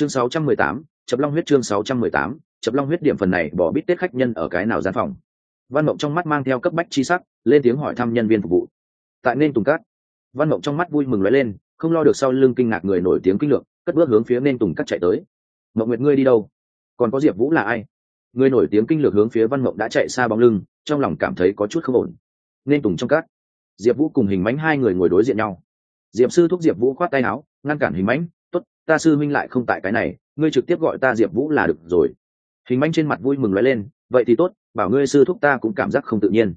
chương 618, chập long huyết chương 618, chập long huyết điểm phần này bỏ bít tết khách nhân ở cái nào gian phòng? Văn mộng trong mắt mang theo cấp bách chi sắc lên tiếng hỏi thăm nhân viên phục vụ. Tại nên tùng cát văn mộng trong mắt vui mừng nói lên không lo được sau lưng kinh ngạc người nổi tiếng kinh lược, cất bước hướng phía nên tùng cát chạy tới. Mộng nguyệt ngươi đi đâu? Còn có diệp vũ là ai? Người nổi tiếng kinh lược hướng phía văn mộng đã chạy xa bóng lưng trong lòng cảm thấy có chút không ổn. Nên tùng trong cát. Diệp vũ cùng hình mánh hai người ngồi đối diện nhau. Diệp sư thúc diệp vũ khoát tay áo ngăn cản hình mánh ta sư minh lại không tại cái này, ngươi trực tiếp gọi ta diệp vũ là được rồi. Hình manh trên mặt vui mừng nói lên, vậy thì tốt, bảo ngươi sư thúc ta cũng cảm giác không tự nhiên.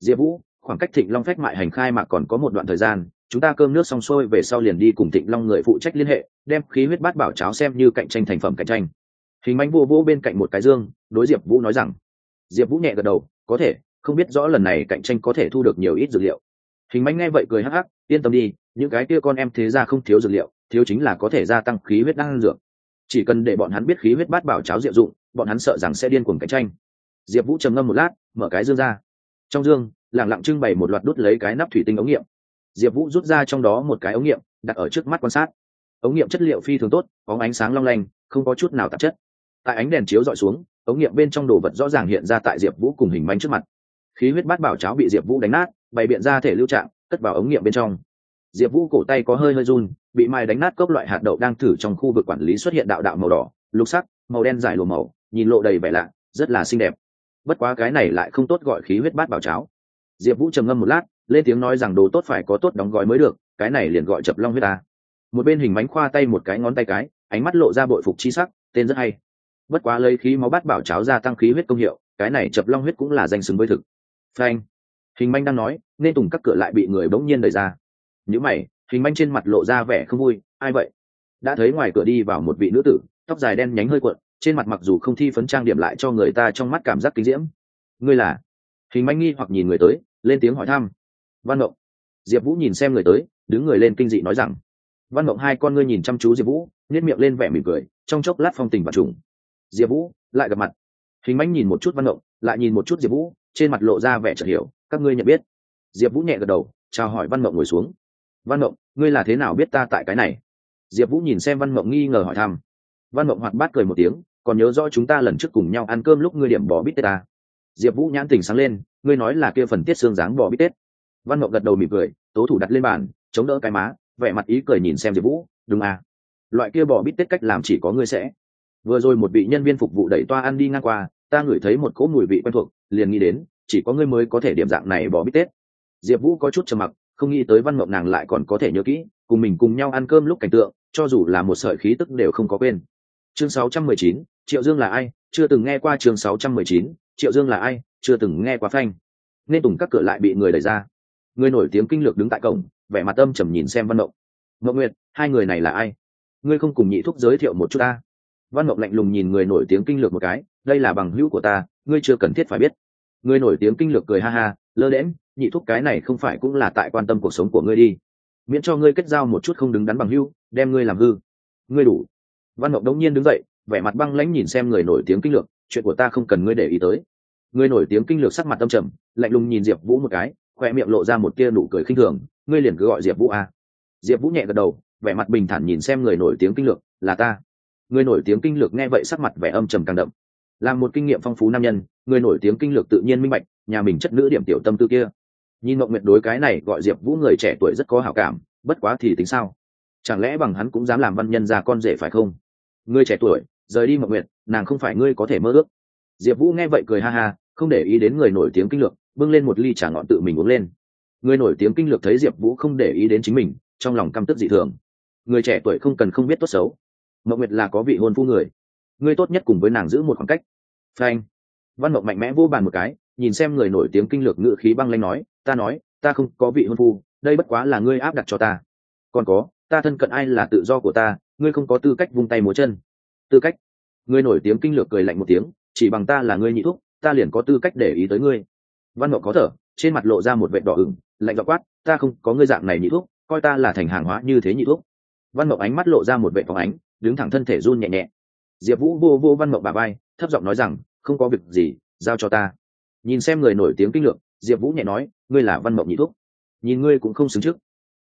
Diệp vũ, khoảng cách thịnh long phách mại hành khai mà còn có một đoạn thời gian, chúng ta cơm nước xong xuôi về sau liền đi cùng thịnh long người phụ trách liên hệ, đem khí huyết bát bảo cháo xem như cạnh tranh thành phẩm cạnh tranh. Hình manh vô vô bên cạnh một cái dương, đối diệp vũ nói rằng, diệp vũ nhẹ gật đầu, có thể, không biết rõ lần này cạnh tranh có thể thu được nhiều ít dược liệu. Hình manh nghe vậy cười hắc hắc, yên tâm đi, những cái kia con em thế ra không thiếu dược liệu thiếu chính là có thể gia tăng khí huyết năng dược. Chỉ cần để bọn hắn biết khí huyết bát bảo cháo diệu dụng, bọn hắn sợ rằng sẽ điên cuồng cạnh tranh. Diệp vũ trầm ngâm một lát, mở cái dương ra. Trong dương lẳng lặng trưng bày một loạt đút lấy cái nắp thủy tinh ống nghiệm. Diệp vũ rút ra trong đó một cái ống nghiệm, đặt ở trước mắt quan sát. Ống nghiệm chất liệu phi thường tốt, có ánh sáng long lanh, không có chút nào tạp chất. Tại ánh đèn chiếu dọi xuống, ống nghiệm bên trong đồ vật rõ ràng hiện ra tại diệp vũ cùng hình mánh trước mặt. Khí huyết bát bảo cháo bị diệp vũ đánh nát, bày biện ra thể lưu trạng, cất vào ống nghiệm bên trong diệp vũ cổ tay có hơi hơi run, bị mai đánh nát cốc loại hạt đậu đang thử trong khu vực quản lý xuất hiện đạo đạo màu đỏ, lục sắc, màu đen dài lùa màu, nhìn lộ đầy vẻ lạ, rất là xinh đẹp. Bất quá cái này lại không tốt gọi khí huyết bát bảo cháo. Diệp vũ trầm ngâm một lát, lên tiếng nói rằng đồ tốt phải có tốt đóng gói mới được, cái này liền gọi chập long huyết ta. Một bên hình mánh khoa tay một cái ngón tay cái, ánh mắt lộ ra bội phục chi sắc, tên rất hay. Bất quá lấy khí máu bát bảo cháo ra tăng khí huyết công hiệu, cái này chập long huyết cũng là danh xứng với thực. Phanh. Hình manh đang nói, nên tùng các cửa lại bị người bỗng nhiên đẩy ra những mày, hình manh trên mặt lộ ra vẻ không vui, ai vậy? Đã thấy ngoài cửa đi vào một vị nữ tử, tóc dài đen nhánh hơi cuộn, trên mặt mặc dù không thi phấn trang điểm lại cho người ta trong mắt cảm giác kinh diễm. Ngươi là? Hình manh nghi hoặc nhìn người tới, lên tiếng hỏi thăm. Văn mộng diệp vũ nhìn xem người tới, đứng người lên kinh dị nói rằng, văn mộng hai con ngươi nhìn chăm chú diệp vũ nhét miệng lên vẻ mỉm cười, trong chốc lát phong tình và trùng. Diệp vũ, lại gặp mặt. Hình manh nhìn một chút văn mộng lại nhìn một chút diệp vũ, trên mặt lộ ra vẻ chợt hiểu, các ngươi nhận biết? Diệp vũ nhẹ gật đầu, chào hỏi văn mộng ngồi xuống văn mộng, ngươi là thế nào biết ta tại cái này? Diệp vũ nhìn xem văn mộng nghi ngờ hỏi thăm. Văn mộng hoạt bát cười một tiếng, còn nhớ rõ chúng ta lần trước cùng nhau ăn cơm lúc ngươi điểm bỏ bít tết ta. Diệp vũ nhãn tình sáng lên, ngươi nói là kia phần tiết xương dáng bỏ bít tết. Văn mộng gật đầu mỉm cười, tố thủ đặt lên bàn, chống đỡ cái má, vẻ mặt ý cười nhìn xem diệp vũ, đúng à. Loại kia bỏ bít tết cách làm chỉ có ngươi sẽ. Vừa rồi một vị nhân viên phục vụ đẩy toa ăn đi ngang qua, ta ngửi thấy một cỗ mùi vị quen thuộc, liền nghĩ đến, chỉ có ngươi mới có thể điểm dạng này bỏ bít tết. Diệp vũ có chút trầm mặc không nghĩ tới văn mộng nàng lại còn có thể nhớ kỹ cùng mình cùng nhau ăn cơm lúc cảnh tượng cho dù là một sợi khí tức đều không có quên. Chương 619, triệu dương là ai? Chưa từng nghe qua chương 619, triệu dương là ai? Chưa từng nghe qua phanh. Nên tùng các cửa lại bị người đẩy ra. Người nổi tiếng kinh lược đứng tại cổng vẻ mặt âm trầm nhìn xem văn mộng. Mộng nguyệt hai người này là ai? Ngươi không cùng nhị thúc giới thiệu một chút ta. Văn mộng lạnh lùng nhìn người nổi tiếng kinh lược một cái đây là bằng hữu của ta ngươi chưa cần thiết phải biết. Người nổi tiếng kinh lược cười ha ha lơ đễm nhị thúc cái này không phải cũng là tại quan tâm cuộc sống của ngươi đi. Miễn cho ngươi kết giao một chút không đứng đắn bằng hữu đem ngươi làm hư. Ngươi đủ. Văn mộng đống nhiên đứng dậy, vẻ mặt băng lãnh nhìn xem người nổi tiếng kinh lược, chuyện của ta không cần ngươi để ý tới. Người nổi tiếng kinh lược sắc mặt tâm trầm, lạnh lùng nhìn diệp vũ một cái, khoe miệng lộ ra một tia nụ cười khinh thường, ngươi liền cứ gọi diệp vũ a. Diệp vũ nhẹ gật đầu, vẻ mặt bình thản nhìn xem người nổi tiếng kinh lược, là ta. Người nổi tiếng kinh lược nghe vậy sắc mặt vẻ âm trầm càng đậm. Là một kinh nghiệm phong phú nam nhân, người nổi tiếng kinh lược tự nhiên minh bạch, nhà mình chất nữ điểm tiểu tâm tư kia nhìn mộng nguyệt đối cái này gọi diệp vũ người trẻ tuổi rất có hảo cảm, bất quá thì tính sao? Chẳng lẽ bằng hắn cũng dám làm văn nhân ra con rể phải không? Người trẻ tuổi, rời đi mộng nguyệt, nàng không phải ngươi có thể mơ ước. Diệp vũ nghe vậy cười ha ha, không để ý đến người nổi tiếng kinh lược, bưng lên một ly trà ngọn tự mình uống lên. Người nổi tiếng kinh lược thấy diệp vũ không để ý đến chính mình, trong lòng căm tức dị thường. Người trẻ tuổi không cần không biết tốt xấu. Mộng nguyệt là có vị hôn phu người. Ngươi tốt nhất cùng với nàng giữ một khoảng cách. Phanh. Văn mộng mạnh mẽ vô bàn một cái, nhìn xem người nổi tiếng kinh lược ngự khí băng lanh nói ta nói, ta không có vị hôn phu, đây bất quá là ngươi áp đặt cho ta. Còn có, ta thân cận ai là tự do của ta, ngươi không có tư cách vung tay múa chân. Tư cách? Ngươi nổi tiếng kinh lược cười lạnh một tiếng, chỉ bằng ta là ngươi nhị thúc, ta liền có tư cách để ý tới ngươi. Văn mộng có thở, trên mặt lộ ra một vệ đỏ ửng, lạnh dọc quát, ta không có ngươi dạng này nhị thúc, coi ta là thành hàng hóa như thế nhị thúc. Văn mộng ánh mắt lộ ra một vệ phóng ánh, đứng thẳng thân thể run nhẹ nhẹ. Diệp vũ vô vô văn mộng bà bay thấp giọng nói rằng, không có việc gì, giao cho ta. Nhìn xem người nổi tiếng kinh lượng diệp vũ nhẹ nói, ngươi là văn mộng nhị thúc. Nhìn ngươi cũng không xứng trước.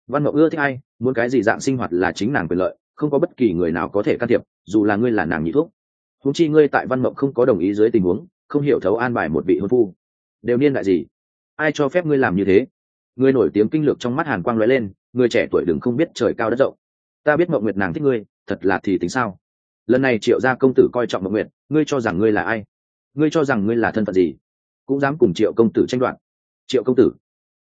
Văn mộng ưa thích ai, muốn cái gì dạng sinh hoạt là chính nàng quyền lợi, không có bất kỳ người nào có thể can thiệp, dù là ngươi là nàng nhị thuốc húng chi ngươi tại văn mộng không có đồng ý dưới tình huống, không hiểu thấu an bài một vị hôn phu. Đều niên đại gì? Ai cho phép ngươi làm như thế? Ngươi nổi tiếng kinh lược trong mắt hàn quang lóe lên, người trẻ tuổi đừng không biết trời cao đất rộng. Ta biết mộng nguyệt nàng thích ngươi, thật là thì tính sao? Lần này triệu gia công tử coi trọng mộng nguyệt, ngươi cho rằng ngươi là ai? Ngươi cho rằng ngươi là thân phận gì? Cũng dám cùng triệu công tử tranh đoạt triệu công tử.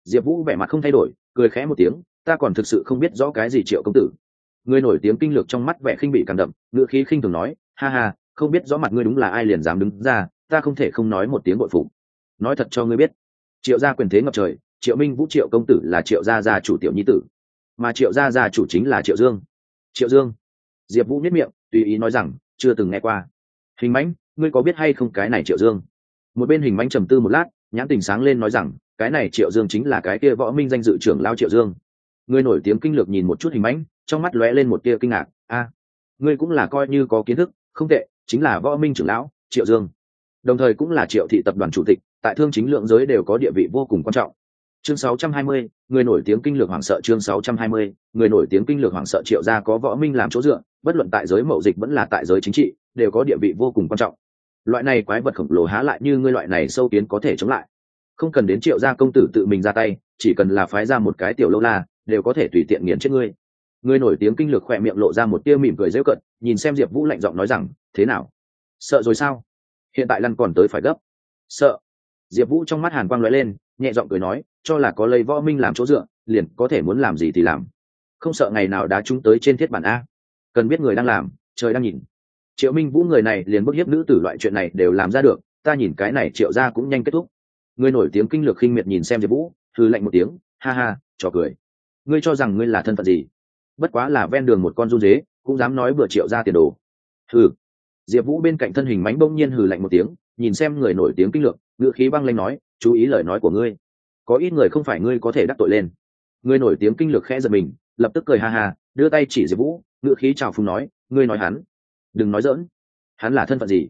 Diệp vũ vẻ mặt không thay đổi, cười khẽ một tiếng, ta còn thực sự không biết rõ cái gì triệu công tử. Người nổi tiếng kinh lược trong mắt vẻ khinh bị càng đậm ngựa khí khinh thường nói, ha ha, không biết rõ mặt ngươi đúng là ai liền dám đứng ra, ta không thể không nói một tiếng bội phụ nói thật cho ngươi biết, triệu gia quyền thế ngập trời, triệu minh vũ triệu công tử là triệu gia gia chủ tiểu nhi tử, mà triệu gia gia chủ chính là triệu dương. Triệu dương? Diệp vũ nhất miệng, tùy ý nói rằng, chưa từng nghe qua. Hình mãnh, ngươi có biết hay không cái này triệu dương? Một bên hình mãnh trầm tư một lát, nhãn tình sáng lên nói rằng cái này triệu dương chính là cái kia võ minh danh dự trưởng lao triệu dương. Ngươi nổi tiếng kinh lược nhìn một chút hình mãnh trong mắt lóe lên một tia kinh ngạc. A ngươi cũng là coi như có kiến thức không tệ chính là võ minh trưởng lão triệu dương. Đồng thời cũng là triệu thị tập đoàn chủ tịch tại thương chính lượng giới đều có địa vị vô cùng quan trọng. Chương 620, người nổi tiếng kinh lược hoàng sợ chương 620, người nổi tiếng kinh lược hoàng sợ triệu gia có võ minh làm chỗ dựa bất luận tại giới mậu dịch vẫn là tại giới chính trị đều có địa vị vô cùng quan trọng. Loại này quái vật khổng lồ há lại như ngươi loại này sâu kiến có thể chống lại không cần đến triệu gia công tử tự mình ra tay, chỉ cần là phái ra một cái tiểu lâu la, đều có thể tùy tiện nghiền chết ngươi. Ngươi nổi tiếng kinh lược khỏe miệng lộ ra một tia mỉm cười rêu cận nhìn xem diệp vũ lạnh giọng nói rằng, thế nào? Sợ rồi sao? Hiện tại lăn còn tới phải gấp. Sợ. Diệp vũ trong mắt hàn quang lóe lên, nhẹ giọng cười nói, cho là có lấy võ minh làm chỗ dựa, liền có thể muốn làm gì thì làm. Không sợ ngày nào đá chúng tới trên thiết bản a. Cần biết người đang làm, trời đang nhìn. Triệu minh vũ người này liền bức hiếp nữ tử loại chuyện này đều làm ra được, ta nhìn cái này triệu ra cũng nhanh kết thúc ngươi nổi tiếng kinh lược khinh miệt nhìn xem diệp vũ thư lạnh một tiếng, ha ha, trò cười. Ngươi cho rằng ngươi là thân phận gì? Bất quá là ven đường một con run dế, cũng dám nói bừa triệu ra tiền đồ. Hừ. Diệp vũ bên cạnh thân hình mánh bỗng nhiên hừ lạnh một tiếng, nhìn xem người nổi tiếng kinh lược, ngữ khí băng lanh nói, chú ý lời nói của ngươi. Có ít người không phải ngươi có thể đắc tội lên. Ngươi nổi tiếng kinh lược khẽ giật mình, lập tức cười ha ha, đưa tay chỉ diệp vũ, ngữ khí chào phúng nói, ngươi nói hắn. Đừng nói dỡn hắn là thân phận gì?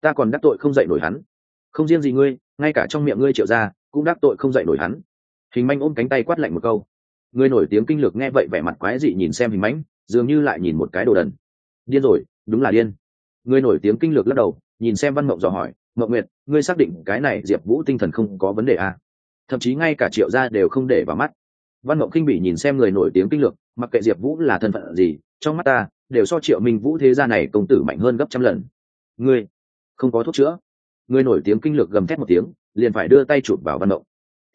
Ta còn đắc tội không dạy nổi hắn. Không riêng gì ngươi ngay cả trong miệng ngươi triệu ra cũng đắc tội không dạy nổi hắn. Hình manh ôm cánh tay quát lạnh một câu. Ngươi nổi tiếng kinh lược nghe vậy vẻ mặt quái dị nhìn xem hình mánh, dường như lại nhìn một cái đồ đần. Điên rồi đúng là điên. Ngươi nổi tiếng kinh lược lắc đầu nhìn xem văn mộng dò hỏi mộng nguyệt ngươi xác định cái này diệp vũ tinh thần không có vấn đề à? thậm chí ngay cả triệu gia đều không để vào mắt. Văn mộng kinh bị nhìn xem người nổi tiếng kinh lược mặc kệ diệp vũ là thân phận gì trong mắt ta đều so triệu minh vũ thế gia này công tử mạnh hơn gấp trăm lần. Ngươi không có thuốc chữa ngươi nổi tiếng kinh lược gầm thét một tiếng, liền phải đưa tay chụp vào văn mộng.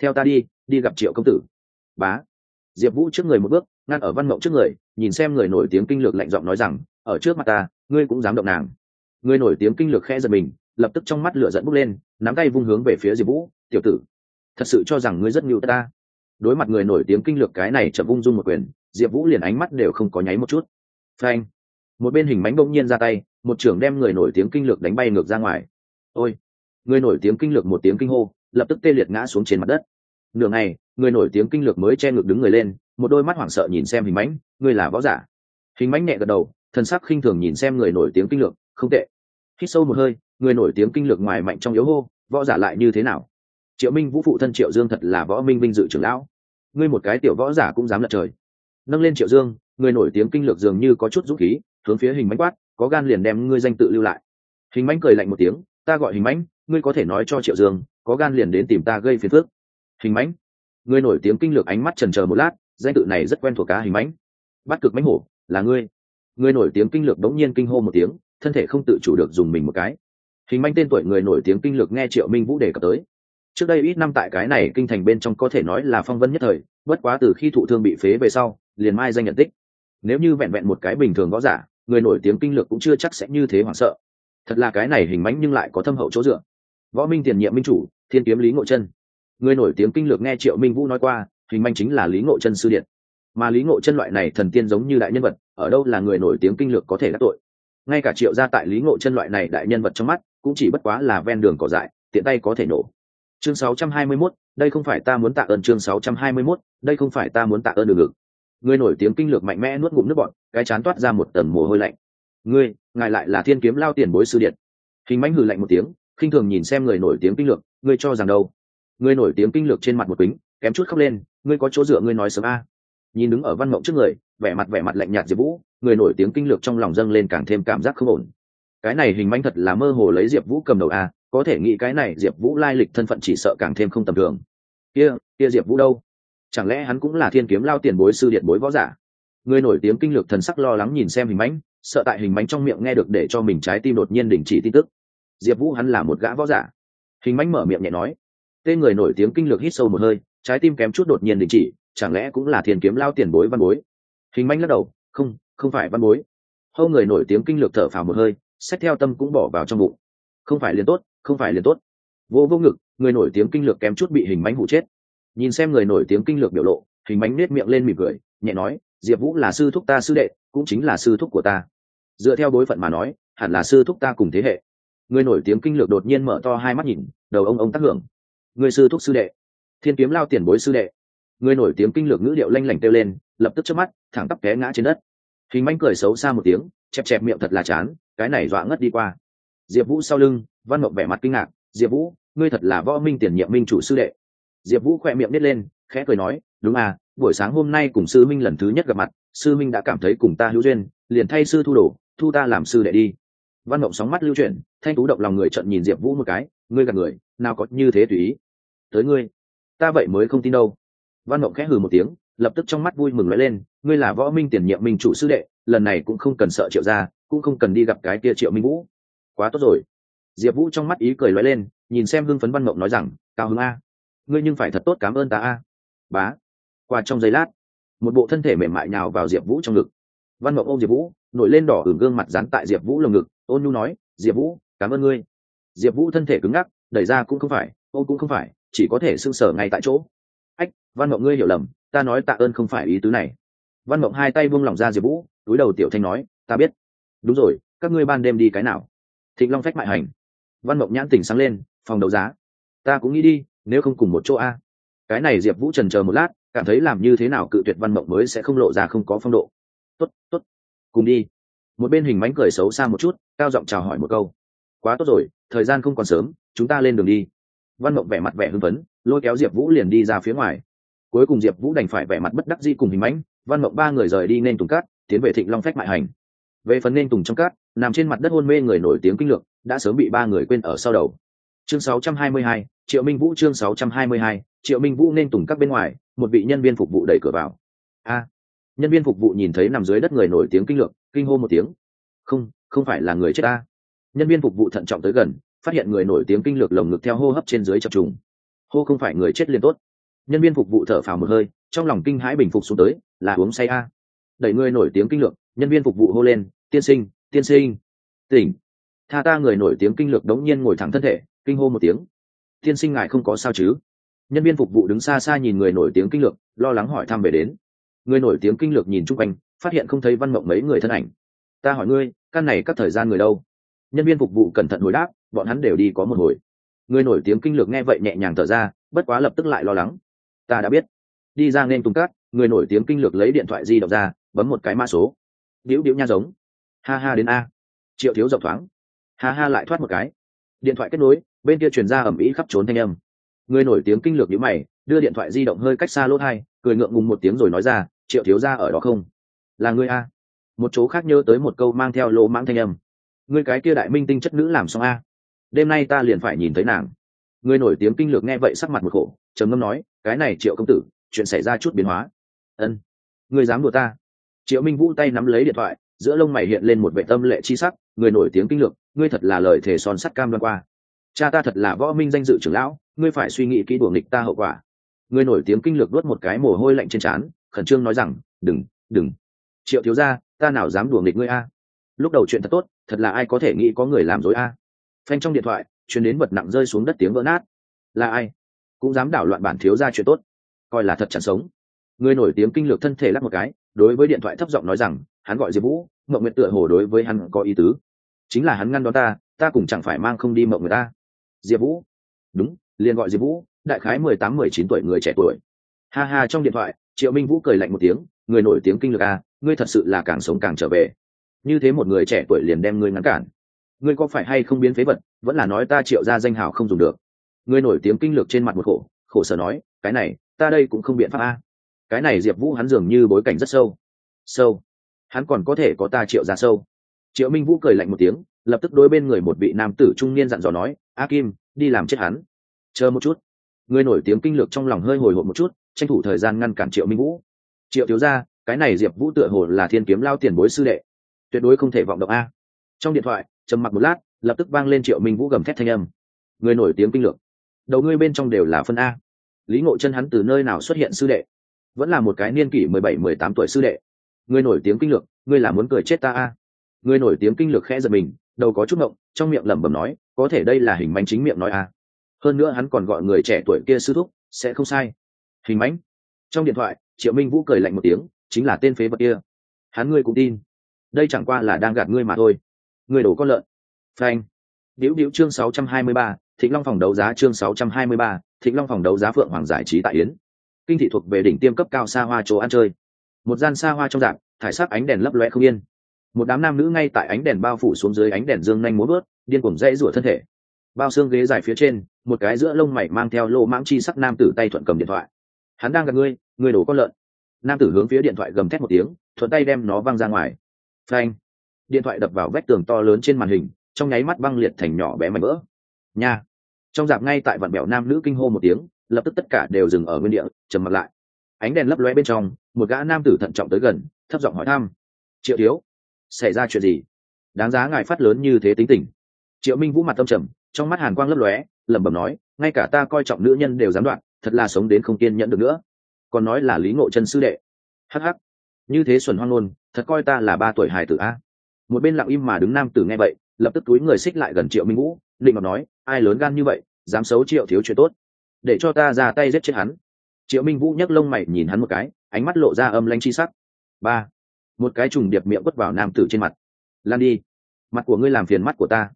Theo ta đi đi gặp triệu công tử. Bá. Diệp vũ trước người một bước, ngăn ở văn mộng trước người, nhìn xem người nổi tiếng kinh lược lạnh giọng nói rằng, ở trước mặt ta, ngươi cũng dám động nàng. Người nổi tiếng kinh lược khẽ giật mình, lập tức trong mắt lửa dẫn bốc lên, nắm tay vung hướng về phía diệp vũ, tiểu tử, thật sự cho rằng ngươi rất ngưu ta. Đối mặt người nổi tiếng kinh lược cái này chậm vung dung một quyền, diệp vũ liền ánh mắt đều không có nháy một chút. Phanh. Một bên hình mánh bỗng nhiên ra tay, một trưởng đem người nổi tiếng kinh lược đánh bay ngược ra ngoài. Ôi người nổi tiếng kinh lược một tiếng kinh hô, lập tức tê liệt ngã xuống trên mặt đất. Nửa ngày, người nổi tiếng kinh lược mới che ngực đứng người lên, một đôi mắt hoảng sợ nhìn xem hình mánh ngươi là võ giả? Hình mánh nhẹ gật đầu, thần sắc khinh thường nhìn xem người nổi tiếng kinh lược, không tệ. Hít sâu một hơi, người nổi tiếng kinh lược ngoài mạnh trong yếu hô, võ giả lại như thế nào? Triệu minh vũ phụ thân triệu dương thật là võ minh vinh dự trưởng lão. Ngươi một cái tiểu võ giả cũng dám lật trời. Nâng lên triệu dương, người nổi tiếng kinh lược dường như có chút dũng khí, hướng phía hình mánh quát, có gan liền đem ngươi danh tự lưu lại. Hình mánh cười lạnh một tiếng ta gọi hình mãnh, ngươi có thể nói cho triệu dương có gan liền đến tìm ta gây phiền phức. Hình mãnh, ngươi nổi tiếng kinh lược ánh mắt trần chờ một lát danh tự này rất quen thuộc cá hình mãnh. bắt cực mãnh hổ là ngươi. Ngươi nổi tiếng kinh lược đống nhiên kinh hô một tiếng thân thể không tự chủ được dùng mình một cái. Hình manh tên tuổi người nổi tiếng kinh lược nghe triệu minh vũ đề cập tới. Trước đây ít năm tại cái này kinh thành bên trong có thể nói là phong vân nhất thời bất quá từ khi thụ thương bị phế về sau liền mai danh nhận tích. Nếu như vẹn vẹn một cái bình thường võ giả người nổi tiếng kinh lược cũng chưa chắc sẽ như thế hoảng sợ thật là cái này hình mánh nhưng lại có thâm hậu chỗ dựa. Võ minh tiền nhiệm minh chủ thiên kiếm lý ngộ chân. Người nổi tiếng kinh lược nghe triệu minh vũ nói qua hình manh chính là lý ngộ chân sư điện. Mà lý ngộ chân loại này thần tiên giống như đại nhân vật ở đâu là người nổi tiếng kinh lược có thể đắc tội. Ngay cả triệu gia tại lý ngộ chân loại này đại nhân vật trong mắt cũng chỉ bất quá là ven đường cỏ dại tiện tay có thể nổ. Chương 621, đây không phải ta muốn tạ ơn chương 621, đây không phải ta muốn tạ ơn đường ngực người nổi tiếng kinh lược mạnh mẽ nuốt ngụm nước bọn cái chán toát ra một tầng mồ hôi lạnh ngươi, ngài lại là thiên kiếm lao tiền bối sư điện. Hình mãnh hừ lạnh một tiếng, khinh thường nhìn xem người nổi tiếng kinh lược, ngươi cho rằng đâu? Ngươi nổi tiếng kinh lược trên mặt một kính, kém chút khóc lên, ngươi có chỗ dựa ngươi nói sớm a. Nhìn đứng ở văn mộng trước người, vẻ mặt vẻ mặt lạnh nhạt diệp vũ, người nổi tiếng kinh lược trong lòng dâng lên càng thêm cảm giác không ổn. Cái này hình manh thật là mơ hồ lấy diệp vũ cầm đầu a, có thể nghĩ cái này diệp vũ lai lịch thân phận chỉ sợ càng thêm không tầm thường. Kia kia diệp vũ đâu? Chẳng lẽ hắn cũng là thiên kiếm lao tiền bối sư điện bối võ giả? Người nổi tiếng kinh lược thần sắc lo lắng nhìn xem hình mánh sợ tại hình mánh trong miệng nghe được để cho mình trái tim đột nhiên đình chỉ tin tức. Diệp vũ hắn là một gã võ giả. Hình mánh mở miệng nhẹ nói tên người nổi tiếng kinh lược hít sâu một hơi, trái tim kém chút đột nhiên đình chỉ, chẳng lẽ cũng là thiên kiếm lao tiền bối văn bối? Hình mánh lắc đầu, không không phải văn bối. Hâu người nổi tiếng kinh lược thở phào một hơi, xét theo tâm cũng bỏ vào trong bụng. Không phải liền tốt, không phải liền tốt. Vô vô ngực, người nổi tiếng kinh lược kém chút bị hình mánh hụ chết. Nhìn xem người nổi tiếng kinh lược biểu lộ, hình mánh nết miệng lên mỉm cười, nhẹ nói diệp vũ là sư thúc ta sư đệ, cũng chính là sư thúc của ta. Dựa theo bối phận mà nói, hẳn là sư thúc ta cùng thế hệ. Người nổi tiếng kinh lược đột nhiên mở to hai mắt nhìn, đầu ông ông tác hưởng. Người sư thúc sư đệ. Thiên kiếm lao tiền bối sư đệ. Người nổi tiếng kinh lược ngữ điệu lanh lảnh kêu lên, lập tức trước mắt, thẳng tắp té ngã trên đất. Hình manh cười xấu xa một tiếng, chẹp chẹp miệng thật là chán, cái này dọa ngất đi qua. Diệp vũ sau lưng, văn mộng vẻ mặt kinh ngạc, diệp vũ, ngươi thật là võ minh tiền nhiệm minh chủ sư đệ. Diệp vũ khoe miệng nít lên, khẽ cười nói, đúng à buổi sáng hôm nay cùng sư minh lần thứ nhất gặp mặt, sư minh đã cảm thấy cùng ta hữu duyên, liền thay sư thu đồ, thu ta làm sư đệ đi. Văn mộng sóng mắt lưu chuyển, thanh tú động lòng người trận nhìn diệp vũ một cái, ngươi gặp người, nào có như thế tùy ý. Tới ngươi, ta vậy mới không tin đâu. Văn mộng khẽ hừ một tiếng, lập tức trong mắt vui mừng nói lên, ngươi là võ minh tiền nhiệm minh chủ sư đệ, lần này cũng không cần sợ triệu ra cũng không cần đi gặp cái kia triệu minh vũ. Quá tốt rồi. Diệp vũ trong mắt ý cười nói lên, nhìn xem hưng phấn văn mộng nói rằng, cao hứng a. Ngươi nhưng phải thật tốt cảm ơn ta a. Bá qua trong giây lát, một bộ thân thể mềm mại nhào vào diệp vũ trong ngực. Văn mộng ôm diệp vũ, nổi lên đỏ hưởng gương mặt dán tại diệp vũ lồng ngực, ôn nhu nói, diệp vũ, cảm ơn ngươi. Diệp vũ thân thể cứng ngắc, đẩy ra cũng không phải ôm cũng không phải, chỉ có thể sưng sở ngay tại chỗ. Ách, văn mộng ngươi hiểu lầm, ta nói tạ ơn không phải ý tứ này. Văn mộng hai tay buông lỏng ra diệp vũ, túi đầu tiểu thanh nói, ta biết. Đúng rồi, các ngươi ban đêm đi cái nào? Thịnh long phách mại hành. Văn mộng nhãn tỉnh sáng lên, phòng đấu giá. Ta cũng nghĩ đi, nếu không cùng một chỗ a. Cái này diệp vũ trần chờ một lát cảm thấy làm như thế nào cự tuyệt văn mộng mới sẽ không lộ ra không có phong độ. Tốt tốt cùng đi. Một bên hình mánh cười xấu xa một chút cao giọng chào hỏi một câu. Quá tốt rồi thời gian không còn sớm chúng ta lên đường đi. Văn mộng vẻ mặt vẻ hưng phấn lôi kéo diệp vũ liền đi ra phía ngoài. Cuối cùng diệp vũ đành phải vẻ mặt bất đắc di cùng hình mánh văn mộng ba người rời đi nên tùng cát tiến về thịnh long phách mại hành. Về phần nên tùng trong cát nằm trên mặt đất hôn mê người nổi tiếng kinh lược đã sớm bị ba người quên ở sau đầu. Chương 622, triệu minh vũ chương 622, triệu minh vũ nên tùng các bên ngoài một vị nhân viên phục vụ đẩy cửa vào. A, nhân viên phục vụ nhìn thấy nằm dưới đất người nổi tiếng kinh lược kinh hô một tiếng. Không không phải là người chết ta. Nhân viên phục vụ thận trọng tới gần, phát hiện người nổi tiếng kinh lược lồng ngực theo hô hấp trên dưới chập trùng. Hô không phải người chết liền tốt. Nhân viên phục vụ thở phào một hơi, trong lòng kinh hãi bình phục xuống tới, là uống say a. Đẩy người nổi tiếng kinh lược nhân viên phục vụ hô lên, tiên sinh tiên sinh. Tỉnh. Tha ta người nổi tiếng kinh lược đống nhiên ngồi thẳng thân thể, kinh hô một tiếng. Tiên sinh ngài không có sao chứ? Nhân viên phục vụ đứng xa xa nhìn người nổi tiếng kinh lược, lo lắng hỏi thăm về đến. Người nổi tiếng kinh lược nhìn chung quanh, phát hiện không thấy văn mộng mấy người thân ảnh. Ta hỏi ngươi, căn này các thời gian người đâu? Nhân viên phục vụ cẩn thận hồi đáp, bọn hắn đều đi có một hồi. Người nổi tiếng kinh lược nghe vậy nhẹ nhàng thở ra, bất quá lập tức lại lo lắng. Ta đã biết. Đi ra nên tung cát, người nổi tiếng kinh lược lấy điện thoại di động ra, bấm một cái mã số. Điếu điếu nha giống. Ha ha đến a. Triệu thiếu dọc thoáng. Ha ha lại thoát một cái. Điện thoại kết nối, bên kia truyền ra ẩm ý khắp trốn thanh âm người nổi tiếng kinh lược nhíu mày, đưa điện thoại di động hơi cách xa lỗ hai cười ngượng ngùng một tiếng rồi nói ra, triệu thiếu ra ở đó không? Là ngươi a. Một chỗ khác nhớ tới một câu mang theo lỗ mãng thanh âm. Ngươi cái kia đại minh tinh chất nữ làm xong a. Đêm nay ta liền phải nhìn thấy nàng. Người nổi tiếng kinh lược nghe vậy sắc mặt một khổ, trầm ngâm nói, cái này triệu công tử, chuyện xảy ra chút biến hóa. Ân, ngươi dám đùa ta? Triệu minh vũ tay nắm lấy điện thoại, giữa lông mày hiện lên một vệ tâm lệ chi sắc, người nổi tiếng kinh lược, ngươi thật là lời thề son sắt cam đoan qua cha ta thật là võ minh danh dự trưởng lão, ngươi phải suy nghĩ kỹ đuổi nghịch ta hậu quả. Người nổi tiếng kinh lược đốt một cái mồ hôi lạnh trên trán, khẩn trương nói rằng, đừng đừng. Triệu thiếu gia, ta nào dám đùa nghịch ngươi a? Lúc đầu chuyện thật tốt, thật là ai có thể nghĩ có người làm dối a? Phanh trong điện thoại chuyển đến vật nặng rơi xuống đất tiếng vỡ nát. Là ai? Cũng dám đảo loạn bản thiếu ra chuyện tốt. Coi là thật chẳng sống. Người nổi tiếng kinh lược thân thể lắc một cái, đối với điện thoại thấp giọng nói rằng, hắn gọi diệp vũ, mậu nguyện tựa hồ đối với hắn có ý tứ. Chính là hắn ngăn đón ta ta cũng chẳng phải mang không đi mậu người ta diệp vũ. Đúng, liền gọi diệp vũ, đại khái mười tám, mười chín tuổi người trẻ tuổi. Ha ha, trong điện thoại, triệu minh vũ cười lạnh một tiếng, người nổi tiếng kinh lược a à, ngươi thật sự là càng sống càng trở về. Như thế một người trẻ tuổi liền đem ngươi ngăn cản. Ngươi có phải hay không biến phế vật, vẫn là nói ta triệu ra danh hào không dùng được. Ngươi nổi tiếng kinh lược trên mặt một khổ khổ sở nói, cái này, ta đây cũng không biện pháp a cái này diệp vũ hắn dường như bối cảnh rất sâu. Sâu. Hắn còn có thể có ta triệu ra sâu. Triệu minh vũ cười lạnh một tiếng lập tức đối bên người một vị nam tử trung niên dặn dò nói, a kim, đi làm chết hắn. Chờ một chút. Người nổi tiếng kinh lược trong lòng hơi hồi hộp một chút, tranh thủ thời gian ngăn cản triệu minh vũ. Triệu thiếu ra cái này diệp vũ tựa hồ là thiên kiếm lao tiền bối sư đệ. Tuyệt đối không thể vọng động a. Trong điện thoại, trầm mặc một lát, lập tức vang lên triệu minh vũ gầm thét thanh âm. Người nổi tiếng kinh lược. Đầu ngươi bên trong đều là phân a. Lý ngộ chân hắn từ nơi nào xuất hiện sư đệ? Vẫn là một cái niên kỷ mười bảy, mười tám tuổi sư đệ. Người nổi tiếng kinh lược, ngươi là muốn cười chết ta a. Người nổi tiếng kinh lược khẽ giật mình đầu có chút ngộng trong miệng lẩm bẩm nói có thể đây là hình mánh chính miệng nói à? hơn nữa hắn còn gọi người trẻ tuổi kia sư thúc sẽ không sai. Hình mánh? Trong điện thoại triệu minh vũ cười lạnh một tiếng chính là tên phế vật kia. Hắn ngươi cũng tin. Đây chẳng qua là đang gạt ngươi mà thôi. Ngươi đổ con lợn. Phanh. Điếu điếu chương 623, thịnh long phòng đấu giá chương 623, thịnh long phòng đấu giá phượng hoàng giải trí tại yến. Kinh thị thuộc về đỉnh tiêm cấp cao xa hoa chỗ ăn chơi. Một gian xa hoa trong dạng thải sắc ánh đèn lấp loe không yên một đám nam nữ ngay tại ánh đèn bao phủ xuống dưới ánh đèn dương nhanh múa bớt điên cuồng dãy rủa thân thể. Bao xương ghế dài phía trên, một cái giữa lông mày mang theo lô mãng chi sắc nam tử tay thuận cầm điện thoại. Hắn đang gặp ngươi ngươi đổ con lợn. Nam tử hướng phía điện thoại gầm thét một tiếng, thuận tay đem nó văng ra ngoài. Phanh! Điện thoại đập vào vách tường to lớn trên màn hình, trong nháy mắt băng liệt thành nhỏ bé mảnh vỡ. Nha! Trong dạp ngay tại vạn bèo nam nữ kinh hô một tiếng, lập tức tất cả đều dừng ở nguyên địa, trầm mặt lại. Ánh đèn lấp lóe bên trong, một gã nam tử thận trọng tới gần, thấp giọng hỏi thăm. Triệu thiếu xảy ra chuyện gì? Đáng giá ngài phát lớn như thế tính tình. Triệu minh vũ mặt tâm trầm trong mắt hàn quang lấp lóe lẩm bẩm nói ngay cả ta coi trọng nữ nhân đều dám đoạn thật là sống đến không kiên nhẫn được nữa. Còn nói là lý ngộ chân sư đệ. Hắc hắc, như thế xuẩn hoang ngôn thật coi ta là ba tuổi hài tử a. Một bên lặng im mà đứng nam tử nghe vậy lập tức túi người xích lại gần triệu minh vũ định ngọc nói ai lớn gan như vậy dám xấu triệu thiếu chuyện tốt. Để cho ta ra tay giết chết hắn. Triệu minh vũ nhấc lông mày nhìn hắn một cái ánh mắt lộ ra âm lanh chi sắc. Ba một cái trùng điệp miệng quất vào nam tử trên mặt. Lan đi, mặt của ngươi làm phiền mắt của ta.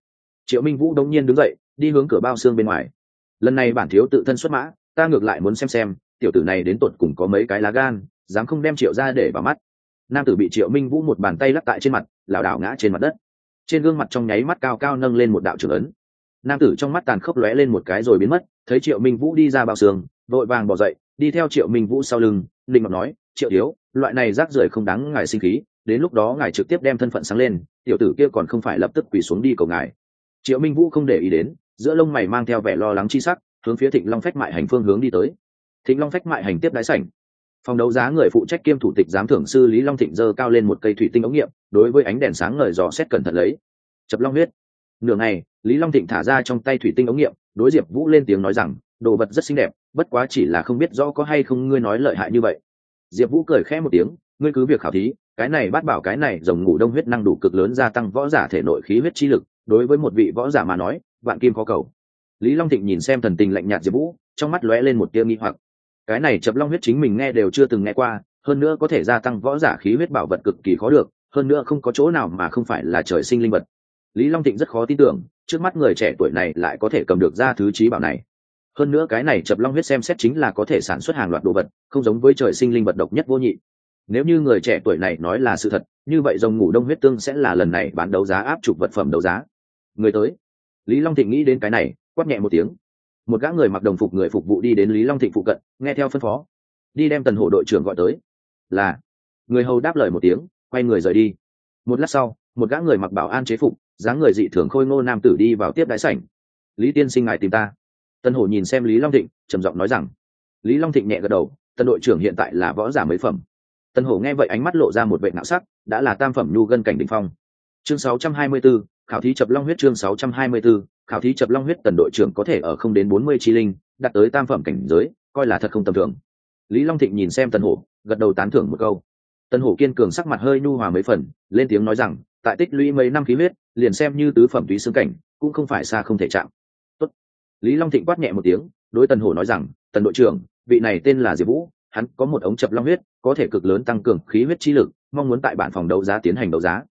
Triệu minh vũ đống nhiên đứng dậy, đi hướng cửa bao xương bên ngoài. Lần này bản thiếu tự thân xuất mã, ta ngược lại muốn xem xem, tiểu tử này đến tột cùng có mấy cái lá gan, dám không đem triệu ra để vào mắt. Nam tử bị triệu minh vũ một bàn tay lắc tại trên mặt, lảo đảo ngã trên mặt đất. Trên gương mặt trong nháy mắt cao cao nâng lên một đạo trưởng ấn. Nam tử trong mắt tàn khốc lóe lên một cái rồi biến mất, thấy triệu minh vũ đi ra bao xương, vội vàng bỏ dậy, đi theo triệu minh vũ sau lưng, linh ngọc nói triệu thiếu, loại này rác rưởi không đáng ngài sinh khí, đến lúc đó ngài trực tiếp đem thân phận sáng lên, tiểu tử kia còn không phải lập tức quỳ xuống đi cầu ngài. Triệu minh vũ không để ý đến, giữa lông mày mang theo vẻ lo lắng chi sắc, hướng phía thịnh long phách mại hành phương hướng đi tới. Thịnh long phách mại hành tiếp đái sảnh. Phòng đấu giá người phụ trách kiêm thủ tịch giám thưởng sư lý long thịnh dơ cao lên một cây thủy tinh ống nghiệm, đối với ánh đèn sáng ngời dò xét cẩn thận lấy. Chập long huyết. Nửa ngày, lý long thịnh thả ra trong tay thủy tinh ống nghiệm, đối diệp vũ lên tiếng nói rằng, đồ vật rất xinh đẹp, bất quá chỉ là không biết rõ có hay không ngươi nói lợi hại như vậy diệp vũ cười khẽ một tiếng, ngươi cứ việc khảo thí, cái này bắt bảo cái này dòng ngủ đông huyết năng đủ cực lớn gia tăng võ giả thể nội khí huyết chi lực, đối với một vị võ giả mà nói, vạn kim khó cầu. Lý long thịnh nhìn xem thần tình lạnh nhạt diệp vũ, trong mắt lóe lên một tia nghi hoặc. Cái này chập long huyết chính mình nghe đều chưa từng nghe qua, hơn nữa có thể gia tăng võ giả khí huyết bảo vật cực kỳ khó được, hơn nữa không có chỗ nào mà không phải là trời sinh linh vật. Lý long thịnh rất khó tin tưởng, trước mắt người trẻ tuổi này lại có thể cầm được ra thứ trí bảo này hơn nữa cái này chập long huyết xem xét chính là có thể sản xuất hàng loạt đồ vật, không giống với trời sinh linh vật độc nhất vô nhị. Nếu như người trẻ tuổi này nói là sự thật, như vậy dòng ngủ đông huyết tương sẽ là lần này bán đấu giá áp chụp vật phẩm đấu giá. Người tới. Lý long thịnh nghĩ đến cái này, quát nhẹ một tiếng. Một gã người mặc đồng phục người phục vụ đi đến lý long thịnh phụ cận, nghe theo phân phó. Đi đem tần hộ đội trưởng gọi tới. Là. Người hầu đáp lời một tiếng, quay người rời đi. Một lát sau, một gã người mặc bảo an chế phục, dáng người dị thường khôi ngô nam tử đi vào tiếp đái sảnh. Lý tiên sinh ngài tìm ta tân hổ nhìn xem lý long thịnh trầm giọng nói rằng lý long thịnh nhẹ gật đầu tân đội trưởng hiện tại là võ giả mấy phẩm. Tân hổ nghe vậy ánh mắt lộ ra một vệ nạo sắc đã là tam phẩm nhu gân cảnh đ ỉ n h phong chương 624, khảo thí chập long huyết chương 624, khảo thí chập long huyết tần đội trưởng có thể ở không đến bốn mươi chi linh đạt tới tam phẩm cảnh giới coi là thật không tầm thường. Lý long thịnh nhìn xem tân hổ gật đầu tán thưởng một câu. Tân hổ kiên cường sắc mặt hơi nhu hòa mấy phần lên tiếng nói rằng tại tích lũy mấy năm khí huyết liền xem như tứ phẩm túy xương cảnh cũng không phải xa không thể chạm lý long thịnh quát nhẹ một tiếng, đối tần hổ nói rằng, tần đội trưởng, vị này tên là diệp vũ, hắn có một ống chập long huyết, có thể cực lớn tăng cường khí huyết chi lực, mong muốn tại bản phòng đấu giá tiến hành đấu giá.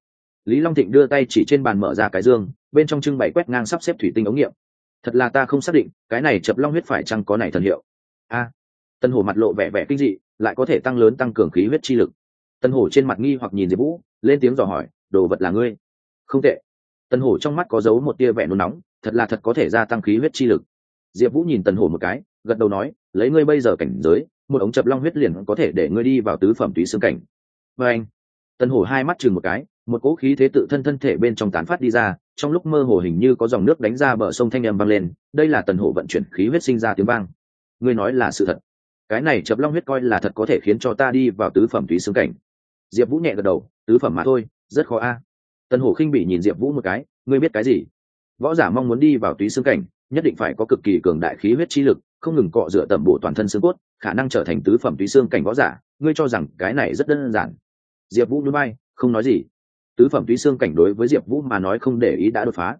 Lý long thịnh đưa tay chỉ trên bàn mở ra cái dương, bên trong trưng bày quét ngang sắp xếp thủy tinh ống nghiệm. Thật là ta không xác định, cái này chập long huyết phải chăng có này thần hiệu? A. Tân hổ mặt lộ vẻ vẻ kinh dị, lại có thể tăng lớn tăng cường khí huyết chi lực. Tân hổ trên mặt nghi hoặc nhìn diệp vũ, lên tiếng dò hỏi, đồ vật là ngươi? Không tệ. Tân hổ trong mắt có dấu một tia vẻ nôn nóng thật là thật có thể gia tăng khí huyết chi lực. Diệp vũ nhìn tần hổ một cái, gật đầu nói, lấy ngươi bây giờ cảnh giới, một ống chập long huyết liền có thể để ngươi đi vào tứ phẩm tùy xương cảnh. Và anh, tần hổ hai mắt chừng một cái, một cỗ khí thế tự thân thân thể bên trong tán phát đi ra, trong lúc mơ hồ hình như có dòng nước đánh ra bờ sông thanh âm vang lên, đây là tần hổ vận chuyển khí huyết sinh ra tiếng vang. Ngươi nói là sự thật. Cái này chập long huyết coi là thật có thể khiến cho ta đi vào tứ phẩm túy xương cảnh. Diệp vũ nhẹ gật đầu, tứ phẩm mà thôi, rất khó a. Tần hổ khinh bị nhìn diệp vũ một cái, ngươi biết cái gì? Võ giả mong muốn đi vào túy xương cảnh, nhất định phải có cực kỳ cường đại khí huyết chi lực, không ngừng cọ rửa tẩm bổ toàn thân xương cốt, khả năng trở thành tứ phẩm túy xương cảnh võ giả. Ngươi cho rằng cái này rất đơn giản. Diệp vũ núi bay không nói gì. Tứ phẩm túy xương cảnh đối với diệp vũ mà nói không để ý đã đột phá.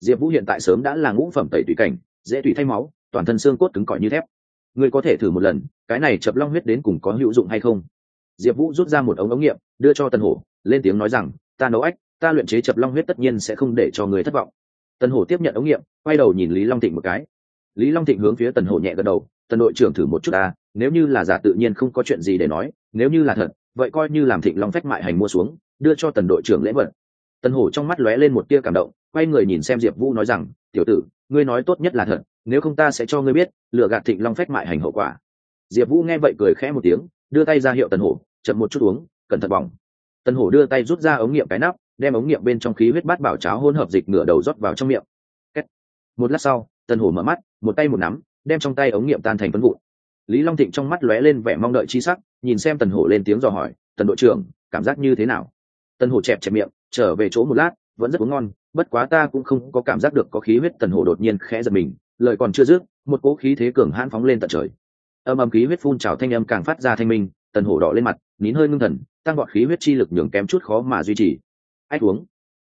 Diệp vũ hiện tại sớm đã là ngũ phẩm tẩy tùy cảnh, dễ tùy thay máu, toàn thân xương cốt cứng cỏi như thép. Ngươi có thể thử một lần, cái này chập long huyết đến cùng có hữu dụng hay không? Diệp vũ rút ra một ống ống nghiệm, đưa cho tân hổ, lên tiếng nói rằng, ta nấu ách, ta luyện chế chập long huyết tất nhiên sẽ không để cho người thất vọng tân hổ tiếp nhận ống nghiệm, quay đầu nhìn lý long thịnh một cái. Lý long thịnh hướng phía tần hổ nhẹ gật đầu, tần đội trưởng thử một chút ta, nếu như là giả tự nhiên không có chuyện gì để nói, nếu như là thật, vậy coi như làm thịnh long phách mại hành mua xuống, đưa cho tần đội trưởng lễ vật. Tần hổ trong mắt lóe lên một tia cảm động, quay người nhìn xem diệp vũ nói rằng, tiểu tử, ngươi nói tốt nhất là thật, nếu không ta sẽ cho ngươi biết lựa gạt thịnh long phách mại hành hậu quả. Diệp vũ nghe vậy cười khẽ một tiếng, đưa tay ra hiệu tần hổ, chậm một chút uống, cẩn thận bỏng. Tần hổ đưa tay rút ra ống nghiệm cái nắp đem ống nghiệm bên trong khí huyết bát bảo cháo hỗn hợp dịch ngửa đầu rót vào trong miệng. Một lát sau, tần hổ mở mắt, một tay một nắm, đem trong tay ống nghiệm tan thành phân vụn. Lý long thịnh trong mắt lóe lên vẻ mong đợi chi sắc, nhìn xem tần hổ lên tiếng dò hỏi, tần đội trưởng, cảm giác như thế nào? Tần hổ chẹp chẹp miệng, trở về chỗ một lát, vẫn rất uống ngon, bất quá ta cũng không có cảm giác được có khí huyết, tần hổ đột nhiên khẽ giật mình, lời còn chưa dứt, một cỗ khí thế cường hãn phóng lên tận trời. Âm âm khí huyết phun trào thanh âm càng phát ra thanh minh, tần hổ đỏ lên mặt, nín hơi ngưng thần, tăng gọn khí huyết chi lực nhường kém chút khó mà duy trì ách uống.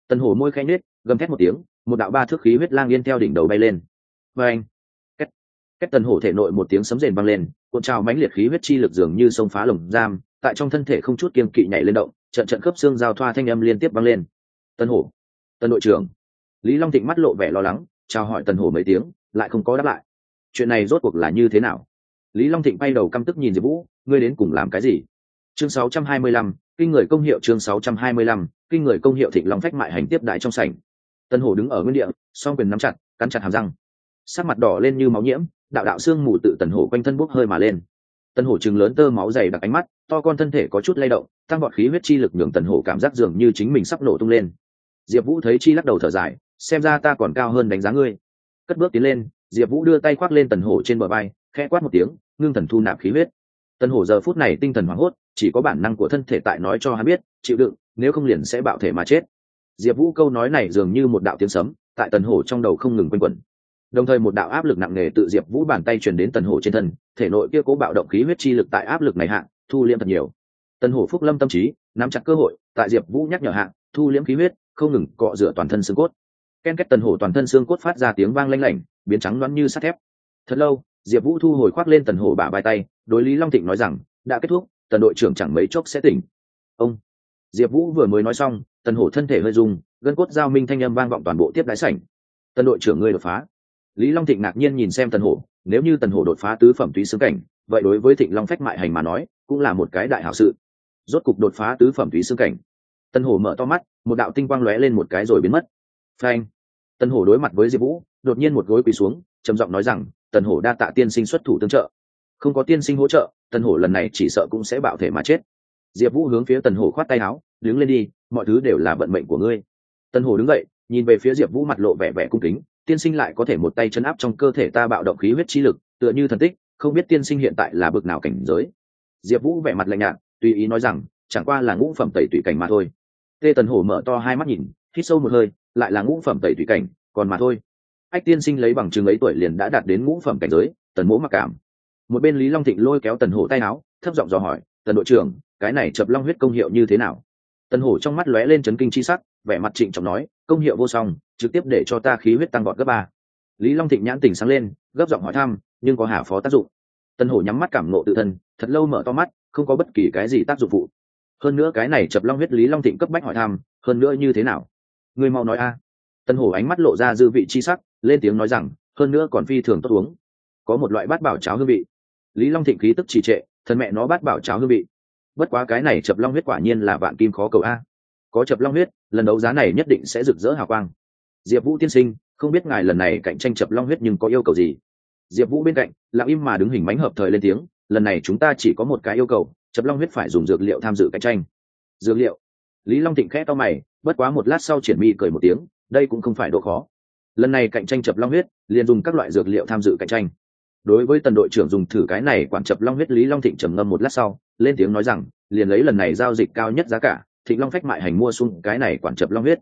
Tần hổ môi khen nết gầm thét một tiếng một đạo ba thước khí huyết lang yên theo đỉnh đầu bay lên. Và anh cách cách tần hổ thể nội một tiếng sấm rền băng lên cuộn trào mãnh liệt khí huyết chi lực dường như sông phá lồng giam tại trong thân thể không chút kiên kỵ nhảy lên động trận trận khớp xương giao thoa thanh âm liên tiếp băng lên. Tần hổ tần đội trưởng. Lý long thịnh mắt lộ vẻ lo lắng chào hỏi tần hổ mấy tiếng lại không có đáp lại. Chuyện này rốt cuộc là như thế nào? Lý long thịnh bay đầu căm tức nhìn diệp vũ ngươi đến cùng làm cái gì? Chương 625, kinh người công hiệu chương 625, kinh người công hiệu thịnh long phách mại hành tiếp đại trong sảnh. Tân hổ đứng ở nguyên địa song quyền nắm chặt cắn chặt hàm răng. Sắc mặt đỏ lên như máu nhiễm đạo đạo xương mù tự tần hổ quanh thân bốc hơi mà lên. Tần hổ chừng lớn tơ máu dày đặc ánh mắt to con thân thể có chút lay động tăng vọt khí huyết chi lực nhường tần hổ cảm giác dường như chính mình sắp nổ tung lên. Diệp vũ thấy chi lắc đầu thở dài xem ra ta còn cao hơn đánh giá ngươi. Cất bước tiến lên diệp vũ đưa tay khoác lên tần hổ trên bờ bay khẽ quát một tiếng ngưng thần thu nạp khí huyết tần hổ giờ phút này tinh thần hoảng hốt, chỉ có bản năng của thân thể tại nói cho hắn biết, chịu đựng, nếu không liền sẽ bạo thể mà chết. Diệp vũ câu nói này dường như một đạo tiếng sấm, tại tần hổ trong đầu không ngừng quanh quẩn. Đồng thời một đạo áp lực nặng nề tự diệp vũ bàn tay truyền đến tần hổ trên thân, thể nội kia cố bạo động khí huyết chi lực tại áp lực này hạng thu liễm thật nhiều. Tần hổ phúc lâm tâm trí, nắm chặt cơ hội, tại diệp vũ nhắc nhở hạng thu liễm khí huyết, không ngừng cọ rửa toàn thân xương cốt. Ken kết tần hổ toàn thân xương cốt phát ra tiếng vang lanh lảnh, biến trắng loãng như sắt thép. Thật lâu diệp vũ thu hồi khoác lên tần hổ bả vai tay, đối lý long thịnh nói rằng, đã kết thúc, tần đội trưởng chẳng mấy chốc sẽ tỉnh. Ông. Diệp vũ vừa mới nói xong, tần hổ thân thể hơi rung, gân cốt giao minh thanh âm vang vọng toàn bộ tiếp đái sảnh. Tần đội trưởng ngươi đột phá. Lý long thịnh ngạc nhiên nhìn xem tần hổ, nếu như tần hổ đột phá tứ phẩm túy xứng cảnh, vậy đối với thịnh long phách mại hành mà nói, cũng là một cái đại hảo sự. Rốt cục đột phá tứ phẩm túy xương cảnh. Tần hổ mở to mắt, một đạo tinh quang lóe lên một cái rồi biến mất. Phanh. Tần hổ đối mặt với diệp vũ, đột nhiên một gối quỳ xuống, trầm giọng nói rằng tần hổ đa tạ tiên sinh xuất thủ tương trợ. Không có tiên sinh hỗ trợ, tần hổ lần này chỉ sợ cũng sẽ bạo thể mà chết. Diệp vũ hướng phía tần hổ khoát tay áo, đứng lên đi, mọi thứ đều là vận mệnh của ngươi. Tần hổ đứng dậy, nhìn về phía diệp vũ mặt lộ vẻ vẻ cung kính, tiên sinh lại có thể một tay chấn áp trong cơ thể ta bạo động khí huyết chi lực, tựa như thần tích, không biết tiên sinh hiện tại là bực nào cảnh giới. Diệp vũ vẻ mặt lạnh nhạt, tùy ý nói rằng, chẳng qua là ngũ phẩm tẩy tùy cảnh mà thôi. Tê tần hổ mở to hai mắt nhìn, hít sâu một hơi, lại là ngũ phẩm tẩy tùy cảnh, còn mà thôi ách tiên sinh lấy bằng chứng ấy tuổi liền đã đạt đến ngũ phẩm cảnh giới, tần mỗ mặc cảm. Một bên lý long thịnh lôi kéo tần hổ tay áo, thấp giọng dò hỏi, tần đội trưởng, cái này chập long huyết công hiệu như thế nào? Tần hổ trong mắt lóe lên chấn kinh chi sắc, vẻ mặt trịnh trọng nói, công hiệu vô song, trực tiếp để cho ta khí huyết tăng gọn gấp ba. Lý long thịnh nhãn tình sáng lên, gấp giọng hỏi thăm, nhưng có hà phó tác dụng? Tần hổ nhắm mắt cảm nộ tự thân, thật lâu mở to mắt, không có bất kỳ cái gì tác dụng phụ. Hơn nữa cái này chập long huyết lý long thịnh cấp bách hỏi thăm, hơn nữa như thế nào? Người mau nói a. Tần hổ ánh mắt lộ ra dư vị chi sắc lên tiếng nói rằng, hơn nữa còn phi thường tốt uống. Có một loại bát bảo cháo hương vị. Lý long thịnh khí tức trì trệ thần mẹ nó bát bảo cháo hương vị. Bất quá cái này chập long huyết quả nhiên là vạn kim khó cầu a. Có chập long huyết, lần đấu giá này nhất định sẽ rực rỡ hào quang. Diệp vũ tiên sinh, không biết ngài lần này cạnh tranh chập long huyết nhưng có yêu cầu gì? Diệp vũ bên cạnh, lặng im mà đứng hình mánh hợp thời lên tiếng, lần này chúng ta chỉ có một cái yêu cầu, chập long huyết phải dùng dược liệu tham dự cạnh tranh. Dược liệu? Lý long thịnh khẽ to mày, bất quá một lát sau triển mi cười một tiếng, đây cũng không phải độ khó lần này cạnh tranh chập long huyết liền dùng các loại dược liệu tham dự cạnh tranh. Đối với tần đội trưởng dùng thử cái này quản chập long huyết lý long thịnh trầm ngâm một lát sau lên tiếng nói rằng liền lấy lần này giao dịch cao nhất giá cả thịnh long phách mại hành mua xung cái này quản chập long huyết.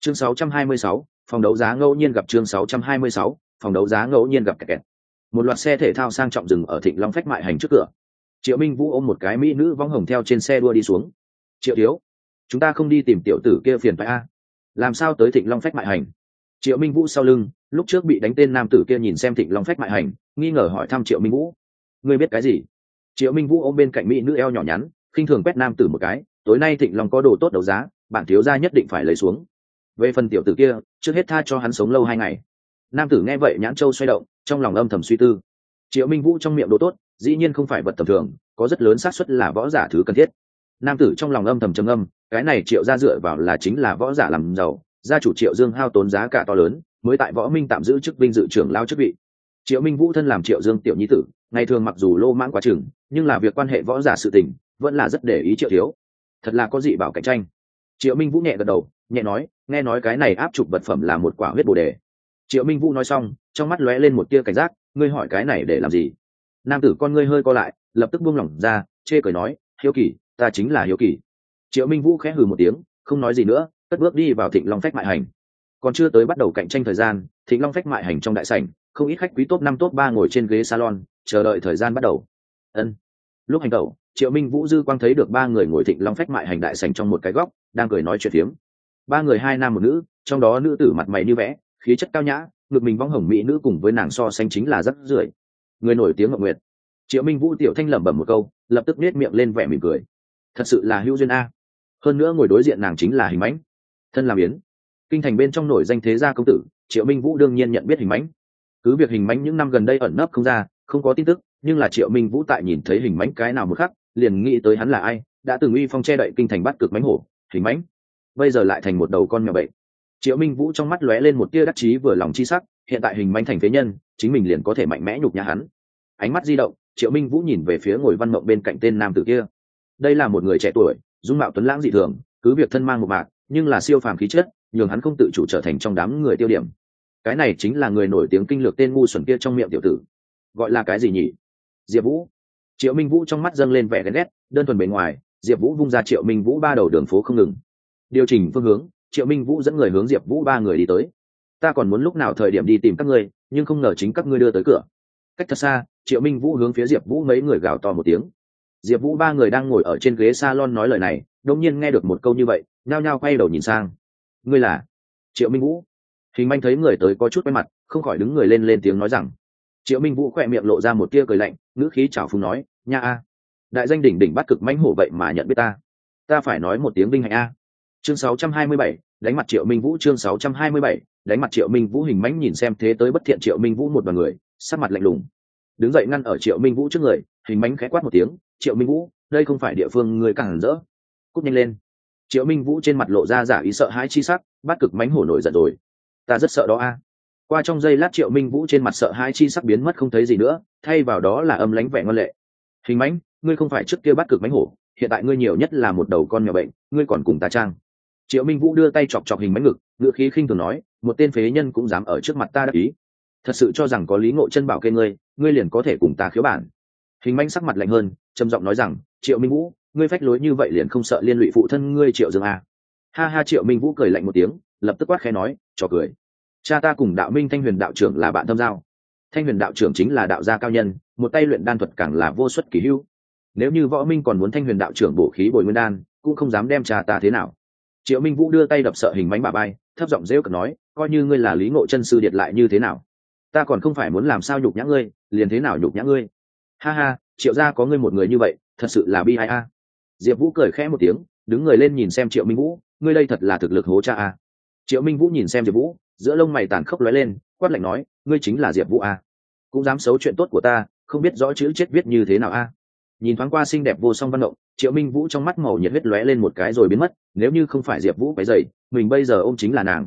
Chương 626, phòng đấu giá ngẫu nhiên gặp chương 626, phòng đấu giá ngẫu nhiên gặp kẹt kẹt. Một loạt xe thể thao sang trọng dừng ở thịnh long phách mại hành trước cửa. Triệu minh vũ ôm một cái mỹ nữ vong hồng theo trên xe đua đi xuống. Triệu thiếu chúng ta không đi tìm tiểu tử kia phiền phải a. Làm sao tới thịnh long phách mại hành? Triệu minh vũ sau lưng, lúc trước bị đánh tên nam tử kia nhìn xem thịnh long phách mại hành, nghi ngờ hỏi thăm triệu minh vũ. Ngươi biết cái gì? Triệu minh vũ ôm bên cạnh mỹ nữ eo nhỏ nhắn, khinh thường quét nam tử một cái, tối nay thịnh long có đồ tốt đấu giá bản thiếu gia nhất định phải lấy xuống. Về phần tiểu tử kia, trước hết tha cho hắn sống lâu hai ngày. Nam tử nghe vậy nhãn châu xoay động, trong lòng âm thầm suy tư. Triệu minh vũ trong miệng đồ tốt, dĩ nhiên không phải vật tầm thường, có rất lớn xác suất là võ giả thứ cần thiết. Nam tử trong lòng âm thầm trầm âm cái này triệu ra dựa vào là chính là võ giả làm giàu gia chủ triệu dương hao tốn giá cả to lớn, mới tại võ minh tạm giữ chức vinh dự trưởng lao chức vị. Triệu minh vũ thân làm triệu dương tiểu nhi tử, ngày thường mặc dù lô mãng quá chừng, nhưng là việc quan hệ võ giả sự tình, vẫn là rất để ý triệu thiếu. Thật là có dị bảo cạnh tranh. Triệu minh vũ nhẹ gật đầu, nhẹ nói, nghe nói cái này áp chụp vật phẩm là một quả huyết bồ đề. Triệu minh vũ nói xong, trong mắt lóe lên một tia cảnh giác, ngươi hỏi cái này để làm gì? Nam tử con ngươi hơi co lại, lập tức buông lỏng ra, chê cười nói, hiếu kỳ, ta chính là hiếu kỳ. Triệu minh vũ khẽ hừ một tiếng, không nói gì nữa cất bước đi vào thịnh long phách mại hành. Còn chưa tới bắt đầu cạnh tranh thời gian, thịnh long phách mại hành trong đại sảnh, không ít khách quý top năm, top ba ngồi trên ghế salon, chờ đợi thời gian bắt đầu. Ân. Lúc hành tẩu triệu minh vũ dư quang thấy được ba người ngồi thịnh long phách mại hành đại sảnh trong một cái góc, đang cười nói chuyện phiếm. Ba người hai nam một nữ, trong đó nữ tử mặt mày như vẽ, khí chất cao nhã, ngực mình vong hồng mỹ nữ cùng với nàng so sánh chính là rất rưỡi người nổi tiếng ngọc nguyệt. Triệu minh vũ tiểu thanh lẩm bẩm một câu, lập tức nết miệng lên vẻ mỉm cười. Thật sự là hữu duyên a. Hơn nữa ngồi đối diện nàng chính là hình mãnh thân làm yến. Kinh thành bên trong nổi danh thế gia công tử, triệu minh vũ đương nhiên nhận biết hình mãnh. Cứ việc hình mãnh những năm gần đây ẩn nấp không ra, không có tin tức, nhưng là triệu minh vũ tại nhìn thấy hình mãnh cái nào một khắc, liền nghĩ tới hắn là ai, đã từng uy phong che đậy kinh thành bắt cực mãnh hổ, hình mãnh. Bây giờ lại thành một đầu con mèo bệnh. Triệu minh vũ trong mắt lóe lên một tia đắc chí vừa lòng chi sắc, hiện tại hình mãnh thành phế nhân, chính mình liền có thể mạnh mẽ nhục nhã hắn. Ánh mắt di động, triệu minh vũ nhìn về phía ngồi văn mộng bên cạnh tên nam tử kia. Đây là một người trẻ tuổi, dung mạo tuấn lãng dị thường, cứ việc thân mang một mạc nhưng là siêu phàm khí chất, nhường hắn không tự chủ trở thành trong đám người tiêu điểm. Cái này chính là người nổi tiếng kinh lược tên ngu xuẩn kia trong miệng tiểu tử. Gọi là cái gì nhỉ? Diệp vũ. Triệu minh vũ trong mắt dâng lên vẻ ghen ghét, đơn thuần bề ngoài, diệp vũ vung ra triệu minh vũ ba đầu đường phố không ngừng. Điều chỉnh phương hướng, triệu minh vũ dẫn người hướng diệp vũ ba người đi tới. Ta còn muốn lúc nào thời điểm đi tìm các ngươi, nhưng không ngờ chính các ngươi đưa tới cửa. Cách thật xa, triệu minh vũ hướng phía diệp vũ mấy người gào to một tiếng diệp vũ ba người đang ngồi ở trên ghế s a lon nói lời này đông nhiên nghe được một câu như vậy nhao nhao quay đầu nhìn sang. Ngươi là? Triệu minh vũ. Hình manh thấy người tới có chút quay mặt không khỏi đứng người lên lên tiếng nói rằng. Triệu minh vũ khỏe miệng lộ ra một tia cười lạnh ngữ khí chảo phúng nói nha a đại danh đỉnh đỉnh bắt cực mãnh hổ vậy mà nhận biết ta. Ta phải nói một tiếng vinh hạnh a. Chương 627, đánh mặt triệu minh vũ chương 627, đánh mặt triệu minh vũ hình mãnh nhìn xem thế tới bất thiện triệu minh vũ một đoàn người sắc mặt lạnh lùng. Đứng dậy ngăn ở triệu minh vũ trước người hình mãnh khẽ quát một tiếng triệu minh vũ, đây không phải địa phương người càng rỡ. Cúp nhanh lên. Triệu minh vũ trên mặt lộ ra giả ý sợ hãi chi sắc, bắt cực mánh hổ nổi giận rồi. Ta rất sợ đó a. Qua trong giây lát triệu minh vũ trên mặt sợ hãi chi sắc biến mất không thấy gì nữa, thay vào đó là âm lánh vẻ ngân lệ. Hình mánh ngươi không phải trước kia bắt cực mánh hổ, hiện tại ngươi nhiều nhất là một đầu con nhỏ bệnh, ngươi còn cùng ta trang. Triệu minh vũ đưa tay chọc chọc hình mánh ngực ngựa khí khinh thường nói, một tên phế nhân cũng dám ở trước mặt ta đắc ý. Thật sự cho rằng có lý ngộ chân bảo kê ngươi ngươi liền có thể cùng ta khiếu bản. Hình manh sắc mặt lạnh hơn trầm giọng nói rằng, triệu minh vũ, ngươi phách lối như vậy liền không sợ liên lụy phụ thân ngươi triệu dương à. ha ha, triệu minh vũ cười lạnh một tiếng, lập tức quát khẽ nói, trò cười. Cha ta cùng đạo minh thanh huyền đạo trưởng là bạn thâm giao. Thanh huyền đạo trưởng chính là đạo gia cao nhân, một tay luyện đan thuật càng là vô suất kỳ hưu nếu như võ minh còn muốn thanh huyền đạo trưởng bổ khí bồi nguyên đan, cũng không dám đem cha ta thế nào. Triệu minh vũ đưa tay đập sợ hình bánh bà bay, thấp giọng rêu cực nói, coi như ngươi là lý ngộ chân sư điệt lại như thế nào? Ta còn không phải muốn làm sao nhục nhã ngươi, liền thế nào nhục nhã ngươi? Ha ha triệu gia có ngươi một người như vậy, thật sự là bi ai a. Diệp vũ cười khẽ một tiếng, đứng người lên nhìn xem triệu minh vũ, ngươi đây thật là thực lực hố cha a. Triệu minh vũ nhìn xem diệp vũ, giữa lông mày tàn khốc lóe lên, quát lạnh nói, ngươi chính là diệp vũ a. Cũng dám xấu chuyện tốt của ta, không biết rõ chữ chết viết như thế nào a. Nhìn thoáng qua xinh đẹp vô song văn động, triệu minh vũ trong mắt màu nhiệt huyết lóe lên một cái rồi biến mất, nếu như không phải diệp vũ cái dày mình bây giờ ô m chính là nàng.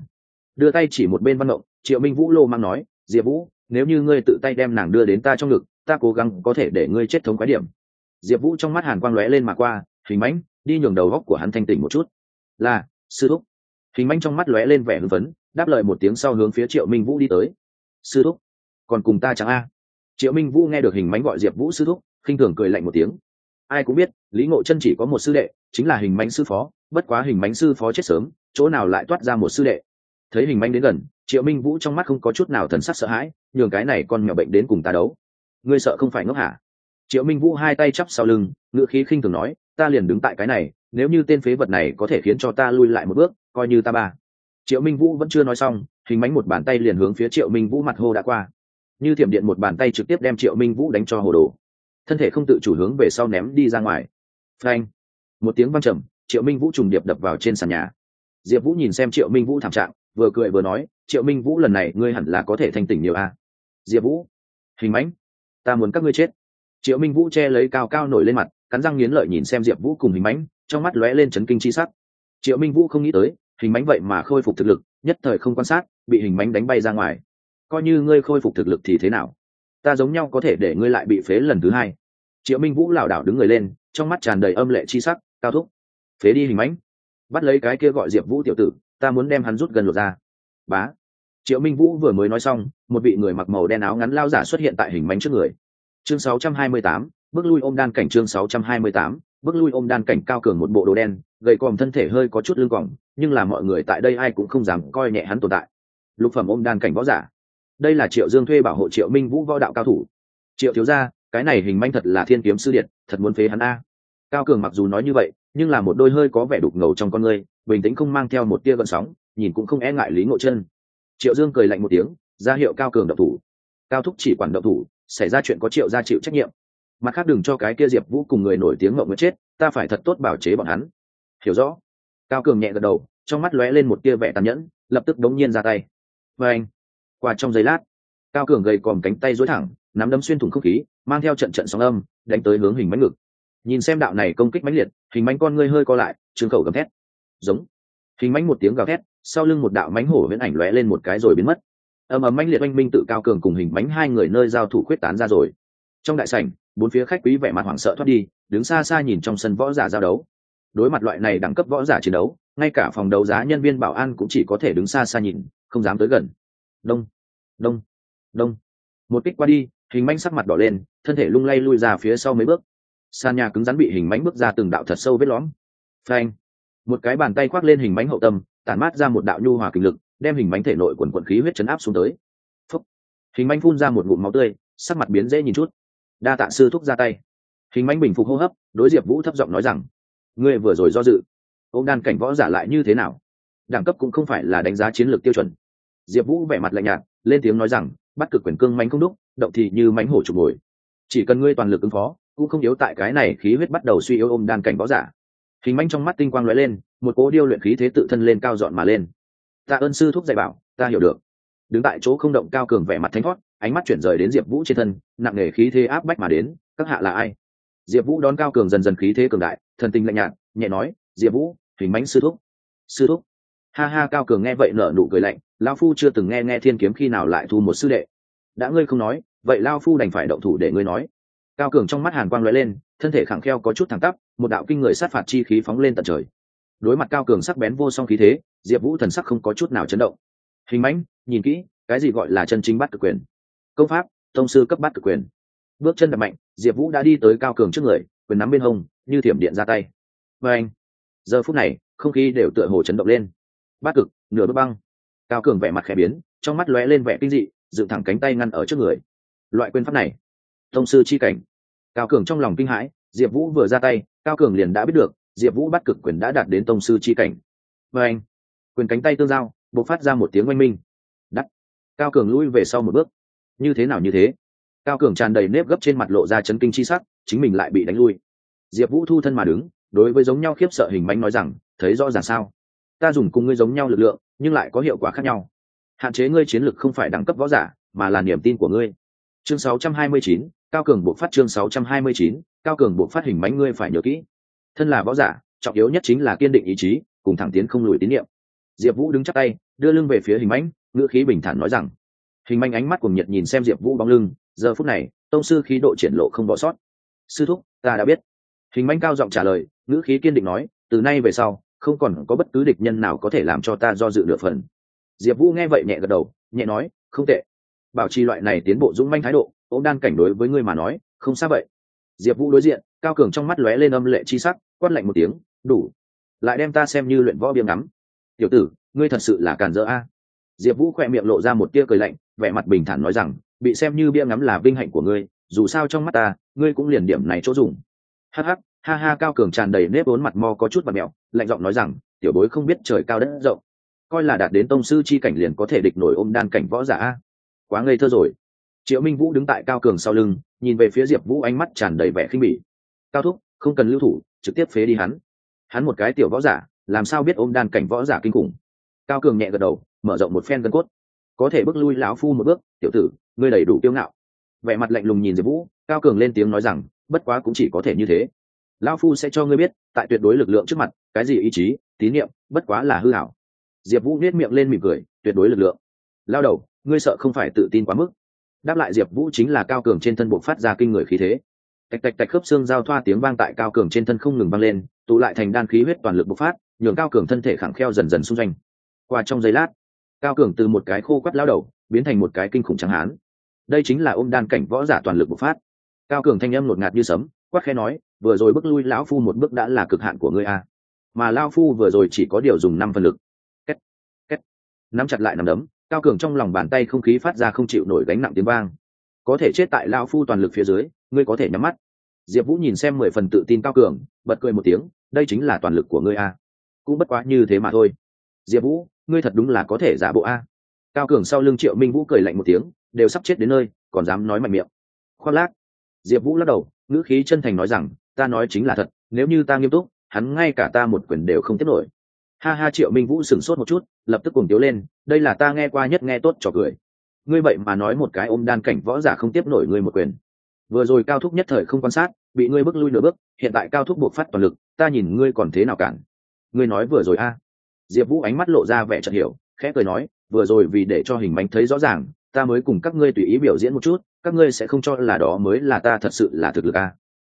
Đưa tay chỉ một bên văn động, triệu minh vũ lô mang nói, diệp vũ, nếu như ngươi tự tay đem nàng đưa đến ta trong ngực ta cố gắng có thể để ngươi chết thống quái điểm. Diệp vũ trong mắt hàn quang lóe lên mà qua hình mãnh, đi nhường đầu góc của hắn thanh tỉnh một chút. Là, sư thúc. Hình mãnh trong mắt lóe lên vẻ hưng phấn, đáp lời một tiếng sau hướng phía triệu minh vũ đi tới. Sư thúc, còn cùng ta chẳng a? Triệu minh vũ nghe được hình mãnh gọi diệp vũ sư thúc, khinh thường cười lạnh một tiếng. Ai cũng biết, lý ngộ chân chỉ có một sư đệ, chính là hình mãnh sư phó, bất quá hình mãnh sư phó chết sớm, chỗ nào lại toát ra một sư đệ? Thấy hình mánh đến gần, triệu minh vũ trong mắt không có chút nào thần sắc sợ hãi, nhường cái này con nhỏ bệnh đến cùng ta đấu ngươi sợ không phải ngốc hả? Triệu minh vũ hai tay chắp sau lưng, ngữ khí khinh thường nói, ta liền đứng tại cái này, nếu như tên phế vật này có thể khiến cho ta lui lại một bước, coi như ta ba. Triệu minh vũ vẫn chưa nói xong, hình mánh một bàn tay liền hướng phía triệu minh vũ mặt hô đã qua. Như thiểm điện một bàn tay trực tiếp đem triệu minh vũ đánh cho hồ đồ. Thân thể không tự chủ hướng về sau ném đi ra ngoài. Phanh! Một tiếng văng trầm, triệu minh vũ trùng điệp đập vào trên sàn nhà. Diệp vũ nhìn xem triệu minh vũ thảm trạng, vừa cười vừa nói, triệu minh vũ lần này ngươi hẳn là có thể thanh tỉnh nhiều a. Diệp vũ, hình mãnh ta muốn các ngươi chết. Triệu minh vũ che lấy cao cao nổi lên mặt, cắn răng nghiến lợi nhìn xem diệp vũ cùng hình mánh trong mắt lóe lên chấn kinh chi sắc. Triệu minh vũ không nghĩ tới, hình mánh vậy mà khôi phục thực lực, nhất thời không quan sát, bị hình mánh đánh bay ra ngoài. Coi như ngươi khôi phục thực lực thì thế nào? Ta giống nhau có thể để ngươi lại bị phế lần thứ hai. Triệu minh vũ lảo đảo đứng người lên, trong mắt tràn đầy âm lệ chi sắc, cao thúc. Phế đi hình mánh bắt lấy cái kia gọi diệp vũ tiểu tử, ta muốn đem hắn rút gần lột ra. Bá. Triệu minh vũ vừa mới nói xong một vị người mặc màu đen áo ngắn lao giả xuất hiện tại hình mánh trước người. Chương 628, bước lui ôm đan cảnh chương 628, bước lui ôm đan cảnh cao cường một bộ đồ đen gầy còm thân thể hơi có chút lưng còng nhưng là mọi người tại đây ai cũng không dám coi nhẹ hắn tồn tại. Lục phẩm ôm đan cảnh võ giả. Đây là triệu dương thuê bảo hộ triệu minh vũ võ đạo cao thủ. Triệu thiếu gia cái này hình manh thật là thiên kiếm sư điện thật muốn phế hắn a. Cao cường mặc dù nói như vậy nhưng là một đôi hơi có vẻ đục ngầu trong con người bình tĩnh không mang theo một tia gợn sóng nhìn cũng không e ngại lý ngộ chân. Triệu dương cười lạnh một tiếng ra hiệu cao cường độc thủ. Cao thúc chỉ quản độc thủ, xảy ra chuyện có triệu ra chịu trách nhiệm. Mặt khác đừng cho cái kia diệp vũ cùng người nổi tiếng ngậm mới chết, ta phải thật tốt bảo chế bọn hắn. Hiểu rõ? Cao cường nhẹ gật đầu, trong mắt lóe lên một tia vẻ tàn nhẫn, lập tức đống nhiên ra tay. Và anh, qua trong giây lát, cao cường gầy còm cánh tay dối thẳng, nắm đấm xuyên thủng không khí, mang theo trận trận sóng âm, đánh tới hướng hình mánh ngực. Nhìn xem đạo này công kích mãnh liệt, hình mánh con ngươi hơi co lại, trương khẩu gầm thét. Giống. Hình mánh một tiếng gào thét, sau lưng một đạo mánh hổ viễn ảnh lóe lên một cái rồi biến mất ầm ầm mãnh liệt oanh minh tự cao cường cùng hình bánh hai người nơi giao thủ khuyết tán ra rồi. Trong đại sảnh, bốn phía khách quý vẻ mặt hoảng sợ thoát đi, đứng xa xa nhìn trong sân võ giả giao đấu. Đối mặt loại này đẳng cấp võ giả chiến đấu, ngay cả phòng đấu giá nhân viên bảo an cũng chỉ có thể đứng xa xa nhìn, không dám tới gần. Đông đông đông. Một kích qua đi, hình manh sắc mặt đỏ lên, thân thể lung lay lui ra phía sau mấy bước. Sàn nhà cứng rắn bị hình mánh bước ra từng đạo thật sâu vết lõm. Phanh. Một cái bàn tay khoác lên hình mánh hậu tâm, tản mát ra một đạo nhu hòa kinh lực đem hình mánh thể nội quần quần khí huyết chấn áp xuống tới. Phúc. hình mánh phun ra một ngụm máu tươi, sắc mặt biến dễ nhìn chút. Đa tạ sư thúc ra tay. Hình mánh bình phục hô hấp, đối diệp vũ thấp giọng nói rằng, ngươi vừa rồi do dự ô đan cảnh võ giả lại như thế nào? Đẳng cấp cũng không phải là đánh giá chiến lược tiêu chuẩn. Diệp vũ vẻ mặt lạnh nhạt, lên tiếng nói rằng, bắt cực quyền cương mánh không đúc, động thì như mánh hổ trục ngồi chỉ cần ngươi toàn lực ứng phó, cũng không yếu tại cái này khí huyết bắt đầu suy yếu ôm đan cảnh võ giả. Hình manh trong mắt tinh quang lóe lên, một cố điêu luyện khí thế tự thân lên cao dọn mà lên tạ ơn sư thúc dạy bảo, ta hiểu được. Đứng tại chỗ không động cao cường vẻ mặt thánh thoát ánh mắt chuyển rời đến diệp vũ trên thân, nặng nề khí thế áp bách mà đến, các hạ là ai? Diệp vũ đón cao cường dần dần khí thế cường đại, thần tình lạnh nhạt, nhẹ nói, diệp vũ, hình mánh sư thúc. Sư thúc? Ha ha, cao cường nghe vậy nở nụ cười lạnh lao phu chưa từng nghe nghe thiên kiếm khi nào lại thu một sư đệ. Đã ngươi không nói, vậy lao phu đành phải động thủ để ngươi nói. Cao cường trong mắt hàn quang lóe lên, thân thể khẳng kheo có chút thẳng tắp, một đạo kinh người sát phạt chi khí phóng lên tận trời đối mặt cao cường sắc bén vô song khí thế, diệp vũ thần sắc không có chút nào chấn động. Hình mãnh, nhìn kỹ, cái gì gọi là chân chính bắt cực quyền? Công pháp thông sư cấp bắt cực quyền. Bước chân đập mạnh, diệp vũ đã đi tới cao cường trước người, quyền nắm bên hông, như thiểm điện ra tay. Và anh, giờ phút này, không khí đều tựa hồ chấn động lên. Bát cực, nửa bước băng. Cao cường vẻ mặt khẽ biến, trong mắt lóe lên vẻ kinh dị, dựng thẳng cánh tay ngăn ở trước người. Loại quyền pháp này thông sư chi cảnh. Cao cường trong lòng kinh hãi, diệp vũ vừa ra tay, cao cường liền đã biết được diệp vũ bắt cực quyền đã đạt đến tông sư chi cảnh. Và anh quyền cánh tay tương giao b ộ c phát ra một tiếng oanh minh. Đắt cao cường lui về sau một bước. Như thế nào như thế? Cao cường tràn đầy nếp gấp trên mặt lộ ra chấn kinh chi sắc chính mình lại bị đánh lui. Diệp vũ thu thân mà đứng đối với giống nhau khiếp sợ hình mánh nói rằng thấy rõ ràng sao? Ta dùng cùng ngươi giống nhau lực lượng nhưng lại có hiệu quả khác nhau. Hạn chế ngươi chiến lực không phải đẳng cấp võ giả mà là niềm tin của ngươi. Chương 629, cao cường buộc phát chương 629, cao cường buộc phát hình mánh ngươi phải nhớ kỹ thân là võ giả, trọng yếu nhất chính là kiên định ý chí, cùng thẳng tiến không lùi tín nhiệm diệp vũ đứng chắc tay, đưa lưng về phía hình mãnh, ngữ khí bình thản nói rằng, hình manh ánh mắt cùng nhiệt nhìn xem diệp vũ bóng lưng, giờ phút này, tông sư khí độ triển lộ không bỏ sót. Sư thúc, ta đã biết. Hình manh cao giọng trả lời, ngữ khí kiên định nói, từ nay về sau, không còn có bất cứ địch nhân nào có thể làm cho ta do dự nửa phần. Diệp vũ nghe vậy nhẹ gật đầu, nhẹ nói, không tệ. Bảo trì loại này tiến bộ dũng manh thái độ ô đan cảnh đối với ngươi mà nói, không xa vậy. Diệp vũ đối diện, cao cường trong mắt lóe lên âm lệ chi sắc quát lạnh một tiếng, đủ, lại đem ta xem như luyện võ biếng ngắm. Tiểu tử, ngươi thật sự là càn dỡ a. Diệp vũ khỏe miệng lộ ra một tia cười lạnh, vẻ mặt bình thản nói rằng, bị xem như bia ngắm là vinh hạnh của ngươi, dù sao trong mắt ta, ngươi cũng liền điểm này chỗ dùng. Hh ha ha, cao cường tràn đầy nếp vốn mặt mo có chút và mẹo, lạnh giọng nói rằng, tiểu bối không biết trời cao đất rộng, coi là đạt đến tông sư chi cảnh liền có thể địch nổi ôm đan cảnh võ giả a. Quá ngây thơ rồi. Triệu minh vũ đứng tại cao cường sau lưng, nhìn về phía diệp vũ ánh mắt tràn đầy vẻ khinh bỉ. Cao thúc, không cần lưu thủ trực tiếp phế đi hắn. Hắn một cái tiểu võ giả, làm sao biết ôm đan cảnh võ giả kinh khủng? Cao cường nhẹ gật đầu, mở rộng một phen gân cốt. Có thể bước lui lão phu một bước, tiểu tử, ngươi đầy đủ kiêu ngạo. Vẻ mặt lạnh lùng nhìn diệp vũ, cao cường lên tiếng nói rằng, bất quá cũng chỉ có thể như thế. Lão phu sẽ cho ngươi biết, tại tuyệt đối lực lượng trước mặt, cái gì ý chí, tín nhiệm bất quá là hư hảo diệp vũ nết miệng lên mỉm cười, tuyệt đối lực lượng. Lao đầu, ngươi sợ không phải tự tin quá mức. Đáp lại diệp vũ chính là cao cường trên thân buộc phát ra kinh người khí thế tạch tạch tạch khớp xương giao thoa tiếng vang tại cao cường trên thân không ngừng vang lên, tụ lại thành đan khí huyết toàn lực bộc phát, nhường cao cường thân thể khẳng kheo dần dần xung danh qua trong giây lát, cao cường từ một cái khô quắt lao đầu, biến thành một cái kinh khủng trắng hán. Đây chính là ôm đan cảnh võ giả toàn lực bộc phát. Cao cường thanh âm ngột ngạt như sấm, quát khẽ nói, vừa rồi bước lui lão phu một bước đã là cực hạn của ngươi a. Mà lao phu vừa rồi chỉ có điều dùng năm phần lực. Két két. Nắm chặt lại nắm đấm, cao cường trong lòng bàn tay không khí phát ra không chịu nổi gánh nặng tiếng vang. Có thể chết tại lao phu toàn lực phía dưới ngươi có thể nhắm mắt. Diệp vũ nhìn xem mười phần tự tin cao cường, bật cười một tiếng, đây chính là toàn lực của ngươi a. Cũng bất quá như thế mà thôi. Diệp vũ, ngươi thật đúng là có thể giả bộ a. Cao cường sau lưng triệu minh vũ cười lạnh một tiếng, đều sắp chết đến nơi, còn dám nói mạnh miệng. Khoác lác. Diệp vũ lắc đầu, ngữ khí chân thành nói rằng, ta nói chính là thật, nếu như ta nghiêm túc, hắn ngay cả ta một quyền đều không tiếp nổi. Ha ha, triệu minh vũ sửng sốt một chút, lập tức cùng tiếu lên, đây là ta nghe qua nhất nghe tốt trò cười. Ngươi vậy mà nói một cái ôm đan cảnh võ giả không tiếp nổi ngươi một quyền vừa rồi cao thúc nhất thời không quan sát, bị ngươi bước lui nửa bước, hiện tại cao thúc buộc phát toàn lực, ta nhìn ngươi còn thế nào cản. Ngươi nói vừa rồi a. Diệp vũ ánh mắt lộ ra vẻ chợt hiểu, khẽ cười nói, vừa rồi vì để cho hình bánh thấy rõ ràng, ta mới cùng các ngươi tùy ý biểu diễn một chút, các ngươi sẽ không cho là đó mới là ta thật sự là thực lực a.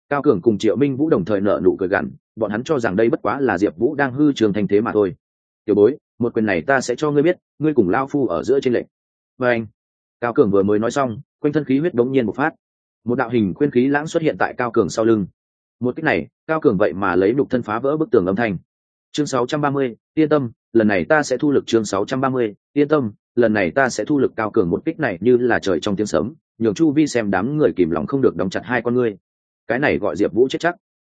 Cao cường cùng triệu minh vũ đồng thời nợ nụ cười gằn, bọn hắn cho rằng đây bất quá là diệp vũ đang hư trường thành thế mà thôi. Tiểu bối, một quyền này ta sẽ cho ngươi biết, ngươi cùng lao phu ở giữa trên lệnh và anh, cao cường vừa mới nói xong, quanh thân khí huyết đống nhiên một phát một đạo hình khuyên khí lãng xuất hiện tại cao cường sau lưng. Một cách này cao cường vậy mà lấy đục thân phá vỡ bức tường âm thanh. Chương 630, yên tâm lần này ta sẽ thu lực chương 630, yên tâm lần này ta sẽ thu lực cao cường một kích này như là trời trong tiếng sấm nhường chu vi xem đám người kìm lòng không được đóng chặt hai con ngươi. Cái này gọi diệp vũ chết chắc.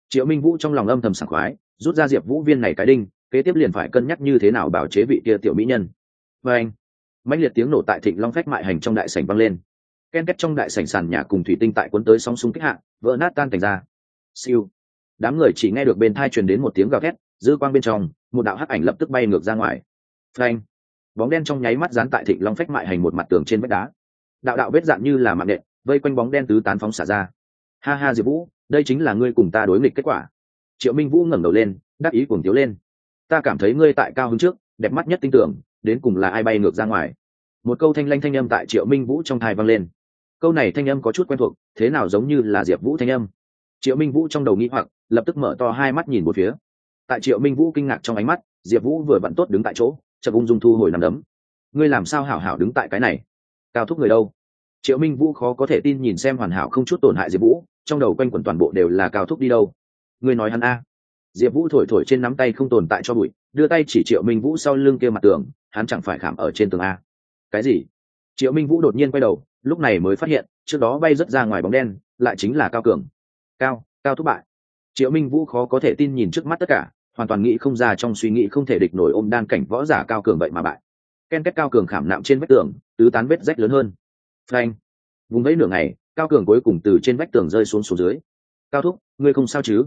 Triệu minh vũ trong lòng âm thầm sảng khoái rút ra diệp vũ viên này cái đinh kế tiếp liền phải cân nhắc như thế nào bảo chế vị kia tiểu mỹ nhân. Và anh mãnh liệt tiếng nổ tại thịnh long phách mại hành trong đại sảnh vang lên ken két trong đại sảnh sàn nhà cùng thủy tinh tại cuốn tới sóng súng kích hạ, vỡ nát tan thành ra. Siêu. Đám người chỉ nghe được bên thai truyền đến một tiếng gào thét, dư quang bên trong, một đạo hắc ảnh lập tức bay ngược ra ngoài. Phanh. Bóng đen trong nháy mắt dán tại thịnh long phách mại hành một mặt tường trên vách đá. Đạo đạo vết dạn như là mạng nện, vây quanh bóng đen tứ tán phóng xả ra. Ha ha diệp vũ, đây chính là ngươi cùng ta đối nghịch kết quả. Triệu minh vũ ngẩng đầu lên, đắc ý cuồng tiếu lên. Ta cảm thấy ngươi tại cao hứng trước, đẹp mắt nhất tin tưởng, đến cùng là ai bay ngược ra ngoài. Một câu thanh lanh thanh âm tại triệu minh vũ trong thai vang lên câu này thanh âm có chút quen thuộc, thế nào giống như là diệp vũ thanh âm. Triệu minh vũ trong đầu nghĩ hoặc, lập tức mở to hai mắt nhìn một phía. Tại triệu minh vũ kinh ngạc trong ánh mắt, diệp vũ vừa vặn tốt đứng tại chỗ, chậm ung dung thu hồi nằm đấm. Ngươi làm sao hảo hảo đứng tại cái này? Cao thúc người đâu? Triệu minh vũ khó có thể tin nhìn xem hoàn hảo không chút tổn hại diệp vũ, trong đầu quanh quẩn toàn bộ đều là cao thúc đi đâu. Ngươi nói hắn a. Diệp vũ thổi thổi trên nắm tay không tồn tại cho bụi, đưa tay chỉ triệu minh vũ sau lưng kia mặt tường, hắn chẳng phải khảm ở trên tường a. Cái gì? Triệu minh vũ đột nhiên quay đầu, lúc này mới phát hiện, trước đó bay rớt ra ngoài bóng đen, lại chính là cao cường. Cao cao thúc bại. Triệu minh vũ khó có thể tin nhìn trước mắt tất cả, hoàn toàn nghĩ không ra trong suy nghĩ không thể địch nổi ôm đan cảnh võ giả cao cường vậy mà bại. Ken kết cao cường khảm nạm trên vách tường, tứ tán vết rách lớn hơn. Frank vùng vẫy nửa ngày, cao cường cuối cùng từ trên vách tường rơi xuống xuống dưới. Cao thúc, ngươi không sao chứ?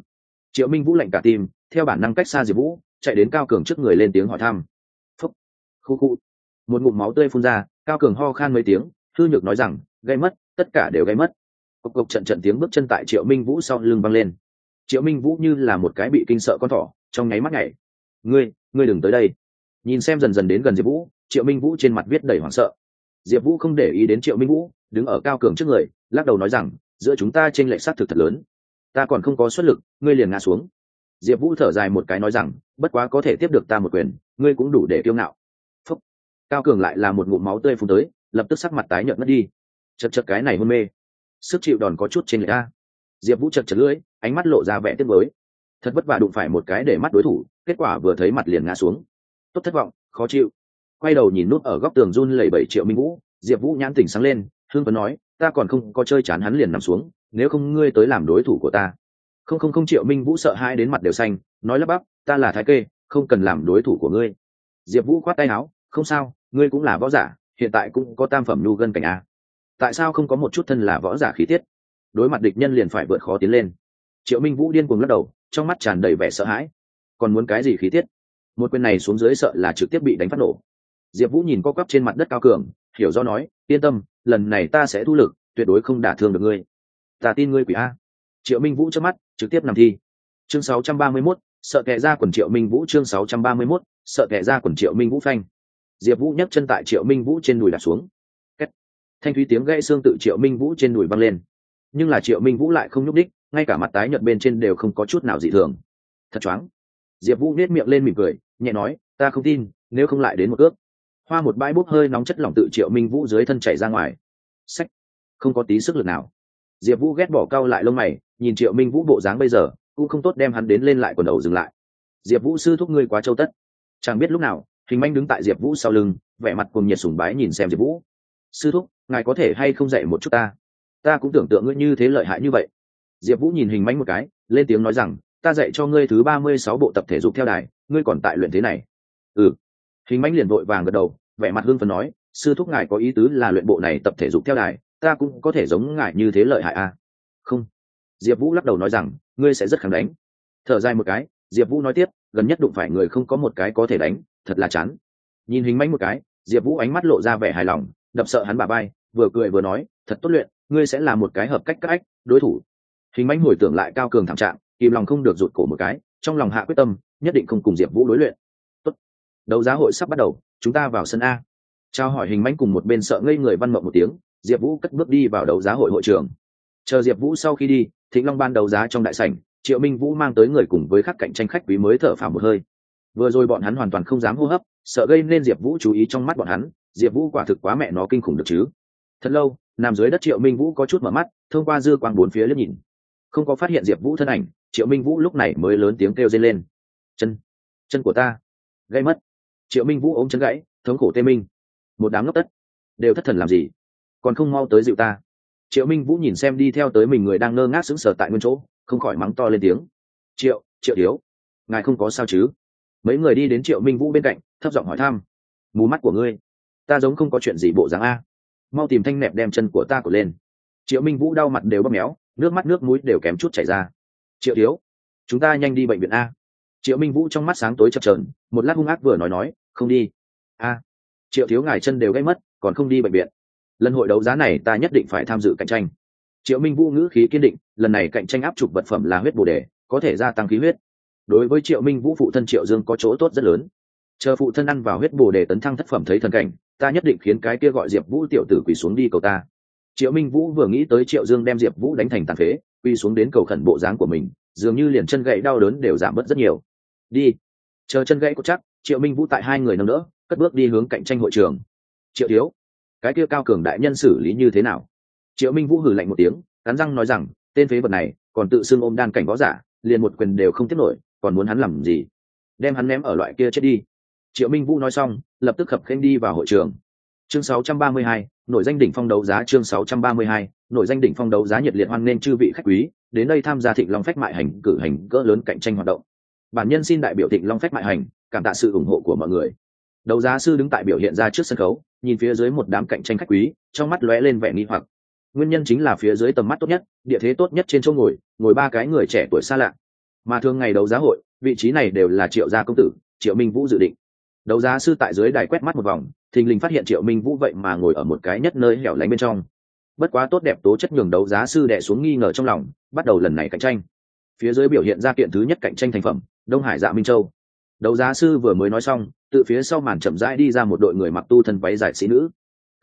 Triệu minh vũ lạnh cả tim, theo bản năng cách xa diệp vũ, chạy đến cao cường trước người lên tiếng hỏi thăm. Phúc. Khu khu một ngụm máu tươi phun ra, cao cường ho khan mấy tiếng, thư nhược nói rằng, gây mất, tất cả đều gây mất. Cộc cộc trận trận tiếng bước chân tại triệu minh vũ sau lưng văng lên. Triệu minh vũ như là một cái bị kinh sợ con thỏ, trong nháy mắt nhảy. Ngươi ngươi đừng tới đây. Nhìn xem dần dần đến gần diệp vũ, triệu minh vũ trên mặt viết đầy hoảng sợ. Diệp vũ không để ý đến triệu minh vũ, đứng ở cao cường trước người, lắc đầu nói rằng, giữa chúng ta t r ê n lệch s á t thực thật lớn. Ta còn không có xuất lực, ngươi liền ngã xuống. Diệp vũ thở dài một cái nói rằng, bất quá có thể tiếp được ta một quyền, ngươi cũng đủ để kiêu ngạo cao cường lại là một ngụm máu tươi phun tới, lập tức sắc mặt tái nhợt mất đi. Chật chật cái này hôn mê. Sức chịu đòn có chút trên người ta diệp vũ chật chật lưỡi, ánh mắt lộ ra vẻ tiếc mới thật vất vả đụng phải một cái để mắt đối thủ, kết quả vừa thấy mặt liền ngã xuống. Tốt thất vọng, khó chịu. Quay đầu nhìn nút ở góc tường run lẩy bảy triệu minh vũ, diệp vũ nhãn tỉnh sáng lên hương phấn nói, ta còn không có chơi chán hắn liền nằm xuống, nếu không ngươi tới làm đối thủ của ta. Không không không triệu minh vũ sợ hai đến mặt đều xanh, nói lắp bắp, ta là thái kê, không cần làm đối thủ của ngươi. Diệp vũ khoát tay áo không sao ngươi cũng là võ giả hiện tại cũng có tam phẩm nhu gân cảnh a. Tại sao không có một chút thân là võ giả khí tiết? Đối mặt địch nhân liền phải vượt khó tiến lên. Triệu minh vũ điên cuồng lắc đầu trong mắt tràn đầy vẻ sợ hãi. Còn muốn cái gì khí tiết? Một quyền này xuống dưới sợ là trực tiếp bị đánh phát nổ. Diệp vũ nhìn co quắp trên mặt đất cao cường hiểu do nói yên tâm lần này ta sẽ thu lực tuyệt đối không đả thương được ngươi. Ta tin ngươi quỷ a. Triệu minh vũ trước mắt trực tiếp nằm thi. Chương 631, sợ kẻ ra quần triệu minh vũ chương 631, sợ kẻ ra quần triệu minh vũ phanh diệp vũ nhấc chân tại triệu minh vũ trên đùi đặt xuống. Kết. thanh thúy tiếng gãy xương tự triệu minh vũ trên đùi văng lên. Nhưng là triệu minh vũ lại không nhúc đích ngay cả mặt tái nhợt bên trên đều không có chút nào dị thường. Thật choáng. Diệp vũ nết miệng lên mỉm cười, nhẹ nói, ta không tin, nếu không lại đến một ước. Hoa một bãi bốc hơi nóng chất lỏng tự triệu minh vũ dưới thân chảy ra ngoài. Sách không có tí sức lực nào. Diệp vũ ghét bỏ cau lại lông mày, nhìn triệu minh vũ bộ dáng bây giờ, cũng không tốt đem hắn đến lên lại quần đầu dừng lại. Diệp vũ, sư thúc ngươi quá châu tất. Chẳng biết lúc nào hình manh đứng tại diệp vũ sau lưng, vẻ mặt cùng nhiệt sùng bái nhìn xem diệp vũ. Sư thúc, ngài có thể hay không dạy một chút ta? Ta cũng tưởng tượng ngươi như thế lợi hại như vậy. Diệp vũ nhìn hình manh một cái, lên tiếng nói rằng, ta dạy cho ngươi thứ ba mươi sáu bộ tập thể dục theo đài, ngươi còn tại luyện thế này. Ừ. Hình manh liền vội vàng gật đầu, vẻ mặt hương phần nói, sư thúc ngài có ý tứ là luyện bộ này tập thể dục theo đài, ta cũng có thể giống ngài như thế lợi hại à? không. Diệp vũ lắc đầu nói rằng, ngươi sẽ rất kháng đánh. Thở dài một cái, diệp vũ nói tiếp gần nhất đụng phải người không có một cái có thể đánh, thật là chán. Nhìn hình mánh một cái, diệp vũ ánh mắt lộ ra vẻ hài lòng, đập sợ hắn bà bay vừa cười vừa nói, thật tốt luyện, ngươi sẽ là một cái hợp cách các ách, đối thủ. Hình mánh hồi tưởng lại cao cường thảm trạng kìm lòng không được rụt cổ một cái, trong lòng hạ quyết tâm, nhất định không cùng diệp vũ đối luyện. Tốt. đấu giá hội sắp bắt đầu, chúng ta vào sân a. Trao hỏi hình mánh cùng một bên sợ ngây người văn mộng một tiếng, diệp vũ cất bước đi vào đấu giá hội hội trường chờ diệp vũ sau khi đi, thịnh long ban đấu giá trong đại sảnh triệu minh vũ mang tới người cùng với khắc cạnh tranh khách quý mới thở phào một hơi. Vừa rồi bọn hắn hoàn toàn không dám hô hấp, sợ gây nên diệp vũ chú ý trong mắt bọn hắn, diệp vũ quả thực quá mẹ nó kinh khủng được chứ. Thật lâu, nằm dưới đất triệu minh vũ có chút mở mắt, thông qua dư quang bốn phía liếc nhìn. Không có phát hiện diệp vũ thân ảnh, triệu minh vũ lúc này mới lớn tiếng kêu dây lên. Chân chân của ta gây mất. Triệu minh vũ ôm chân gãy, thống khổ tê minh. Một đám ngốc tất, đều thất thần làm gì? Còn không mau tới dịu ta. Triệu minh vũ nhìn xem đi theo tới mình người đang ngơ ngác sững sờ tại nguyên chỗ không khỏi mắng to lên tiếng. Triệu triệu thiếu, ngài không có sao chứ? Mấy người đi đến triệu minh vũ bên cạnh, thấp giọng hỏi thăm. Mù mắt của ngươi, ta giống không có chuyện gì bộ dáng a. Mau tìm thanh nẹp đem chân của ta của lên. Triệu minh vũ đau mặt đều bóp méo, nước mắt nước mũi đều kém chút chảy ra. Triệu thiếu, chúng ta nhanh đi bệnh viện a. Triệu minh vũ trong mắt sáng tối chập trờn một lát hung ác vừa nói nói, không đi. A, triệu thiếu ngài chân đều gây mất, còn không đi bệnh viện. Lần hội đấu giá này ta nhất định phải tham dự cạnh tranh triệu minh vũ ngữ khí kiên định, lần này cạnh tranh áp chụp vật phẩm là huyết bồ đề, có thể gia tăng khí huyết. Đối với triệu minh vũ phụ thân triệu dương có chỗ tốt rất lớn. Chờ phụ thân ăn vào huyết bồ đề tấn thăng thất phẩm thấy thần cảnh, ta nhất định khiến cái kia gọi diệp vũ tiểu tử quỳ xuống đi cầu ta. Triệu minh vũ vừa nghĩ tới triệu dương đem diệp vũ đánh thành tàn phế, quỳ xuống đến cầu khẩn bộ dáng của mình, dường như liền chân gậy đau đớn đều giảm bớt rất nhiều. Đi. Chờ chân gãy có chắc, triệu minh vũ tại hai người nâng đỡ, cất bước đi hướng cạnh tranh hội trường. Triệu thiếu, cái kia cao cường đại nhân xử lý như thế nào? Triệu minh vũ hử lạnh một tiếng cắn răng nói rằng tên phế vật này còn tự xưng ôm đan cảnh võ giả liền một quyền đều không tiếp nổi còn muốn hắn làm gì? Đem hắn ném ở loại kia chết đi. Triệu minh vũ nói xong lập tức khập khênh đi vào hội trường. Chương 632, nội danh đỉnh phong đấu giá chương 632, nội danh đỉnh phong đấu giá nhiệt liệt hoan nên chư vị khách quý đến đây tham gia thịnh long phách mại hành cử hành cỡ lớn cạnh tranh hoạt động. Bản nhân xin đại biểu thịnh long phách mại hành cảm tạ sự ủng hộ của mọi người. Đấu giá sư đứng tại biểu hiện ra trước sân khấu nhìn phía dưới một đám cạnh tranh khách quý trong mắt lóe lên vẻ nghi hoặc nguyên nhân chính là phía dưới tầm mắt tốt nhất, địa thế tốt nhất trên chỗ ngồi ngồi ba cái người trẻ tuổi xa lạ. Mà thường ngày đấu giá hội, vị trí này đều là triệu gia công tử, triệu minh vũ dự định. Đấu giá sư tại dưới đài quét mắt một vòng, thình lình phát hiện triệu minh vũ vậy mà ngồi ở một cái nhất nơi hẻo lánh bên trong. Bất quá tốt đẹp tố chất nhường đấu giá sư đẻ xuống nghi ngờ trong lòng, bắt đầu lần này cạnh tranh. Phía dưới biểu hiện ra kiện thứ nhất cạnh tranh thành phẩm, đông hải dạ minh châu. Đấu giá sư vừa mới nói xong từ phía sau màn chậm rãi đi ra một đội người mặc tu thân váy dài sĩ nữ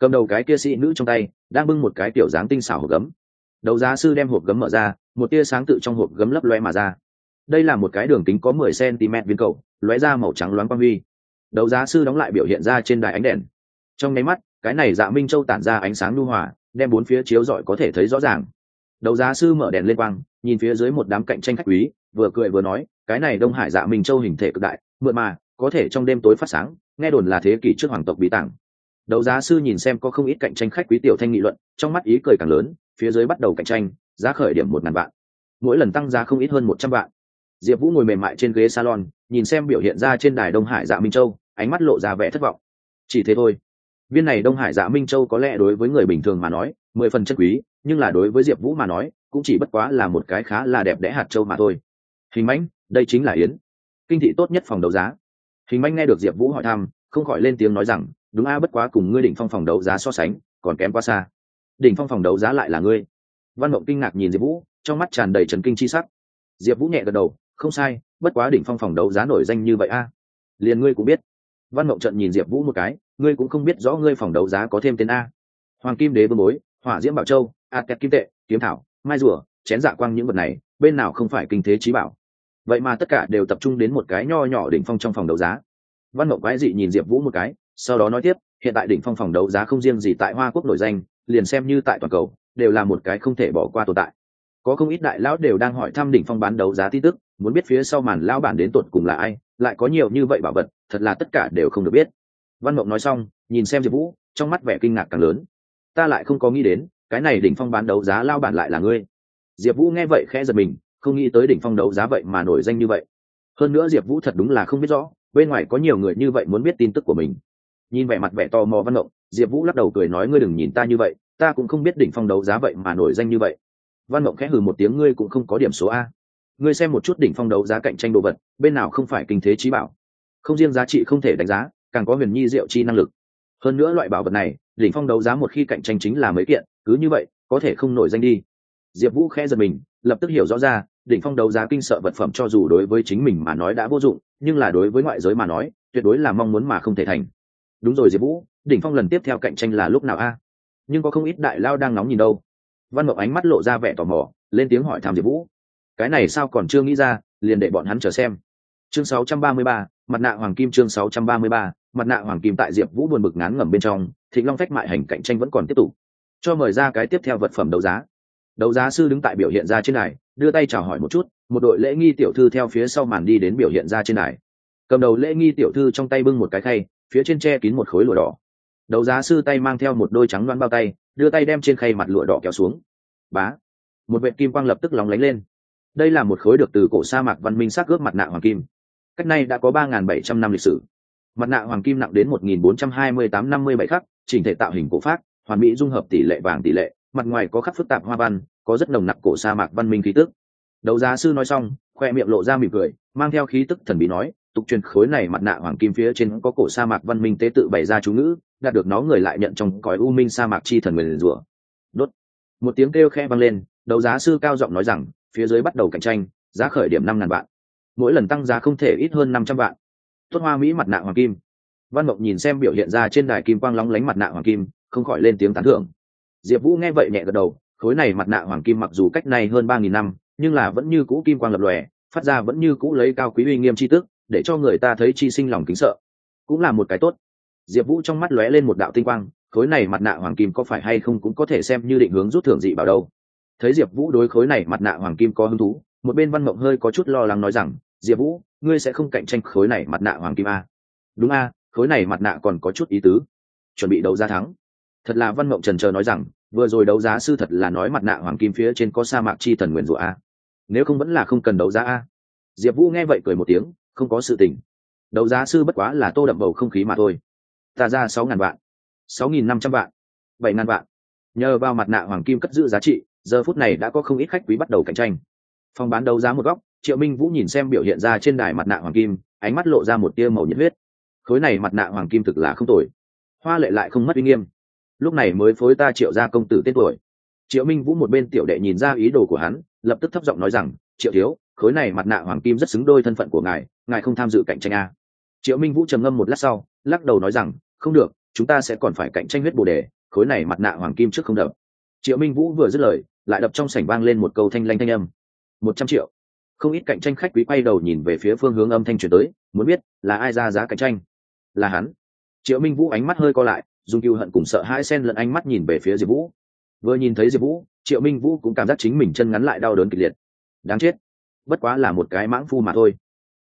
cầm đầu cái kia sĩ nữ trong tay, đang bưng một cái tiểu dáng tinh xảo hộp gấm. Đấu giá sư đem hộp gấm mở ra, một tia sáng tự trong hộp gấm lấp loe mà ra. Đây là một cái đường kính có mười cm viên cầu, lóe ra màu trắng loáng quang huy. Đấu giá sư đóng lại biểu hiện ra trên đài ánh đèn. Trong nháy mắt, cái này dạ minh châu tản ra ánh sáng lưu hòa, đem bốn phía chiếu rọi có thể thấy rõ ràng. Đấu giá sư mở đèn lên quang, nhìn phía dưới một đám cạnh tranh khách quý, vừa cười vừa nói, cái này đông hải dạ minh châu hình thể cực đại mượn mà, có thể trong đêm tối phát sáng, nghe đồn là thế kỷ trước hoàng tộc bí tảng đấu giá sư nhìn xem có không ít cạnh tranh khách quý tiểu thanh nghị luận, trong mắt ý cười càng lớn, phía dưới bắt đầu cạnh tranh, giá khởi điểm một ngàn vạn. Mỗi lần tăng giá không ít hơn một trăm vạn. Diệp vũ ngồi mềm mại trên ghế salon, nhìn xem biểu hiện ra trên đài đông hải dạ minh châu, ánh mắt lộ ra vẻ thất vọng. Chỉ thế thôi. Viên này đông hải dạ minh châu có lẽ đối với người bình thường mà nói, mười phần chất quý, nhưng là đối với diệp vũ mà nói, cũng chỉ bất quá là một cái khá là đẹp đẽ hạt châu mà thôi. Hình mãnh, đây chính là yến. Kinh thị tốt nhất phòng đấu giá. Hình mãnh nghe được diệp vũ hỏi thăm, không khỏi lên tiếng nói rằng đúng a, bất quá cùng ngươi đỉnh phong phòng đấu giá so sánh, còn kém quá xa. Đỉnh phong phòng đấu giá lại là ngươi. Văn mộng kinh ngạc nhìn diệp vũ, trong mắt tràn đầy trần kinh chi sắc. Diệp vũ nhẹ gật đầu, không sai, bất quá đỉnh phong phòng đấu giá nổi danh như vậy a. Liền ngươi cũng biết. Văn mộng trận nhìn diệp vũ một cái, ngươi cũng không biết rõ ngươi phòng đấu giá có thêm tên a. Hoàng kim đế vương bối, hỏa diễm bảo châu, a kẹt kim tệ, kiếm thảo, mai rùa, chén dạ quang những vật này, bên nào không phải kinh thế trí bảo. Vậy mà tất cả đều tập trung đến một cái nho nhỏ đỉnh phong trong phòng đấu giá. Văn mộng quái dị nhìn diệp vũ một cái sau đó nói tiếp, hiện tại đỉnh phong phòng đấu giá không riêng gì tại hoa quốc nổi danh, liền xem như tại toàn cầu, đều là một cái không thể bỏ qua tồn tại. Có không ít đại lão đều đang hỏi thăm đỉnh phong bán đấu giá tin tức, muốn biết phía sau màn lão bản đến tột cùng là ai, lại có nhiều như vậy bảo vật, thật là tất cả đều không được biết. Văn mộng nói xong, nhìn xem diệp vũ, trong mắt vẻ kinh ngạc càng lớn. Ta lại không có nghĩ đến, cái này đỉnh phong bán đấu giá lao bản lại là ngươi. Diệp vũ nghe vậy khẽ giật mình, không nghĩ tới đỉnh phong đấu giá vậy mà nổi danh như vậy. Hơn nữa diệp vũ thật đúng là không biết rõ, bên ngoài có nhiều người như vậy muốn biết tin tức của mình nhìn vẻ mặt vẻ tò mò văn ngộng, diệp vũ lắc đầu cười nói, ngươi đừng nhìn ta như vậy, ta cũng không biết đỉnh phong đấu giá vậy mà nổi danh như vậy. Văn ngộng khẽ hừ một tiếng, ngươi cũng không có điểm số a. Ngươi xem một chút đỉnh phong đấu giá cạnh tranh đồ vật, bên nào không phải kinh thế trí bảo. Không riêng giá trị không thể đánh giá, càng có huyền nhi diệu chi năng lực. Hơn nữa loại bảo vật này, đỉnh phong đấu giá một khi cạnh tranh chính là mấy kiện, cứ như vậy, có thể không nổi danh đi. Diệp vũ khẽ giật mình, lập tức hiểu rõ ra, đỉnh phong đấu giá kinh sợ vật phẩm cho dù đối với chính mình mà nói đã vô dụng, nhưng là đối với ngoại giới mà nói, tuyệt đối là mong muốn mà không thể thành đúng rồi diệp vũ đỉnh phong lần tiếp theo cạnh tranh là lúc nào a? Nhưng có không ít đại lao đang nóng nhìn đâu. Văn mộng ánh mắt lộ ra vẻ tò mò lên tiếng hỏi thăm diệp vũ. Cái này sao còn chưa nghĩ ra liền để bọn hắn chờ xem. Chương 633, mặt nạ hoàng kim chương 633, mặt nạ hoàng kim tại diệp vũ buồn bực ngán ngẩm bên trong thịnh long phách mại hành cạnh tranh vẫn còn tiếp tục. Cho mời ra cái tiếp theo vật phẩm đấu giá. Đấu giá sư đứng tại biểu hiện ra trên này đưa tay chào hỏi một chút một đội lễ nghi tiểu thư theo phía sau màn đi đến biểu hiện ra trên này. Cầm đầu lễ nghi tiểu thư trong tay bưng một cái khay phía trên tre kín một khối lụa đỏ. Đấu giá sư tay mang theo một đôi trắng loan bao tay, đưa tay đem trên khay mặt lụa đỏ kéo xuống. Bá! Một vệ kim quang lập tức lóng lánh lên. Đây là một khối được từ cổ sa mạc văn minh xác ướp mặt nạ hoàng kim. Cách nay đã có ba nghìn bảy trăm năm lịch sử. Mặt nạ hoàng kim nặng đến một nghìn bốn trăm hai mươi tám năm mươi bảy khắc, chỉnh thể tạo hình cổ pháp, hoàn mỹ dung hợp tỷ lệ vàng tỷ lệ, mặt ngoài có khắc phức tạp hoa văn, có rất nồng nặc cổ sa mạc văn minh khí tức. Đấu giá sư nói xong, khoe miệng lộ ra mỉm cười, mang theo khí tức thần bí nói tục truyền khối này mặt nạ hoàng kim phía trên có cổ sa mạc văn minh tế tự bày ra chú ngữ, đạt được nó người lại nhận trong cõi u minh sa mạc chi thần nguyền rủa. Đốt. Một tiếng kêu khe vang lên, đấu giá sư cao giọng nói rằng, phía dưới bắt đầu cạnh tranh, giá khởi điểm năm ngàn vạn. Mỗi lần tăng giá không thể ít hơn năm trăm vạn. Tốt hoa mỹ mặt nạ hoàng kim. Văn mộng nhìn xem biểu hiện ra trên đài kim quang lóng lánh mặt nạ hoàng kim, không khỏi lên tiếng tán thưởng. Diệp vũ nghe vậy nhẹ gật đầu, khối này mặt nạ hoàng kim mặc dù cách này hơn ba nghìn năm, nhưng là vẫn như cũ kim quang lập lòe, phát ra vẫn như cũ lấy cao quý uy nghiêm tri tức để cho người ta thấy chi sinh lòng kính sợ. Cũng là một cái tốt. Diệp vũ trong mắt lóe lên một đạo tinh quang, khối này mặt nạ hoàng kim có phải hay không cũng có thể xem như định hướng rút thưởng dị bảo đâu. Thấy diệp vũ đối khối này mặt nạ hoàng kim có hứng thú, một bên văn mộng hơi có chút lo lắng nói rằng, diệp vũ, ngươi sẽ không cạnh tranh khối này mặt nạ hoàng kim a đúng a khối này mặt nạ còn có chút ý tứ. Chuẩn bị đấu giá thắng. Thật là văn mộng trần trờ nói rằng, vừa rồi đấu giá sư thật là nói mặt nạ hoàng kim phía trên có sa mạc chi thần nguyền rủa a nếu không vẫn là không cần đấu giá a diệp vũ nghe vậy cười một tiếng không có sự tình. Đấu giá sư bất quá là tô đậm bầu không khí mà thôi. Ta ra sáu ngàn vạn, sáu nghìn năm trăm vạn, bảy ngàn vạn. Nhờ vào mặt nạ hoàng kim cất giữ giá trị, giờ phút này đã có không ít khách quý bắt đầu cạnh tranh. Phòng bán đấu giá một góc, triệu minh vũ nhìn xem biểu hiện ra trên đài mặt nạ hoàng kim, ánh mắt lộ ra một tia màu nhiệt huyết. Khối này mặt nạ hoàng kim thực là không tồi. Hoa lệ lại không mất uy nghiêm. Lúc này mới phối ta triệu ra công tử tên tuổi. Triệu minh vũ một bên tiểu đệ nhìn ra ý đồ của hắn, lập tức thấp giọng nói rằng, triệu thiếu khối này mặt nạ hoàng kim rất xứng đôi thân phận của ngài ngài không tham dự cạnh tranh a. Triệu minh vũ trầm ngâm một lát sau, lắc đầu nói rằng, không được, chúng ta sẽ còn phải cạnh tranh huyết bồ đề, khối này mặt nạ hoàng kim trước không đập. Triệu minh vũ vừa dứt lời, lại đập trong sảnh vang lên một câu thanh lanh thanh âm. Một trăm triệu. Không ít cạnh tranh khách quý quay đầu nhìn về phía phương hướng âm thanh truyền tới, muốn biết là ai ra giá cạnh tranh. Là hắn. Triệu minh vũ ánh mắt hơi co lại, dùng cựu hận cùng sợ hãi xen lẫn ánh mắt nhìn về phía diệp vũ. Vừa nhìn thấy diệp vũ, triệu minh vũ cũng cảm giác chính mình chân ngắn lại đau đớn kịch liệt. Đáng chết bất quá là một cái mãng phu mà thôi.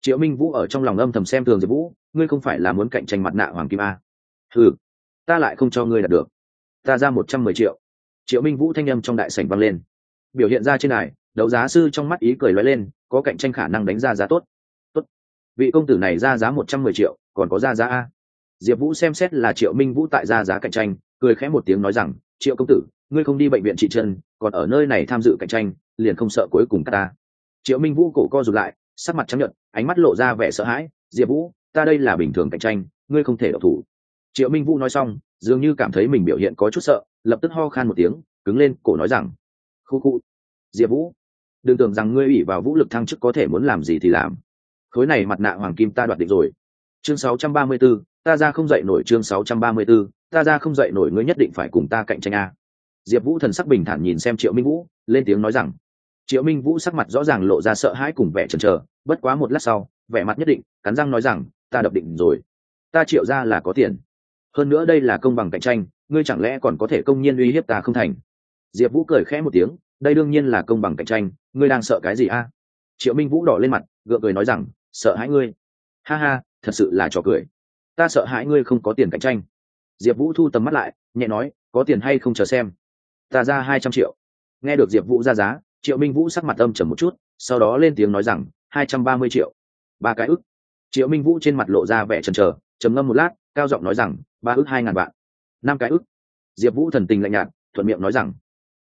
Triệu minh vũ ở trong lòng âm thầm xem thường diệp vũ, ngươi không phải là muốn cạnh tranh mặt nạ hoàng kim a. Ừ ta lại không cho ngươi đạt được. Ta ra một trăm mười triệu. Triệu minh vũ thanh â m trong đại sảnh vang lên. Biểu hiện ra trên này, đấu giá sư trong mắt ý cười loay lên, có cạnh tranh khả năng đánh ra giá tốt. Tốt. Vị công tử này ra giá một trăm mười triệu, còn có ra giá a. Diệp vũ xem xét là triệu minh vũ tại ra giá cạnh tranh, cười khẽ một tiếng nói rằng, triệu công tử, ngươi không đi bệnh viện trị chân, còn ở nơi này tham dự cạnh tranh, liền không sợ cuối cùng ta triệu minh vũ cổ co rụt lại sắc mặt trắng nhợt, ánh mắt lộ ra vẻ sợ hãi. Diệp vũ ta đây là bình thường cạnh tranh ngươi không thể độc thủ. Triệu minh vũ nói xong dường như cảm thấy mình biểu hiện có chút sợ lập tức ho khan một tiếng cứng lên cổ nói rằng khu khu diệp vũ đừng tưởng rằng ngươi ủy vào vũ lực thăng chức có thể muốn làm gì thì làm. Khối này mặt nạ hoàng kim ta đoạt định rồi. Chương 634, ta ra không dậy nổi chương 634, ta ra không dậy nổi ngươi nhất định phải cùng ta cạnh tranh a. Diệp vũ thần sắc bình thản nhìn xem triệu minh vũ lên tiếng nói rằng triệu minh vũ sắc mặt rõ ràng lộ ra sợ hãi cùng vẻ chần chờ, bất quá một lát sau, vẻ mặt nhất định, cắn răng nói rằng, ta đập định rồi. Ta triệu ra là có tiền. Hơn nữa đây là công bằng cạnh tranh, ngươi chẳng lẽ còn có thể công nhiên uy hiếp ta không thành? Diệp vũ cười khẽ một tiếng, đây đương nhiên là công bằng cạnh tranh, ngươi đang sợ cái gì a? Triệu minh vũ đỏ lên mặt, gượng cười nói rằng, sợ hãi ngươi. Ha ha, thật sự là trò cười. Ta sợ hãi ngươi không có tiền cạnh tranh. Diệp vũ thu tầm mắt lại, nhẹ nói, có tiền hay không chờ xem. Ta ra hai trăm triệu. Nghe được diệp vũ ra giá triệu minh vũ sắc mặt âm trầm một chút, sau đó lên tiếng nói rằng, hai trăm ba mươi triệu. Ba cái ức. Triệu minh vũ trên mặt lộ ra vẻ trần trờ trầm ngâm một lát, cao giọng nói rằng, ba ức hai ngàn vạn. Năm cái ức. Diệp vũ thần tình lạnh nhạt, thuận miệng nói rằng.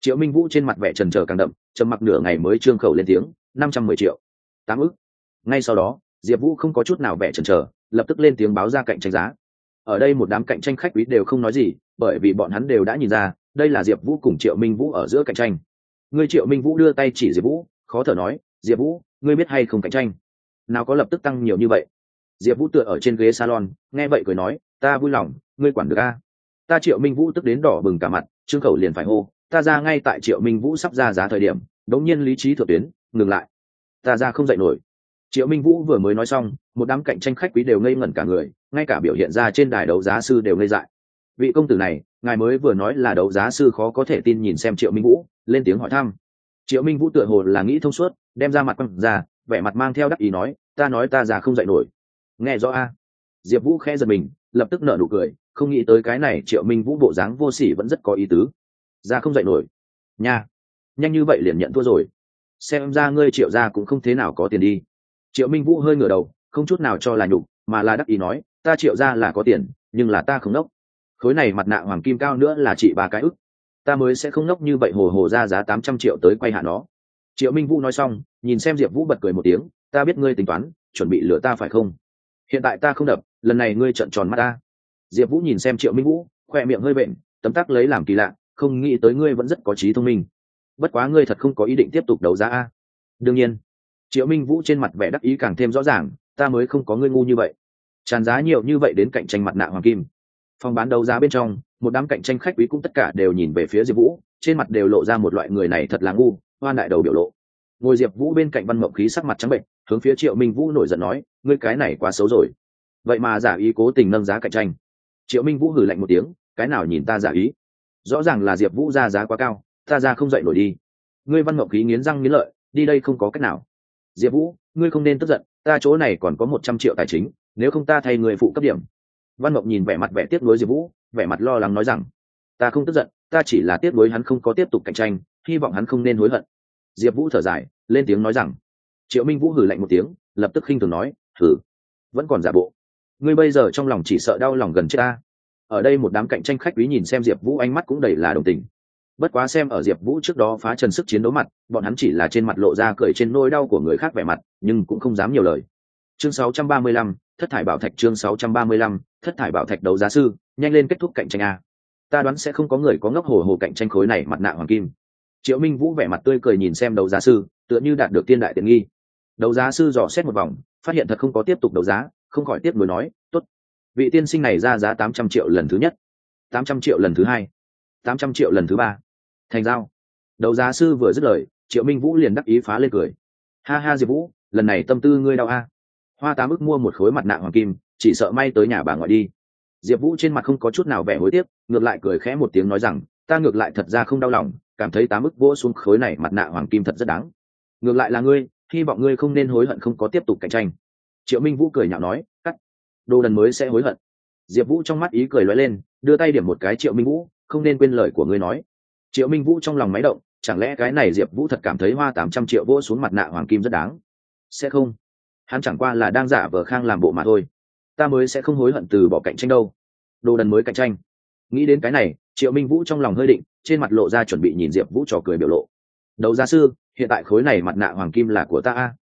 Triệu minh vũ trên mặt vẻ trần trờ càng đậm, trầm mặc nửa ngày mới trương khẩu lên tiếng, năm trăm mười triệu. Tám ức. Ngay sau đó, diệp vũ không có chút nào vẻ trần trờ lập tức lên tiếng báo ra cạnh tranh giá. Ở đây một đám cạnh tranh khách quý đều không nói gì, bởi vì bọn hắn đều đã nhìn ra, đây là diệp vũ cùng triệu minh vũ ở giữa cạnh tranh ngươi triệu minh vũ đưa tay chỉ diệp vũ, khó thở nói, diệp vũ, ngươi biết hay không cạnh tranh? Nào có lập tức tăng nhiều như vậy? Diệp vũ tựa ở trên ghế salon, nghe vậy cười nói, ta vui lòng, ngươi quản được a. Ta triệu minh vũ tức đến đỏ bừng cả mặt, trương khẩu liền phải hô, ta ra ngay tại triệu minh vũ sắp ra giá thời điểm, đống nhiên lý trí thượng tuyến, ngừng lại. Ta ra không dậy nổi. Triệu minh vũ vừa mới nói xong, một đám cạnh tranh khách quý đều ngây ngẩn cả người, ngay cả biểu hiện ra trên đài đấu giá sư đều ngây dại. Vị công tử này, ngài mới vừa nói là đấu giá sư khó có thể tin nhìn xem triệu minh vũ lên tiếng hỏi thăm. Triệu minh vũ tựa hồ là nghĩ thông suốt, đem ra mặt quăng ra, vẻ mặt mang theo đắc ý nói, ta nói ta già không dạy nổi. Nghe rõ a. Diệp vũ khẽ giật mình, lập tức nở nụ cười, không nghĩ tới cái này triệu minh vũ bộ dáng vô sỉ vẫn rất có ý tứ. Ra không dạy nổi. Nha, nhanh như vậy liền nhận thua rồi. Xem ra ngươi triệu ra cũng không thế nào có tiền đi. Triệu minh vũ hơi ngửa đầu, không chút nào cho là nhục, mà là đắc ý nói, ta triệu ra là có tiền, nhưng là ta không nốc khối này mặt nạ hoàng kim cao nữa là chỉ ba cái ức ta mới sẽ không nốc như vậy hồ hồ ra giá tám trăm triệu tới quay hạ nó. Triệu minh vũ nói xong, nhìn xem diệp vũ bật cười một tiếng, ta biết ngươi tính toán, chuẩn bị lừa ta phải không? Hiện tại ta không đập, lần này ngươi trận tròn mắt ta. Diệp vũ nhìn xem triệu minh vũ, khoe miệng hơi bệnh tấm tắc lấy làm kỳ lạ, không nghĩ tới ngươi vẫn rất có trí thông minh. Bất quá ngươi thật không có ý định tiếp tục đấu giá a. Đương nhiên, triệu minh vũ trên mặt vẻ đắc ý càng thêm rõ ràng, ta mới không có ngươi ngu như vậy. Tràn giá nhiều như vậy đến cạnh tranh mặt nạ hoàng kim. Phòng bán đấu giá bên trong một đám cạnh tranh khách quý cũng tất cả đều nhìn về phía diệp vũ, trên mặt đều lộ ra một loại người này thật là ngu, hoan đại đầu biểu lộ. Ngồi diệp vũ bên cạnh văn mộng khí sắc mặt trắng bệnh hướng phía triệu minh vũ nổi giận nói, ngươi cái này quá xấu rồi. Vậy mà giả ý cố tình nâng giá cạnh tranh. Triệu minh vũ hử lạnh một tiếng, cái nào nhìn ta giả ý? Rõ ràng là diệp vũ ra giá quá cao, ta ra không dậy nổi đi. Ngươi văn mộng khí nghiến răng nghiến lợi, đi đây không có cách nào. Diệp vũ, ngươi không nên tức giận, ta chỗ này còn có một trăm triệu tài chính, nếu không ta thay người phụ cấp điểm văn mộng nhìn vẻ mặt vẻ tiếc nuối diệp vũ vẻ mặt lo lắng nói rằng ta không tức giận ta chỉ là tiếc nuối hắn không có tiếp tục cạnh tranh hy vọng hắn không nên hối hận. Diệp vũ thở dài lên tiếng nói rằng triệu minh vũ hử lạnh một tiếng lập tức khinh thường nói Thử, vẫn còn giả bộ. Ngươi bây giờ trong lòng chỉ sợ đau lòng gần chết ta. Ở đây một đám cạnh tranh khách quý nhìn xem diệp vũ ánh mắt cũng đầy là đồng tình. Bất quá xem ở diệp vũ trước đó phá trần sức chiến đấu mặt bọn hắn chỉ là trên mặt lộ ra cười trên nỗi đau của người khác vẻ mặt nhưng cũng không dám nhiều lời. Chương 635, thất thải bảo thạch chương 635, thất thải bảo thạch đấu giá sư, nhanh lên kết thúc cạnh tranh a. Ta đoán sẽ không có người có ngốc hồ hồ cạnh tranh khối này mặt nạ hoàng kim. Triệu minh vũ vẻ mặt tươi cười nhìn xem đấu giá sư, tựa như đạt được tiên đại tiện nghi. Đấu giá sư dò xét một vòng, phát hiện thật không có tiếp tục đấu giá, không khỏi tiếp nối nói, tốt. Vị tiên sinh này ra giá tám trăm triệu lần thứ nhất, tám trăm triệu lần thứ hai, tám trăm triệu lần thứ ba. Thành giao. Đấu giá sư vừa dứt lời, triệu minh vũ liền đắc ý phá lên cười. Ha ha diệp vũ, lần này tâm tư ngươi đau a. Hoa tám ức mua một khối mặt nạ hoàng kim chỉ sợ may tới nhà bà ngoại đi. Diệp vũ trên mặt không có chút nào vẻ hối tiếc, ngược lại cười khẽ một tiếng nói rằng, ta ngược lại thật ra không đau lòng, cảm thấy tám ức vỗ xuống khối này mặt nạ hoàng kim thật rất đáng. Ngược lại là ngươi, hy vọng ngươi không nên hối hận không có tiếp tục cạnh tranh. Triệu minh vũ cười nhạo nói, cắt, đồ đần mới sẽ hối hận. Diệp vũ trong mắt ý cười lóe lên, đưa tay điểm một cái triệu minh vũ, không nên quên lời của ngươi nói. Triệu minh vũ trong lòng máy động, chẳng lẽ cái này diệp vũ thật cảm thấy hoa tám trăm triệu vỗ xuống mặt nạ hoàng kim rất đáng? Sẽ không. Hắn chẳng qua là đang giả vờ khang làm bộ mà thôi ta mới sẽ không hối hận từ bỏ cạnh tranh đâu. Đồ đần mới cạnh tranh. Nghĩ đến cái này, triệu minh vũ trong lòng hơi định, trên mặt lộ ra chuẩn bị nhìn diệp vũ trò cười biểu lộ. Đấu gia sư, hiện tại khối này mặt nạ hoàng kim là của ta a.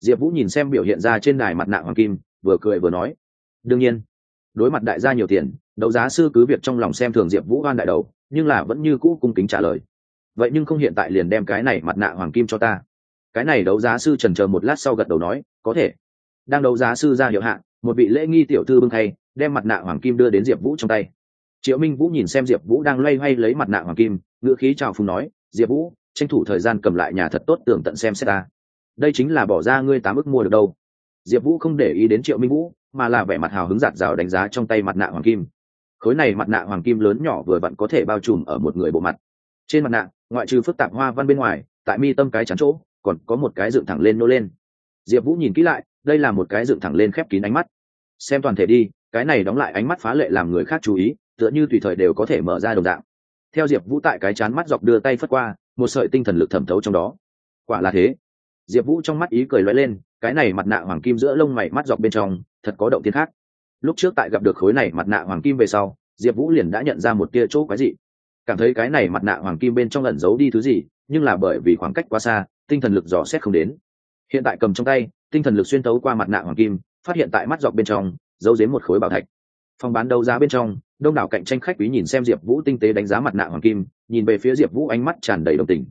Diệp vũ nhìn xem biểu hiện ra trên đài mặt nạ hoàng kim, vừa cười vừa nói. Đương nhiên, đối mặt đại gia nhiều tiền, đấu giá sư cứ việc trong lòng xem thường diệp vũ oan đại đầu, nhưng là vẫn như cũ cung kính trả lời. Vậy nhưng không hiện tại liền đem cái này mặt nạ hoàng kim cho ta. Cái này đấu giá sư trần chờ một lát sau gật đầu nói, có thể. Đang đấu giá sư ra hiệu hạn một vị lễ nghi tiểu thư bưng thay đem mặt nạ hoàng kim đưa đến diệp vũ trong tay. Triệu minh vũ nhìn xem diệp vũ đang loay hoay lấy mặt nạ hoàng kim, ngữ khí chào phùng nói, diệp vũ, tranh thủ thời gian cầm lại nhà thật tốt tường tận xem xét ta. Đây chính là bỏ ra ngươi tám ức mua được đâu. Diệp vũ không để ý đến triệu minh vũ, mà là vẻ mặt hào hứng giạt rào đánh giá trong tay mặt nạ hoàng kim. Khối này mặt nạ hoàng kim lớn nhỏ vừa vặn có thể bao trùm ở một người bộ mặt. Trên mặt nạ, ngoại trừ phức tạp hoa văn bên ngoài, tại mi tâm cái chắn chỗ, còn có một cái dựng thẳng lên nô lên. Diệp vũ nhìn kỹ lại, đây là một cái dựng thẳng lên khép kín ánh mắt xem toàn thể đi, cái này đóng lại ánh mắt phá lệ làm người khác chú ý, tựa như tùy thời đều có thể mở ra đồng dạng. Theo diệp vũ tại cái chán mắt dọc đưa tay phất qua, một sợi tinh thần lực thẩm thấu trong đó. Quả là thế. Diệp vũ trong mắt ý cười lóe lên, cái này mặt nạ hoàng kim giữa lông mày mắt dọc bên trong, thật có động tiên khác. Lúc trước tại gặp được khối này mặt nạ hoàng kim về sau, diệp vũ liền đã nhận ra một tia chỗ quái dị. Cảm thấy cái này mặt nạ hoàng kim bên trong lẩn giấu đi thứ gì, nhưng là bởi vì khoảng cách quá xa, tinh thần lực dò xét không đến. Hiện tại cầm trong tay, tinh thần lực xuyên tấu qua mặt nạ hoàng kim phát hiện tại mắt dọc bên trong, giấu dếm một khối bảo thạch. Phòng bán đấu giá bên trong, đông đảo cạnh tranh khách quý nhìn xem diệp vũ tinh tế đánh giá mặt nạ hoàng kim, nhìn về phía diệp vũ ánh mắt tràn đầy đồng tình.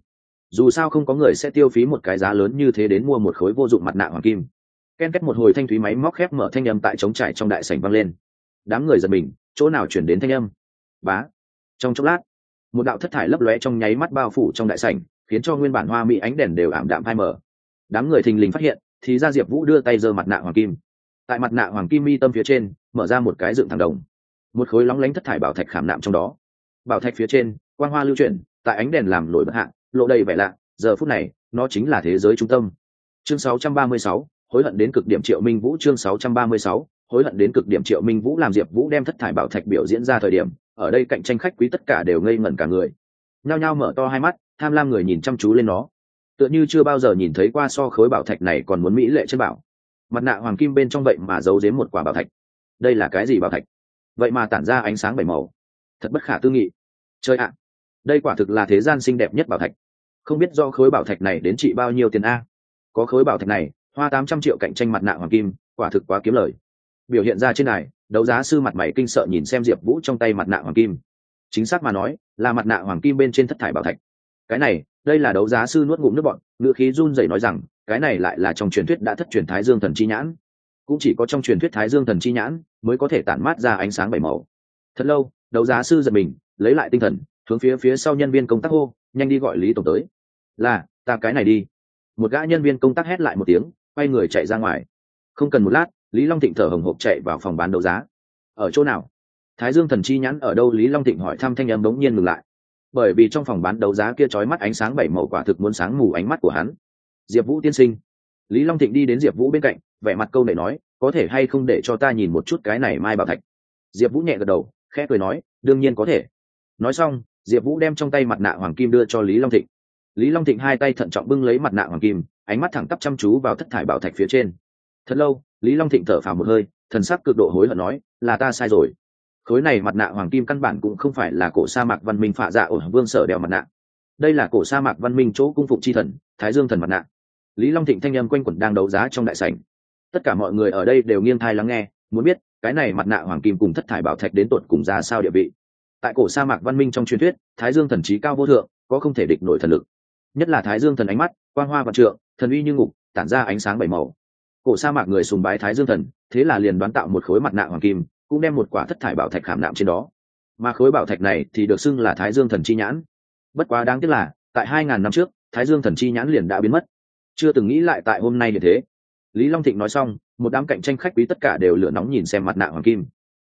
Dù sao không có người sẽ tiêu phí một cái giá lớn như thế đến mua một khối vô dụng mặt nạ hoàng kim. Ken kết một hồi thanh thúy máy móc khép mở thanh âm tại trống trải trong đại sảnh vang lên. Đám người giật mình, chỗ nào chuyển đến thanh âm? Bá. Trong chốc lát, một đạo thất thải lấp lóe trong nháy mắt bao phủ trong đại sảnh, khiến cho nguyên bản hoa mỹ ánh đèn đều ảm đạm phai mở đám người thình lình phát hiện, thì ra diệp vũ đưa tay giơ mặt nạ hoàng kim tại mặt nạ hoàng kim mi tâm phía trên mở ra một cái dựng thẳng đồng. Một khối lóng lánh thất thải bảo thạch khảm nạm trong đó. Bảo thạch phía trên quang hoa lưu chuyển tại ánh đèn làm nổi bất hạ lộ đầy vẻ lạ giờ phút này nó chính là thế giới trung tâm. Chương 636, hối hận đến cực điểm triệu minh vũ chương 636, hối hận đến cực điểm triệu minh vũ làm diệp vũ đem thất thải bảo thạch biểu diễn ra thời điểm ở đây cạnh tranh khách quý tất cả đều ngây ngẩn cả người. Nhao nhao mở to hai mắt tham lam người nhìn chăm chú lên nó. Tựa như chưa bao giờ nhìn thấy qua so khối bảo thạch này còn muốn mỹ lệ chân bảo mặt nạ hoàng kim bên trong vậy mà giấu giếm một quả bảo thạch. Đây là cái gì bảo thạch? Vậy mà tản ra ánh sáng bảy màu. Thật bất khả tư nghị. Chơi ạ, đây quả thực là thế gian xinh đẹp nhất bảo thạch. Không biết do khối bảo thạch này đến trị bao nhiêu tiền a? Có khối bảo thạch này, hoa tám trăm triệu cạnh tranh mặt nạ hoàng kim, quả thực quá kiếm lời. Biểu hiện ra trên này, đấu giá sư mặt mày kinh sợ nhìn xem diệp vũ trong tay mặt nạ hoàng kim. Chính xác mà nói, là mặt nạ hoàng kim bên trên thất thải bảo thạch. Cái này, đây là đấu giá sư nuốt ngụm nước bọn ngựa khí run rẩy nói rằng cái này lại là trong truyền thuyết đã thất truyền thái dương thần chi nhãn. Cũng chỉ có trong truyền thuyết thái dương thần chi nhãn mới có thể tản mát ra ánh sáng bảy màu. Thật lâu, đấu giá sư giật mình, lấy lại tinh thần, hướng phía phía sau nhân viên công tác hô, nhanh đi gọi lý tổng tới. Là, ta cái này đi. Một gã nhân viên công tác hét lại một tiếng, quay người chạy ra ngoài. Không cần một lát, lý long thịnh thở hồng hộc chạy vào phòng bán đấu giá. Ở chỗ nào? Thái dương thần chi nhãn ở đâu? Lý long thịnh hỏi thăm thanh âm đống nhiên ngừng lại. Bởi vì trong phòng bán đấu giá kia trói mắt ánh sáng bảy màu quả thực muốn sáng mù ánh mắt của hắn diệp vũ tiên sinh. Lý long thịnh đi đến diệp vũ bên cạnh, vẻ mặt câu này nói, có thể hay không để cho ta nhìn một chút cái này mai bảo thạch? Diệp vũ nhẹ gật đầu, khẽ cười nói, đương nhiên có thể. Nói xong, diệp vũ đem trong tay mặt nạ hoàng kim đưa cho lý long thịnh. Lý long thịnh hai tay thận trọng bưng lấy mặt nạ hoàng kim, ánh mắt thẳng tắp chăm chú vào thất thải bảo thạch phía trên. Thật lâu, lý long thịnh thở phào một hơi, thần sắc cực độ hối hận nói, là ta sai rồi. Khối này mặt nạ hoàng kim căn bản cũng không phải là cổ sa mạc văn minh phạ dạ ở vương sở đèo mặt nạ. Đây là cổ sa mạc văn minh chỗ cung phục c h i thần, thái dương thần mặt nạ lý long thịnh thanh â m quanh quẩn đang đấu giá trong đại sảnh. Tất cả mọi người ở đây đều nghiêng thai lắng nghe, muốn biết, cái này mặt nạ hoàng kim cùng thất thải bảo thạch đến tột cùng ra sao địa vị. Tại cổ sa mạc văn minh trong truyền thuyết, thái dương thần trí cao vô thượng, có không thể địch nổi thần lực. Nhất là thái dương thần ánh mắt, quang hoa vạn trượng, thần uy như ngục, tản ra ánh sáng bảy màu. Cổ sa mạc người sùng bái thái dương thần, thế là liền đoán tạo một khối mặt nạ hoàng kim, cũng đem một quả thất thải bảo thạch khảm nạm trên đó. Mà khối bảo thạch này thì được xưng là thái dương thần chi nhãn. Bất quá đáng tiếc là, tại hai ngàn năm trước, thái dương thần chi nhãn liền đã biến mất chưa từng nghĩ lại tại hôm nay như thế. Lý long thịnh nói xong, một đám cạnh tranh khách quý tất cả đều lửa nóng nhìn xem mặt nạ hoàng kim.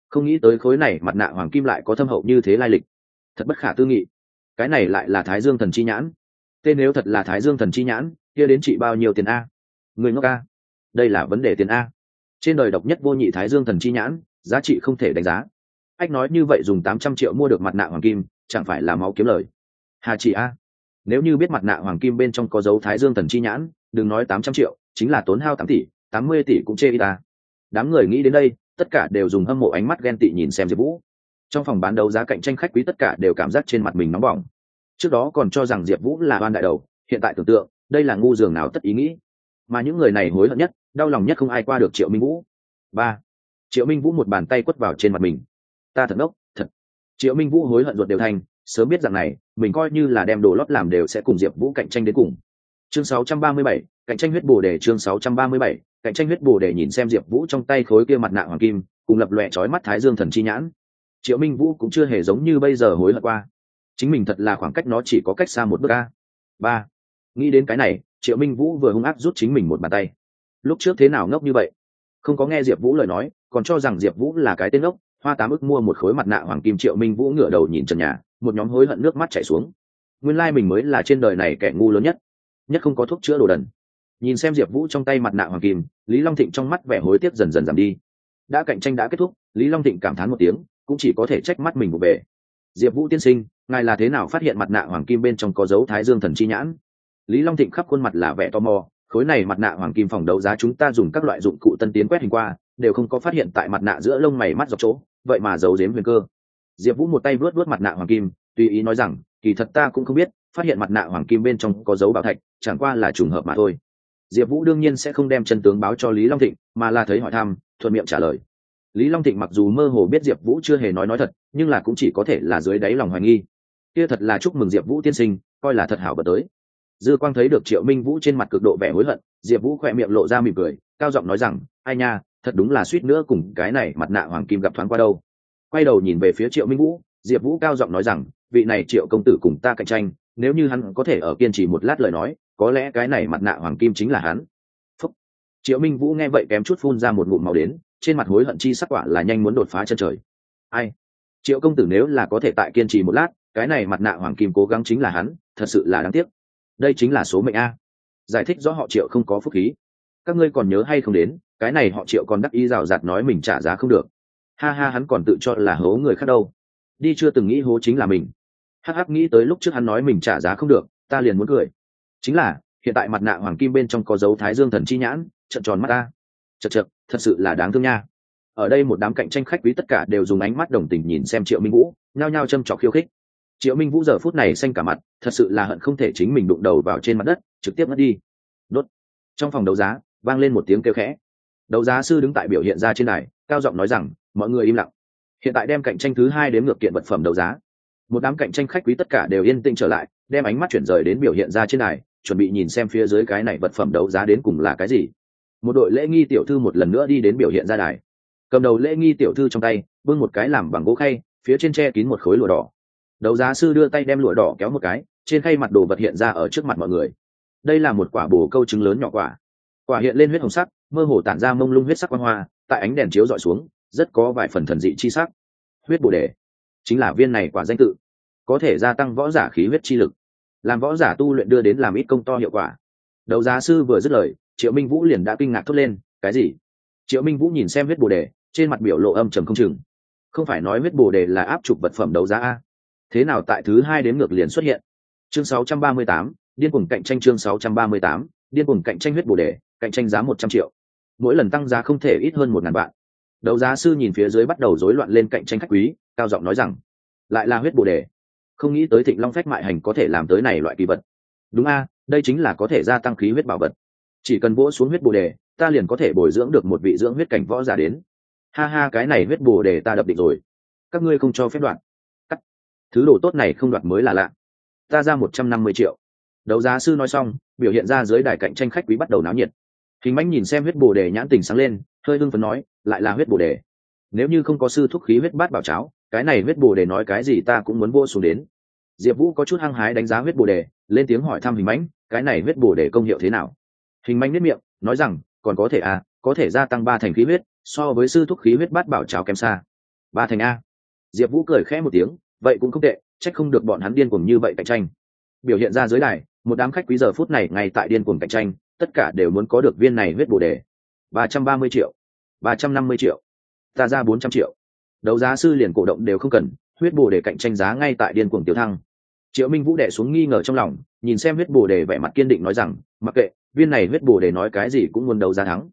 Không nghĩ tới khối này mặt nạ hoàng kim lại có thâm hậu như thế lai lịch. Thật bất khả tư nghị. Cái này lại là thái dương thần chi nhãn. Tên nếu thật là thái dương thần chi nhãn, kia đến trị bao nhiêu tiền a? Người ngốc a. Đây là vấn đề tiền a. Trên đời độc nhất vô nhị thái dương thần chi nhãn, giá trị không thể đánh giá. Ách nói như vậy dùng tám trăm triệu mua được mặt nạ hoàng kim, chẳng phải là máu kiếm lời. Hà chỉ a nếu như biết mặt nạ hoàng kim bên trong có dấu thái dương thần chi nhãn, đừng nói tám trăm triệu, chính là tốn hao tám tỷ, tám mươi tỷ cũng chê y ta. Đám người nghĩ đến đây, tất cả đều dùng hâm mộ ánh mắt ghen tị nhìn xem diệp vũ. Trong phòng bán đấu giá cạnh tranh khách quý tất cả đều cảm giác trên mặt mình nóng bỏng. Trước đó còn cho rằng diệp vũ là ban đại đầu, hiện tại tưởng tượng, đây là ngu dường nào tất ý nghĩ. Mà những người này hối hận nhất, đau lòng nhất không ai qua được triệu minh vũ. Ba, triệu minh vũ một bàn tay quất vào trên mặt mình. Ta thật ngốc, thật. Triệu minh vũ hối hận ruột đều thành sớm biết rằng này mình coi như là đem đồ lót làm đều sẽ cùng diệp vũ cạnh tranh đến cùng. Chương 637, cạnh tranh huyết bồ đề chương 637, cạnh tranh huyết bồ đề nhìn xem diệp vũ trong tay khối kia mặt nạ hoàng kim cùng lập lòe trói mắt thái dương thần chi nhãn. Triệu minh vũ cũng chưa hề giống như bây giờ hối hận qua. Chính mình thật là khoảng cách nó chỉ có cách xa một bước a. Ba. Nghĩ đến cái này triệu minh vũ vừa hung ác rút chính mình một bàn tay. Lúc trước thế nào ngốc như vậy? Không có nghe diệp vũ lời nói còn cho rằng diệp vũ là cái tên ngốc hoa tám ức mua một khối mặt nạ hoàng kim triệu minh vũ ngửa đầu nhìn trần nhà một nhóm hối hận nước mắt chảy xuống. Nguyên lai mình mới là trên đời này kẻ ngu lớn nhất nhất không có thuốc chữa đồ đần. Nhìn xem diệp vũ trong tay mặt nạ hoàng kim, lý long thịnh trong mắt vẻ hối tiếc dần dần giảm đi. Đã cạnh tranh đã kết thúc, lý long thịnh cảm thán một tiếng, cũng chỉ có thể trách mắt mình một bể diệp vũ tiên sinh, ngài là thế nào phát hiện mặt nạ hoàng kim bên trong có dấu thái dương thần chi nhãn? Lý long thịnh khắp khuôn mặt là vẻ tò mò, khối này mặt nạ hoàng kim phòng đấu giá chúng ta dùng các loại dụng cụ tân tiến quét hình qua, đều không có phát hiện tại mặt nạ giữa lông mày mắt dọc chỗ, vậy mà giấu dếm huyền cơ diệp vũ một tay vuốt vuốt mặt nạ hoàng kim, tùy ý nói rằng, kỳ thật ta cũng không biết, phát hiện mặt nạ hoàng kim bên trong có dấu bảo thạch, chẳng qua là trùng hợp mà thôi. Diệp vũ đương nhiên sẽ không đem chân tướng báo cho lý long thịnh, mà là thấy hỏi thăm, thuận miệng trả lời. Lý long thịnh mặc dù mơ hồ biết diệp vũ chưa hề nói nói thật, nhưng là cũng chỉ có thể là dưới đáy lòng hoài nghi. Kia thật là chúc mừng diệp vũ tiên sinh, coi là thật hảo bật tới. Dư quang thấy được triệu minh vũ trên mặt cực độ vẻ hối hận, diệp vũ khỏe miệng lộ ra mỉm cười, cao giọng nói rằng, ai nha, thật đúng là suýt nữa cùng cái này mặt nạ hoàng kim gặp thoáng qua đâu quay đầu nhìn về phía triệu minh vũ, diệp vũ cao giọng nói rằng, vị này triệu công tử cùng ta cạnh tranh, nếu như hắn có thể ở kiên trì một lát lời nói, có lẽ cái này mặt nạ hoàng kim chính là hắn. Phúc. triệu minh vũ nghe vậy kém chút phun ra một ngụm màu đến, trên mặt hối hận chi sắc quả là nhanh muốn đột phá chân trời. Ai? Triệu công tử nếu là có thể tại kiên trì một lát, cái này mặt nạ hoàng kim cố gắng chính là hắn, thật sự là đáng tiếc. Đây chính là số mệnh a. Giải thích rõ họ triệu không có phúc khí. Các ngươi còn nhớ hay không đến, cái này họ triệu còn đắc ý rào rạt nói mình trả giá không được ha ha, hắn còn tự cho là hố người khác đâu. Đi chưa từng nghĩ hố chính là mình. Hắc hắc nghĩ tới lúc trước hắn nói mình trả giá không được, ta liền muốn cười. Chính là, hiện tại mặt nạ hoàng kim bên trong có dấu thái dương thần chi nhãn, trận tròn mắt ta. Chật chật, thật sự là đáng thương nha. Ở đây một đám cạnh tranh khách quý tất cả đều dùng ánh mắt đồng tình nhìn xem triệu minh vũ, nhao nhao châm trọc khiêu khích. Triệu minh vũ giờ phút này xanh cả mặt, thật sự là hận không thể chính mình đụng đầu vào trên mặt đất, trực tiếp mất đi. Đốt. Trong phòng đấu giá, vang lên một tiếng kêu khẽ. Đấu giá sư đứng tại biểu hiện ra trên này cao giọng nói rằng mọi người im lặng. Hiện tại đem cạnh tranh thứ hai đến ngược kiện vật phẩm đấu giá. Một đám cạnh tranh khách quý tất cả đều yên tĩnh trở lại, đem ánh mắt chuyển rời đến biểu hiện ra trên này, chuẩn bị nhìn xem phía dưới cái này vật phẩm đấu giá đến cùng là cái gì. Một đội lễ nghi tiểu thư một lần nữa đi đến biểu hiện ra đài. Cầm đầu lễ nghi tiểu thư trong tay, bưng một cái làm bằng gỗ khay, phía trên tre kín một khối lụa đỏ. Đấu giá sư đưa tay đem lụa đỏ kéo một cái, trên khay mặt đồ vật hiện ra ở trước mặt mọi người. Đây là một quả bồ câu trứng lớn nhỏ quả. Quả hiện lên huyết hồng sắc, mơ hồ tản ra mông lung huyết sắc quan hoa, tại ánh đèn chiếu dọi xuống rất có vài phần thần dị chi sắc. Huyết bồ đề chính là viên này quả danh tự có thể gia tăng võ giả khí huyết chi lực làm võ giả tu luyện đưa đến làm ít công to hiệu quả. Đầu giá sư vừa dứt lời triệu minh vũ liền đã kinh ngạc thốt lên cái gì? Triệu minh vũ nhìn xem huyết bồ đề trên mặt biểu lộ âm trầm không chừng. Không phải nói huyết bồ đề là áp chụp vật phẩm đấu giá a. Thế nào tại thứ hai đến ngược liền xuất hiện? Chương 638, điên cuồng cạnh tranh chương 638, điên cuồng cạnh tranh huyết bồ đề cạnh tranh giá một trăm triệu. Mỗi lần tăng giá không thể ít hơn một ngàn vạn đấu giá sư nhìn phía dưới bắt đầu rối loạn lên cạnh tranh khách quý, cao giọng nói rằng, lại là huyết bồ đề. Không nghĩ tới thịnh long phách mại hành có thể làm tới này loại kỳ vật. Đúng a, đây chính là có thể gia tăng khí huyết bảo vật. Chỉ cần vỗ xuống huyết bồ đề, ta liền có thể bồi dưỡng được một vị dưỡng huyết cảnh võ giả đến. Ha ha, cái này huyết bồ đề ta đập định rồi. Các ngươi không cho phép đoạn. Cắt. Thứ đồ tốt này không đoạt mới là lạ. Ta ra một trăm năm mươi triệu. Đấu giá sư nói xong, biểu hiện ra dưới đài cạnh tranh khách quý bắt đầu náo nhiệt hình mãnh nhìn xem huyết bồ đề nhãn tình sáng lên, hơi hưng phấn nói, lại là huyết bồ đề. Nếu như không có sư thúc khí huyết bát bảo cháo, cái này huyết bồ đề nói cái gì ta cũng muốn vô xuống đến. Diệp vũ có chút hăng hái đánh giá huyết bồ đề, lên tiếng hỏi thăm hình mãnh, cái này huyết bồ đề công hiệu thế nào? Hình mãnh nếp miệng, nói rằng, còn có thể à có thể gia tăng ba thành khí huyết, so với sư thúc khí huyết bát bảo cháo kém xa. Ba thành a. Diệp vũ cười khẽ một tiếng, vậy cũng không tệ trách không được bọn hắn điên cuồng như vậy cạnh tranh. Biểu hiện ra dưới đài, một đám khách quý giờ phút này ngay tại điên cuồng cạnh tranh tất cả đều muốn có được viên này huyết bồ đề. ba trăm ba mươi triệu, ba trăm năm mươi triệu, ta ra bốn trăm triệu. Đấu giá sư liền cổ động đều không cần huyết bồ đề cạnh tranh giá ngay tại điên cuồng tiểu thăng. Triệu minh vũ đệ xuống nghi ngờ trong lòng, nhìn xem huyết bồ đề vẻ mặt kiên định nói rằng, mặc kệ, viên này huyết bồ đề nói cái gì cũng muốn đấu giá thắng.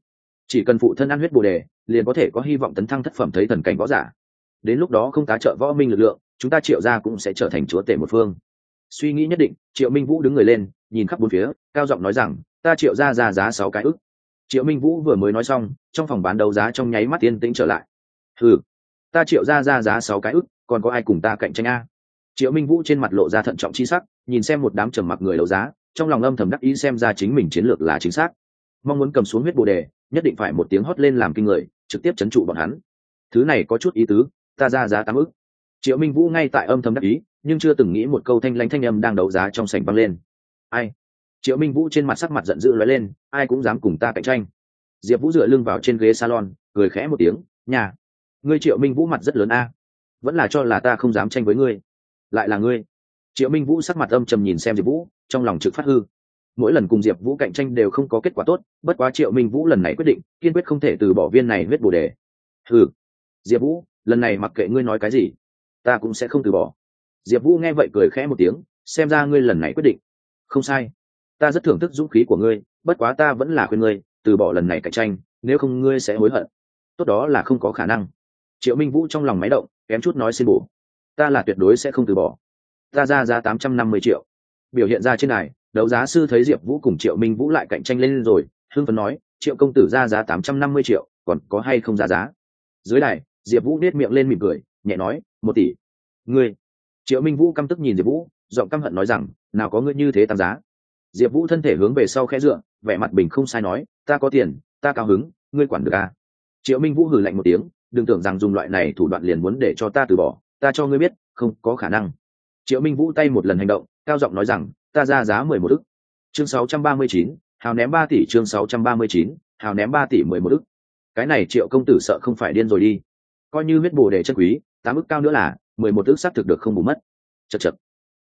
Chỉ cần phụ thân ăn huyết bồ đề, liền có thể có hy vọng tấn thăng thất phẩm thấy thần cảnh võ giả. Đến lúc đó không tá trợ võ minh lực lượng, chúng ta triệu ra cũng sẽ trở thành chúa tể một phương. Suy nghĩ nhất định, triệu minh vũ đứng người lên, nhìn khắp bốn phía, cao giọng nói rằng ta triệu ra ra giá sáu cái ức. Triệu minh vũ vừa mới nói xong, trong phòng bán đấu giá trong nháy mắt tiên tĩnh trở lại. Ừ ta triệu ra ra giá sáu cái ức, còn có ai cùng ta cạnh tranh a? Triệu minh vũ trên mặt lộ ra thận trọng chi sắc, nhìn xem một đám trầm mặc người đấu giá, trong lòng âm thầm đắc ý xem ra chính mình chiến lược là chính xác. Mong muốn cầm xuống huyết bồ đề, nhất định phải một tiếng hót lên làm kinh người, trực tiếp chấn trụ bọn hắn. Thứ này có chút ý tứ, ta ra giá tám ức. Triệu minh vũ ngay tại âm thầm đắc ý, nhưng chưa từng nghĩ một câu thanh lãnh thanh âm đang đấu giá trong sảnh băng lên. Ai? Triệu minh vũ trên mặt sắc mặt giận dữ lóe lên, ai cũng dám cùng ta cạnh tranh. Diệp vũ dựa lưng vào trên ghế salon, cười khẽ một tiếng, nhà, ngươi triệu minh vũ mặt rất lớn a. Vẫn là cho là ta không dám tranh với ngươi. Lại là ngươi. Triệu minh vũ sắc mặt âm trầm nhìn xem diệp vũ, trong lòng trực phát hư. Mỗi lần cùng diệp vũ cạnh tranh đều không có kết quả tốt, bất quá triệu minh vũ lần này quyết định, kiên quyết không thể từ bỏ viên này huyết bồ đề. Ừ diệp vũ, lần này mặc kệ ngươi nói cái gì, ta cũng sẽ không từ bỏ. Diệp vũ nghe vậy cười khẽ một tiếng, xem ra ngươi lần này quyết định. Không sai ta rất thưởng thức dũng khí của ngươi bất quá ta vẫn là khuyên ngươi từ bỏ lần này cạnh tranh nếu không ngươi sẽ hối hận. Tốt đó là không có khả năng. Triệu minh vũ trong lòng máy động kém chút nói xin bổ. Ta là tuyệt đối sẽ không từ bỏ. Ta ra giá tám trăm năm mươi triệu. Biểu hiện ra trên này đấu giá sư thấy diệp vũ cùng triệu minh vũ lại cạnh tranh lên rồi hưng phấn nói triệu công tử ra giá tám trăm năm mươi triệu còn có hay không ra giá? Dưới này, diệp vũ nết miệng lên mỉm cười nhẹ nói một tỷ. Ngươi? Triệu minh vũ căm tức nhìn diệp vũ giọng căm hận nói rằng nào có ngươi như thế tăng giá? Diệp vũ thân thể hướng về sau khẽ dựa, vẻ mặt bình không sai nói, ta có tiền, ta cao hứng, ngươi quản được à. triệu minh vũ hử lạnh một tiếng, đừng tưởng rằng dùng loại này thủ đoạn liền muốn để cho ta từ bỏ, ta cho ngươi biết, không có khả năng. Triệu minh vũ tay một lần hành động, cao giọng nói rằng, ta ra giá mười một ức. Chương sáu trăm ba mươi chín, hào ném ba tỷ, chương sáu trăm ba mươi chín, hào ném ba tỷ mười một ức. Cái này triệu công tử sợ không phải điên rồi đi. Coi như huyết bồ đề chất quý, tám ức cao nữa là mười một ức xác thực được không bù mất. Chật chật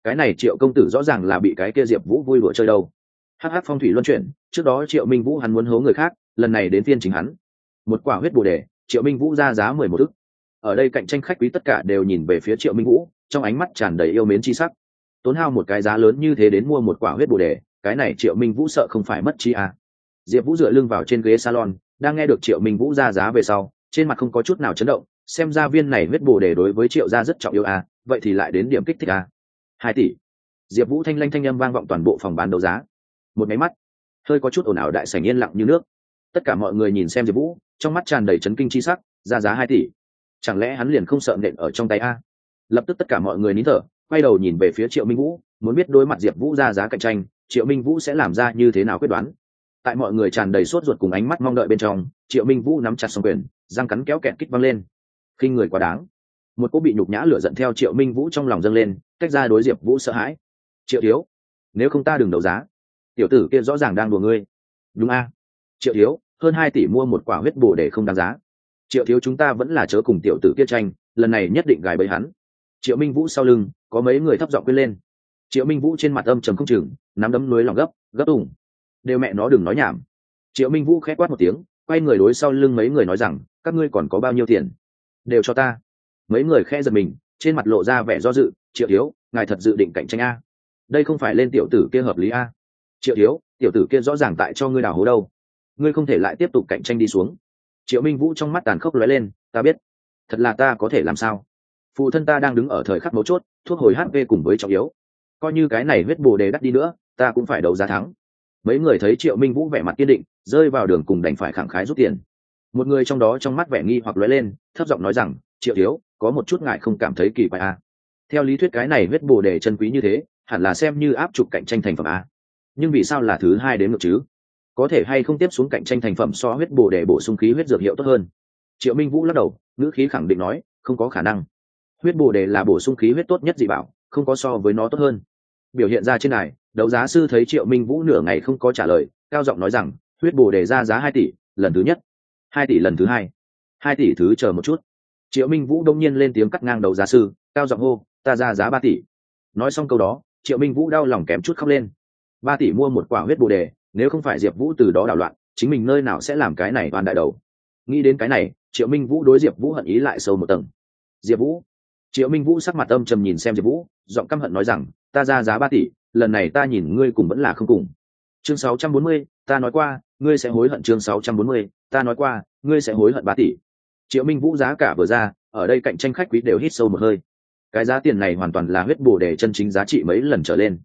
cái này triệu công tử rõ ràng là bị cái kia diệp vũ vui đùa chơi đâu hh phong thủy luân chuyển trước đó triệu minh vũ hắn muốn hố người khác lần này đến phiên chính hắn một quả huyết bồ đề triệu minh vũ ra giá mười một ức ở đây cạnh tranh khách quý tất cả đều nhìn về phía triệu minh vũ trong ánh mắt tràn đầy yêu mến chi sắc tốn hao một cái giá lớn như thế đến mua một quả huyết bồ đề cái này triệu minh vũ sợ không phải mất chi à. diệp vũ dựa lưng vào trên ghế salon đang nghe được triệu minh vũ ra giá về sau trên mặt không có chút nào chấn động xem ra viên này huyết bồ đề đối với triệu gia rất trọng yêu à, vậy thì lại đến điểm kích thích à hai tỷ. Diệp vũ thanh lanh thanh âm vang vọng toàn bộ phòng bán đấu giá. Một máy mắt. Hơi có chút ồn ào đại sảnh yên lặng như nước. Tất cả mọi người nhìn xem diệp vũ, trong mắt tràn đầy chấn kinh chi sắc, ra giá hai tỷ. Chẳng lẽ hắn liền không sợ nện ở trong tay a? Lập tức tất cả mọi người nín thở, quay đầu nhìn về phía triệu minh vũ, muốn biết đối mặt diệp vũ ra giá cạnh tranh, triệu minh vũ sẽ làm ra như thế nào quyết đoán? Tại mọi người tràn đầy sốt ruột cùng ánh mắt mong đợi bên trong, triệu minh vũ nắm chặt song quyền, răng cắn kéo kẹt kích văng lên. Khi người quá đáng, một cô bị nhục nhã lửa giận theo triệu minh vũ trong lòng dâng lên cách ra đối diệp vũ sợ hãi. Triệu thiếu, nếu không ta đừng đấu giá. Tiểu tử kia rõ ràng đang đùa ngươi. Đúng a. Triệu thiếu, hơn hai tỷ mua một quả huyết bổ để không đáng giá. Triệu thiếu chúng ta vẫn là chớ cùng tiểu tử kia tranh, lần này nhất định gài bẫy hắn. Triệu minh vũ sau lưng, có mấy người thấp giọng quên lên. Triệu minh vũ trên mặt âm trầm không chừng, nắm đấm núi lòng gấp gấp ủng. Đều mẹ nó đừng nói nhảm. Triệu minh vũ khẽ quát một tiếng, quay người đối sau lưng mấy người nói rằng, các ngươi còn có bao nhiêu tiền? Đều cho ta. Mấy người khẽ giật mình, trên mặt lộ ra vẻ do dự triệu thiếu, ngài thật dự định cạnh tranh a. Đây không phải lên tiểu tử kia hợp lý a. Triệu thiếu, tiểu tử kia rõ ràng tại cho ngươi đào hố đâu. Ngươi không thể lại tiếp tục cạnh tranh đi xuống. Triệu minh vũ trong mắt tàn khốc lóe lên, ta biết. Thật là ta có thể làm sao? Phụ thân ta đang đứng ở thời khắc mấu chốt, thuốc hồi hp cùng với trọng yếu. Coi như cái này huyết bồ đề đắt đi nữa, ta cũng phải đấu giá thắng. Mấy người thấy triệu minh vũ vẻ mặt kiên định, rơi vào đường cùng đành phải khẳng khái rút tiền. Một người trong đó trong mắt vẻ nghi hoặc lóe lên, thấp giọng nói rằng, triệu thiếu, có một chút ngại không cảm thấy kỳ quái à theo lý thuyết cái này huyết bồ đề chân quý như thế, hẳn là xem như áp chụp cạnh tranh thành phẩm a. Nhưng vì sao là thứ hai đến ngược chứ? Có thể hay không tiếp xuống cạnh tranh thành phẩm so huyết bồ đề bổ sung khí huyết dược hiệu tốt hơn? Triệu minh vũ lắc đầu, ngữ khí khẳng định nói, không có khả năng. Huyết bồ đề là bổ sung khí huyết tốt nhất dị bảo, không có so với nó tốt hơn. Biểu hiện ra trên này, đấu giá sư thấy triệu minh vũ nửa ngày không có trả lời, cao giọng nói rằng huyết bồ đề ra giá hai tỷ, lần thứ nhất. Hai tỷ lần thứ hai. Hai tỷ thứ chờ một chút. Triệu minh vũ đông nhiên lên tiếng cắt ngang đầu giá sư, cao giọng hô ta ra giá ba tỷ. Nói xong câu đó triệu minh vũ đau lòng kém chút khóc lên. Ba tỷ mua một quả huyết bồ đề nếu không phải diệp vũ từ đó đảo loạn chính mình nơi nào sẽ làm cái này toàn đại đầu? Nghĩ đến cái này triệu minh vũ đối diệp vũ hận ý lại sâu một tầng. Diệp vũ? Triệu minh vũ sắc mặt âm trầm nhìn xem diệp vũ giọng căm hận nói rằng ta ra giá ba tỷ lần này ta nhìn ngươi cùng vẫn là không cùng. Chương 640, ta nói qua ngươi sẽ hối hận chương 640, ta nói qua ngươi sẽ hối hận ba tỷ. Triệu minh vũ giá cả vừa ra ở đây cạnh tranh khách quý đều hít sâu một hơi cái giá tiền này hoàn toàn là huyết bổ để chân chính giá trị mấy lần trở lên.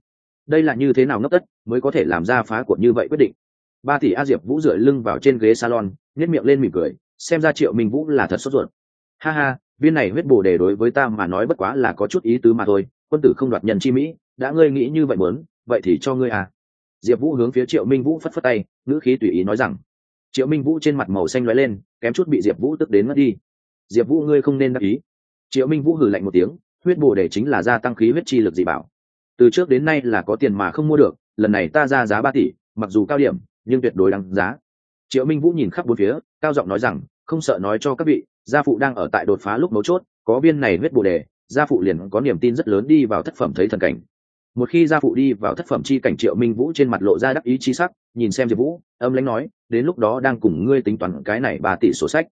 Đây là như thế nào ngấp tất mới có thể làm ra phá của như vậy quyết định? Ba tỷ a diệp vũ dựa lưng vào trên ghế salon nhét miệng lên mỉm cười, xem ra triệu minh vũ là thật sốt ruột. Ha ha, viên này huyết bồ đề đối với ta mà nói bất quá là có chút ý tứ mà thôi, quân tử không đoạt nhân chi mỹ, đã ngươi nghĩ như vậy muốn, vậy thì cho ngươi à. Diệp vũ hướng phía triệu minh vũ phất phất tay, ngữ khí tùy ý nói rằng. Triệu minh vũ trên mặt màu xanh lóe lên, kém chút bị diệp vũ tức đến mất đi. Diệp vũ ngươi không nên đắc ý. Triệu minh vũ hử lạnh một tiếng huyết bồ đề chính là gia tăng khí huyết chi lực dị bảo. Từ trước đến nay là có tiền mà không mua được, lần này ta ra giá ba tỷ, mặc dù cao điểm, nhưng tuyệt đối đáng giá. Triệu minh vũ nhìn khắp bốn phía, cao giọng nói rằng, không sợ nói cho các vị, gia phụ đang ở tại đột phá lúc mấu chốt, có viên này huyết bồ đề, gia phụ liền có niềm tin rất lớn đi vào thất phẩm thấy thần cảnh. Một khi gia phụ đi vào thất phẩm chi cảnh triệu minh vũ trên mặt lộ ra đắc ý chi sắc, nhìn xem diệp vũ, âm lãnh nói, đến lúc đó đang cùng ngươi tính toán cái này ba tỷ sổ sách.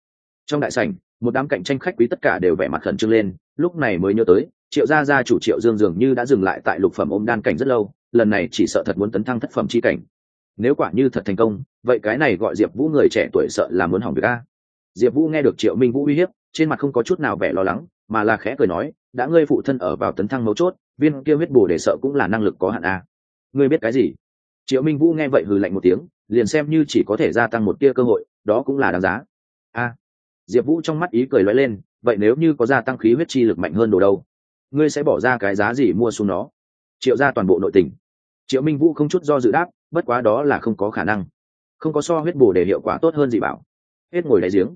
Trong đại sảnh một đám cạnh tranh khách quý tất cả đều vẻ mặt khẩn trương lên, lúc này mới nhớ tới, triệu gia gia chủ triệu dương dường như đã dừng lại tại lục phẩm ôm đan cảnh rất lâu, lần này chỉ sợ thật muốn tấn thăng thất phẩm chi cảnh. Nếu quả như thật thành công, vậy cái này gọi diệp vũ người trẻ tuổi sợ là muốn hỏng việc a. Diệp vũ nghe được triệu minh vũ uy hiếp, trên mặt không có chút nào vẻ lo lắng, mà là khẽ cười nói, đã ngươi phụ thân ở vào tấn thăng mấu chốt, viên kia huyết bồ để sợ cũng là năng lực có hạn a. Ngươi biết cái gì? Triệu minh vũ nghe vậy hừ lạnh một tiếng, liền xem như chỉ có thể gia tăng một tia cơ hội, đó cũng là đáng giá. A diệp vũ trong mắt ý cười lóe lên, vậy nếu như có gia tăng khí huyết chi lực mạnh hơn đồ đâu? Ngươi sẽ bỏ ra cái giá gì mua xuống nó? Triệu ra toàn bộ nội tình. Triệu minh vũ không chút do dự đáp, bất quá đó là không có khả năng. Không có so huyết bổ để hiệu quả tốt hơn gì bảo. Hết ngồi đáy giếng.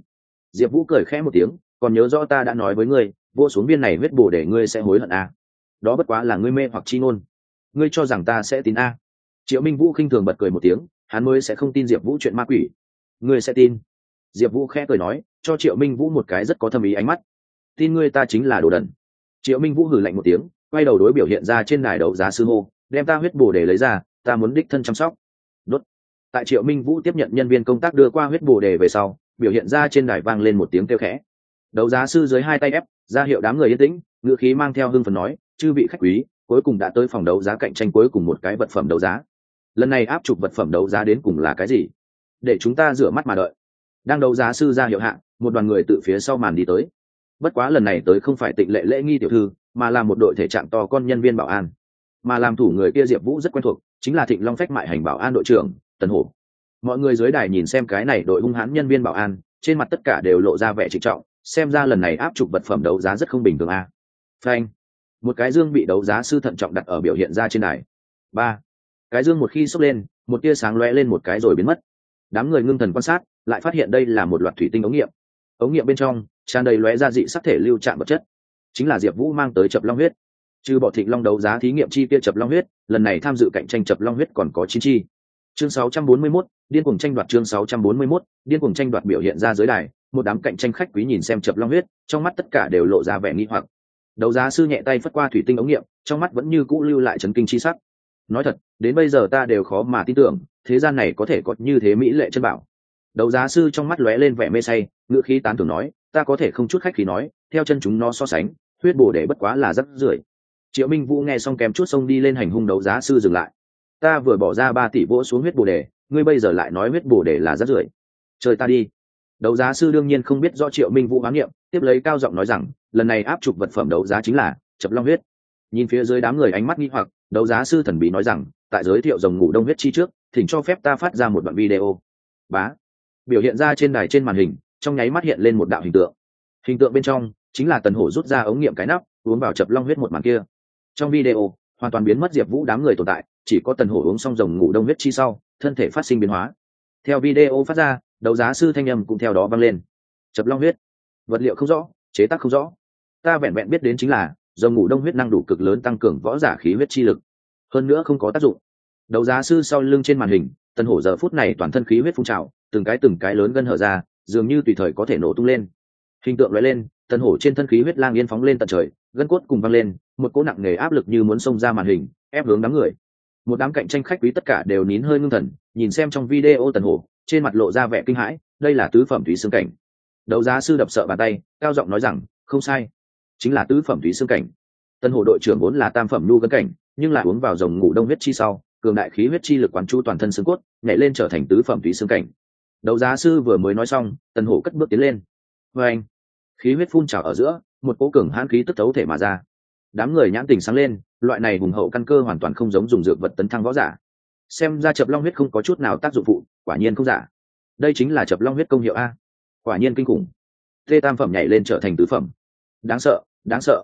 Diệp vũ cười khẽ một tiếng, còn nhớ rõ ta đã nói với ngươi, vô xuống viên này huyết bổ để ngươi sẽ hối hận à. đó bất quá là ngươi mê hoặc chi ngôn. Ngươi cho rằng ta sẽ tin a à. triệu minh vũ khinh thường bật cười một tiếng, hắn mới sẽ không tin diệp vũ chuyện ma quỷ. Ngươi sẽ tin diệp vũ khẽ cười nói, cho triệu minh vũ một cái rất có thâm ý ánh mắt. Tin ngươi ta chính là đồ đần. Triệu minh vũ hử lạnh một tiếng, quay đầu đối biểu hiện ra trên đài đấu giá sư hô, đem ta huyết bổ để lấy ra, ta muốn đích thân chăm sóc. Đốt. Tại triệu minh vũ tiếp nhận nhân viên công tác đưa qua huyết bồ đề về sau, biểu hiện ra trên đài vang lên một tiếng kêu khẽ. Đấu giá sư dưới hai tay ép, ra hiệu đám người yên tĩnh, ngữ khí mang theo hưng phần nói, chư vị khách quý, cuối cùng đã tới phòng đấu giá cạnh tranh cuối cùng một cái vật phẩm đấu giá. Lần này áp chụp vật phẩm đấu giá đến cùng là cái gì? Để chúng ta rửa mắt mà đợi đang đấu giá sư ra hiệu hạ, một đoàn người tự phía sau màn đi tới. Bất quá lần này tới không phải tịnh lệ lễ nghi tiểu thư, mà là một đội thể trạng to con nhân viên bảo an. Mà làm thủ người kia diệp vũ rất quen thuộc, chính là thịnh long phách mại hành bảo an đội trưởng, tần hổ. Mọi người dưới đài nhìn xem cái này đội hung hãn nhân viên bảo an, trên mặt tất cả đều lộ ra vẻ trịnh trọng, xem ra lần này áp chụp vật phẩm đấu giá rất không bình thường a. Frank một cái dương bị đấu giá sư thận trọng đặt ở biểu hiện ra trên đài. Ba. Cái dương một khi xốc lên, một tia sáng lóe lên một cái rồi biến mất. Đám người ngưng thần quan sát lại phát hiện đây là một loạt thủy tinh ống nghiệm. Ống nghiệm bên trong tràn đầy lóe ra dị sắc thể lưu trạm vật chất chính là diệp vũ mang tới chập long huyết. Trừ bỏ thịnh long đấu giá thí nghiệm chi kia chập long huyết lần này tham dự cạnh tranh chập long huyết còn có chín chi. Chương 641, điên cuồng tranh đoạt chương 641, điên cuồng tranh đoạt biểu hiện ra dưới đài một đám cạnh tranh khách quý nhìn xem chập long huyết trong mắt tất cả đều lộ ra vẻ nghi hoặc. Đấu giá sư nhẹ tay phất qua thủy tinh ống nghiệm trong mắt vẫn như cũ lưu lại chấn kinh chi sắc. Nói thật đến bây giờ ta đều khó mà tin tưởng thế gian này có thể có như thế mỹ lệ chân bảo đấu giá sư trong mắt lóe lên vẻ mê say ngựa khí tán tưởng nói, ta có thể không chút khách khí nói, theo chân chúng nó so sánh, huyết bồ để bất quá là rất rưởi. Triệu minh vũ nghe xong kém chút xông đi lên hành hung đấu giá sư dừng lại. Ta vừa bỏ ra ba tỷ vỗ xuống huyết bồ đề ngươi bây giờ lại nói huyết bồ đề là rất rưởi. Trời ta đi. Đấu giá sư đương nhiên không biết do triệu minh vũ hoán niệm tiếp lấy cao giọng nói rằng, lần này áp chụp vật phẩm đấu giá chính là chập long huyết. Nhìn phía dưới đám người ánh mắt nghi hoặc, đấu giá sư thần bí nói rằng, tại giới thiệu dòng ngủ đông huyết chi trước, thỉnh cho phép ta phát ra một đoạn video. Bá biểu hiện ra trên đài trên màn hình, trong nháy mắt hiện lên một đạo hình tượng. Hình tượng bên trong chính là tần hổ rút ra ống nghiệm cái nắp, uống vào chập long huyết một màn kia. Trong video, hoàn toàn biến mất diệp vũ đám người tồn tại, chỉ có tần hổ uống xong rồng ngủ đông huyết chi sau, thân thể phát sinh biến hóa. Theo video phát ra, đấu giá sư thanh âm cũng theo đó vang lên. Chập long huyết. Vật liệu không rõ, chế tác không rõ. Ta vẹn vẹn biết đến chính là, rồng ngủ đông huyết năng đủ cực lớn tăng cường võ giả khí huyết chi lực. Hơn nữa không có tác dụng. Đấu giá sư sau lưng trên màn hình, tần hổ giờ phút này toàn thân khí huyết phun trào từng cái từng cái lớn gân hở ra, dường như tùy thời có thể nổ tung lên. Hình tượng lóe lên, tần hổ trên thân khí huyết lang yên phóng lên tận trời, gân cốt cùng văng lên, một cỗ nặng nề áp lực như muốn xông ra màn hình, ép hướng đám người. Một đám cạnh tranh khách quý tất cả đều nín hơi ngưng thần, nhìn xem trong video tần hổ, trên mặt lộ ra vẻ kinh hãi, đây là tứ phẩm thủy xương cảnh. Đấu giá sư đập sợ bàn tay, cao giọng nói rằng, không sai, chính là tứ phẩm thủy xương cảnh. Tân hổ đội trưởng vốn là tam phẩm nu gân cảnh, nhưng lại uống vào dòng ngủ đông huyết chi sau, cường đại khí huyết chi lực quán chu toàn thân xương cốt, nhảy lên trở thành tứ phẩm thủy xương cảnh đấu giá sư vừa mới nói xong, tần hổ cất bước tiến lên. Vê anh, khí huyết phun trào ở giữa, một cỗ cường hãn khí tức thấu thể mà ra. Đám người nhãn tình sáng lên, loại này hùng hậu căn cơ hoàn toàn không giống dùng dược vật tấn thăng võ giả. Xem ra chập long huyết không có chút nào tác dụng phụ, quả nhiên không giả. Đây chính là chập long huyết công hiệu a. Quả nhiên kinh khủng. Tê tam phẩm nhảy lên trở thành tứ phẩm. Đáng sợ đáng sợ.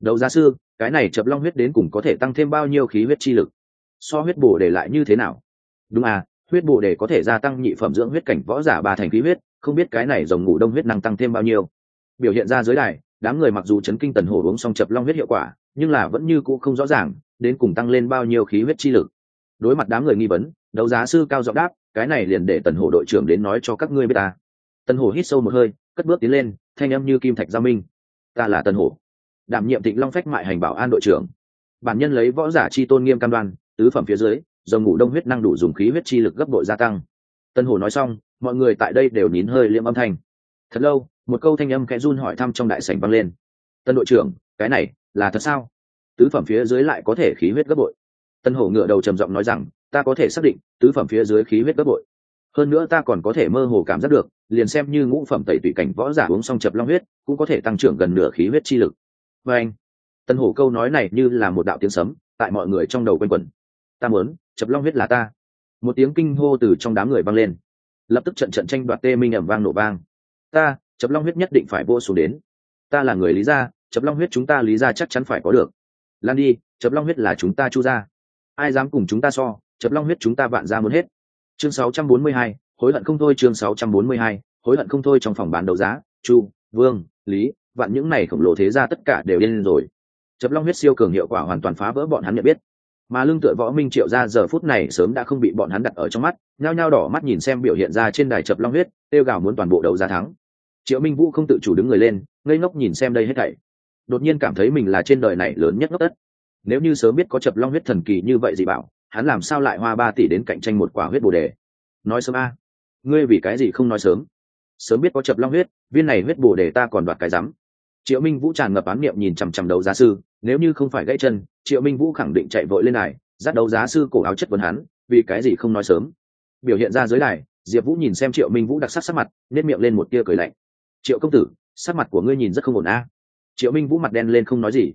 Đấu giá sư, cái này chập long huyết đến cùng có thể tăng thêm bao nhiêu khí huyết chi lực? So huyết bổ để lại như thế nào? Đúng à huyết bổ để có thể gia tăng nhị phẩm dưỡng huyết cảnh võ giả ba thành khí huyết, không biết cái này dòng ngủ đông huyết năng tăng thêm bao nhiêu. Biểu hiện ra dưới đài, đám người mặc dù chấn kinh tần hổ uống xong chập long huyết hiệu quả, nhưng là vẫn như cũ không rõ ràng, đến cùng tăng lên bao nhiêu khí huyết chi lực. Đối mặt đám người nghi vấn, đấu giá sư cao giọng đáp, cái này liền để tần hổ đội trưởng đến nói cho các ngươi biết ta. Tần hổ hít sâu một hơi, cất bước tiến lên, thanh âm như kim thạch giao minh. Ta là tần hổ đảm nhiệm thịnh long phách mại hành bảo an đội trưởng. Bản nhân lấy võ giả chi tôn nghiêm cam đoan, tứ phẩm phía dưới dòng ngủ đông huyết năng đủ dùng khí huyết chi lực gấp bội gia tăng. Tân hổ nói xong, mọi người tại đây đều nín hơi liệm âm thanh. Thật lâu, một câu thanh âm khẽ run hỏi thăm trong đại sảnh vang lên. Tân đội trưởng, cái này là thật sao? Tứ phẩm phía dưới lại có thể khí huyết gấp bội. Tân hổ ngựa đầu trầm giọng nói rằng, ta có thể xác định, tứ phẩm phía dưới khí huyết gấp bội. Hơn nữa ta còn có thể mơ hồ cảm giác được, liền xem như ngũ phẩm tẩy tùy cảnh võ giả uống xong chập long huyết, cũng có thể tăng trưởng gần nửa khí huyết chi lực. Và anh tân hổ câu nói này như là một đạo tiếng sấm, tại mọi người trong đầu quanh quẩn ta muốn chập long huyết là ta. Một tiếng kinh hô từ trong đám người vang lên. Lập tức trận trận tranh đoạt tê minh ẩm vang nổ vang. Ta chập long huyết nhất định phải vô xuống đến. Ta là người lý gia chập long huyết chúng ta lý gia chắc chắn phải có được. Lan đi chập long huyết là chúng ta chu gia. Ai dám cùng chúng ta so chập long huyết chúng ta vạn ra muốn hết. Chương 642, hối hận không thôi chương 642, hối hận không thôi trong phòng bán đấu giá. Chu vương lý vạn những này khổng lồ thế ra tất cả đều điên rồi. Chập long huyết siêu cường hiệu quả hoàn toàn phá vỡ bọn hắn nhận biết mà lương tựa võ minh triệu ra giờ phút này sớm đã không bị bọn hắn đặt ở trong mắt, nhao nhao đỏ mắt nhìn xem biểu hiện ra trên đài chập long huyết tiêu gào muốn toàn bộ đấu giá thắng. Triệu minh vũ không tự chủ đứng người lên, ngây ngốc nhìn xem đây hết thảy. Đột nhiên cảm thấy mình là trên đời này lớn nhất ngốc tất nếu như sớm biết có chập long huyết thần kỳ như vậy gì bảo, hắn làm sao lại hoa ba tỷ đến cạnh tranh một quả huyết bồ đề? Nói sớm a. Ngươi vì cái gì không nói sớm? Sớm biết có chập long huyết, viên này huyết bồ đề ta còn đoạt cái rắm. Triệu minh vũ tràn ngập án niệm nhìn chằm chằm đấu giá sư nếu như không phải gãy chân, triệu minh vũ khẳng định chạy vội lên này dắt đấu giá sư cổ áo chất vấn hắn, vì cái gì không nói sớm. Biểu hiện ra dưới đài, diệp vũ nhìn xem triệu minh vũ đặc sắc sắc mặt nếp miệng lên một tia cười lạnh. Triệu công tử, sắc mặt của ngươi nhìn rất không ổn a. Triệu minh vũ mặt đen lên không nói gì.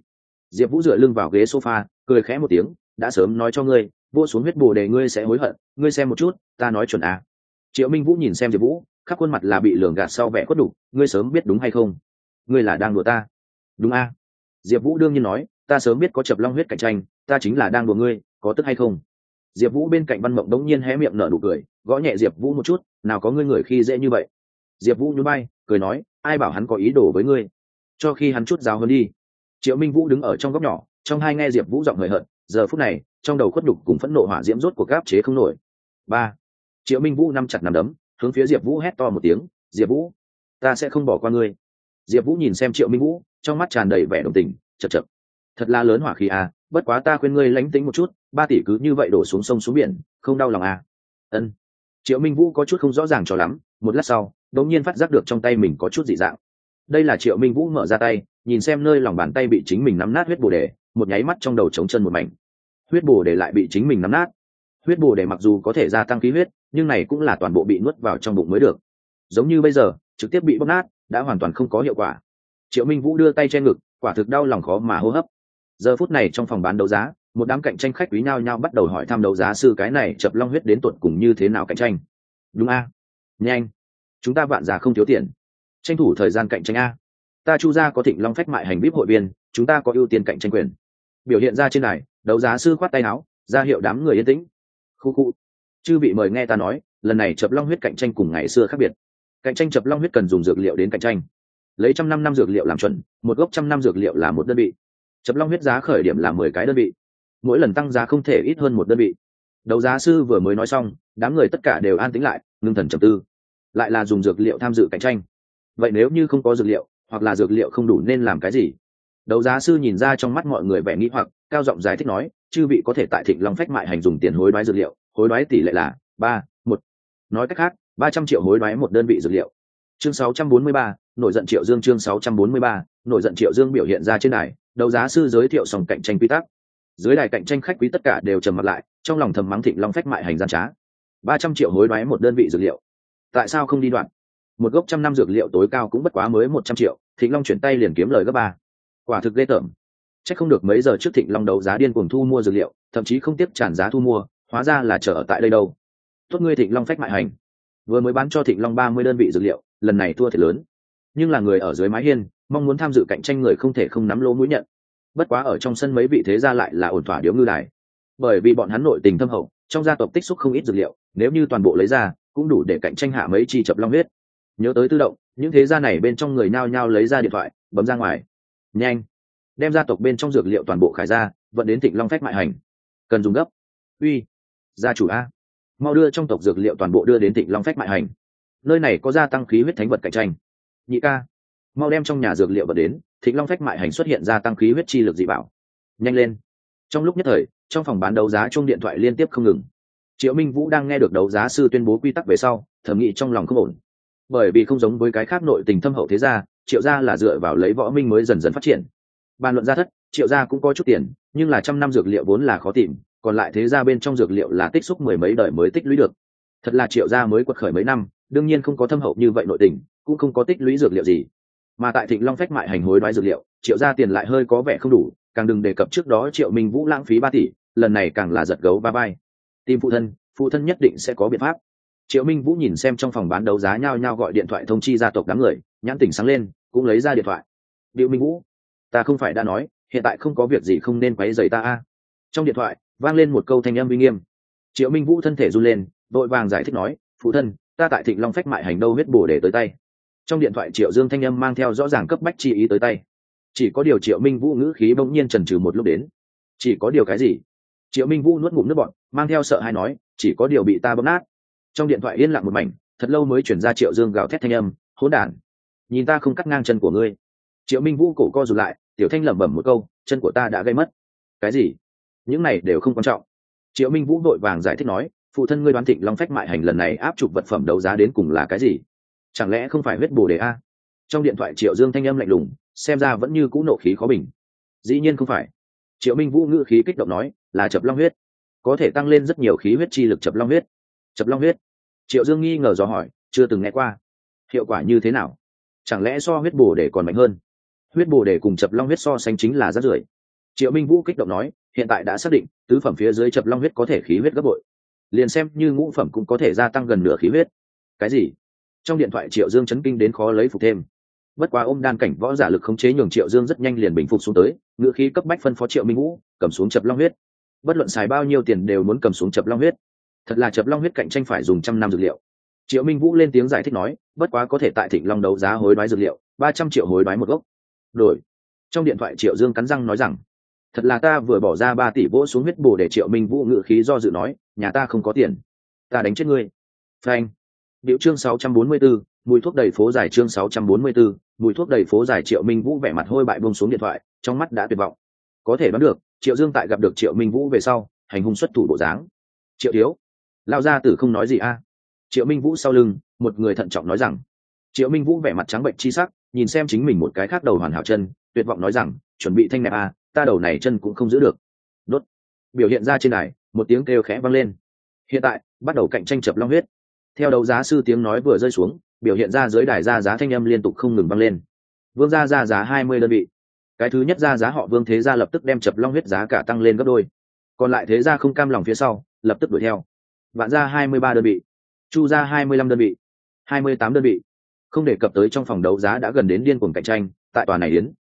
Diệp vũ dựa lưng vào ghế sofa, cười khẽ một tiếng, đã sớm nói cho ngươi vô xuống huyết bồ đề ngươi sẽ hối hận, ngươi xem một chút, ta nói chuẩn a. Triệu minh vũ nhìn xem diệp vũ, khắp khuôn mặt là bị lường gạt sau vẻ khuất đục ngươi sớm biết đúng hay không? Ngươi là đang đùa ta. Đúng a diệp vũ đương nhiên nói, ta sớm biết có chập long huyết cạnh tranh, ta chính là đang đùa ngươi, có tức hay không? Diệp vũ bên cạnh văn mộng đống nhiên hé miệng nở nụ cười, gõ nhẹ diệp vũ một chút, nào có ngươi người khi dễ như vậy. Diệp vũ nhún bay cười nói, ai bảo hắn có ý đồ với ngươi? Cho khi hắn chút giáo hơn đi. Triệu minh vũ đứng ở trong góc nhỏ, trong hai nghe diệp vũ giọng hời hợt, giờ phút này, trong đầu khuất đục cùng phẫn nộ hỏa diễm rốt cuộc gáp chế không nổi. Ba. Triệu minh vũ nắm chặt nằm đấm, hướng phía diệp vũ hét to một tiếng, diệp vũ, ta sẽ không bỏ qua ngươi. Diệp vũ nhìn xem triệu minh vũ trong mắt tràn đầy vẻ đồng tình, chật chật. Thật là lớn hỏa khí à bất quá ta khuyên ngươi lánh tính một chút, ba tỷ cứ như vậy đổ xuống sông xuống biển, không đau lòng à. Ân. Triệu minh vũ có chút không rõ ràng cho lắm, một lát sau đột nhiên phát giác được trong tay mình có chút dị dạng. Đây là triệu minh vũ mở ra tay, nhìn xem nơi lòng bàn tay bị chính mình nắm nát huyết bồ đề, một nháy mắt trong đầu trống chân một mảnh. Huyết bồ đề lại bị chính mình nắm nát. Huyết bồ đề mặc dù có thể gia tăng khí huyết, nhưng này cũng là toàn bộ bị nuốt vào trong bụng mới được. Giống như bây giờ, trực tiếp bị bóc nát, đã hoàn toàn không có hiệu quả triệu minh vũ đưa tay che ngực, quả thực đau lòng khó mà hô hấp. Giờ phút này trong phòng bán đấu giá, một đám cạnh tranh khách quý nhau nhau bắt đầu hỏi thăm đấu giá sư cái này chập long huyết đến tuột cùng như thế nào cạnh tranh. Đúng a. Nhanh. Chúng ta vạn già không thiếu tiền. Tranh thủ thời gian cạnh tranh a. Ta chu ra có thịnh long phách mại hành bíp hội viên, chúng ta có ưu tiên cạnh tranh quyền. Biểu hiện ra trên này đấu giá sư khoát tay áo, ra hiệu đám người yên tĩnh. Khu khu. Chư vị mời nghe ta nói, lần này chập long huyết cạnh tranh cùng ngày xưa khác biệt. Cạnh tranh chập long huyết cần dùng dược liệu đến cạnh tranh lấy trăm năm năm dược liệu làm chuẩn, một gốc trăm năm dược liệu là một đơn vị. Chập long huyết giá khởi điểm là mười cái đơn vị. Mỗi lần tăng giá không thể ít hơn một đơn vị. Đấu giá sư vừa mới nói xong, đám người tất cả đều an tĩnh lại, ngưng thần trầm tư. Lại là dùng dược liệu tham dự cạnh tranh. Vậy nếu như không có dược liệu, hoặc là dược liệu không đủ nên làm cái gì? Đấu giá sư nhìn ra trong mắt mọi người vẻ nghĩ hoặc, cao giọng giải thích nói, chư vị có thể tại thịnh long phách mại hành dùng tiền hối đoái dược liệu, hối đoái tỷ lệ là ba, một. Nói cách khác, ba trăm triệu hối đoái một đơn vị dược liệu. Chương sáu trăm bốn mươi ba nổi giận triệu dương chương sáu trăm bốn mươi ba, nổi giận triệu dương biểu hiện ra trên đài, đấu giá sư giới thiệu xong cạnh tranh quy tắc. Dưới đài cạnh tranh khách quý tất cả đều trầm mặt lại, trong lòng thầm mắng thịnh long phách mại hành gian trá. ba trăm triệu hối đoái một đơn vị dược liệu. Tại sao không đi đoạn? Một gốc trăm năm dược liệu tối cao cũng bất quá mới một trăm triệu, thịnh long chuyển tay liền kiếm lời gấp ba. Quả thực ghê tởm. Chắc không được mấy giờ trước thịnh long đấu giá điên cuồng thu mua dược liệu, thậm chí không tiếp tràn giá thu mua, hóa ra là chờ ở tại đây đâu. Tốt ngươi thịnh long phách mại hành. Vừa mới bán cho thịnh long ba mươi đơn vị dược liệu, lần này thua thiệt lớn nhưng là người ở dưới mái hiên, mong muốn tham dự cạnh tranh người không thể không nắm lỗ mũi nhận. Bất quá ở trong sân mấy vị thế gia lại là ổn thỏa điếu ngư đài. Bởi vì bọn hắn nội tình thâm hậu, trong gia tộc tích xúc không ít dược liệu, nếu như toàn bộ lấy ra, cũng đủ để cạnh tranh hạ mấy chi chập long huyết. Nhớ tới tự động, những thế gia này bên trong người nao nhao lấy ra điện thoại, bấm ra ngoài. Nhanh. Đem gia tộc bên trong dược liệu toàn bộ khải ra, vận đến thịnh long phách mại hành. Cần dùng gấp. Uy. Gia chủ a. Mau đưa trong tộc dược liệu toàn bộ đưa đến thịnh long phách mại hành. Nơi này có gia tăng khí huyết thánh vật cạnh tranh nhị ca, mau đem trong nhà dược liệu vật đến, thịnh long phách mại hành xuất hiện ra tăng khí huyết chi lực dị bảo. Nhanh lên. Trong lúc nhất thời, trong phòng bán đấu giá chung điện thoại liên tiếp không ngừng. Triệu minh vũ đang nghe được đấu giá sư tuyên bố quy tắc về sau thẩm nghĩ trong lòng không ổn. Bởi vì không giống với cái khác nội tình thâm hậu thế gia, triệu gia là dựa vào lấy võ minh mới dần dần phát triển. Bàn luận gia thất, triệu gia cũng có chút tiền, nhưng là trăm năm dược liệu vốn là khó tìm, còn lại thế gia bên trong dược liệu là tích xúc mười mấy đời mới tích lũy được. Thật là triệu gia mới quật khởi mấy năm, đương nhiên không có thâm hậu như vậy nội tình cũng không có tích lũy dược liệu gì. Mà tại thịnh long phách mại hành hối đoái dược liệu, triệu ra tiền lại hơi có vẻ không đủ, càng đừng đề cập trước đó triệu minh vũ lãng phí ba tỷ, lần này càng là giật gấu ba bay tìm phụ thân phụ thân nhất định sẽ có biện pháp. Triệu minh vũ nhìn xem trong phòng bán đấu giá nhao nhao gọi điện thoại thông chi gia tộc đám người, nhãn tỉnh sáng lên, cũng lấy ra điện thoại. Điệu minh vũ, ta không phải đã nói, hiện tại không có việc gì không nên quấy rầy ta a. Trong điện thoại, vang lên một câu thanh âm uy nghiêm. Triệu minh vũ thân thể run lên đội vàng giải thích nói, phụ thân, ta tại thịnh long phách mại hành đâu huyết bổ để tới tay trong điện thoại triệu dương thanh âm mang theo rõ ràng cấp bách chi ý tới tay. Chỉ có điều triệu minh vũ ngữ khí bỗng nhiên trần trừ một lúc đến. Chỉ có điều cái gì? Triệu minh vũ nuốt ngụm nước bọn mang theo sợ hay nói, chỉ có điều bị ta bấm nát. Trong điện thoại yên lặng một mảnh, thật lâu mới chuyển ra triệu dương gào thét thanh âm, hỗn đản, nhìn ta không cắt ngang chân của ngươi. Triệu minh vũ cổ co rụt lại, tiểu thanh lẩm bẩm một câu, chân của ta đã gây mất. Cái gì? Những này đều không quan trọng. Triệu minh vũ vội vàng giải thích nói, phụ thân ngươi đoán thịnh long phách mại hành lần này áp chụp vật phẩm đấu giá đến cùng là cái gì? Chẳng lẽ không phải huyết bồ đề a? Trong điện thoại triệu dương thanh âm lạnh lùng, xem ra vẫn như cũ nộ khí khó bình. Dĩ nhiên không phải. Triệu minh vũ ngữ khí kích động nói, là chập long huyết. Có thể tăng lên rất nhiều khí huyết chi lực chập long huyết. Chập long huyết. Triệu dương nghi ngờ dò hỏi, chưa từng nghe qua. Hiệu quả như thế nào? Chẳng lẽ so huyết bồ đề còn mạnh hơn? Huyết bồ đề cùng chập long huyết so sánh chính là rất rưởi. Triệu minh vũ kích động nói, hiện tại đã xác định, tứ phẩm phía dưới chập long huyết có thể khí huyết gấp bội. Liền xem như ngũ phẩm cũng có thể gia tăng gần nửa khí huyết. Cái gì? Trong điện thoại triệu dương chấn kinh đến khó lấy phục thêm. Bất quá ôm đan cảnh võ giả lực khống chế nhường triệu dương rất nhanh liền bình phục xuống tới, ngựa khí cấp bách phân phó triệu minh vũ, cầm xuống chập long huyết. Bất luận xài bao nhiêu tiền đều muốn cầm xuống chập long huyết. Thật là chập long huyết cạnh tranh phải dùng trăm năm dược liệu. Triệu minh vũ lên tiếng giải thích nói, bất quá có thể tại thịnh long đấu giá hối đoái dược liệu, ba trăm triệu hối đoái một gốc. Đổi. Trong điện thoại triệu dương cắn răng nói rằng, thật là ta vừa bỏ ra ba tỷ vỗ xuống huyết bổ để triệu minh vũ ngự khí do dự nói, nhà ta không có tiền. Ta đánh chết ngươi. Frank điệu chương 644, mùi thuốc đầy phố dài chương 644, mùi thuốc đầy phố dài triệu minh vũ vẻ mặt hôi bại buông xuống điện thoại trong mắt đã tuyệt vọng. Có thể đoán được triệu dương tại gặp được triệu minh vũ về sau hành hung xuất thủ bộ dáng. Triệu thiếu lao ra tử không nói gì a? Triệu minh vũ sau lưng một người thận trọng nói rằng. Triệu minh vũ vẻ mặt trắng bệnh chi sắc nhìn xem chính mình một cái khác đầu hoàn hảo chân tuyệt vọng nói rằng chuẩn bị thanh nẹp a ta đầu này chân cũng không giữ được. Đốt. Biểu hiện ra trên này một tiếng kêu khẽ vang lên. Hiện tại bắt đầu cạnh tranh chập long huyết theo đấu giá sư tiếng nói vừa rơi xuống, biểu hiện ra dưới đài ra giá thanh âm liên tục không ngừng vang lên. Vương gia ra giá hai mươi đơn vị. Cái thứ nhất ra giá họ vương thế gia lập tức đem chập long huyết giá cả tăng lên gấp đôi. Còn lại thế gia không cam lòng phía sau, lập tức đuổi theo. Vạn gia hai mươi ba đơn vị. Chu gia hai mươi lăm đơn vị. hai mươi tám đơn vị. Không đề cập tới trong phòng đấu giá đã gần đến điên cuồng cạnh tranh, tại tòa này đến.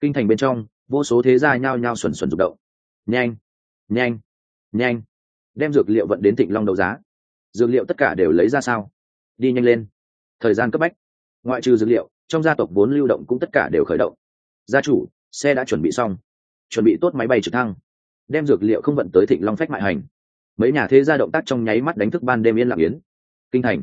Kinh thành bên trong, vô số thế gia nhao nhao xuẩn xuẩn rụng động. Nhanh nhanh nhanh. Đem dược liệu vận đến thịnh long đấu giá dược liệu tất cả đều lấy ra sao? Đi nhanh lên. Thời gian cấp bách. Ngoại trừ dược liệu, trong gia tộc vốn lưu động cũng tất cả đều khởi động. Gia chủ, xe đã chuẩn bị xong. Chuẩn bị tốt máy bay trực thăng. Đem dược liệu không vận tới thịnh long phách mại hành. Mấy nhà thế gia động tác trong nháy mắt đánh thức ban đêm yên lặng yến. Kinh thành.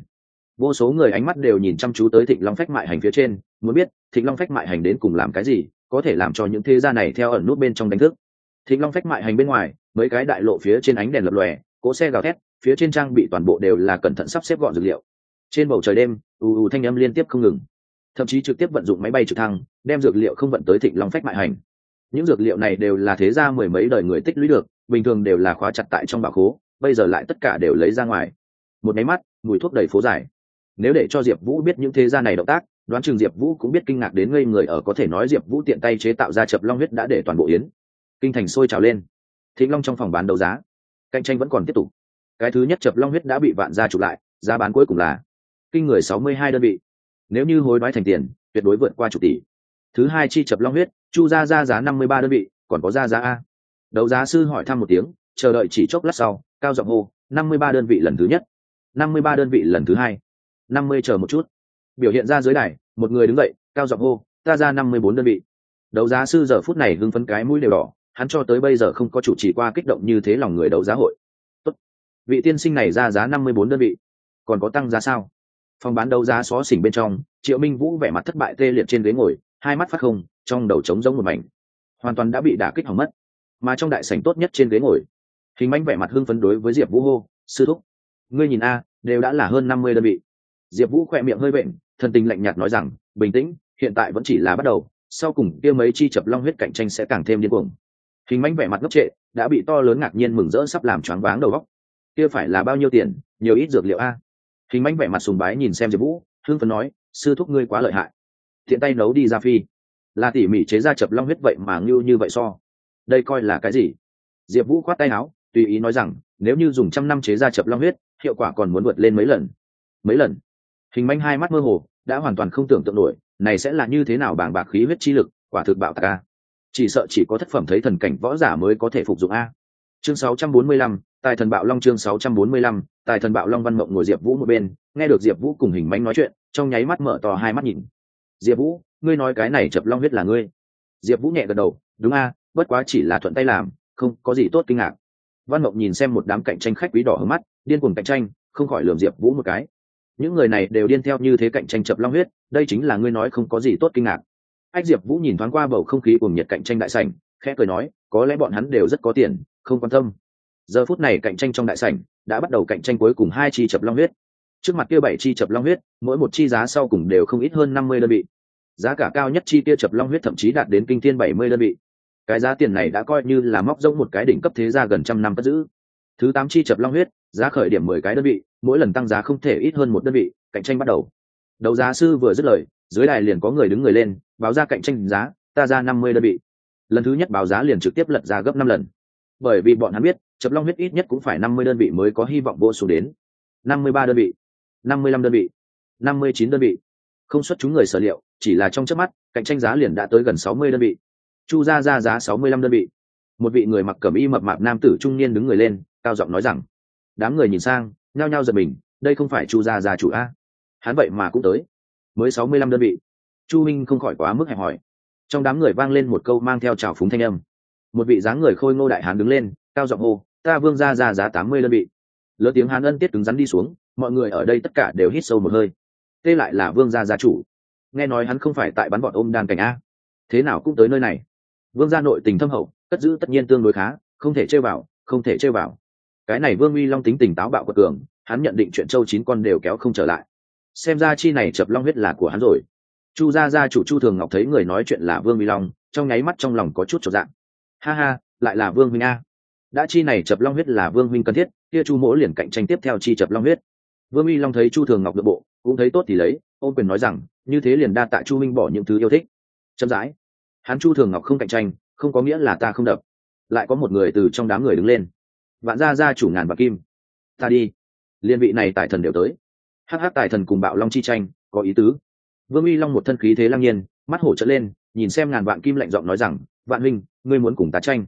Vô số người ánh mắt đều nhìn chăm chú tới thịnh long phách mại hành phía trên, muốn biết thịnh long phách mại hành đến cùng làm cái gì, có thể làm cho những thế gia này theo ẩn nút bên trong đánh thức. Thịnh long phách mại hành bên ngoài, mấy cái đại lộ phía trên ánh đèn lập lòe, cỗ xe gào thét phía trên trang bị toàn bộ đều là cẩn thận sắp xếp gọn dược liệu. Trên bầu trời đêm ù ù thanh âm liên tiếp không ngừng. Thậm chí trực tiếp vận dụng máy bay trực thăng, đem dược liệu không vận tới thịnh long phách mại hành. Những dược liệu này đều là thế gia mười mấy đời người tích lũy được, bình thường đều là khóa chặt tại trong bảo khố, bây giờ lại tất cả đều lấy ra ngoài. Một máy mắt, mùi thuốc đầy phố dài. Nếu để cho diệp vũ biết những thế gia này động tác, đoán chừng diệp vũ cũng biết kinh ngạc đến ngây người ở có thể nói diệp vũ tiện tay chế tạo ra chập long huyết đã để toàn bộ yến. Kinh thành sôi trào lên. Thịnh long trong phòng bán đấu giá. Cạnh tranh vẫn còn tiếp tục cái thứ nhất chập long huyết đã bị vạn gia chụp lại, giá bán cuối cùng là kinh người sáu mươi hai đơn vị. Nếu như hối đoái thành tiền, tuyệt đối vượt qua chục tỷ. Thứ hai chi chập long huyết, chu ra ra giá năm mươi ba đơn vị, còn có ra giá a. Đấu giá sư hỏi thăm một tiếng, chờ đợi chỉ chốc lát sau, cao giọng hô, năm mươi ba đơn vị lần thứ nhất, năm mươi ba đơn vị lần thứ hai, năm mươi chờ một chút. Biểu hiện ra dưới đài, một người đứng dậy, cao giọng hô, ta ra năm mươi bốn đơn vị. Đấu giá sư giờ phút này hưng phấn cái mũi đều đỏ, hắn cho tới bây giờ không có chủ trì qua kích động như thế lòng người đấu giá hội vị tiên sinh này ra giá năm mươi bốn đơn vị. Còn có tăng giá sao? Phòng bán đấu giá xó xỉnh bên trong, triệu minh vũ vẻ mặt thất bại tê liệt trên ghế ngồi, hai mắt phát không, trong đầu trống giống một mảnh. Hoàn toàn đã bị đả kích hỏng mất. Mà trong đại sảnh tốt nhất trên ghế ngồi, hình manh vẻ mặt hưng phấn đối với diệp vũ hô, sư thúc, ngươi nhìn a, đều đã là hơn năm mươi đơn vị. Diệp vũ khỏe miệng hơi bệnh thần tình lạnh nhạt nói rằng, bình tĩnh, hiện tại vẫn chỉ là bắt đầu, sau cùng kia mấy chi chập long huyết cạnh tranh sẽ càng thêm điên cuồng. Hình manh vẻ mặt ngốc trệ, đã bị to lớn ngạc nhiên mừng rỡ sắp làm choáng váng đầu góc kia phải là bao nhiêu tiền nhiều ít dược liệu a? Hình manh vẻ mặt sùng bái nhìn xem diệp vũ hương phấn nói sư thúc ngươi quá lợi hại. Thiện tay nấu đi ra phi. Là tỉ mỉ chế ra chập long huyết vậy mà ngưu như vậy so. Đây coi là cái gì? Diệp vũ khoát tay áo tùy ý nói rằng nếu như dùng trăm năm chế ra chập long huyết hiệu quả còn muốn vượt lên mấy lần. Mấy lần? Hình manh hai mắt mơ hồ đã hoàn toàn không tưởng tượng nổi này sẽ là như thế nào bảng bạc khí huyết chi lực quả thực bạo tạc a. Chỉ sợ chỉ có thất phẩm thấy thần cảnh võ giả mới có thể phục dụng a. Chương 645, tài thần bạo long chương 645, tài thần bạo long văn mộng ngồi diệp vũ một bên nghe được diệp vũ cùng hình Mánh nói chuyện trong nháy mắt mở to hai mắt nhìn. Diệp vũ ngươi nói cái này chập long huyết là ngươi? Diệp vũ nhẹ gật đầu đúng a bất quá chỉ là thuận tay làm không có gì tốt kinh ngạc. Văn mộng nhìn xem một đám cạnh tranh khách quý đỏ hướng mắt điên cuồng cạnh tranh không khỏi lườm diệp vũ một cái. Những người này đều điên theo như thế cạnh tranh chập long huyết đây chính là ngươi nói không có gì tốt kinh ngạc. Ách diệp vũ nhìn thoáng qua bầu không khí cùng nhiệt cạnh tranh đại sảnh khẽ cười nói có lẽ bọn hắn đều rất có tiền không quan tâm giờ phút này cạnh tranh trong đại sảnh đã bắt đầu cạnh tranh cuối cùng hai chi chập long huyết. Trước mặt kia bảy chi chập long huyết, mỗi một chi giá sau cùng đều không ít hơn năm mươi đơn vị. Giá cả cao nhất chi kia chập long huyết thậm chí đạt đến kinh thiên bảy mươi đơn vị. Cái giá tiền này đã coi như là móc rỗng một cái đỉnh cấp thế gia gần trăm năm cất giữ. Thứ tám chi chập long huyết, giá khởi điểm mười cái đơn vị, mỗi lần tăng giá không thể ít hơn một đơn vị, cạnh tranh bắt đầu. Đấu giá sư vừa dứt lời, dưới đài liền có người đứng người lên, báo ra cạnh tranh giá, ta ra năm mươi đơn vị. Lần thứ nhất báo giá liền trực tiếp lật ra gấp năm lần. Bởi vì bọn hắn biết chập long huyết ít nhất cũng phải năm mươi đơn vị mới có hy vọng vô xuống đến. năm mươi ba đơn vị, năm mươi lăm đơn vị, năm mươi chín đơn vị. Không xuất chúng người sở liệu, chỉ là trong chớp mắt, cạnh tranh giá liền đã tới gần sáu mươi đơn vị. Chu ra ra giá sáu mươi lăm đơn vị. Một vị người mặc cẩm y mập mạp nam tử trung niên đứng người lên, cao giọng nói rằng, đám người nhìn sang, nhao nhao giật mình, đây không phải chu gia gia chủ a. Hắn vậy mà cũng tới. Mới sáu mươi lăm đơn vị. Chu minh không khỏi quá mức hẹp hỏi trong đám người vang lên một câu mang theo trào phúng thanh âm. Một vị dáng người khôi ngô đại hán đứng lên, cao giọng hô ta vương ra ra giá tám mươi đơn vị. Lớn tiếng hán ân tiết cứng rắn đi xuống, mọi người ở đây tất cả đều hít sâu một hơi. Tê lại là vương gia gia chủ. Nghe nói hắn không phải tại bắn bọn ôm đan cảnh a. Thế nào cũng tới nơi này. Vương gia nội tình thâm hậu, cất giữ tất nhiên tương đối khá, không thể chơi vào, không thể chơi vào. Cái này vương uy long tính tình táo bạo của cường, hắn nhận định chuyện châu chín con đều kéo không trở lại. Xem ra chi này chập long huyết là của hắn rồi. Chu gia gia chủ chu thường ngọc thấy người nói chuyện là vương uy long, trong nháy mắt trong lòng có chút trở dạng ha ha, lại là vương huynh a đã chi này chập long huyết là vương huynh cần thiết, kia chu mỗ liền cạnh tranh tiếp theo chi chập long huyết. Vương uy long thấy chu thường ngọc nội bộ, cũng thấy tốt thì lấy ông quyền nói rằng, như thế liền đa tạ chu minh bỏ những thứ yêu thích. Chậm rãi. Hắn chu thường ngọc không cạnh tranh, không có nghĩa là ta không đập. Lại có một người từ trong đám người đứng lên. Vạn gia gia chủ ngàn và kim. Ta đi. Liên vị này tài thần đều tới. Hắc hắc tài thần cùng bạo long chi tranh, có ý tứ. Vương uy long một thân khí thế lăng nhiên, mắt hổ trở lên, nhìn xem ngàn vạn kim lạnh giọng nói rằng, vạn huynh, ngươi muốn cùng ta tranh?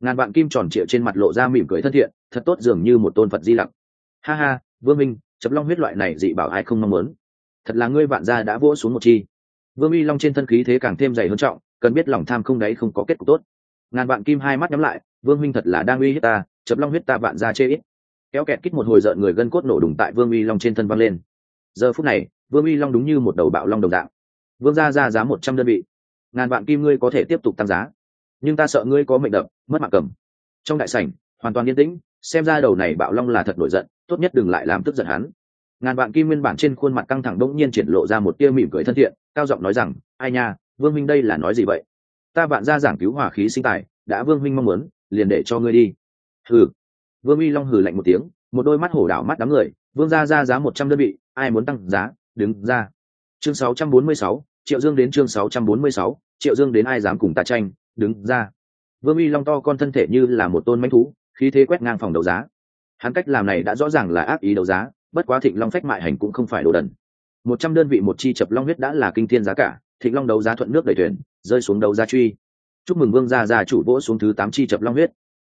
Ngàn vạn kim tròn trịa trên mặt lộ ra mỉm cười thân thiện, thật tốt dường như một tôn phật di lặc. Ha ha, vương minh chấm long huyết loại này dị bảo ai không mong muốn? Thật là ngươi vạn gia đã vỗ xuống một chi. Vương uy long trên thân khí thế càng thêm dày hơn trọng, cần biết lòng tham không đấy không có kết cục tốt. Ngàn vạn kim hai mắt nhắm lại, vương minh thật là đang uy hiếp ta chấm long huyết ta vạn gia chê ít. Kéo kẹt kít một hồi rợn người gân cốt nổ đùng tại vương uy long trên thân văng lên. Giờ phút này, vương uy long đúng như một đầu bạo long đồng dạng. Vương gia ra giá một trăm đơn vị. Ngàn vạn kim ngươi có thể tiếp tục tăng giá nhưng ta sợ ngươi có mệnh đập, mất mạng cầm. Trong đại sảnh, hoàn toàn yên tĩnh, xem ra đầu này bạo long là thật nổi giận, tốt nhất đừng lại làm tức giận hắn. Ngàn vạn kim nguyên bản trên khuôn mặt căng thẳng đ ỗ n g nhiên triển lộ ra một tia mỉm cười thân thiện, cao giọng nói rằng, ai nha, vương minh đây là nói gì vậy? Ta bạn ra giảng cứu hỏa khí sinh tài, đã vương minh mong muốn, liền để cho ngươi đi. Hừ. Vương uy long hừ lạnh một tiếng, một đôi mắt hổ đảo mắt đám người, vương ra ra giá một trăm đơn vị, ai muốn tăng giá, đứng ra. Chương sáu trăm bốn mươi sáu, triệu dương đến chương sáu trăm bốn mươi sáu, triệu dương đến ai dám cùng ta tranh? Đứng ra. Vương uy long to con thân thể như là một tôn manh thú, khí thế quét ngang phòng đấu giá. Hắn cách làm này đã rõ ràng là ác ý đấu giá, bất quá thịnh long phách mại hành cũng không phải đồ đần. Một trăm đơn vị một chi chập long huyết đã là kinh thiên giá cả, thịnh long đấu giá thuận nước đẩy thuyền, rơi xuống đấu giá truy. Chúc mừng vương gia gia chủ vỗ xuống thứ tám chi chập long huyết.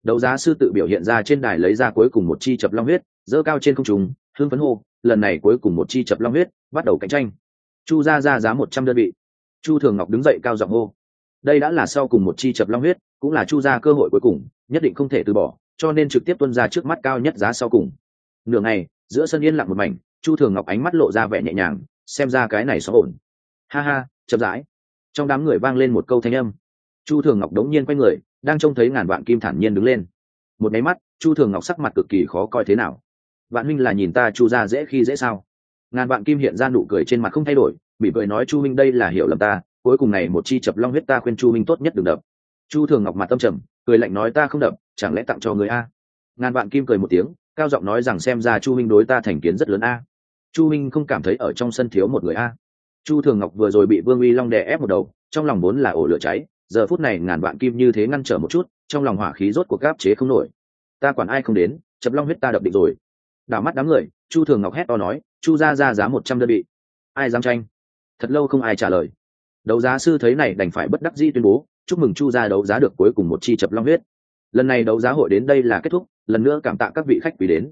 Đấu giá sư tự biểu hiện ra trên đài lấy ra cuối cùng một chi chập long huyết dỡ cao trên không trùng hương phấn hô, lần này cuối cùng một chi chập long huyết, bắt đầu cạnh tranh. Chu gia ra giá một trăm đơn vị. Chu thường ngọc đứng dậy cao giọng hô đây đã là sau cùng một chi chập long huyết, cũng là chu ra cơ hội cuối cùng, nhất định không thể từ bỏ, cho nên trực tiếp tuân ra trước mắt cao nhất giá sau cùng. Nửa ngày, giữa sân yên lặng một mảnh, chu thường ngọc ánh mắt lộ ra vẻ nhẹ nhàng, xem ra cái này xó ổn. Ha ha, chậm rãi. Trong đám người vang lên một câu thanh âm. Chu thường ngọc đống nhiên quay người, đang trông thấy ngàn vạn kim thản nhiên đứng lên. Một máy mắt, chu thường ngọc sắc mặt cực kỳ khó coi thế nào. Vạn huynh là nhìn ta chu ra dễ khi dễ sao? Ngàn vạn kim hiện ra nụ cười trên mặt không thay đổi bị cười nói chu huynh đây là hiểu lầm ta cuối cùng này một chi chập long huyết ta khuyên chu minh tốt nhất đừng đập. Chu thường ngọc mặt tâm trầm, cười lạnh nói ta không đập, chẳng lẽ tặng cho người a? Ngàn vạn kim cười một tiếng, cao giọng nói rằng xem ra chu minh đối ta thành kiến rất lớn a. Chu minh không cảm thấy ở trong sân thiếu một người a. Chu thường ngọc vừa rồi bị vương uy long đè ép một đầu, trong lòng vốn là ổ lửa cháy, giờ phút này ngàn vạn kim như thế ngăn trở một chút, trong lòng hỏa khí rốt cuộc gáp chế không nổi. Ta quản ai không đến, chập long huyết ta đập định rồi. Đảo mắt đám người, chu thường ngọc hét to nói, chu ra ra giá một trăm đơn vị. Ai dám tranh? Thật lâu không ai trả lời đấu giá sư thấy này đành phải bất đắc dĩ tuyên bố, chúc mừng chu gia đấu giá được cuối cùng một chi chập long huyết. Lần này đấu giá hội đến đây là kết thúc, lần nữa cảm tạ các vị khách quý đến.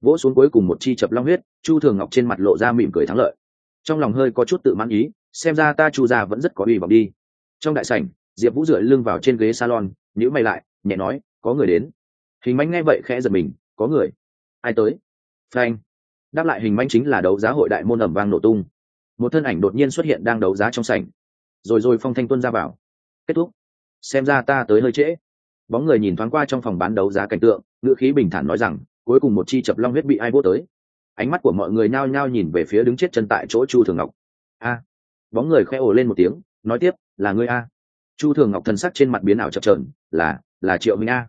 Vỗ xuống cuối cùng một chi chập long huyết, chu thường ngọc trên mặt lộ ra mỉm cười thắng lợi. Trong lòng hơi có chút tự mãn ý, xem ra ta chu gia vẫn rất có uy vọng đi. Trong đại sảnh, diệp vũ dựa lưng vào trên ghế salon nhữ mày lại, nhẹ nói, có người đến. Hình manh nghe vậy khẽ giật mình, có người? Ai tới? Phanh. Đáp lại hình manh chính là đấu giá hội đại môn ẩm vang nổ tung. Một thân ảnh đột nhiên xuất hiện đang đấu giá trong sảnh rồi rồi phong thanh tuân ra vào. Kết thúc. Xem ra ta tới hơi trễ. Bóng người nhìn thoáng qua trong phòng bán đấu giá cảnh tượng, ngữ khí bình thản nói rằng, cuối cùng một chi chập long huyết bị ai vô tới. Ánh mắt của mọi người nao nhao nhìn về phía đứng chết chân tại chỗ chu thường ngọc. A. Bóng người khẽ ồ lên một tiếng, nói tiếp, là ngươi a. Chu thường ngọc thần sắc trên mặt biến ảo chập trờn là là triệu minh a.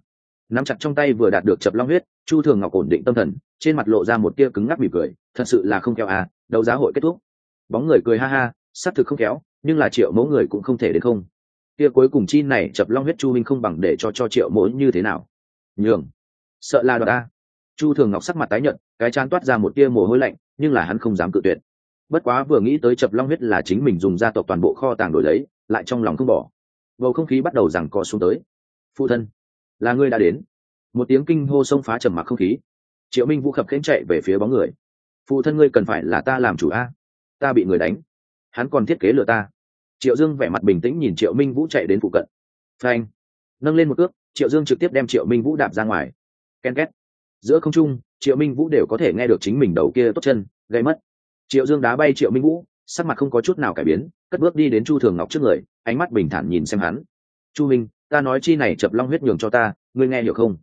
Nắm chặt trong tay vừa đạt được chập long huyết, chu thường ngọc ổn định tâm thần, trên mặt lộ ra một tia cứng ngắc mỉm cười, thật sự là không kéo a, đấu giá hội kết thúc. Bóng người cười ha ha, xác thực không kéo nhưng là triệu mẫu người cũng không thể đến không. Kia cuối cùng chi này chập long huyết chu minh không bằng để cho cho triệu mẫu như thế nào? Nhường. Sợ là đoạt ta chu thường ngọc sắc mặt tái nhợt, cái chán toát ra một tia mồ hôi lạnh, nhưng là hắn không dám cự tuyệt. Bất quá vừa nghĩ tới chập long huyết là chính mình dùng gia tộc toàn bộ kho tàng đổi lấy, lại trong lòng không bỏ. Bầu không khí bắt đầu rằng co xuống tới. Phụ thân, là ngươi đã đến. Một tiếng kinh hô xông phá trầm mặc không khí. Triệu minh vũ khập khẽnh chạy về phía bóng người. Phụ thân ngươi cần phải là ta làm chủ a. Ta bị người đánh hắn còn thiết kế lừa ta. Triệu dương vẻ mặt bình tĩnh nhìn triệu minh vũ chạy đến phụ cận. Phanh. Nâng lên một cước triệu dương trực tiếp đem triệu minh vũ đạp ra ngoài. Ken két. Giữa không trung triệu minh vũ đều có thể nghe được chính mình đầu kia tốt chân gây mất. Triệu dương đá bay triệu minh vũ sắc mặt không có chút nào cải biến cất bước đi đến chu thường ngọc trước người ánh mắt bình thản nhìn xem hắn. Chu minh ta nói chi này chập long huyết nhường cho ta ngươi nghe hiểu không?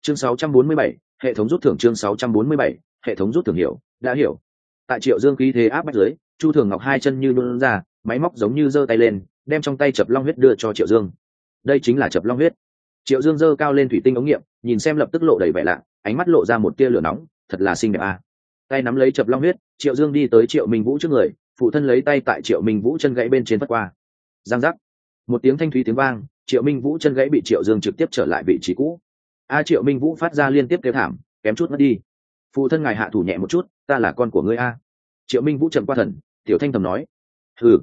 Chương 647, hệ thống rút thưởng chương 647, hệ thống rút thưởng hiểu đã hiểu. Tại triệu dương khí thế áp bách giới chu thường ngọc hai chân như luôn ra, máy móc giống như giơ tay lên, đem trong tay chập long huyết đưa cho triệu dương. Đây chính là chập long huyết. Triệu dương giơ cao lên thủy tinh ống nghiệm, nhìn xem lập tức lộ đầy vẻ lạ, ánh mắt lộ ra một tia lửa nóng, thật là xinh đẹp à. tay nắm lấy chập long huyết, triệu dương đi tới triệu minh vũ trước người, phụ thân lấy tay tại triệu minh vũ chân gãy bên trên vất qua. Giang giác. Một tiếng thanh thúy tiếng vang, triệu minh vũ chân gãy bị triệu dương trực tiếp trở lại vị trí cũ. A triệu minh vũ phát ra liên tiếp kêu thảm, kém chút mất đi. Phụ thân ngài hạ thủ nhẹ một chút, ta là con của ngươi a. Triệu minh vũ trầm qua thần tiểu thanh thầm nói. Hừ.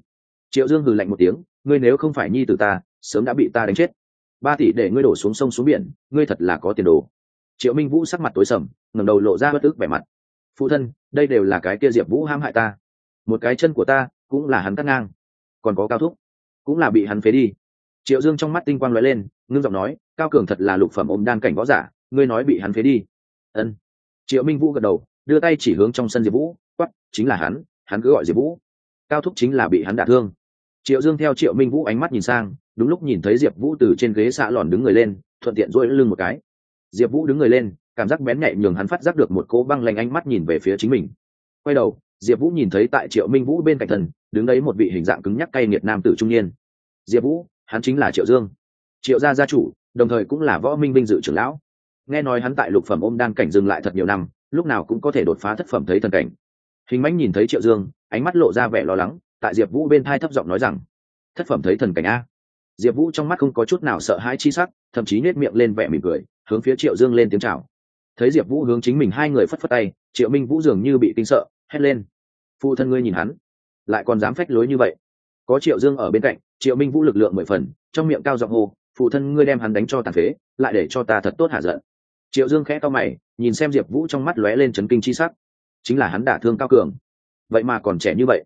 Triệu dương hừ lạnh một tiếng, ngươi nếu không phải nhi t ta, sớm đã bị ta đánh chết. Ba tỷ để ngươi đổ xuống sông xuống biển, ngươi thật là có tiền đồ. Triệu minh vũ sắc mặt tối sầm, ngẩng đầu lộ ra bất tức vẻ mặt. Phụ thân, đây đều là cái kia diệp vũ hãm hại ta. Một cái chân của ta, cũng là hắn cắt ngang. Còn có cao thúc, cũng là bị hắn phế đi. Triệu dương trong mắt tinh quang lóe lên, ngưng giọng nói, cao cường thật là lục phẩm ôm đan cảnh võ giả, ngươi nói bị hắn phế đi. Ân. Triệu minh vũ gật đầu, đưa tay chỉ hướng trong sân diệp vũ quắp chính là hắn hắn cứ gọi diệp vũ. Cao thúc chính là bị hắn đả thương. Triệu dương theo triệu minh vũ ánh mắt nhìn sang, đúng lúc nhìn thấy diệp vũ từ trên ghế xạ lòn đứng người lên, thuận tiện dỗi lưng một cái. Diệp vũ đứng người lên, cảm giác bén nhạy nhường hắn phát giác được một cỗ băng lanh ánh mắt nhìn về phía chính mình. Quay đầu, diệp vũ nhìn thấy tại triệu minh vũ bên cạnh thần, đứng đấy một vị hình dạng cứng nhắc cay nghiệt nam tử trung niên. Diệp vũ, hắn chính là triệu dương. Triệu gia gia chủ, đồng thời cũng là võ minh vinh dự trưởng lão. Nghe nói hắn tại lục phẩm ôm đan cảnh dừng lại thật nhiều năm, lúc nào cũng có thể đột phá thất phẩm thấy thần cảnh hình mãnh nhìn thấy triệu dương, ánh mắt lộ ra vẻ lo lắng, tại diệp vũ bên thai thấp giọng nói rằng, thất phẩm thấy thần cảnh a. Diệp vũ trong mắt không có chút nào sợ hãi chi sắc, thậm chí nết miệng lên vẻ mỉm cười, hướng phía triệu dương lên tiếng chào. Thấy diệp vũ hướng chính mình hai người phất phất tay, triệu minh vũ dường như bị kinh sợ, hét lên. Phụ thân ngươi nhìn hắn, lại còn dám phách lối như vậy. Có triệu dương ở bên cạnh, triệu minh vũ lực lượng mười phần, trong miệng cao giọng hô, phụ thân ngươi đem hắn đánh cho tàn phế, lại để cho ta thật tốt hạ giận. Triệu dương khẽ to mày, nhìn xem diệp vũ trong mắt lóe lên chấn kinh chi sắc chính là hắn đả thương cao cường. Vậy mà còn trẻ như vậy.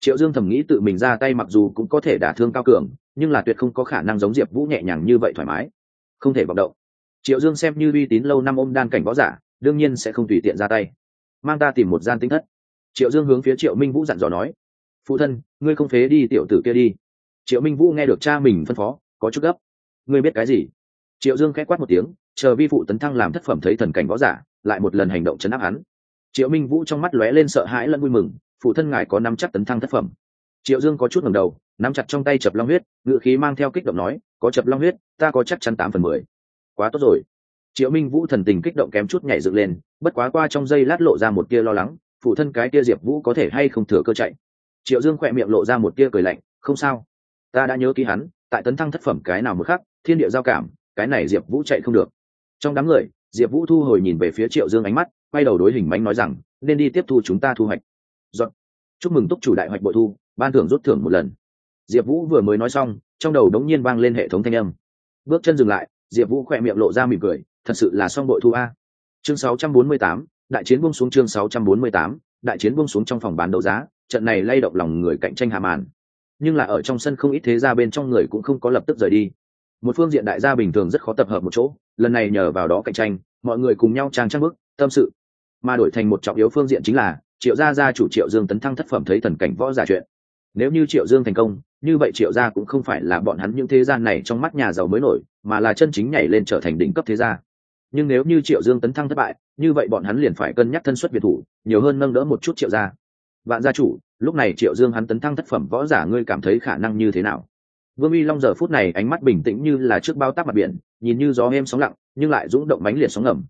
Triệu dương thầm nghĩ tự mình ra tay mặc dù cũng có thể đả thương cao cường, nhưng là tuyệt không có khả năng giống diệp vũ nhẹ nhàng như vậy thoải mái. Không thể vọng động. Triệu dương xem như uy tín lâu năm ôm đan cảnh võ giả, đương nhiên sẽ không tùy tiện ra tay. Mang ta tìm một gian tinh thất. Triệu dương hướng phía triệu minh vũ dặn dò nói, phụ thân, ngươi không phế đi tiểu tử kia đi. Triệu minh vũ nghe được cha mình phân phó, có chút gấp. Ngươi biết cái gì? Triệu dương k h á c quát một tiếng, chờ vi phụ tấn thăng làm thất phẩm thấy thần cảnh võ giả, lại một lần hành động chấn áp hắn triệu minh vũ trong mắt lóe lên sợ hãi lẫn vui mừng, phụ thân ngài có nắm chắc tấn thăng thất phẩm. Triệu dương có chút ngầm đầu, nắm chặt trong tay chập long huyết ngự khí mang theo kích động nói, có chập long huyết, ta có chắc chắn tám phần mười. Quá tốt rồi. Triệu minh vũ thần tình kích động kém chút nhảy dựng lên, bất quá qua trong giây lát lộ ra một tia lo lắng, phụ thân cái tia diệp vũ có thể hay không thừa cơ chạy. Triệu dương khỏe miệng lộ ra một tia cười lạnh, không sao, ta đã nhớ ký hắn, tại tấn thăng thất phẩm cái nào một khắc, thiên địa giao cảm, cái này diệp vũ chạy không được. Trong đám người, diệp vũ thu hồi nhìn về phía triệu dương ánh mắt quay đầu đối hình mánh nói rằng nên đi tiếp thu chúng ta thu hoạch. Dọn. chúc mừng túc chủ đại hoạch bội thu ban thưởng rút thưởng một lần. Diệp vũ vừa mới nói xong trong đầu đống nhiên vang lên hệ thống thanh âm. Bước chân dừng lại diệp vũ khỏe miệng lộ ra mỉm cười thật sự là xong bội thu a. Chương 648, đại chiến buông xuống chương 648, đại chiến buông xuống trong phòng bán đấu giá trận này lay động lòng người cạnh tranh hạ màn. Nhưng là ở trong sân không ít thế gia bên trong người cũng không có lập tức rời đi. Một phương diện đại gia bình thường rất khó tập hợp một chỗ lần này nhờ vào đó cạnh tranh mọi người cùng nhau trang trang bức tâm sự mà đổi thành một trọng yếu phương diện chính là, triệu gia gia chủ triệu dương tấn thăng thất phẩm thấy thần cảnh võ giả chuyện. Nếu như triệu dương thành công, như vậy triệu gia cũng không phải là bọn hắn những thế gian này trong mắt nhà giàu mới nổi, mà là chân chính nhảy lên trở thành đỉnh cấp thế gia. Nhưng nếu như triệu dương tấn thăng thất bại, như vậy bọn hắn liền phải cân nhắc thân xuất biệt thủ, nhiều hơn nâng đỡ một chút triệu gia. Vạn gia chủ, lúc này triệu dương hắn tấn thăng thất phẩm võ giả ngươi cảm thấy khả năng như thế nào? Vương uy long giờ phút này ánh mắt bình tĩnh như là trước bao tác mặt biển, nhìn như gió êm sóng lặng, nhưng lại rúng động bánh liệt sóng ngầm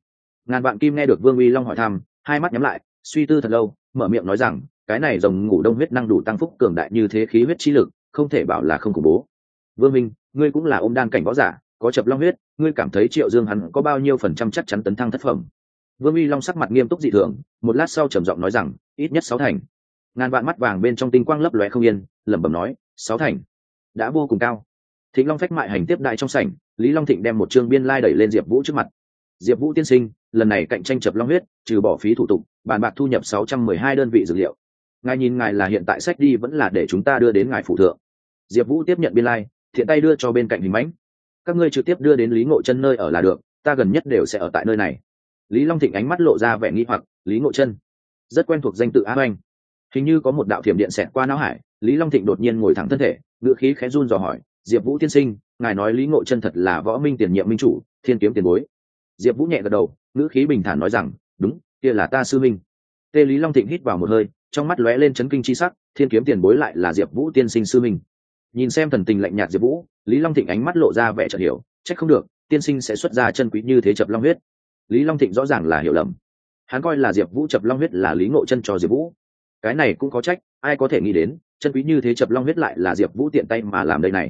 ngàn vạn kim nghe được vương uy long hỏi thăm, hai mắt nhắm lại, suy tư thật lâu, mở miệng nói rằng, cái này rồng ngủ đông huyết năng đủ tăng phúc cường đại như thế khí huyết chi lực, không thể bảo là không khủng bố. Vương minh, ngươi cũng là ôm đan cảnh võ giả, có chập long huyết, ngươi cảm thấy triệu dương hắn có bao nhiêu phần trăm chắc chắn tấn thăng thất phẩm? Vương uy long sắc mặt nghiêm túc dị thường, một lát sau trầm giọng nói rằng, ít nhất sáu thành. Ngàn vạn mắt vàng bên trong tinh quang lấp lóe không yên, lẩm bẩm nói, sáu thành, đã vô cùng cao. Thịnh long phách mại hành tiếp đại trong sảnh, lý long thịnh đem một chương biên lai đẩy lên diệp vũ trước mặt diệp vũ tiên sinh, lần này cạnh tranh chập long huyết, trừ bỏ phí thủ tục bàn bạc thu nhập sáu trăm mười hai đơn vị dược liệu. Ngài nhìn ngài là hiện tại sách đi vẫn là để chúng ta đưa đến ngài phụ thượng. Diệp vũ tiếp nhận biên lai, thiện tay đưa cho bên cạnh hình mãnh. Các ngươi trực tiếp đưa đến lý ngộ chân nơi ở là được, ta gần nhất đều sẽ ở tại nơi này. Lý long thịnh ánh mắt lộ ra vẻ nghi hoặc, lý ngộ chân, rất quen thuộc danh tự á oanh hình như có một đạo thiểm điện xẹt qua não hải, lý long thịnh đột nhiên ngồi thẳng thân thể ngựa khí khẽ run dò hỏi, diệp vũ tiên sinh, ngài nói lý ngộ chân thật là võ minh tiền nhiệm minh chủ, thiên kiếm tiền bối diệp vũ nhẹ gật đầu, ngữ khí bình thản nói rằng, đúng, kia là ta sư minh tê lý long thịnh hít vào một hơi, trong mắt lóe lên chấn kinh c h i sắc, thiên kiếm tiền bối lại là diệp vũ tiên sinh sư minh nhìn xem thần tình lạnh nhạt diệp vũ, lý long thịnh ánh mắt lộ ra vẻ chợt hiểu c h ắ c không được, tiên sinh sẽ xuất ra chân quý như thế chập long huyết. Lý long thịnh rõ ràng là hiểu lầm. Hắn coi là diệp vũ chập long huyết là lý ngộ chân cho diệp vũ. Cái này cũng có trách, ai có thể nghĩ đến, chân quý như thế chập long huyết lại là diệp vũ tiện tay mà làm đây này.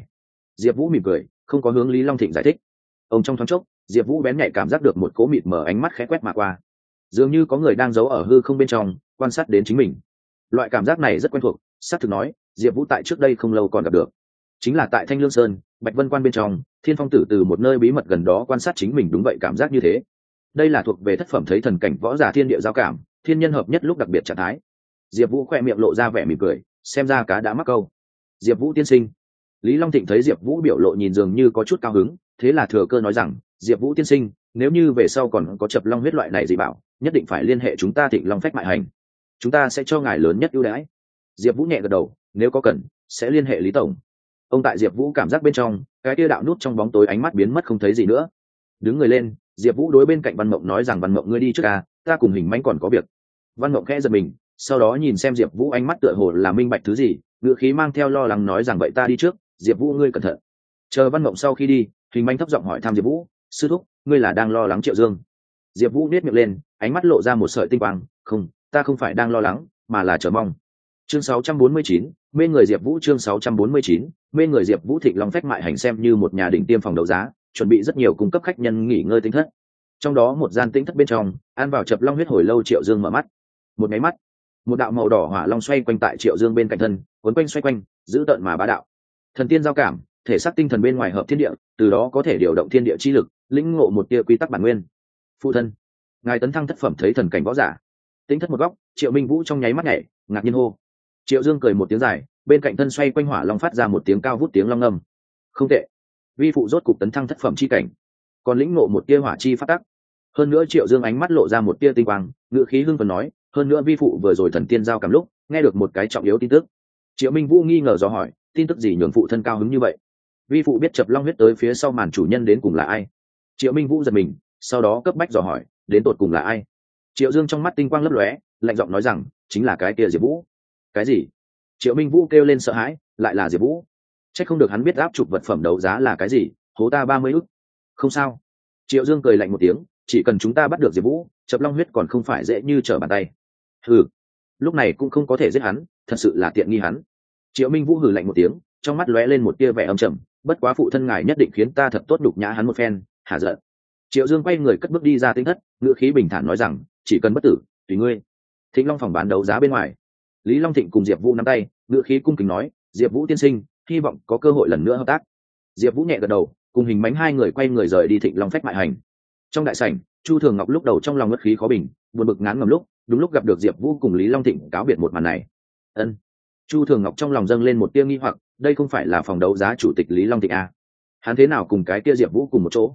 Diệp vũ mỉm cười, không có hướng lý long thịnh giải thích. Ông trong thoáng chốc diệp vũ bén nhạy cảm giác được một cố mịt mở ánh mắt khẽ quét mà qua. Dường như có người đang giấu ở hư không bên trong, quan sát đến chính mình. Loại cảm giác này rất quen thuộc s á c thực nói, diệp vũ tại trước đây không lâu còn gặp được. Chính là tại thanh lương sơn, bạch vân quan bên trong, thiên phong tử từ một nơi bí mật gần đó quan sát chính mình đúng vậy cảm giác như thế. Đây là thuộc về thất phẩm thấy thần cảnh võ giả thiên địa giao cảm, thiên nhân hợp nhất lúc đặc biệt trạng thái. Diệp vũ khoe miệng lộ ra vẻ mỉm cười, xem ra cá đã mắc câu. Diệp vũ tiên sinh. Lý long thịnh thấy diệp vũ biểu lộ nhìn dường như có chút cao hứng thế là thừa cơ nói rằng, diệp vũ tiên sinh, nếu như về sau còn có chập long huyết loại này gì bảo, nhất định phải liên hệ chúng ta thịnh long phách mại hành. Chúng ta sẽ cho ngài lớn nhất ưu đãi. Diệp vũ nhẹ gật đầu, nếu có cần, sẽ liên hệ lý tổng. Ông tại diệp vũ cảm giác bên trong, cái tia đạo nút trong bóng tối ánh mắt biến mất không thấy gì nữa. Đứng người lên, diệp vũ đối bên cạnh văn mộng nói rằng, văn mộng ngươi đi trước ta ta cùng hình manh còn có việc. Văn mộng khẽ giật mình, sau đó nhìn xem diệp vũ ánh mắt tựa hồ là minh bạch thứ gì, ngựa khí mang theo lo lắng nói rằng, vậy ta đi trước, diệp vũ ngươi cẩn thận. Chờ văn mộng sau khi đi hình manh thấp giọng hỏi thăm diệp vũ sư thúc ngươi là đang lo lắng triệu dương? Diệp vũ nết miệng lên ánh mắt lộ ra một sợi tinh quang không ta không phải đang lo lắng mà là chờ mong. Chương 649, mê người diệp vũ chương 649, mê người diệp vũ thịnh long phách mại hành xem như một nhà đỉnh tiêm phòng đấu giá chuẩn bị rất nhiều cung cấp khách nhân nghỉ ngơi tinh thất. Trong đó một gian tinh thất bên trong ăn vào chập long huyết hồi lâu triệu dương mở mắt. Một máy mắt một đạo màu đỏ hỏa long xoay quanh tại triệu dương bên cạnh thân quấn quanh xoay quanh giữ tợn mà bá đạo. Thần tiên giao cảm thể xác tinh thần bên ngoài hợp thiên địa, từ đó có thể điều động thiên địa chi lực, lĩnh ngộ một tia quy tắc bản nguyên. Phụ thân, ngài tấn thăng thất phẩm thấy thần cảnh võ giả. Tính thất một góc, triệu minh vũ trong nháy mắt nhảy, ngạc nhiên hô. Triệu dương cười một tiếng dài, bên cạnh thân xoay quanh hỏa long phát ra một tiếng cao vút tiếng long âm không tệ. Vi phụ rốt cục tấn thăng thất phẩm chi cảnh, còn lĩnh ngộ một tia hỏa chi phát tắc. Hơn nữa triệu dương ánh mắt lộ ra một tia tinh quang ngự khí hưng phần nói, hơn nữa vi phụ vừa rồi thần tiên giao cảm lúc, nghe được một cái trọng yếu tin tức. Triệu minh vũ nghi ngờ do hỏi, tin tức gì nhường phụ thân cao hứng như vậy? Vi phụ biết chập long huyết tới phía sau màn chủ nhân đến cùng là ai. Triệu minh vũ giật mình, sau đó cấp bách dò hỏi, đến tột cùng là ai? Triệu dương trong mắt tinh quang lấp lóe, lạnh giọng nói rằng, chính là cái kia diệp vũ. Cái gì? Triệu minh vũ kêu lên sợ hãi, lại là diệp vũ. C h ắ c không được hắn biết áp chụp vật phẩm đấu giá là cái gì, hố ta ba mươi ức. Không sao. Triệu dương cười lạnh một tiếng, chỉ cần chúng ta bắt được diệp vũ, chập long huyết còn không phải dễ như trở bàn tay. Hừ. Lúc này cũng không có thể giết hắn, thật sự là tiện nghi hắn. Triệu minh vũ hừ lạnh một tiếng, trong mắt lóe lên một tia vẻ âm trầm bất quá phụ thân ngài nhất định khiến ta thật tốt đục nhã hắn một phen, hả giận. Triệu dương quay người cất bước đi ra tính thất, ngữ khí bình thản nói rằng, chỉ cần bất tử, tùy ngươi. Thịnh long phòng bán đấu giá bên ngoài. Lý long thịnh cùng diệp vũ nắm tay, ngữ khí cung kính nói, diệp vũ tiên sinh, hy vọng có cơ hội lần nữa hợp tác. Diệp vũ nhẹ gật đầu, cùng hình mánh hai người quay người rời đi thịnh long phách mại hành. Trong đại sảnh, chu thường ngọc lúc đầu trong lòng ngất khí khó bình, buồn bực ngán ngầm lúc, đúng lúc gặp được diệp vũ cùng lý long thịnh cáo biệt một màn này. Ân. Chu thường ngọc trong lòng dâng lên một tia nghi hoặc đây không phải là phòng đấu giá chủ tịch lý long thịnh a hắn thế nào cùng cái kia diệp vũ cùng một chỗ?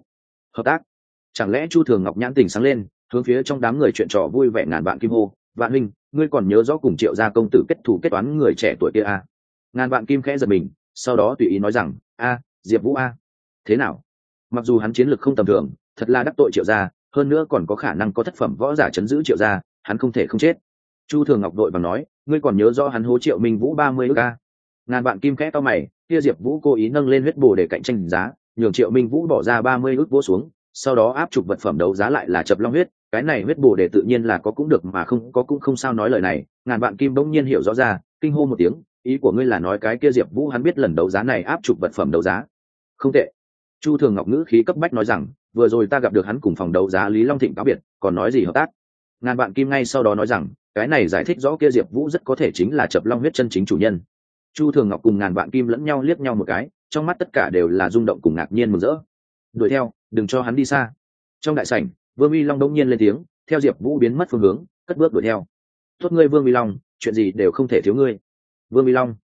Hợp tác? Chẳng lẽ chu thường ngọc nhãn tình sáng lên, hướng phía trong đám người chuyện trò vui vẻ ngàn vạn kim hô, vạn huynh, ngươi còn nhớ rõ cùng triệu gia công tử kết thủ kết toán người trẻ tuổi kia a ngàn vạn kim khẽ giật mình, sau đó tùy ý nói rằng, a, diệp vũ a. Thế nào? Mặc dù hắn chiến lược không tầm thường, thật là đắc tội triệu gia, hơn nữa còn có khả năng có thất phẩm võ giả chấn giữ triệu gia, hắn không thể không chết. Chu thường ngọc đội và nói, ngươi còn nhớ rõ hắn hố triệu minh vũ ba mươi ước a? Ngàn vạn kim khẽ to mày, kia diệp vũ cố ý nâng lên huyết bồ để cạnh tranh giá, nhường triệu minh vũ bỏ ra ba mươi ước vỗ xuống, sau đó áp chụp vật phẩm đấu giá lại là chập long huyết, cái này huyết bồ để tự nhiên là có cũng được mà không, có cũng không sao nói lời này. Ngàn vạn kim bỗng nhiên hiểu rõ ra, kinh hô một tiếng, ý của ngươi là nói cái kia diệp vũ hắn biết lần đấu giá này áp chụp vật phẩm đấu giá. Không tệ. Chu thường ngọc ngữ khí cấp bách nói rằng, vừa rồi ta gặp được hắn cùng phòng đấu giá lý long thịnh cáo biệt, còn nói gì hợp tác? Ngàn vạn kim ngay sau đó nói rằng, cái này giải thích rõ kia diệp vũ rất có thể chính là chập long huyết chân chính chủ nhân chu thường ngọc cùng ngàn vạn kim lẫn nhau liếc nhau một cái trong mắt tất cả đều là rung động cùng ngạc nhiên mừng rỡ. Đuổi theo đừng cho hắn đi xa. Trong đại sảnh vương uy long đông nhiên lên tiếng theo diệp vũ biến mất phương hướng cất bước đuổi theo. Tốt ngươi vương uy long chuyện gì đều không thể thiếu ngươi. Vương uy long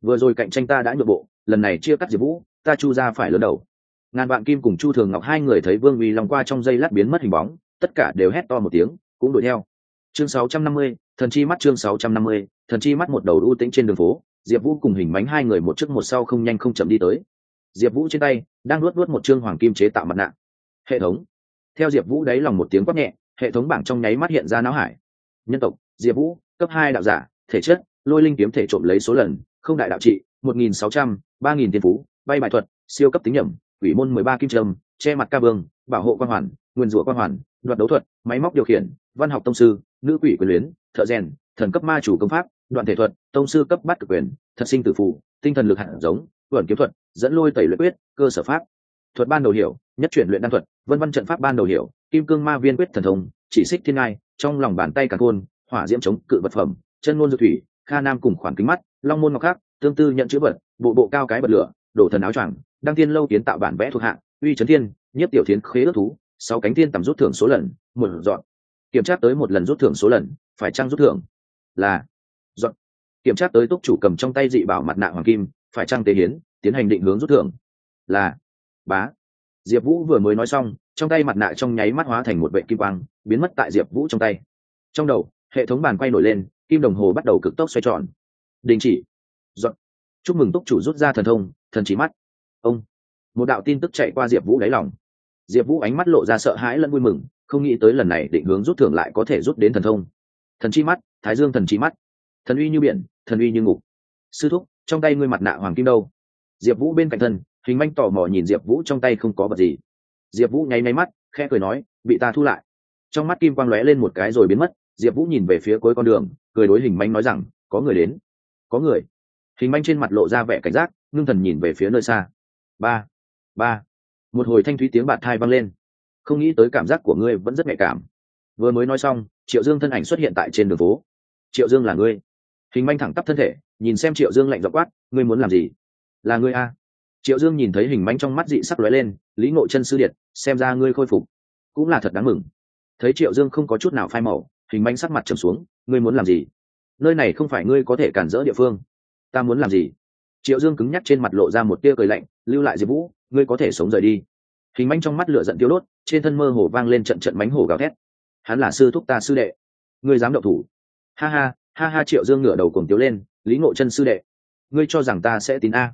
vừa rồi cạnh tranh ta đã nhượng bộ lần này chia cắt diệp vũ ta chu ra phải lớn đầu. Ngàn vạn kim cùng chu thường ngọc hai người thấy vương uy long qua trong dây lát biến mất hình bóng tất cả đều hét to một tiếng cũng đuổi theo. Chương 650, thần chi mắt chương 650, thần chi mắt một đầu ưu tĩnh trên đường phố diệp vũ cùng hình mánh hai người một trước một sau không nhanh không chậm đi tới. Diệp vũ trên tay đang nuốt nuốt một chương hoàng kim chế tạo mặt nạ. Hệ thống. Theo diệp vũ đáy lòng một tiếng quát nhẹ, hệ thống bảng trong nháy mắt hiện ra não hải. Nhân tộc, diệp vũ, cấp hai đạo giả, thể chất, lôi linh kiếm thể trộm lấy số lần, không đại đạo trị, một nghìn sáu trăm, ba nghìn tiền phú, bay bài thuật, siêu cấp tính nhẩm ủy môn mười ba kim trâm che mặt ca vương, bảo hộ quan hoàn, nguyên rủa quan hoàn, đoạt đấu thuật, máy móc điều khiển, văn học tông sư, nữ quỷ quyền luyến, thợ rèn, thần cấp ma chủ công pháp đoạn thể thuật, tông sư cấp bắt cực quyền, thật sinh tử phụ tinh thần lực hạt giống vẩn kiếm thuật, dẫn lôi tẩy luyện quyết, cơ sở pháp. Thuật ban đầu hiểu, nhất chuyển luyện đan thuật, vân văn trận pháp ban đầu hiểu, kim cương ma viên quyết thần thông, chỉ xích thiên ngai, trong lòng bàn tay cả thôn hỏa diễm chống cự vật phẩm, chân ngôn dược thủy, kha nam cùng khoản kính mắt, long môn ngọc khác tương tư nhận chữ vật, bộ bộ cao cái bật lửa, đổ thần áo choàng, đăng tiên lâu kiến tạo bản vẽ thuộc hạng, uy trấn thiên, nhất tiểu thiến khế ước thú, sáu cánh thiên tầm rút thưởng số lần, một dọn. Kiểm tra tới một lần rút thưởng số lần, phải trang rút thưởng? Là dọn. Kiểm tra tới túc chủ cầm trong tay dị bảo mặt nạ hoàng kim, phải trang tế hiến, tiến hành định hướng rút thưởng. Là. Bá. Diệp vũ vừa mới nói xong, trong tay mặt nạ trong nháy mắt hóa thành một vệ kim quang, biến mất tại diệp vũ trong tay. Trong đầu, hệ thống bàn quay nổi lên, kim đồng hồ bắt đầu cực tốc xoay tròn. Đình chỉ. Dọn. Chúc mừng túc chủ rút ra thần thông, thần trí mắt. Ông. Một đạo tin tức chạy qua diệp vũ đáy lòng. Diệp vũ ánh mắt lộ ra sợ hãi lẫn vui mừng, không nghĩ tới lần này định hướng rút thưởng lại có thể rút đến thần thông. Thần chi mắt, thái dương thần chi mắt thần uy như biển, thần uy như ngục. Sư thúc, trong tay ngươi mặt nạ hoàng kim đâu? Diệp vũ bên cạnh thân, hình manh tò mò nhìn diệp vũ trong tay không có vật gì. Diệp vũ nháy máy mắt, khẽ cười nói, bị ta thu lại. Trong mắt kim quang lóe lên một cái rồi biến mất, diệp vũ nhìn về phía cuối con đường, cười đối hình manh nói rằng, có người đến. Có người? Hình manh trên mặt lộ ra vẻ cảnh giác, ngưng thần nhìn về phía nơi xa. Ba ba. Một hồi thanh thúy tiếng bạt thai vang lên. Không nghĩ tới cảm giác của ngươi vẫn rất nhạy cảm. Vừa mới nói xong, triệu dương thân ảnh xuất hiện tại trên đường phố. Triệu dương là ngươi hình manh thẳng tắp thân thể, nhìn xem triệu dương lạnh dọc quát, ngươi muốn làm gì? Là ngươi a. Triệu dương nhìn thấy hình manh trong mắt dị sắc lóe lên, lý ngộ chân sư điện xem ra ngươi khôi phục cũng là thật đáng mừng. Thấy triệu dương không có chút nào phai màu, hình manh sắc mặt trầm xuống, ngươi muốn làm gì? Nơi này không phải ngươi có thể cản rỡ địa phương. Ta muốn làm gì? Triệu dương cứng nhắc trên mặt lộ ra một tia cười lạnh, lưu lại diệp vũ, ngươi có thể sống rời đi. Hình manh trong mắt lửa giận tiêu đốt, trên thân mơ hồ vang lên trận trận mánh hổ gào thét. Hắn là sư thúc ta sư đệ. Ngươi dám động thủ. Ha ha ha ha, triệu dương ngửa đầu cùng tiếu lên, lý ngộ chân sư đệ, ngươi cho rằng ta sẽ tín a?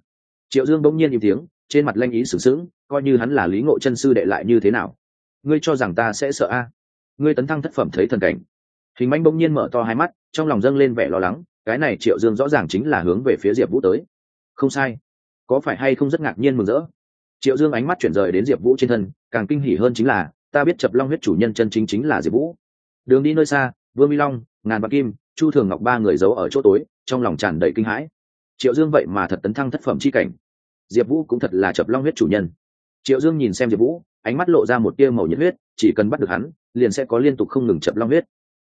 Triệu dương bỗng nhiên im tiếng, trên mặt lanh ý sửng sững, coi như hắn là lý ngộ chân sư đệ lại như thế nào? Ngươi cho rằng ta sẽ sợ a? Ngươi tấn thăng thất phẩm thấy thần cảnh. Hình manh bỗng nhiên mở to hai mắt, trong lòng dâng lên vẻ lo lắng, cái này triệu dương rõ ràng chính là hướng về phía diệp vũ tới. Không sai, có phải hay không rất ngạc nhiên mừng rỡ? Triệu dương ánh mắt chuyển rời đến diệp vũ trên thân, càng kinh hỉ hơn chính là, ta biết chập long huyết chủ nhân chân chính chính là diệp vũ. Đường đi nơi xa, vương mỹ long, ngàn bạc kim chu thường ngọc ba người giấu ở chỗ tối, trong lòng tràn đầy kinh hãi. Triệu dương vậy mà thật tấn thăng thất phẩm c h i cảnh. Diệp vũ cũng thật là chập long huyết chủ nhân. Triệu dương nhìn xem diệp vũ, ánh mắt lộ ra một tia màu nhiệt huyết, chỉ cần bắt được hắn, liền sẽ có liên tục không ngừng chập long huyết.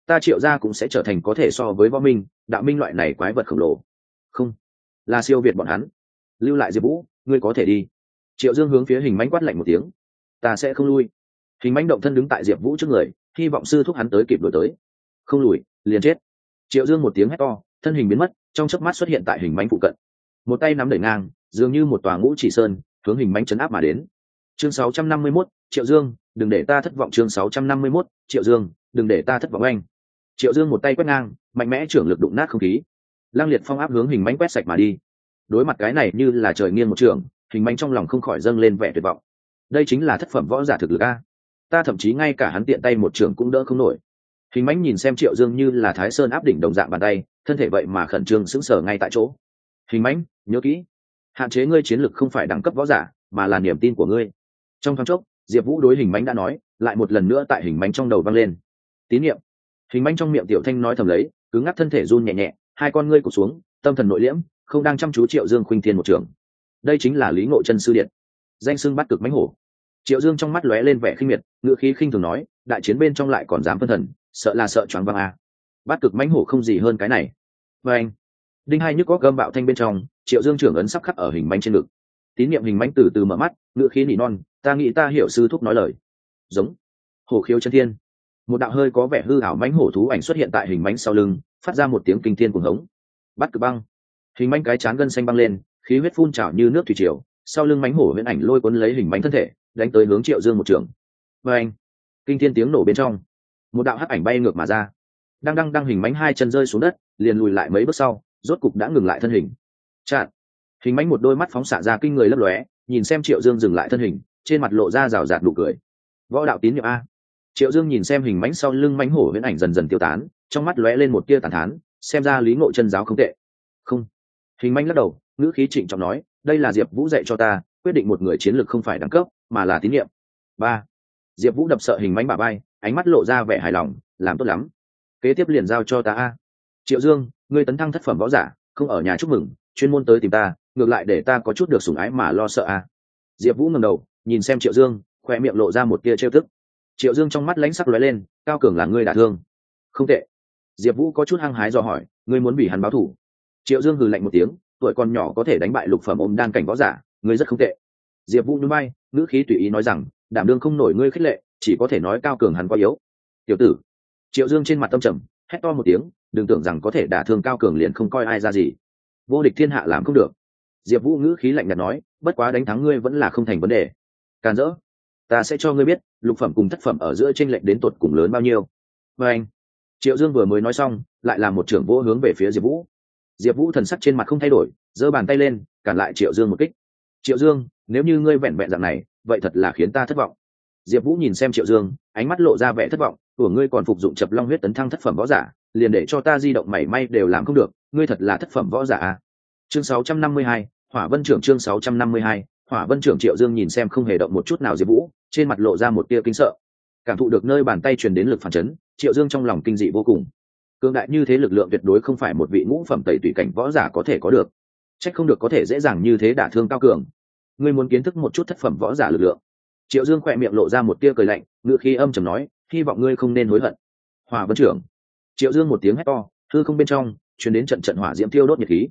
Ta triệu ra cũng sẽ trở thành có thể so với võ minh, đạo minh loại này quái vật khổng lồ. Không, là siêu việt bọn hắn. Lưu lại diệp vũ, ngươi có thể đi. Triệu dương hướng phía hình mánh quát lạnh một tiếng. Ta sẽ không lui. Hình mánh động thân đứng tại diệp vũ trước người, hy vọng sư thúc hắn tới kịp đổi tới. Không lùi, liền chết triệu dương một tiếng hét to thân hình biến mất trong chớp mắt xuất hiện tại hình mánh phụ cận. Một tay nắm đẩy ngang dường như một tòa ngũ chỉ sơn hướng hình mánh chấn áp mà đến. Chương 651, triệu dương đừng để ta thất vọng. Chương 651, triệu dương đừng để ta thất vọng anh. Triệu dương một tay quét ngang mạnh mẽ trưởng lực đụng nát không khí. Lang liệt phong áp hướng hình mánh quét sạch mà đi. Đối mặt cái này như là trời nghiêng một trường hình mánh trong lòng không khỏi dâng lên vẻ tuyệt vọng. Đây chính là thất phẩm võ giả thực lực a. Ta thậm chí ngay cả hắn tiện tay một trường cũng đỡ không nổi hình mãnh nhìn xem triệu dương như là thái sơn áp đỉnh đồng dạng bàn tay, thân thể vậy mà khẩn trương sững sờ ngay tại chỗ. Hình mãnh, nhớ kỹ, hạn chế ngươi chiến lực không phải đẳng cấp võ giả, mà là niềm tin của ngươi. Trong thoáng chốc, diệp vũ đối hình mãnh đã nói, lại một lần nữa tại hình mãnh trong đầu vang lên. Tín nhiệm hình mãnh trong miệng tiểu thanh nói thầm lấy cứ ngắt thân thể run nhẹ nhẹ, hai con ngươi cụt xuống, tâm thần nội liễm, không đang chăm chú triệu dương khuynh thiên một trường. Đây chính là lý ngộ chân sư điện. Danh xưng bắt cực mãnh hổ. Triệu dương trong mắt lóe lên vẻ khinh miệt ngựa khí khinh thường nói, đại chiến bên trong lại còn dám phân thần sợ là sợ choáng văng à. bát cực mãnh hổ không gì hơn cái này. Và anh, đinh hai nhức có gâm bạo thanh bên trong, triệu dương trưởng ấn sắp khắc ở hình manh trên ngực. Tín nhiệm hình manh từ từ mở mắt ngựa khí nỉ non, ta nghĩ ta hiểu sư thúc nói lời. Giống, hổ khiếu chân thiên. Một đạo hơi có vẻ hư ảo mãnh hổ thú ảnh xuất hiện tại hình mánh sau lưng, phát ra một tiếng kinh thiên cuồng hống. Bắt cực băng. Hình mánh cái chán gân xanh băng lên, khí huyết phun trào như nước thủy triều, sau lưng mánh hổ huyễn ảnh lôi cuốn lấy hình mánh thân thể, đánh tới hướng triệu dương một trường. Và anh, kinh thiên tiếng nổ bên trong một đạo hắc ảnh bay ngược mà ra. Đang đang đang hình mánh hai chân rơi xuống đất, liền lùi lại mấy bước sau, rốt cục đã ngừng lại thân hình. Chặn hình mánh một đôi mắt phóng xạ ra kinh người lấp lóe, nhìn xem triệu dương dừng lại thân hình, trên mặt lộ ra rào rạt nụ cười. Võ đạo tín nhiệm a. Triệu dương nhìn xem hình mánh sau lưng mánh hổ huyễn ảnh dần dần tiêu tán, trong mắt lóe lên một tia tàn thán, xem ra lý ngộ chân giáo không tệ. Không. Hình mánh lắc đầu, ngữ khí trịnh trọng nói, đây là diệp vũ dạy cho ta, quyết định một người chiến lược không phải đẳng cấp, mà là tín nhiệm. Ba. Diệp vũ đập sợ hình mánh bà bay ánh mắt lộ ra vẻ hài lòng, làm tốt lắm. Kế tiếp liền giao cho ta a. Triệu dương, ngươi tấn thăng thất phẩm võ giả, không ở nhà chúc mừng, chuyên môn tới tìm ta, ngược lại để ta có chút được sủng ái mà lo sợ a. Diệp vũ ngầm đầu, nhìn xem triệu dương khoe miệng lộ ra một tia trêu tức. Triệu dương trong mắt lãnh sắc lóe lên, cao cường là ngươi đả thương. Không tệ. Diệp vũ có chút hăng hái do hỏi, ngươi muốn bị hắn báo thủ triệu dương hừ lạnh một tiếng, tuổi còn nhỏ có thể đánh bại lục phẩm ôm đan cảnh võ giả, ngươi rất không tệ. Diệp vũ núi bay ngữ khí tùy ý nói rằng, đảm đương không nổi ngươi khích lệ chỉ có thể nói cao cường hắn quá yếu. Tiểu tử. Triệu dương trên mặt tâm trầm, hét to một tiếng, đừng tưởng rằng có thể đả thương cao cường liền không coi ai ra gì. Vô địch thiên hạ làm không được. Diệp vũ ngữ khí lạnh nhạt nói, bất quá đánh thắng ngươi vẫn là không thành vấn đề. Càn rỡ. Ta sẽ cho ngươi biết, lục phẩm cùng thất phẩm ở giữa tranh lệch đến tột cùng lớn bao nhiêu. Và anh. Triệu dương vừa mới nói xong, lại là một trưởng vô hướng về phía diệp vũ. Diệp vũ thần sắc trên mặt không thay đổi, giơ bàn tay lên, cản lại triệu dương một kích. Triệu dương, nếu như ngươi vẹn vẹn dạng này, vậy thật là khiến ta thất vọng diệp vũ nhìn xem triệu dương ánh mắt lộ ra vẻ thất vọng. Của ngươi còn phục dụng chập long huyết tấn thăng thất phẩm võ giả liền để cho ta di động mảy may đều làm không được ngươi thật là thất phẩm võ giả à. chương 652, hỏa vân trưởng chương 652, hỏa vân trưởng triệu dương nhìn xem không hề động một chút nào diệp vũ trên mặt lộ ra một tia kinh sợ. Cảm thụ được nơi bàn tay truyền đến lực phản chấn triệu dương trong lòng kinh dị vô cùng. Cương đại như thế lực lượng tuyệt đối không phải một vị ngũ phẩm tẩy tùy cảnh võ giả có thể có được. Trách không được có thể dễ dàng như thế đả thương cao cường. Ngươi muốn kiến thức một chút thất phẩm võ giả lực lượng triệu dương khỏe miệng lộ ra một tia cười lạnh ngự khi âm chầm nói, hy vọng ngươi không nên hối hận. Hòa vân trưởng. Triệu dương một tiếng hét to thư không bên trong chuyển đến trận trận hỏa diễm thiêu đốt nhiệt khí.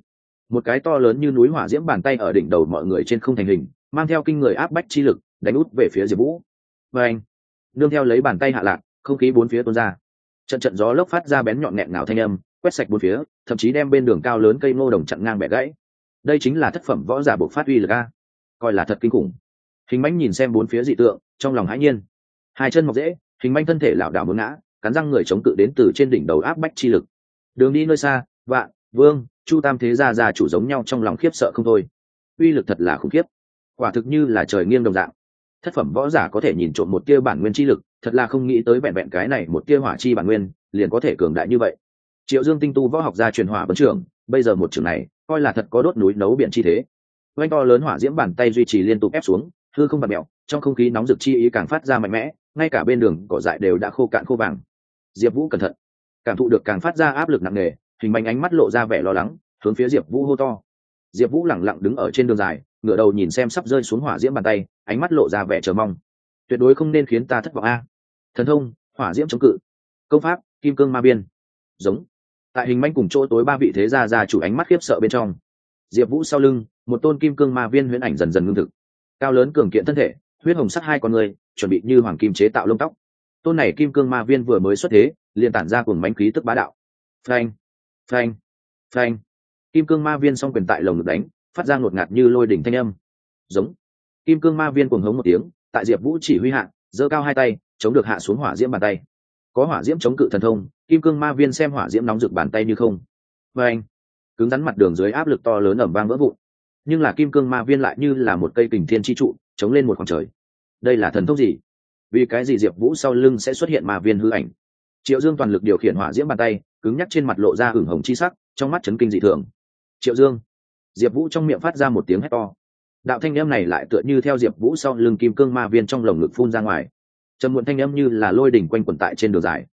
Một cái to lớn như núi hỏa diễm bàn tay ở đỉnh đầu mọi người trên không thành hình, mang theo kinh người áp bách chi lực, đánh út về phía diệp vũ. Và anh. Nương theo lấy bàn tay hạ lạc, không khí bốn phía tuôn ra. Trận trận gió lốc phát ra bén nhọn nghẹn ngào thanh âm, quét sạch bốn phía, thậm chí đem bên đường cao lớn cây ngô đồng chặn ngang bẻ gãy. Đây chính là thất phẩm võ giả buộc phát uy lực a. Coi là thật kinh khủng hình manh nhìn xem bốn phía dị tượng, trong lòng hãi nhiên. Hai chân mọc dễ, hình manh thân thể lảo đảo muốn ngã, cắn răng người chống cự đến từ trên đỉnh đầu áp bách chi lực. Đường đi nơi xa vạn vương, chu tam thế gia già chủ giống nhau trong lòng khiếp sợ không thôi. Uy lực thật là khủng khiếp. Quả thực như là trời nghiêng đồng dạng. Thất phẩm võ giả có thể nhìn trộm một tia bản nguyên chi lực, thật là không nghĩ tới vẹn vẹn cái này một tia hỏa chi bản nguyên, liền có thể cường đại như vậy. Triệu dương tinh tu võ học gia truyền hỏa vấn trưởng, bây giờ một trường này, coi là thật có đốt núi nấu biển chi thế. Oanh to lớn hỏa diễm bàn tay duy trì liên tục ép xuống hư không bạt mẹo, trong không khí nóng rực chi ý càng phát ra mạnh mẽ, ngay cả bên đường cỏ dại đều đã khô cạn khô vàng. Diệp vũ cẩn thận, cảm thụ được càng phát ra áp lực nặng nề, hình bánh ánh mắt lộ ra vẻ lo lắng, hướng phía diệp vũ hô to. Diệp vũ lẳng lặng đứng ở trên đường dài, ngửa đầu nhìn xem sắp rơi xuống hỏa diễm bàn tay, ánh mắt lộ ra vẻ chờ mong. Tuyệt đối không nên khiến ta thất vọng a. Thần thông, hỏa diễm chống cự. Công pháp, kim cương ma biên. Giống. Tại hình manh cùng chỗ tối ba vị thế gia gia chủ ánh mắt khiếp sợ bên trong. Diệp vũ sau lưng, một tôn kim cương ma viên huyễn ảnh dần dần ngưng thực cao lớn cường kiện thân thể, huyết hồng sắc hai con người, chuẩn bị như hoàng kim chế tạo lông tóc. Tôn này kim cương ma viên vừa mới xuất thế, liền tản ra cùng bánh khí tức bá đạo. Phanh phanh phanh. Kim cương ma viên s quyền tại lồng ngực đánh, phát ra ngột ngạt như lôi đỉnh thanh âm. Giống. Kim cương ma viên cuồng hống một tiếng, tại diệp vũ chỉ huy hạ, giơ cao hai tay, chống được hạ xuống hỏa diễm bàn tay. Có hỏa diễm chống cự thần thông, kim cương ma viên xem hỏa diễm nóng rực bàn tay như không. Và anh cứng rắn mặt đường dưới áp lực to lớn ẩm vang vỡ vụn nhưng là kim cương ma viên lại như là một cây kình thiên chi trụ, chống lên một khoảng trời. Đây là thần thông gì? Vì cái gì diệp vũ sau lưng sẽ xuất hiện ma viên hư ảnh? Triệu dương toàn lực điều khiển hỏa diễm bàn tay, cứng nhắc trên mặt lộ ra hửng hồng chi sắc, trong mắt chấn kinh dị thường. Triệu dương. Diệp vũ trong miệng phát ra một tiếng hét to. Đạo thanh âm này lại tựa như theo diệp vũ sau lưng kim cương ma viên trong lồng ngực phun ra ngoài. Trầm muộn thanh âm như là lôi đỉnh quanh quần tại trên đường dài.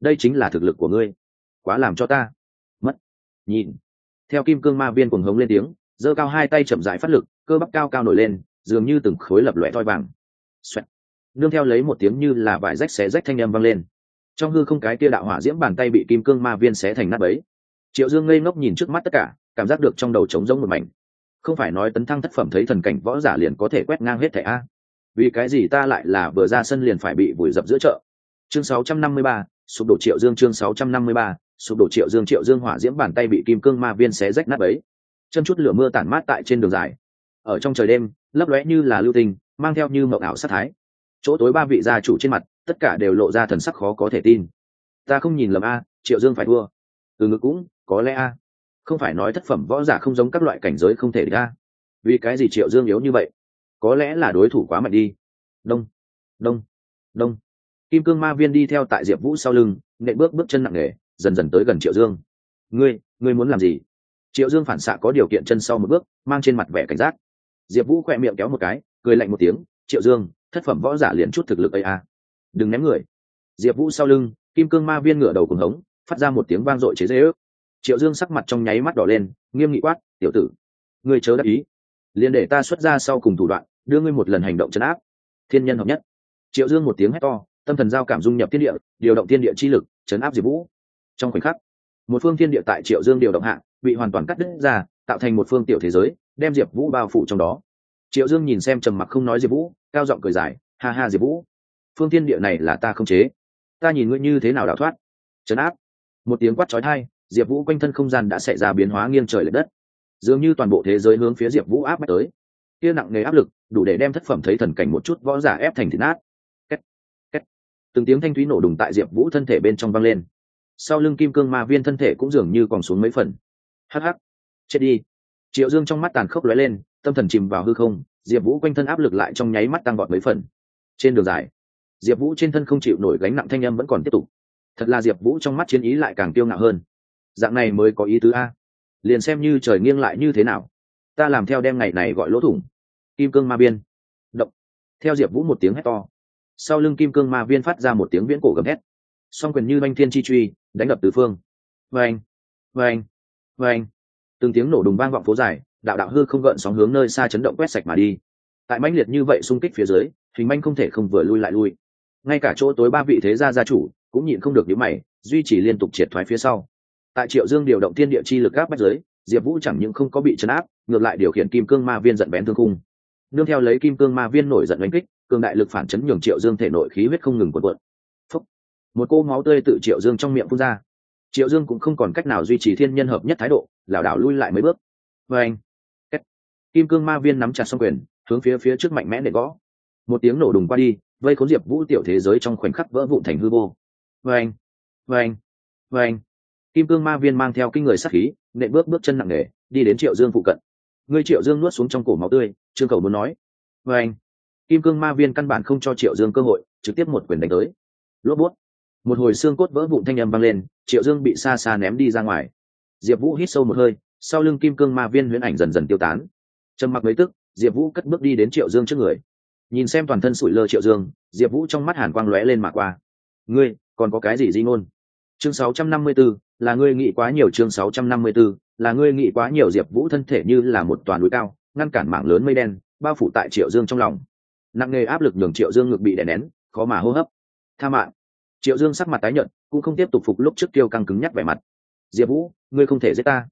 Đây chính là thực lực của ngươi. Quá làm cho ta. Mất. Nhìn. Theo kim cương ma viên cuồng hống lên tiếng giơ cao hai tay chậm rãi phát lực cơ bắp cao cao nổi lên dường như từng khối lập lòe thoi vàng. Xoẹt. nương theo lấy một tiếng như là vải rách xé rách thanh âm vang lên. Trong hư không cái kia đạo hỏa diễm bàn tay bị kim cương ma viên xé thành nát bấy. Triệu dương ngây ngốc nhìn trước mắt tất cả cảm giác được trong đầu trống rỗng một mảnh. Không phải nói tấn thăng thất phẩm thấy thần cảnh võ giả liền có thể quét ngang hết thẻ a? Vì cái gì ta lại là vừa ra sân liền phải bị vùi dập giữa chợ? Chương 653, sụp đổ triệu dương chương 653, sụp đổ triệu dương triệu dương hỏa diễm bàn tay bị kim cương ma viên xé rách nát bấy châm chút lửa mưa tản mát tại trên đường dài. Ở trong trời đêm, lấp lóe như là lưu tình mang theo như mộng ảo sát thái. Chỗ tối ba vị gia chủ trên mặt, tất cả đều lộ ra thần sắc khó có thể tin. Ta không nhìn lầm a, triệu dương phải thua. Từ ngực cũng, có lẽ a. Không phải nói thất phẩm võ giả không giống các loại cảnh giới không thể ra vì cái gì triệu dương yếu như vậy? Có lẽ là đối thủ quá mạnh đi. Đông đông đông. Kim cương ma viên đi theo tại diệp vũ sau lưng nệ bước bước chân nặng nề, dần dần tới gần triệu dương. Ngươi ngươi muốn làm gì? Triệu dương phản xạ có điều kiện chân sau một bước, mang trên mặt vẻ cảnh giác. Diệp vũ khỏe miệng kéo một cái, cười lạnh một tiếng, triệu dương, thất phẩm võ giả liền chút thực lực ấy à. đừng ném người. Diệp vũ sau lưng, kim cương ma viên ngửa đầu cùng hống, phát ra một tiếng vang dội chế dễ ước. Triệu dương sắc mặt trong nháy mắt đỏ lên, nghiêm nghị quát, tiểu tử người chớ đáp ý. Liền để ta xuất ra sau cùng thủ đoạn, đưa ngươi một lần hành động chấn áp. Thiên nhân hợp nhất. Triệu dương một tiếng hét to, tâm thần giao cảm dung nhập thiên địa, điều động thiên địa chi lực, chấn áp diệp vũ. Trong khoảnh khắc, một phương thiên địa tại triệu dương điều động hạ bị hoàn toàn cắt đứt ra, tạo thành một phương tiểu thế giới, đem diệp vũ bao phủ trong đó. Triệu dương nhìn xem trầm mặc không nói diệp vũ, cao giọng cười dài, ha ha diệp vũ, phương thiên địa này là ta không chế. Ta nhìn ngươi như thế nào đào thoát. Chấn áp. Một tiếng quát trói thai diệp vũ quanh thân không gian đã xảy ra biến hóa nghiêng trời l ệ đất. Dường như toàn bộ thế giới hướng phía diệp vũ áp bách tới. Kia nặng nề áp lực, đủ để đem thất phẩm thấy thần cảnh một chút võ giả ép thành thịt nát. Từng tiếng thanh thúy nổ đùng tại diệp vũ thân thể bên trong vang lên. Sau lưng kim cương ma viên thân thể cũng dường như còn xuống mấy phần hh chết đi. Triệu dương trong mắt tàn khốc lóe lên, tâm thần chìm vào hư không, diệp vũ quanh thân áp lực lại trong nháy mắt tăng gọn mấy phần. Trên đường dài, diệp vũ trên thân không chịu nổi gánh nặng thanh âm vẫn còn tiếp tục. Thật là diệp vũ trong mắt chiến ý lại càng tiêu ngạo hơn. Dạng này mới có ý tứ a. Liền xem như trời nghiêng lại như thế nào, ta làm theo đem ngày này gọi lỗ thủng. Kim cương ma biên. Động. Theo diệp vũ một tiếng hét to. Sau lưng kim cương ma viên phát ra một tiếng viễn cổ gầm hét song quyền như oanh thiên chi truy, đánh đập tứ phương. Vâng. vâng vâng anh, từng tiếng nổ đùng vang vọng phố dài, đạo đạo hư không gợn sóng hướng nơi xa chấn động quét sạch mà đi. Tại mãnh liệt như vậy xung kích phía dưới, hình manh không thể không vừa lui lại lui. Ngay cả chỗ tối ba vị thế gia gia chủ cũng nhịn không được nhíu mày, duy trì liên tục triệt thoái phía sau. Tại triệu dương điều động thiên địa chi lực gác bách giới diệp vũ chẳng những không có bị chấn áp, ngược lại điều khiển kim cương ma viên giận bén thương khung. Nương theo lấy kim cương ma viên nổi giận đánh kích, cường đại lực phản chấn nhường triệu dương thể nội khí huyết không ngừng cuộn cuộn. Một cô máu tươi tự triệu dương trong miệng phun ra triệu dương cũng không còn cách nào duy trì thiên nhân hợp nhất thái độ, lảo đảo lui lại mấy bước. Vê anh kim cương ma viên nắm chặt xong quyền, hướng phía phía trước mạnh mẽ để gõ. Một tiếng nổ đùng qua đi, vây khốn diệp vũ tiểu thế giới trong khoảnh khắc vỡ vụn thành hư vô. Vê anh vê anh vê anh. Kim cương ma viên mang theo kinh người sắc khí nệ bước bước chân nặng nề, đi đến triệu dương phụ cận. Người triệu dương nuốt xuống trong cổ máu tươi, trương cầu muốn nói. Vê anh, kim cương ma viên căn bản không cho triệu dương cơ hội, trực tiếp một quyền đánh tới. Lốp bút một hồi xương cốt vỡ vụn thanh âm vang lên triệu dương bị xa xa ném đi ra ngoài. Diệp vũ hít sâu một hơi sau lưng kim cương ma viên huyễn ảnh dần dần tiêu tán. Trầm mặc mấy tức diệp vũ cất bước đi đến triệu dương trước người. Nhìn xem toàn thân sủi lơ triệu dương diệp vũ trong mắt hàn quang lóe lên mà qua. Ngươi còn có cái gì di ngôn? Chương 654, là ngươi nghĩ quá nhiều chương 654, là ngươi nghĩ quá nhiều. Diệp vũ thân thể như là một toàn núi cao ngăn cản mảng lớn mây đen bao phủ tại triệu dương trong lòng. Nặng nề áp lực nhường triệu dương ngực bị đè nén khó mà hô hấp. Tha mạng triệu dương sắc mặt tái nhợt, cũng không tiếp tục phục lúc trước tiêu căng cứng nhắc vẻ mặt. Diệp vũ, ngươi không thể giết ta.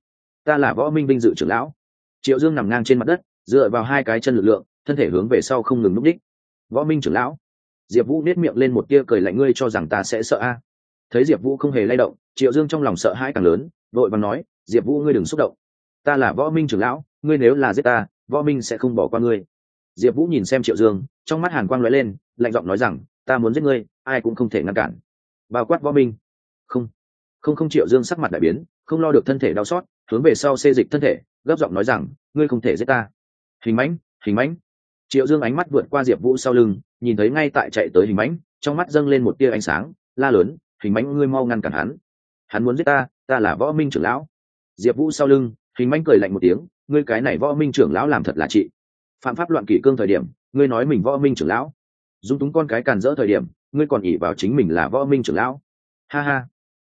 Ta là võ minh vinh dự trưởng lão. Triệu dương nằm ngang trên mặt đất, dựa vào hai cái chân lực lượng, thân thể hướng về sau không ngừng núp đích. Võ minh trưởng lão. Diệp vũ nết miệng lên một tia cười lạnh, ngươi cho rằng ta sẽ sợ a? Thấy diệp vũ không hề lay động, triệu dương trong lòng sợ hãi càng lớn, vội và nói, diệp vũ ngươi đừng xúc động. Ta là võ minh trưởng lão, ngươi nếu là giết ta, võ minh sẽ không bỏ qua ngươi. Diệp vũ nhìn xem triệu dương, trong mắt hàn quang lóe lên, lạnh giọng nói rằng ta muốn giết ngươi, ai cũng không thể ngăn cản. Bao quát võ minh. Không. Không không triệu dương sắc mặt đại biến, không lo được thân thể đau xót, hướng về sau xê dịch thân thể, gấp giọng nói rằng, ngươi không thể giết ta. Hình mãnh hình mãnh. Triệu dương ánh mắt vượt qua diệp vũ sau lưng, nhìn thấy ngay tại chạy tới hình mãnh, trong mắt dâng lên một tia ánh sáng, la lớn, hình mãnh, ngươi mau ngăn cản hắn. Hắn muốn giết ta ta là võ minh trưởng lão. Diệp vũ sau lưng, hình mãnh cười lạnh một tiếng, ngươi cái này võ minh trưởng lão làm thật là chị phạm pháp loạn kỷ cương thời điểm, ngươi nói mình võ minh trưởng lão dung túng con cái càn rỡ thời điểm, ngươi còn ỉ vào chính mình là võ minh trưởng lão. Ha ha.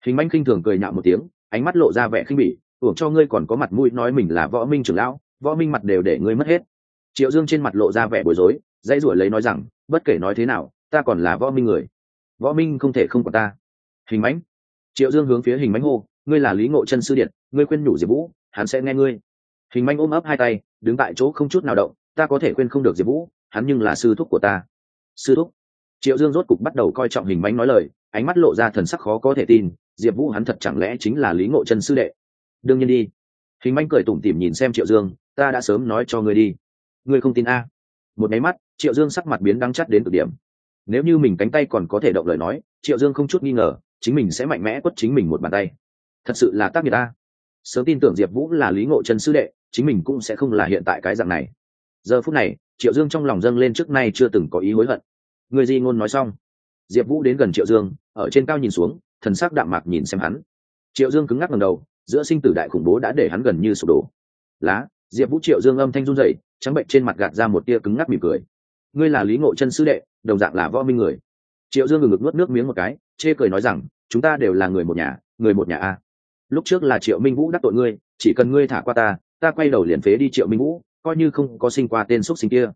Hình manh khinh thường cười nhạo một tiếng, ánh mắt lộ ra vẻ khinh bỉ, tưởng cho ngươi còn có mặt mũi nói mình là võ minh trưởng lão, võ minh mặt đều để ngươi mất hết. Triệu dương trên mặt lộ ra vẻ bối rối, dãy ruổi lấy nói rằng, bất kể nói thế nào, ta còn là võ minh người. Võ minh không thể không có ta. Hình mãnh. Triệu dương hướng phía hình mãnh hô, ngươi là lý ngộ chân sư điện, ngươi khuyên nhủ diệp vũ, hắn sẽ nghe ngươi. Hình mãnh ôm ấp hai tay, đứng tại chỗ không chút nào động, ta có thể khuyên không được diệp vũ, hắn nhưng là sư thúc của ta sư thúc. Triệu dương rốt cục bắt đầu coi trọng hình mánh nói lời, ánh mắt lộ ra thần sắc khó có thể tin, diệp vũ hắn thật chẳng lẽ chính là lý ngộ chân sư đệ? Đương nhiên đi. Hình mánh cười tủm tỉm nhìn xem triệu dương, ta đã sớm nói cho ngươi đi. Ngươi không tin a? Một máy mắt, triệu dương sắc mặt biến đắng chắt đến cực điểm. Nếu như mình cánh tay còn có thể động lời nói, triệu dương không chút nghi ngờ, chính mình sẽ mạnh mẽ quất chính mình một bàn tay. Thật sự là tác nghiệp ta sớm tin tưởng diệp vũ là lý ngộ chân sư đệ, chính mình cũng sẽ không là hiện tại cái dạng này. Giờ phút này triệu dương trong lòng dâng lên trước nay chưa từng có ý hối hận. Người di ngôn nói xong, diệp vũ đến gần triệu dương, ở trên cao nhìn xuống, thần sắc đạm mạc nhìn xem hắn. Triệu dương cứng ngắc ngầm đầu, giữa sinh tử đại khủng bố đã để hắn gần như sụp đổ. Lá! Diệp vũ triệu dương âm thanh run dậy trắng bệnh trên mặt gạt ra một tia cứng ngắc mỉm cười. Ngươi là lý ngộ chân sư đệ, đồng dạng là võ minh người. Triệu dương ngừng ngực nuốt nước miếng một cái, chê cười nói rằng, chúng ta đều là người một nhà, người một nhà a. Lúc trước là triệu minh vũ đắc tội ngươi, chỉ cần ngươi thả qua ta ta quay đầu liền phế đi triệu minh vũ coi như không có sinh qua tên xúc sinh kia.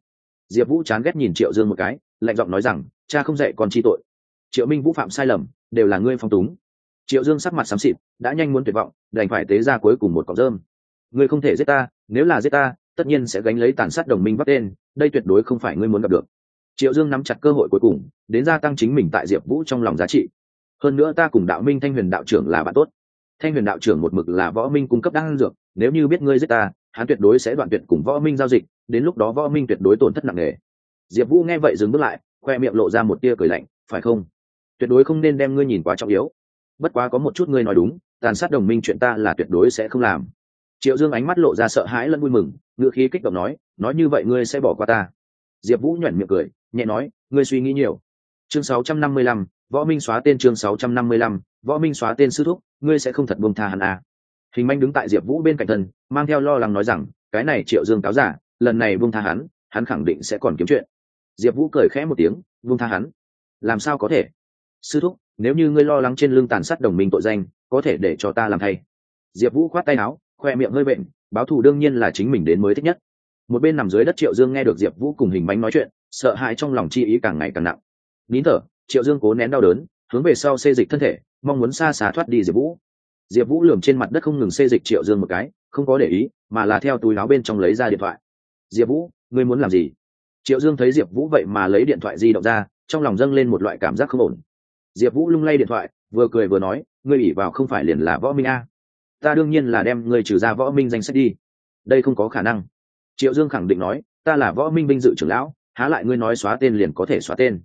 Diệp vũ chán ghét nhìn triệu dương một cái, lạnh giọng nói rằng, cha không dạy con chi tội. Triệu minh vũ phạm sai lầm, đều là ngươi phong túng. Triệu dương sắc mặt xám xịt, đã nhanh muốn tuyệt vọng, đành phải tế ra cuối cùng một cọc rơm. Ngươi không thể giết ta, nếu là giết ta, tất nhiên sẽ gánh lấy tàn sát đồng minh bắt tên, đây tuyệt đối không phải ngươi muốn gặp được. Triệu dương nắm chặt cơ hội cuối cùng, đến gia tăng chính mình tại diệp vũ trong lòng giá trị. Hơn nữa ta cùng đạo minh thanh huyền đạo trưởng là bạn tốt. Thanh huyền đạo trưởng một mực là võ minh cung cấp đan dược, nếu như biết ngươi giết ta hắn tuyệt đối sẽ đoạn tuyệt cùng võ minh giao dịch đến lúc đó võ minh tuyệt đối tổn thất nặng nề. Diệp vũ nghe vậy dừng bước lại khoe miệng lộ ra một tia cười lạnh phải không? Tuyệt đối không nên đem ngươi nhìn quá trọng yếu. Bất quá có một chút ngươi nói đúng tàn sát đồng minh chuyện ta là tuyệt đối sẽ không làm. Triệu dương ánh mắt lộ ra sợ hãi lẫn vui mừng ngựa khí kích động nói nói như vậy ngươi sẽ bỏ qua ta. Diệp vũ nhoẻn miệng cười nhẹ nói ngươi suy nghĩ nhiều. Chương 655, võ minh xóa tên chương 655, võ minh xóa tên sư thúc ngươi sẽ không thật buông tha hắn à hình manh đứng tại diệp vũ bên cạnh thân, mang theo lo lắng nói rằng, cái này triệu dương cáo giả, lần này buông tha hắn hắn khẳng định sẽ còn kiếm chuyện. Diệp vũ cười khẽ một tiếng, buông tha hắn? Làm sao có thể? Sư thúc, nếu như ngươi lo lắng trên lưng tàn sát đồng minh tội danh, có thể để cho ta làm thay. Diệp vũ khoát tay áo, khoe miệng hơi bệnh báo thù đương nhiên là chính mình đến mới thích nhất. Một bên nằm dưới đất triệu dương nghe được diệp vũ cùng hình bánh nói chuyện, sợ hãi trong lòng chi ý càng ngày càng nặng. Nín thở, triệu dương cố nén đau đớn, hướng về sau xê dịch thân thể, mong muốn xa xa thoát đi diệp vũ diệp vũ lườm trên mặt đất không ngừng xê dịch triệu dương một cái, không có để ý, mà là theo túi áo bên trong lấy ra điện thoại. Diệp vũ, ngươi muốn làm gì? Triệu dương thấy diệp vũ vậy mà lấy điện thoại di động ra, trong lòng dâng lên một loại cảm giác không ổn. Diệp vũ lung lay điện thoại, vừa cười vừa nói, ngươi ủy vào không phải liền là võ minh a? Ta đương nhiên là đem ngươi trừ ra võ minh danh sách đi. Đây không có khả năng. Triệu dương khẳng định nói, ta là võ minh vinh dự trưởng lão, há lại ngươi nói xóa tên liền có thể xóa tên.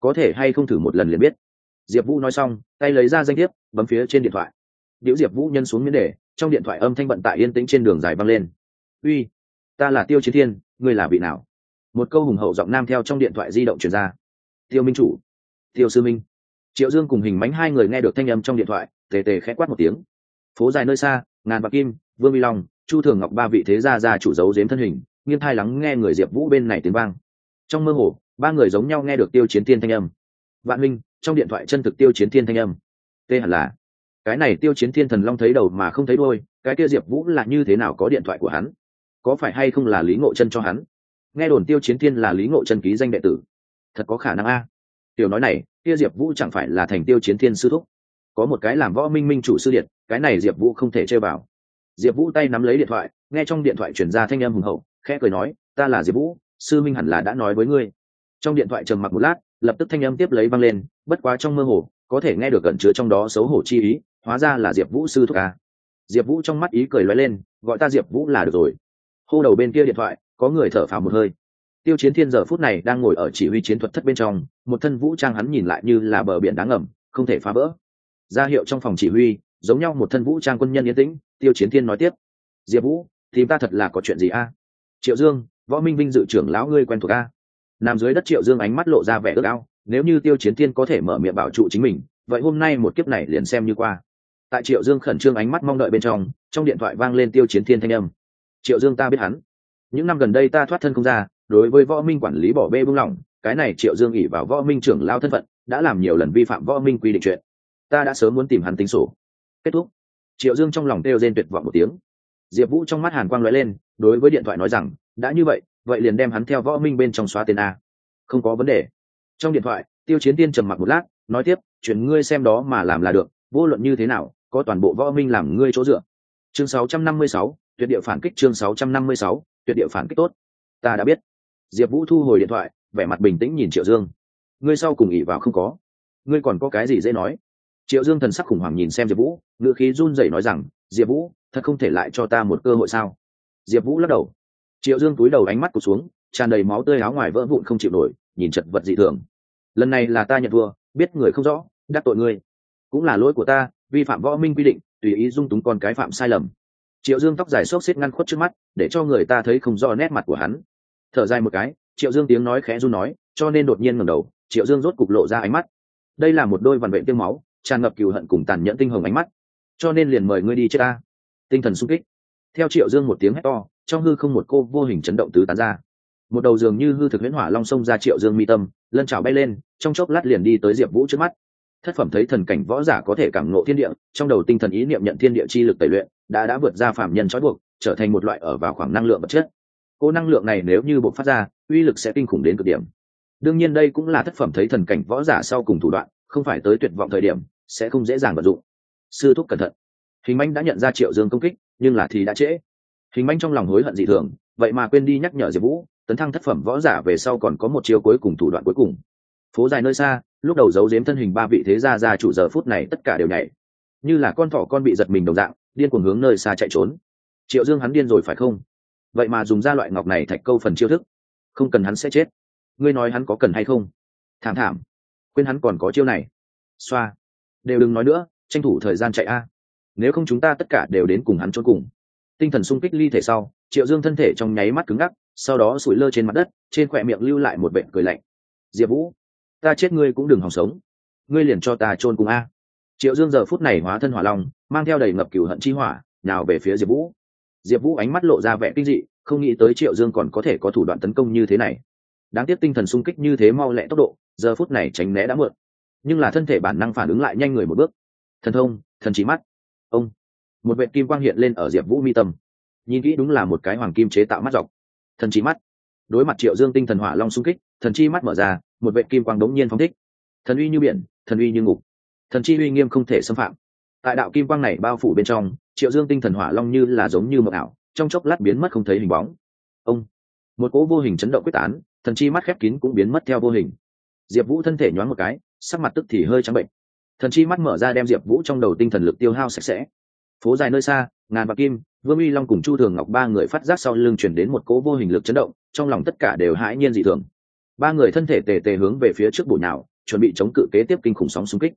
Có thể hay không thử một lần liền biết. Diệp vũ nói xong, tay lấy ra danh thiếp, bấm phía trên điện thoại điếu diệp vũ nhân xuống miếng đề, trong điện thoại âm thanh vận tải yên tĩnh trên đường dài băng lên. Uy, ta là tiêu chiến thiên, ngươi là vị nào? Một câu hùng hậu giọng nam theo trong điện thoại di động truyền ra. Tiêu minh chủ, tiêu sư minh. Triệu dương cùng hình mánh hai người nghe được thanh âm trong điện thoại, tề tề khẽ quát một tiếng. Phố dài nơi xa, ngàn bạc kim, vương vi long, chu thường ngọc ba vị thế gia gia chủ giấu giếm thân hình, nghiêng thai lắng nghe người diệp vũ bên này tiếng vang. Trong mơ hồ, ba người giống nhau nghe được tiêu chiến thiên thanh âm. Vạn minh, trong điện thoại chân thực tiêu chiến thiên thanh âm. Tê hẳn là cái này tiêu chiến thiên thần long thấy đầu mà không thấy đôi cái kia diệp vũ là như thế nào có điện thoại của hắn? Có phải hay không là lý ngộ chân cho hắn? Nghe đồn tiêu chiến thiên là lý ngộ chân ký danh đệ tử. Thật có khả năng a. Tiểu nói này, kia diệp vũ chẳng phải là thành tiêu chiến thiên sư thúc? Có một cái làm võ minh minh chủ sư điện cái này diệp vũ không thể chơi vào. Diệp vũ tay nắm lấy điện thoại, nghe trong điện thoại chuyển ra thanh âm hùng hậu, khẽ cười nói, ta là diệp vũ, sư minh hẳn là đã nói với ngươi. Trong điện thoại trầm mặc một lát, lập tức thanh âm tiếp lấy văng lên, bất quá trong mơ hồ, có thể nghe được gần chứa trong đó xấu hổ chi ý hóa ra là diệp vũ sư thúc ca diệp vũ trong mắt ý cười loay lên, gọi ta diệp vũ là được rồi. Hô đầu bên kia điện thoại, có người thở phào một hơi. Tiêu chiến thiên giờ phút này đang ngồi ở chỉ huy chiến thuật thất bên trong, một thân vũ trang hắn nhìn lại như là bờ biển đáng ngầm, không thể phá vỡ. Ra hiệu trong phòng chỉ huy, giống nhau một thân vũ trang quân nhân yên tĩnh, tiêu chiến thiên nói tiếp. Diệp vũ, thì ta thật là có chuyện gì a? Triệu dương, võ minh vinh dự trưởng lão ngươi quen thuộc a. Nằm dưới đất triệu dương ánh mắt lộ ra vẻ ước ao, nếu như tiêu chiến thiên có thể mở miệng bảo trụ chính mình, vậy hôm nay một kiếp này liền xem như qua tại triệu dương khẩn trương ánh mắt mong đợi bên trong trong điện thoại vang lên tiêu chiến thiên thanh âm. Triệu dương ta biết hắn. Những năm gần đây ta thoát thân không ra, đối với võ minh quản lý bỏ bê buông lỏng, cái này triệu dương ỉ vào võ minh trưởng lao thân phận, đã làm nhiều lần vi phạm võ minh quy định chuyện. Ta đã sớm muốn tìm hắn tính sổ. Kết thúc. Triệu dương trong lòng kêu rên tuyệt vọng một tiếng. Diệp vũ trong mắt hàn quang l ó e lên, đối với điện thoại nói rằng, đã như vậy vậy liền đem hắn theo võ minh bên trong xóa tên a. Không có vấn đề. Trong điện thoại, tiêu chiến tiên trầm mặc một lát, nói tiếp, chuyện ngươi xem đó mà làm là được, vô luận như thế nào có toàn bộ võ minh làm ngươi chỗ dựa. Chương 656, tuyệt địa phản kích chương 656, tuyệt địa phản kích tốt. Ta đã biết. Diệp vũ thu hồi điện thoại vẻ mặt bình tĩnh nhìn triệu dương. Ngươi sau cùng ỉ vào không có. Ngươi còn có cái gì dễ nói? Triệu dương thần sắc khủng hoảng nhìn xem diệp vũ ngựa khí run rẩy nói rằng diệp vũ thật không thể lại cho ta một cơ hội sao? Diệp vũ lắc đầu. Triệu dương túi đầu ánh mắt cụt xuống tràn đầy máu tươi áo ngoài vỡ vụn không chịu nổi nhìn chật vật dị thường. Lần này là ta nhận thua biết người không rõ đắc tội ngươi. Cũng là lỗi của ta vi phạm võ minh quy định, tùy ý dung túng con cái phạm sai lầm. Triệu dương tóc dài xốc xếp ngăn khuất trước mắt, để cho người ta thấy không rõ nét mặt của hắn. Thở dài một cái, triệu dương tiếng nói khẽ run nói, cho nên đột nhiên ngẩng đầu, triệu dương rốt cục lộ ra ánh mắt. Đây là một đôi vằn vệ tiêu máu, tràn ngập cừu hận cùng tàn nhẫn tinh hồng ánh mắt. Cho nên liền mời ngươi đi chết ta. Tinh thần sung kích. Theo triệu dương một tiếng hét to, trong hư không một cô vô hình chấn động tứ tán ra. Một đầu dường như hư thực huyễn hỏa long sông ra triệu dương mi tâm, lân trào bay lên, trong chốc lát liền đi tới diệp vũ trước mắt thất phẩm thấy thần cảnh võ giả có thể cảm ngộ thiên địa, trong đầu tinh thần ý niệm nhận thiên địa chi lực tẩy luyện, đã đã vượt ra phạm nhân trói buộc, trở thành một loại ở vào khoảng năng lượng vật chất. Cô năng lượng này nếu như buộc phát ra, uy lực sẽ kinh khủng đến cực điểm. Đương nhiên đây cũng là thất phẩm thấy thần cảnh võ giả sau cùng thủ đoạn, không phải tới tuyệt vọng thời điểm, sẽ không dễ dàng vận dụng. Sư thúc cẩn thận. Hình manh đã nhận ra triệu dương công kích, nhưng là thì đã trễ. Hình manh trong lòng hối hận dị thường, vậy mà quên đi nhắc nhở diệp vũ, tấn thăng thất phẩm võ giả về sau còn có một chiêu cuối cùng thủ đoạn cuối cùng phố dài nơi xa, lúc đầu giấu giếm thân hình ba vị thế gia gia chủ giờ phút này tất cả đều nhảy. Như là con thỏ con bị giật mình đồng dạng, điên cuồng hướng nơi xa chạy trốn. Triệu dương hắn điên rồi phải không? Vậy mà dùng ra loại ngọc này thạch câu phần chiêu thức. Không cần hắn sẽ chết. Ngươi nói hắn có cần hay không? Thảm thảm. Quên hắn còn có chiêu này. Xoa. Đều đừng nói nữa, tranh thủ thời gian chạy a. Nếu không chúng ta tất cả đều đến cùng hắn trốn cùng. Tinh thần sung kích ly thể sau, triệu dương thân thể trong nháy mắt cứng ngắc, sau đó sủi lơ trên mặt đất, trên khỏe miệng lưu lại một vệ cười lạnh. Diệp vũ ta chết ngươi cũng đừng hòng sống. Ngươi liền cho ta chôn cùng a. Triệu dương giờ phút này hóa thân hỏa long, mang theo đầy ngập cửu hận chi hỏa nào về phía diệp vũ. Diệp vũ ánh mắt lộ ra vẻ kinh dị, không nghĩ tới triệu dương còn có thể có thủ đoạn tấn công như thế này. Đáng tiếc tinh thần sung kích như thế mau lẹ tốc độ, giờ phút này tránh né đã mượn nhưng là thân thể bản năng phản ứng lại nhanh người một bước. Thần thông, thần trí mắt. Ông. Một vệ kim quang hiện lên ở diệp vũ mi tâm. Nhìn kỹ đúng là một cái hoàng kim chế tạo mắt dọc. Thần trí mắt. Đối mặt triệu dương tinh thần hỏa long sung kích, thần chi mắt mở ra một vệ kim quang đống nhiên phóng thích. Thần uy như biển, thần uy như ngục. Thần chi uy nghiêm không thể xâm phạm. Tại đạo kim quang này bao phủ bên trong, triệu dương tinh thần hỏa long như là giống như mộng ảo, trong chốc lát biến mất không thấy hình bóng. Ông! Một cỗ vô hình chấn động quyết tán, thần chi mắt khép kín cũng biến mất theo vô hình. Diệp vũ thân thể nhoáng một cái, sắc mặt tức thì hơi trắng bệnh. Thần chi mắt mở ra đem diệp vũ trong đầu tinh thần lực tiêu hao sạch sẽ. Phố dài nơi xa, ngàn bạc kim, vương uy long cùng chu thường ngọc ba người phát giác sau lưng chuyển đến một cỗ vô hình lực chấn động, trong lòng tất cả đều hãi nhiên dị thường ba người thân thể tề tề hướng về phía trước bụi nào chuẩn bị chống cự kế tiếp kinh khủng sóng xung kích.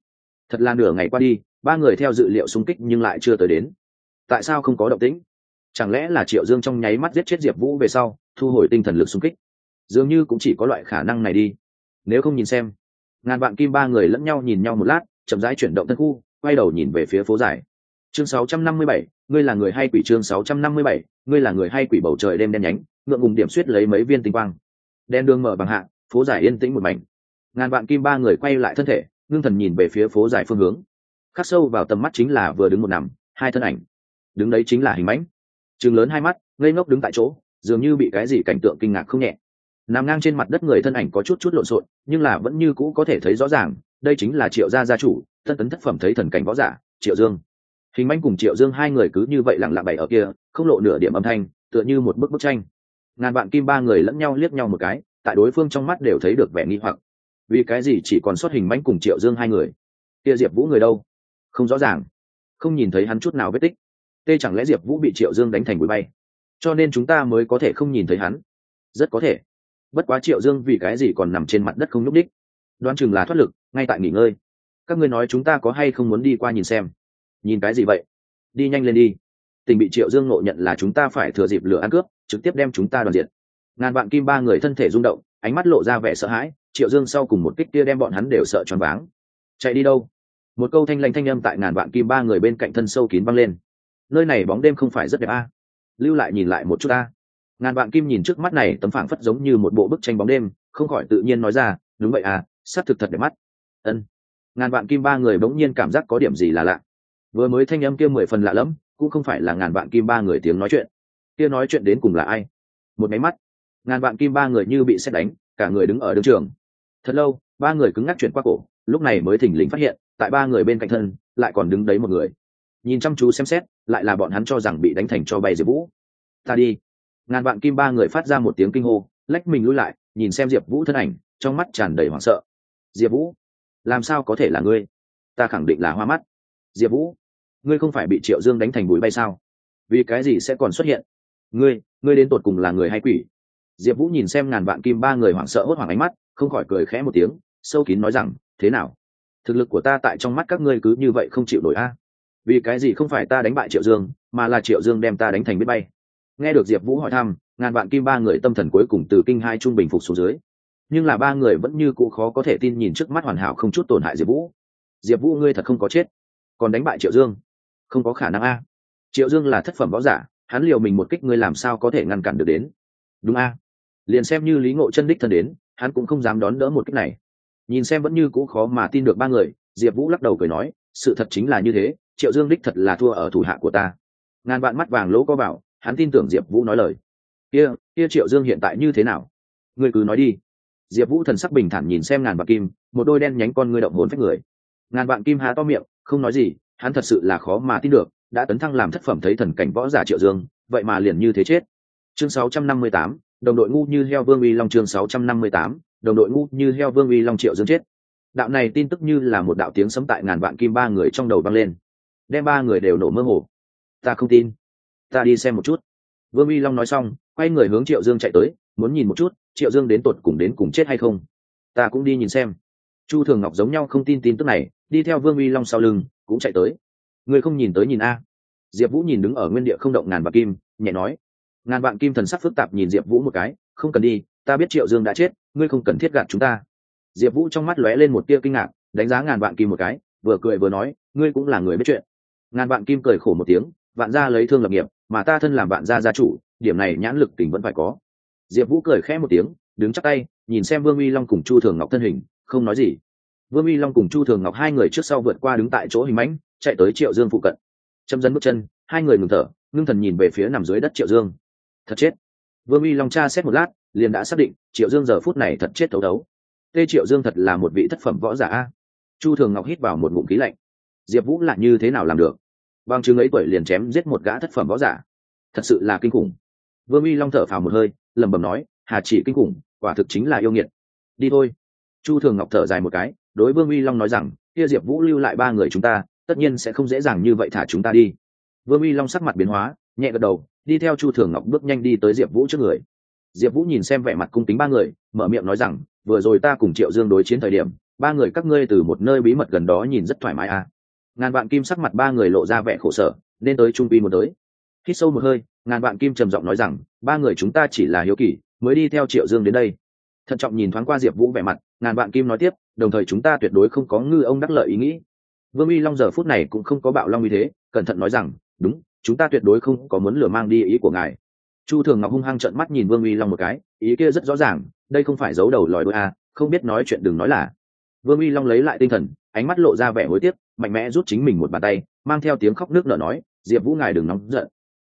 Thật là nửa ngày qua đi ba người theo dự liệu xung kích nhưng lại chưa tới đến. Tại sao không có động tĩnh? Chẳng lẽ là triệu dương trong nháy mắt giết chết diệp vũ về sau thu hồi tinh thần lực xung kích? Dường như cũng chỉ có loại khả năng này đi. Nếu không nhìn xem ngàn vạn kim ba người lẫn nhau nhìn nhau một lát chậm rãi chuyển động thân khu quay đầu nhìn về phía phố dài. Chương 657, ngươi là người hay quỷ chương 657, ngươi là người hay quỷ bầu trời đêm đen nhánh ngượng ngùng điểm suýt lấy mấy viên tinh quang đen đường mở bằng hạ, phố giải yên tĩnh một mảnh. Ngàn vạn kim ba người quay lại thân thể, ngưng thần nhìn về phía phố giải phương hướng. Khắc sâu vào tầm mắt chính là vừa đứng một nằm, hai thân ảnh. Đứng đấy chính là hình mãnh. Chừng lớn hai mắt, ngây ngốc đứng tại chỗ, dường như bị cái gì cảnh tượng kinh ngạc không nhẹ. Nằm ngang trên mặt đất người thân ảnh có chút chút lộn xộn, nhưng là vẫn như cũ có thể thấy rõ ràng, đây chính là triệu gia gia chủ, thân tấn thất phẩm thấy thần cảnh võ giả, triệu dương. Hình manh cùng triệu dương hai người cứ như vậy lặng lặng bày ở kia, không lộ nửa điểm âm thanh, tựa như một bức bức tranh ngàn vạn kim ba người lẫn nhau liếc nhau một cái, tại đối phương trong mắt đều thấy được vẻ nghi hoặc. Vì cái gì chỉ còn xuất hình mánh cùng triệu dương hai người? Kia diệp vũ người đâu? Không rõ ràng. Không nhìn thấy hắn chút nào vết tích. Tê chẳng lẽ diệp vũ bị triệu dương đánh thành bụi bay? Cho nên chúng ta mới có thể không nhìn thấy hắn. Rất có thể. Bất quá triệu dương vì cái gì còn nằm trên mặt đất không nhúc đích đoán chừng là thoát lực, ngay tại nghỉ ngơi. Các ngươi nói chúng ta có hay không muốn đi qua nhìn xem? Nhìn cái gì vậy? Đi nhanh lên đi tình bị triệu dương ngộ nhận là chúng ta phải thừa dịp lửa ăn cướp, trực tiếp đem chúng ta đoàn diện ngàn vạn kim ba người thân thể rung động, ánh mắt lộ ra vẻ sợ hãi, triệu dương sau cùng một kích kia đem bọn hắn đều sợ choáng váng. Chạy đi đâu? Một câu thanh lanh thanh âm tại ngàn vạn kim ba người bên cạnh thân sâu kín băng lên. Nơi này bóng đêm không phải rất đẹp a. Lưu lại nhìn lại một chút a. Ngàn vạn kim nhìn trước mắt này, tấm phảng phất giống như một bộ bức tranh bóng đêm, không khỏi tự nhiên nói ra, đúng vậy à s thực thật đẹp mắt. Ân. Ngàn vạn kim ba người bỗng nhiên cảm giác có điểm gì là lạ. Vừa mới thanh âm kia mười phần lạ lẫm cũng không phải là ngàn vạn kim ba người tiếng nói chuyện. Kia nói chuyện đến cùng là ai? Một máy mắt. Ngàn vạn kim ba người như bị xét đánh, cả người đứng ở đường trường. Thật lâu, ba người cứng ngắc chuyển qua cổ, lúc này mới thình lình phát hiện, tại ba người bên cạnh thân, lại còn đứng đấy một người. Nhìn chăm chú xem xét, lại là bọn hắn cho rằng bị đánh thành cho bay diệp vũ. Ta đi. Ngàn vạn kim ba người phát ra một tiếng kinh hô, lách mình lui lại, nhìn xem diệp vũ thân ảnh, trong mắt tràn đầy hoảng sợ. Diệp vũ, làm sao có thể là ngươi? Ta khẳng định là hoa mắt. Diệp vũ ngươi không phải bị triệu dương đánh thành bụi bay sao? Vì cái gì sẽ còn xuất hiện? Ngươi ngươi đến tột cùng là người hay quỷ? Diệp vũ nhìn xem ngàn vạn kim ba người hoảng sợ hốt hoảng ánh mắt, không khỏi cười khẽ một tiếng, sâu kín nói rằng, thế nào? Thực lực của ta tại trong mắt các ngươi cứ như vậy không chịu nổi a? Vì cái gì không phải ta đánh bại triệu dương, mà là triệu dương đem ta đánh thành biết bay? Nghe được diệp vũ hỏi thăm, ngàn vạn kim ba người tâm thần cuối cùng từ kinh hai trung bình phục xuống dưới. Nhưng là ba người vẫn như cũ khó có thể tin nhìn trước mắt hoàn hảo không chút tổn hại diệp vũ. Diệp vũ, ngươi thật không có chết. Còn đánh bại triệu dương? Không có khả năng a. Triệu dương là thất phẩm võ giả, hắn liều mình một kích ngươi làm sao có thể ngăn cản được đến? Đúng a. Liền xem như lý ngộ chân đích thân đến, hắn cũng không dám đón đỡ một kích này. Nhìn xem vẫn như cũ khó mà tin được ba người, diệp vũ lắc đầu cười nói, sự thật chính là như thế, triệu dương đích thật là thua ở thủ hạ của ta. Ngàn vạn mắt vàng lỗ có bảo, hắn tin tưởng diệp vũ nói lời. Kia kia triệu dương hiện tại như thế nào? Ngươi cứ nói đi. Diệp vũ thần sắc bình thản nhìn xem ngàn vạn kim, một đôi đen nhánh con ngươi động hồn phách người. Ngàn vạn kim há to miệng, không nói gì hắn thật sự là khó mà tin được đã tấn thăng làm thất phẩm thấy thần cảnh võ giả triệu dương vậy mà liền như thế chết. Chương 658, đồng đội ngu như heo vương uy long chương 658, đồng đội ngu như heo vương uy long triệu dương chết. Đạo này tin tức như là một đạo tiếng sấm tại ngàn vạn kim ba người trong đầu vang lên. Đem ba người đều nổ mơ hồ. Ta không tin. Ta đi xem một chút. Vương uy long nói xong quay người hướng triệu dương chạy tới muốn nhìn một chút triệu dương đến tột cùng đến cùng chết hay không. Ta cũng đi nhìn xem. Chu thường ngọc giống nhau không tin tin tức này đi theo vương uy long sau lưng, cũng chạy tới. Người không nhìn tới nhìn a. Diệp vũ nhìn đứng ở nguyên địa không động ngàn vạn kim, nhẹ nói. Ngàn vạn kim thần sắc phức tạp nhìn diệp vũ một cái, không cần đi, ta biết triệu dương đã chết, ngươi không cần thiết gạt chúng ta. Diệp vũ trong mắt lóe lên một tia kinh ngạc, đánh giá ngàn vạn kim một cái, vừa cười vừa nói, ngươi cũng là người biết chuyện. Ngàn vạn kim cười khổ một tiếng, vạn gia lấy thương lập nghiệp, mà ta thân làm vạn gia gia chủ, điểm này nhãn lực tình vẫn phải có. Diệp vũ cười khẽ một tiếng, đứng chắc tay, nhìn xem vương uy long cùng chu thường ngọc thân hình, không nói gì vương uy long cùng chu thường ngọc hai người trước sau vượt qua đứng tại chỗ hình mãnh, chạy tới triệu dương phụ cận. Châm dân bước chân, hai người ngừng thở, ngưng thần nhìn về phía nằm dưới đất triệu dương. Thật chết. Vương uy long tra xét một lát, liền đã xác định triệu dương giờ phút này thật chết thấu đấu tê triệu dương thật là một vị thất phẩm võ giả a. Chu thường ngọc hít vào một ngụm khí lạnh. Diệp vũ là như thế nào làm được? Bằng chứng ấy tuổi liền chém giết một gã thất phẩm võ giả. Thật sự là kinh khủng. Vương uy long thở phào một hơi, lẩm bẩm nói, hà chỉ kinh khủng, quả thực chính là yêu nghiệt. Đi thôi. Chu thường ngọc thở dài một cái đối vương uy long nói rằng, kia diệp vũ lưu lại ba người chúng ta, tất nhiên sẽ không dễ dàng như vậy thả chúng ta đi. Vương uy long sắc mặt biến hóa, nhẹ gật đầu, đi theo chu thường ngọc bước nhanh đi tới diệp vũ trước người. Diệp vũ nhìn xem vẻ mặt cung kính ba người, mở miệng nói rằng, vừa rồi ta cùng triệu dương đối chiến thời điểm, ba người các ngươi từ một nơi bí mật gần đó nhìn rất thoải mái à. ngàn vạn kim sắc mặt ba người lộ ra vẻ khổ sở, nên tới trung vi một tới. Hít sâu một hơi, ngàn vạn kim trầm giọng nói rằng, ba người chúng ta chỉ là hiếu kỳ, mới đi theo triệu dương đến đây. Thận trọng nhìn thoáng qua diệp vũ vẻ mặt, ngàn vạn kim nói tiếp đồng thời chúng ta tuyệt đối không có ngư ông đắc lợi ý nghĩ. Vương uy long giờ phút này cũng không có bạo long như thế cẩn thận nói rằng đúng chúng ta tuyệt đối không có muốn lừa mang đi ý của ngài. Chu thường ngọc hung hăng trợn mắt nhìn vương uy long một cái ý kia rất rõ ràng đây không phải giấu đầu lòi đôi a à, không biết nói chuyện đừng nói là. Vương uy long lấy lại tinh thần ánh mắt lộ ra vẻ hối tiếc mạnh mẽ rút chính mình một bàn tay mang theo tiếng khóc nước nở nói diệp vũ ngài đừng nóng giận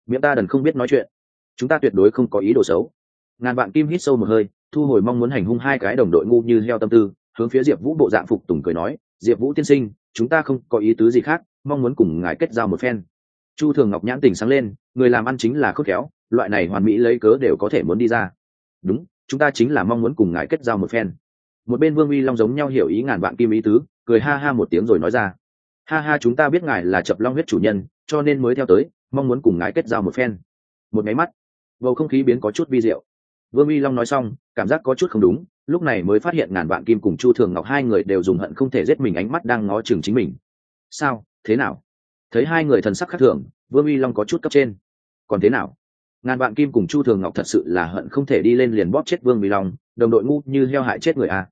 miệng ta đần không biết nói chuyện chúng ta tuyệt đối không có ý đồ xấu. Ngàn vạn kim hít sâu một hơi thu hồi mong muốn hành hung hai cái đồng đội ngu như heo tâm tư hướng phía diệp vũ bộ dạng phục tùng cười nói, diệp vũ tiên sinh, chúng ta không có ý tứ gì khác, mong muốn cùng ngài kết giao một phen. Chu thường ngọc nhãn tình sáng lên, người làm ăn chính là khốt khéo, loại này hoàn mỹ lấy cớ đều có thể muốn đi ra. Đúng, chúng ta chính là mong muốn cùng ngài kết giao một phen. Một bên vương uy long giống nhau hiểu ý ngàn vạn kim ý tứ, cười ha ha một tiếng rồi nói ra, ha ha, chúng ta biết ngài là chập long huyết chủ nhân, cho nên mới theo tới, mong muốn cùng ngài kết giao một phen. Một máy mắt, bầu không khí biến có chút vi diệu. Vương uy long nói xong, cảm giác có chút không đúng lúc này mới phát hiện ngàn vạn kim cùng chu thường ngọc hai người đều dùng hận không thể giết mình ánh mắt đang ngó chừng chính mình. Sao? Thế nào? Thấy hai người thần sắc khác thường vương uy long có chút cấp trên. Còn thế nào? Ngàn vạn kim cùng chu thường ngọc thật sự là hận không thể đi lên liền bóp chết vương uy long đồng đội ngu như heo hại chết người a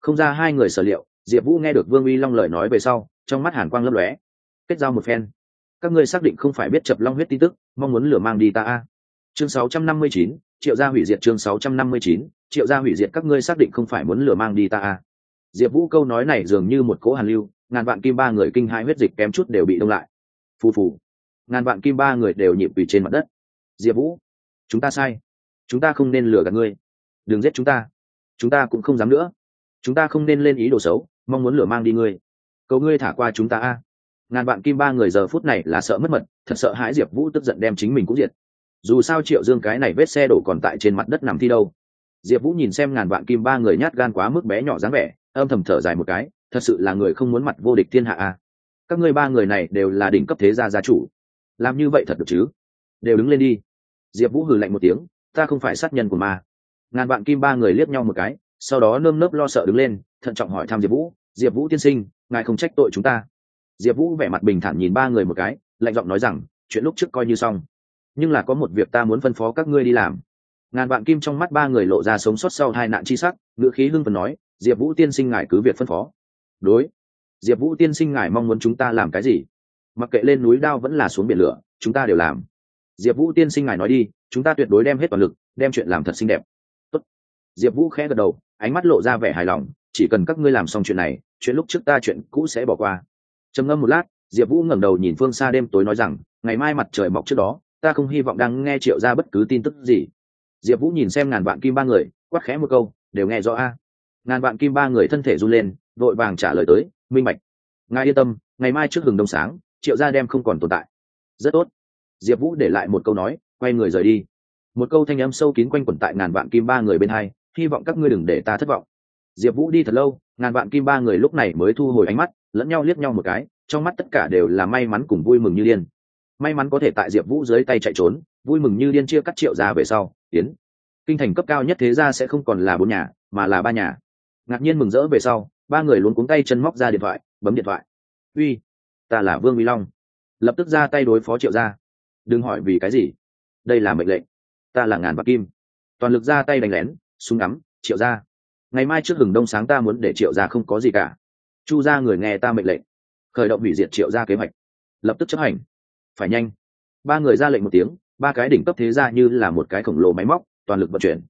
không ra hai người sở liệu diệp vũ nghe được vương uy long lời nói về sau trong mắt hàn quang lấp lóe. Kết giao một phen. Các ngươi xác định không phải biết chập long huyết tin tức mong muốn lửa mang đi ta a. Chương 659, triệu gia hủy diệt chương 659, triệu gia hủy diệt các ngươi xác định không phải muốn lừa mang đi ta à? diệp vũ câu nói này dường như một cỗ hàn lưu, ngàn vạn kim ba người kinh hai huyết dịch kém chút đều bị đông lại. Phù phù. Ngàn vạn kim ba người đều nhịp quỳ trên mặt đất. Diệp vũ, chúng ta sai. Chúng ta không nên lừa gạt ngươi. Đừng giết chúng ta. Chúng ta cũng không dám nữa. Chúng ta không nên lên ý đồ xấu, mong muốn lửa mang đi ngươi. Cầu ngươi thả qua chúng ta a. Ngàn vạn kim ba người giờ phút này là sợ mất mật, thật sợ hãi diệp vũ tức giận đem chính mình cũng diệt. Dù sao triệu dương cái này vết xe đổ còn tại trên mặt đất nằm thi đâu diệp vũ nhìn xem ngàn vạn kim ba người nhát gan quá mức bé nhỏ dáng vẻ, âm thầm thở dài một cái, thật sự là người không muốn mặt vô địch thiên hạ a. Các ngươi ba người này đều là đỉnh cấp thế gia gia chủ. Làm như vậy thật được chứ? Đều đứng lên đi. Diệp vũ hừ lạnh một tiếng, ta không phải sát nhân của ma. Ngàn vạn kim ba người liếc nhau một cái, sau đó nơm nớp lo sợ đứng lên, thận trọng hỏi thăm diệp vũ diệp vũ tiên sinh, ngài không trách tội chúng ta. Diệp vũ vẻ mặt bình thản nhìn ba người một cái, lạnh giọng nói rằng, chuyện lúc trước coi như xong, nhưng là có một việc ta muốn phân phó các ngươi đi làm ngàn vạn kim trong mắt ba người lộ ra sống sót sau hai nạn chi sắc, ngữ khí hưng phần nói, diệp vũ tiên sinh ngài cứ việc phân phó. Đối. Diệp vũ tiên sinh ngài mong muốn chúng ta làm cái gì? Mặc kệ lên núi đao vẫn là xuống biển lửa, chúng ta đều làm. Diệp vũ tiên sinh ngài nói đi, chúng ta tuyệt đối đem hết toàn lực, đem chuyện làm thật xinh đẹp. Tốt. diệp vũ khẽ gật đầu, ánh mắt lộ ra vẻ hài lòng, chỉ cần các ngươi làm xong chuyện này, chuyện lúc trước ta chuyện cũ sẽ bỏ qua. Trầm ngâm một lát, diệp vũ ngẩng đầu nhìn phương xa đêm tối nói rằng, ngày mai mặt trời mọc trước đó, ta không hy vọng đang nghe triệu ra bất cứ tin tức gì diệp vũ nhìn xem ngàn vạn kim ba người, quát khẽ một câu, đều nghe rõ a. Ngàn vạn kim ba người thân thể run lên, vội vàng trả lời tới, minh mạch. ngài yên tâm, ngày mai trước hừng đông sáng, triệu gia đem không còn tồn tại. Rất tốt. Diệp vũ để lại một câu nói, quay người rời đi. Một câu thanh âm sâu kín quanh quẩn tại ngàn vạn kim ba người bên hai, hy vọng các ngươi đừng để ta thất vọng. Diệp vũ đi thật lâu, ngàn vạn kim ba người lúc này mới thu hồi ánh mắt, lẫn nhau liếc nhau một cái, trong mắt tất cả đều là may mắn cùng vui mừng như điên. May mắn có thể tại diệp vũ dưới tay chạy trốn vui mừng như điên chia cắt triệu ra về sau tiến kinh thành cấp cao nhất thế ra sẽ không còn là bốn nhà, mà là ba nhà. Ngạc nhiên mừng rỡ về sau, ba người luôn cuống tay chân móc ra điện thoại, bấm điện thoại. Uy, ta là vương vi long. Lập tức ra tay đối phó triệu gia. Đừng hỏi vì cái gì? Đây là mệnh lệnh. Ta là ngàn bạc kim. Toàn lực ra tay đánh lén, súng ngắm, triệu gia. Ngày mai trước hừng đông sáng ta muốn để triệu gia không có gì cả. Chu gia người nghe ta mệnh lệnh, khởi động hủy diệt triệu gia kế hoạch. Lập tức chấp hành. Phải nhanh. Ba người ra lệnh một tiếng ba cái đỉnh cấp thế gia như là một cái khổng lồ máy móc, toàn lực vận chuyển.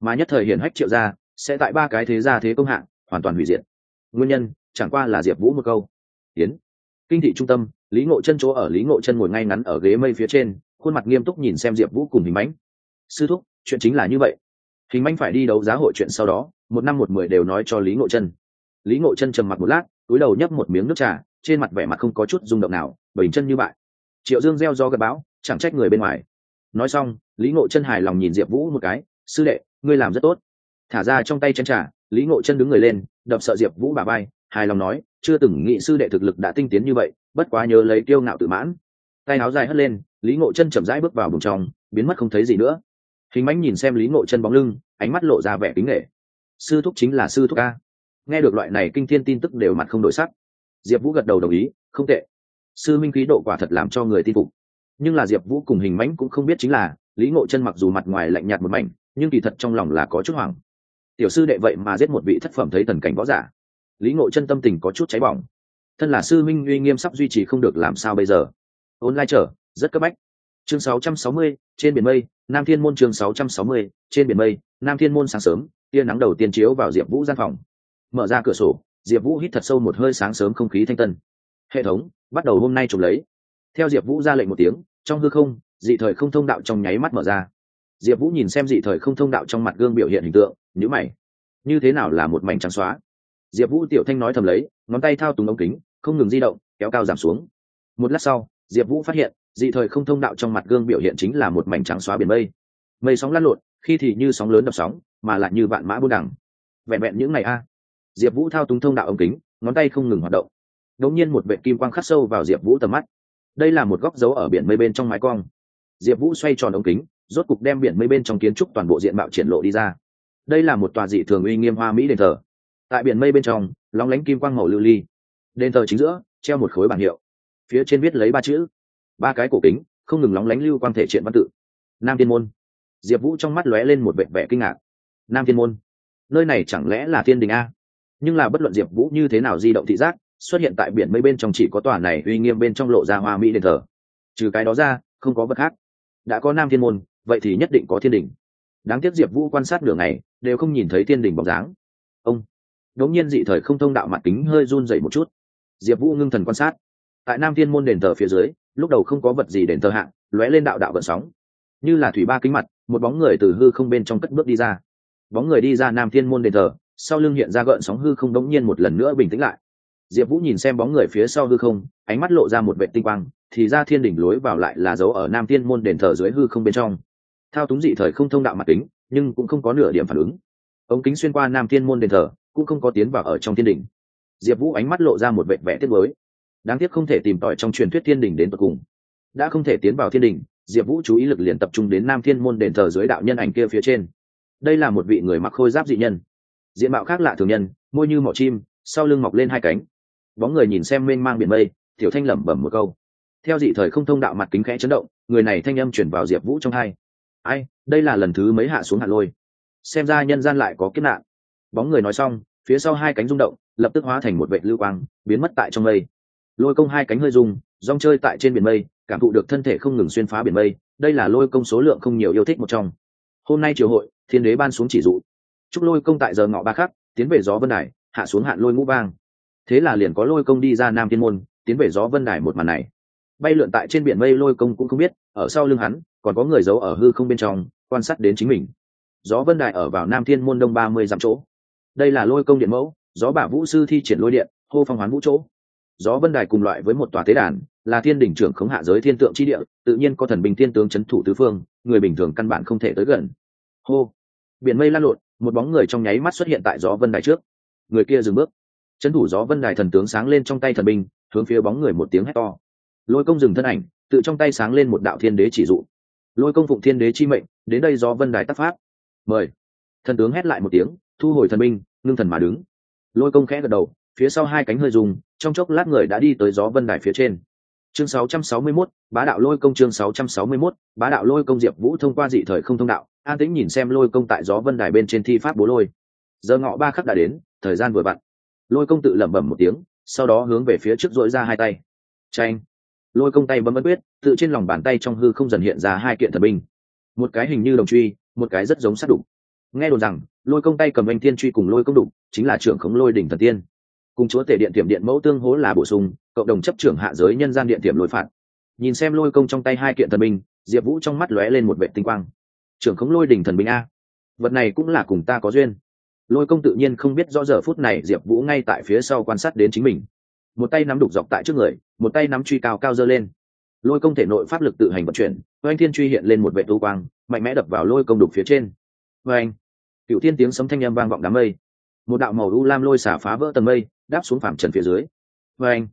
Mà nhất thời hiển hách triệu gia sẽ tại ba cái thế gia thế công hạng hoàn toàn hủy diệt. Nguyên nhân, chẳng qua là diệp vũ một câu. Tiến kinh thị trung tâm, lý ngộ chân chỗ ở lý ngộ chân ngồi ngay ngắn ở ghế mây phía trên, khuôn mặt nghiêm túc nhìn xem diệp vũ cùng hình mánh sư thúc, chuyện chính là như vậy. Hình mánh phải đi đấu giá hội chuyện sau đó, một năm một mười đều nói cho lý ngộ chân. Lý ngộ chân trầm mặt một lát, túi đầu nhấp một miếng nước trà, trên mặt vẻ mặt không có chút rung động nào, bình chân như bại. Triệu dương gieo do gật bão, chẳng trách người bên ngoài nói xong lý ngộ chân hài lòng nhìn diệp vũ một cái sư đệ ngươi làm rất tốt. Thả ra trong tay chân trả, lý ngộ chân đứng người lên đập sợ diệp vũ bà bay hài lòng nói chưa từng nghĩ sư đệ thực lực đã tinh tiến như vậy bất quá nhớ lấy kiêu ngạo tự mãn. Tay áo dài hất lên lý ngộ chân chậm rãi bước vào vùng trong biến mất không thấy gì nữa. Hình mánh nhìn xem lý ngộ chân bóng lưng ánh mắt lộ ra vẻ kính nghệ sư thúc chính là sư thúc ca nghe được loại này kinh thiên tin tức đều mặt không đổi sắc. Diệp vũ gật đầu đồng ý không tệ. Sư minh khí độ quả thật làm cho người tin phục nhưng là diệp vũ cùng hình mãnh cũng không biết chính là lý ngộ chân mặc dù mặt ngoài lạnh nhạt một mảnh nhưng kỳ thật trong lòng là có chút hoảng. Tiểu sư đệ vậy mà giết một vị thất phẩm thấy thần cảnh võ giả. Lý ngộ chân tâm tình có chút cháy bỏng. Thân là sư minh uy nghiêm sắp duy trì không được làm sao bây giờ. Ôn lai trở rất cấp bách. Chương 660, trên biển mây nam thiên môn chương 660, trên biển mây nam thiên môn sáng sớm tia nắng đầu tiên chiếu vào diệp vũ gian phòng. Mở ra cửa sổ diệp vũ hít thật sâu một hơi sáng sớm không khí thanh tân. Hệ thống bắt đầu hôm nay chụp lấy theo diệp vũ ra lệnh một tiếng, trong hư không, dị thời không thông đạo trong nháy mắt mở ra. Diệp vũ nhìn xem dị thời không thông đạo trong mặt gương biểu hiện hình tượng nhữ mày. Như thế nào là một mảnh trắng xóa? Diệp vũ tiểu thanh nói thầm lấy, ngón tay thao túng ống kính, không ngừng di động, kéo cao giảm xuống. Một lát sau, diệp vũ phát hiện, dị thời không thông đạo trong mặt gương biểu hiện chính là một mảnh trắng xóa biển mây. Mây sóng lăn lộn, khi thì như sóng lớn đập sóng, mà lại như vạn mã buôn đẳng vẹn vẹn những ngày a, diệp vũ thao túng thông đạo ống kính, ngón tay không ngừng hoạt động. Đống nhiên một vệ kim quang khắc sâu vào diệp vũ tầm mắt đây là một góc dấu ở biển mây bên trong mái cong. Diệp vũ xoay tròn ống kính, rốt cục đem biển mây bên trong kiến trúc toàn bộ diện mạo triển lộ đi ra. Đây là một tòa dị thường uy nghiêm hoa mỹ đền thờ. Tại biển mây bên trong, lóng lánh kim quang màu lưu ly. Đền thờ chính giữa, treo một khối bảng hiệu. Phía trên viết lấy ba chữ. Ba cái cổ kính, không ngừng lóng lánh lưu quang thể triện văn tự. Nam thiên môn. Diệp vũ trong mắt lóe lên một vệ vẻ kinh ngạc. Nam thiên môn. Nơi này chẳng lẽ là thiên đình a? Nhưng là bất luận diệp vũ như thế nào di động thị giác xuất hiện tại biển mây bên trong chỉ có tòa này uy nghiêm bên trong lộ ra hoa mỹ đền thờ. Trừ cái đó ra, không có vật khác. Đã có nam thiên môn, vậy thì nhất định có thiên đình. Đáng tiếc diệp vũ quan sát nửa ngày, đều không nhìn thấy thiên đình bóng dáng. Ông, đống nhiên dị thời không thông đạo mặt kính hơi run dậy một chút. Diệp vũ ngưng thần quan sát. Tại nam thiên môn đền thờ phía dưới, lúc đầu không có vật gì đền thờ hạng lóe lên đạo đạo vận sóng. Như là thủy ba kính mặt, một bóng người từ hư không bên trong cất bước đi ra. Bóng người đi ra nam thiên môn đền thờ, sau lưng hiện ra gợn sóng hư không đống nhiên một lần nữa bình tĩnh lại diệp vũ nhìn xem bóng người phía sau hư không ánh mắt lộ ra một vệ tinh quang thì ra thiên đỉnh lối vào lại là dấu ở nam thiên môn đền thờ dưới hư không bên trong. Thao túng dị thời không thông đạo mặt kính nhưng cũng không có nửa điểm phản ứng. Ống kính xuyên qua nam thiên môn đền thờ cũng không có tiến vào ở trong thiên đỉnh. Diệp vũ ánh mắt lộ ra một vệ vẽ tiết mới đáng tiếc không thể tìm tòi trong truyền thuyết thiên Đỉnh đến tận cùng. Đã không thể tiến vào thiên Đỉnh, diệp vũ chú ý lực liền tập trung đến nam thiên môn đền thờ dưới đạo nhân ảnh kia phía trên. Đây là một vị người mặc khôi giáp dị nhân. Diện mạo khác lạ thường nhân môi như mỏ chim sau lưng mọc lên hai cánh bóng người nhìn xem mênh mang biển mây, tiểu thanh lẩm bẩm một câu. Theo dị thời không thông đạo mặt kính khẽ chấn động, người này thanh âm chuyển vào diệp vũ trong hai. Ai, đây là lần thứ mấy hạ xuống hạ lôi? Xem ra nhân gian lại có kiếp nạn. Bóng người nói xong, phía sau hai cánh rung động, lập tức hóa thành một vệ lưu quang, biến mất tại trong mây. Lôi công hai cánh hơi rung, rong chơi tại trên biển mây, cảm thụ được thân thể không ngừng xuyên phá biển mây, đây là lôi công số lượng không nhiều yêu thích một trong. Hôm nay triều hội, thiên đế ban xuống chỉ dụ. Chúc lôi công tại giờ ngọ ba khắc, tiến về gió vân đài, hạ xuống hạn lôi ngũ vang thế là liền có lôi công đi ra nam thiên môn, tiến về gió vân đài một màn này. Bay lượn tại trên biển mây lôi công cũng không biết, ở sau lưng hắn, còn có người giấu ở hư không bên trong, quan sát đến chính mình. Gió vân đài ở vào nam thiên môn đông ba mươi dặm chỗ. Đây là lôi công điện mẫu, gió bả vũ sư thi triển lôi điện, hô phong hoán vũ chỗ. Gió vân đài cùng loại với một tòa tế đàn, là thiên đỉnh trưởng khống hạ giới thiên tượng chi địa, tự nhiên có thần bình thiên tướng c h ấ n thủ tứ phương, người bình thường căn bản không thể tới gần. Hô! Biển mây lan lộn, một bóng người trong nháy mắt xuất hiện tại gió vân đài trước. Người kia dừng bước chấn thủ gió vân đài thần tướng sáng lên trong tay thần binh hướng phía bóng người một tiếng hét to. Lôi công dừng thân ảnh tự trong tay sáng lên một đạo thiên đế chỉ dụ. Lôi công phụng thiên đế chi mệnh đến đây gió vân đài tác pháp mời. Thần tướng hét lại một tiếng thu hồi thần binh ngưng thần mà đứng. Lôi công khẽ gật đầu phía sau hai cánh hơi dùng trong chốc lát người đã đi tới gió vân đài phía trên. Chương 661, bá đạo lôi công chương 661, bá đạo lôi công diệp vũ thông qua dị thời không thông đạo an tĩnh nhìn xem lôi công tại gió vân đài bên trên thi pháp bố lôi. Giờ ngọ ba khắc đã đến thời gian vừa vặn lôi công tự lẩm bẩm một tiếng, sau đó hướng về phía trước dỗi ra hai tay. Tranh lôi công tay bấm ấn quyết, tự trên lòng bàn tay trong hư không dần hiện ra hai kiện thần binh. Một cái hình như đồng truy, một cái rất giống sát đục. Nghe đồn rằng, lôi công tay cầm anh thiên truy cùng lôi công đục, chính là trưởng khống lôi đỉnh thần tiên. Cùng chúa tể điện tiệm điện mẫu tương hố là bổ sung, cộng đồng chấp trưởng hạ giới nhân gian điện tiệm lôi phạt. Nhìn xem lôi công trong tay hai kiện thần binh, diệp vũ trong mắt lóe lên một vệ tinh quang. Trưởng khống lôi đỉnh thần binh a. Vật này cũng là cùng ta có duyên lôi công tự nhiên không biết rõ giờ phút này diệp vũ ngay tại phía sau quan sát đến chính mình một tay nắm đục dọc tại trước người một tay nắm truy cao cao dơ lên lôi công thể nội pháp lực tự hành vận chuyển oanh thiên truy hiện lên một vệ tu quang mạnh mẽ đập vào lôi công đục phía trên vê anh cựu thiên tiếng sấm thanh â m vang vọng đám mây một đạo màu u lam lôi xả phá vỡ tầng mây đáp xuống phạm trần phía dưới vê anh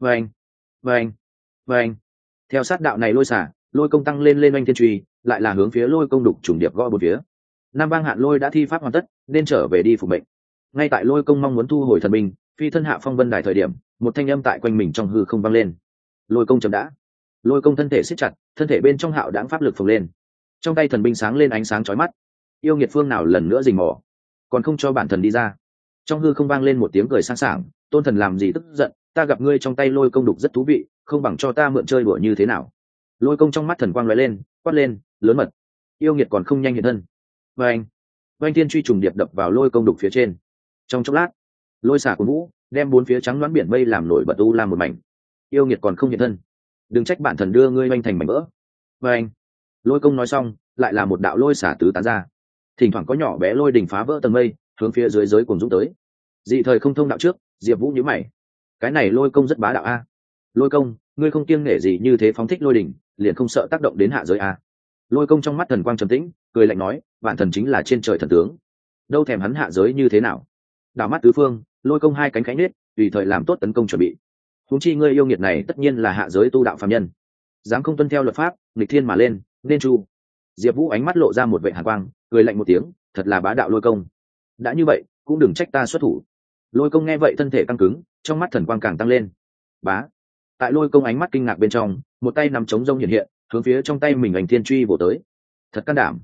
vê anh vê anh vê anh theo sát đạo này lôi xả lôi công tăng lên lên oanh thiên truy lại là hướng phía lôi công đục trùng điệp gõ một phía nam bang hạn lôi đã thi pháp hoàn tất, nên trở về đi phục mệnh. Ngay tại lôi công mong muốn thu hồi thần binh, phi thân hạ phong vân đài thời điểm, một thanh âm tại quanh mình trong hư không vang lên. Lôi công chậm đã. Lôi công thân thể siết chặt, thân thể bên trong hạo đáng pháp lực phồng lên. Trong tay thần binh sáng lên ánh sáng chói mắt. Yêu nghiệt phương nào lần nữa rình mò, còn không cho bản thần đi ra. Trong hư không vang lên một tiếng cười sang sảng, tôn thần làm gì tức giận, ta gặp ngươi trong tay lôi công đục rất thú vị, không bằng cho ta mượn chơi đùa như thế nào. Lôi công trong mắt thần quang lóe lên, quát lên, lớn mật, yêu nghiệt còn không nhanh hiện thân và anh. Oanh thiên truy trùng điệp đập vào lôi công đục phía trên. Trong chốc lát, lôi xả của vũ đem bốn phía trắng đoán biển mây làm nổi bật u làm một mảnh. Yêu nghiệt còn không hiện thân. Đừng trách bản thần đưa ngươi oanh thành mảnh vỡ. Và anh. Lôi công nói xong, lại là một đạo lôi xả tứ tán ra. Thỉnh thoảng có nhỏ bé lôi đỉnh phá vỡ tầng mây, hướng phía dưới giới cùng dũng tới. Dị thời không thông đạo trước, diệp vũ nhữ mày. Cái này lôi công rất bá đạo a. Lôi công, ngươi không kiêng nể gì như thế phóng thích lôi đỉnh liền không sợ tác động đến hạ giới a. Lôi công trong mắt thần quang trầm tĩnh, cười lạnh nói vạn thần chính là trên trời thần tướng. Đâu thèm hắn hạ giới như thế nào? Đảo mắt tứ phương, lôi công hai cánh cánh nết tùy thời làm tốt tấn công chuẩn bị. Húng chi ngươi yêu nghiệt này tất nhiên là hạ giới tu đạo phạm nhân. Dám không tuân theo luật pháp, nghịch thiên mà lên, nên chu. Diệp vũ ánh mắt lộ ra một vệ hạ quang, cười lạnh một tiếng, thật là bá đạo lôi công. Đã như vậy, cũng đừng trách ta xuất thủ. Lôi công nghe vậy thân thể căng cứng, trong mắt thần quang càng tăng lên. Bá. Tại lôi công ánh mắt kinh ngạc bên trong, một tay nằm chống rông hiện hiện, hướng phía trong tay mình ảnh thiên truy bổ tới. Thật can đảm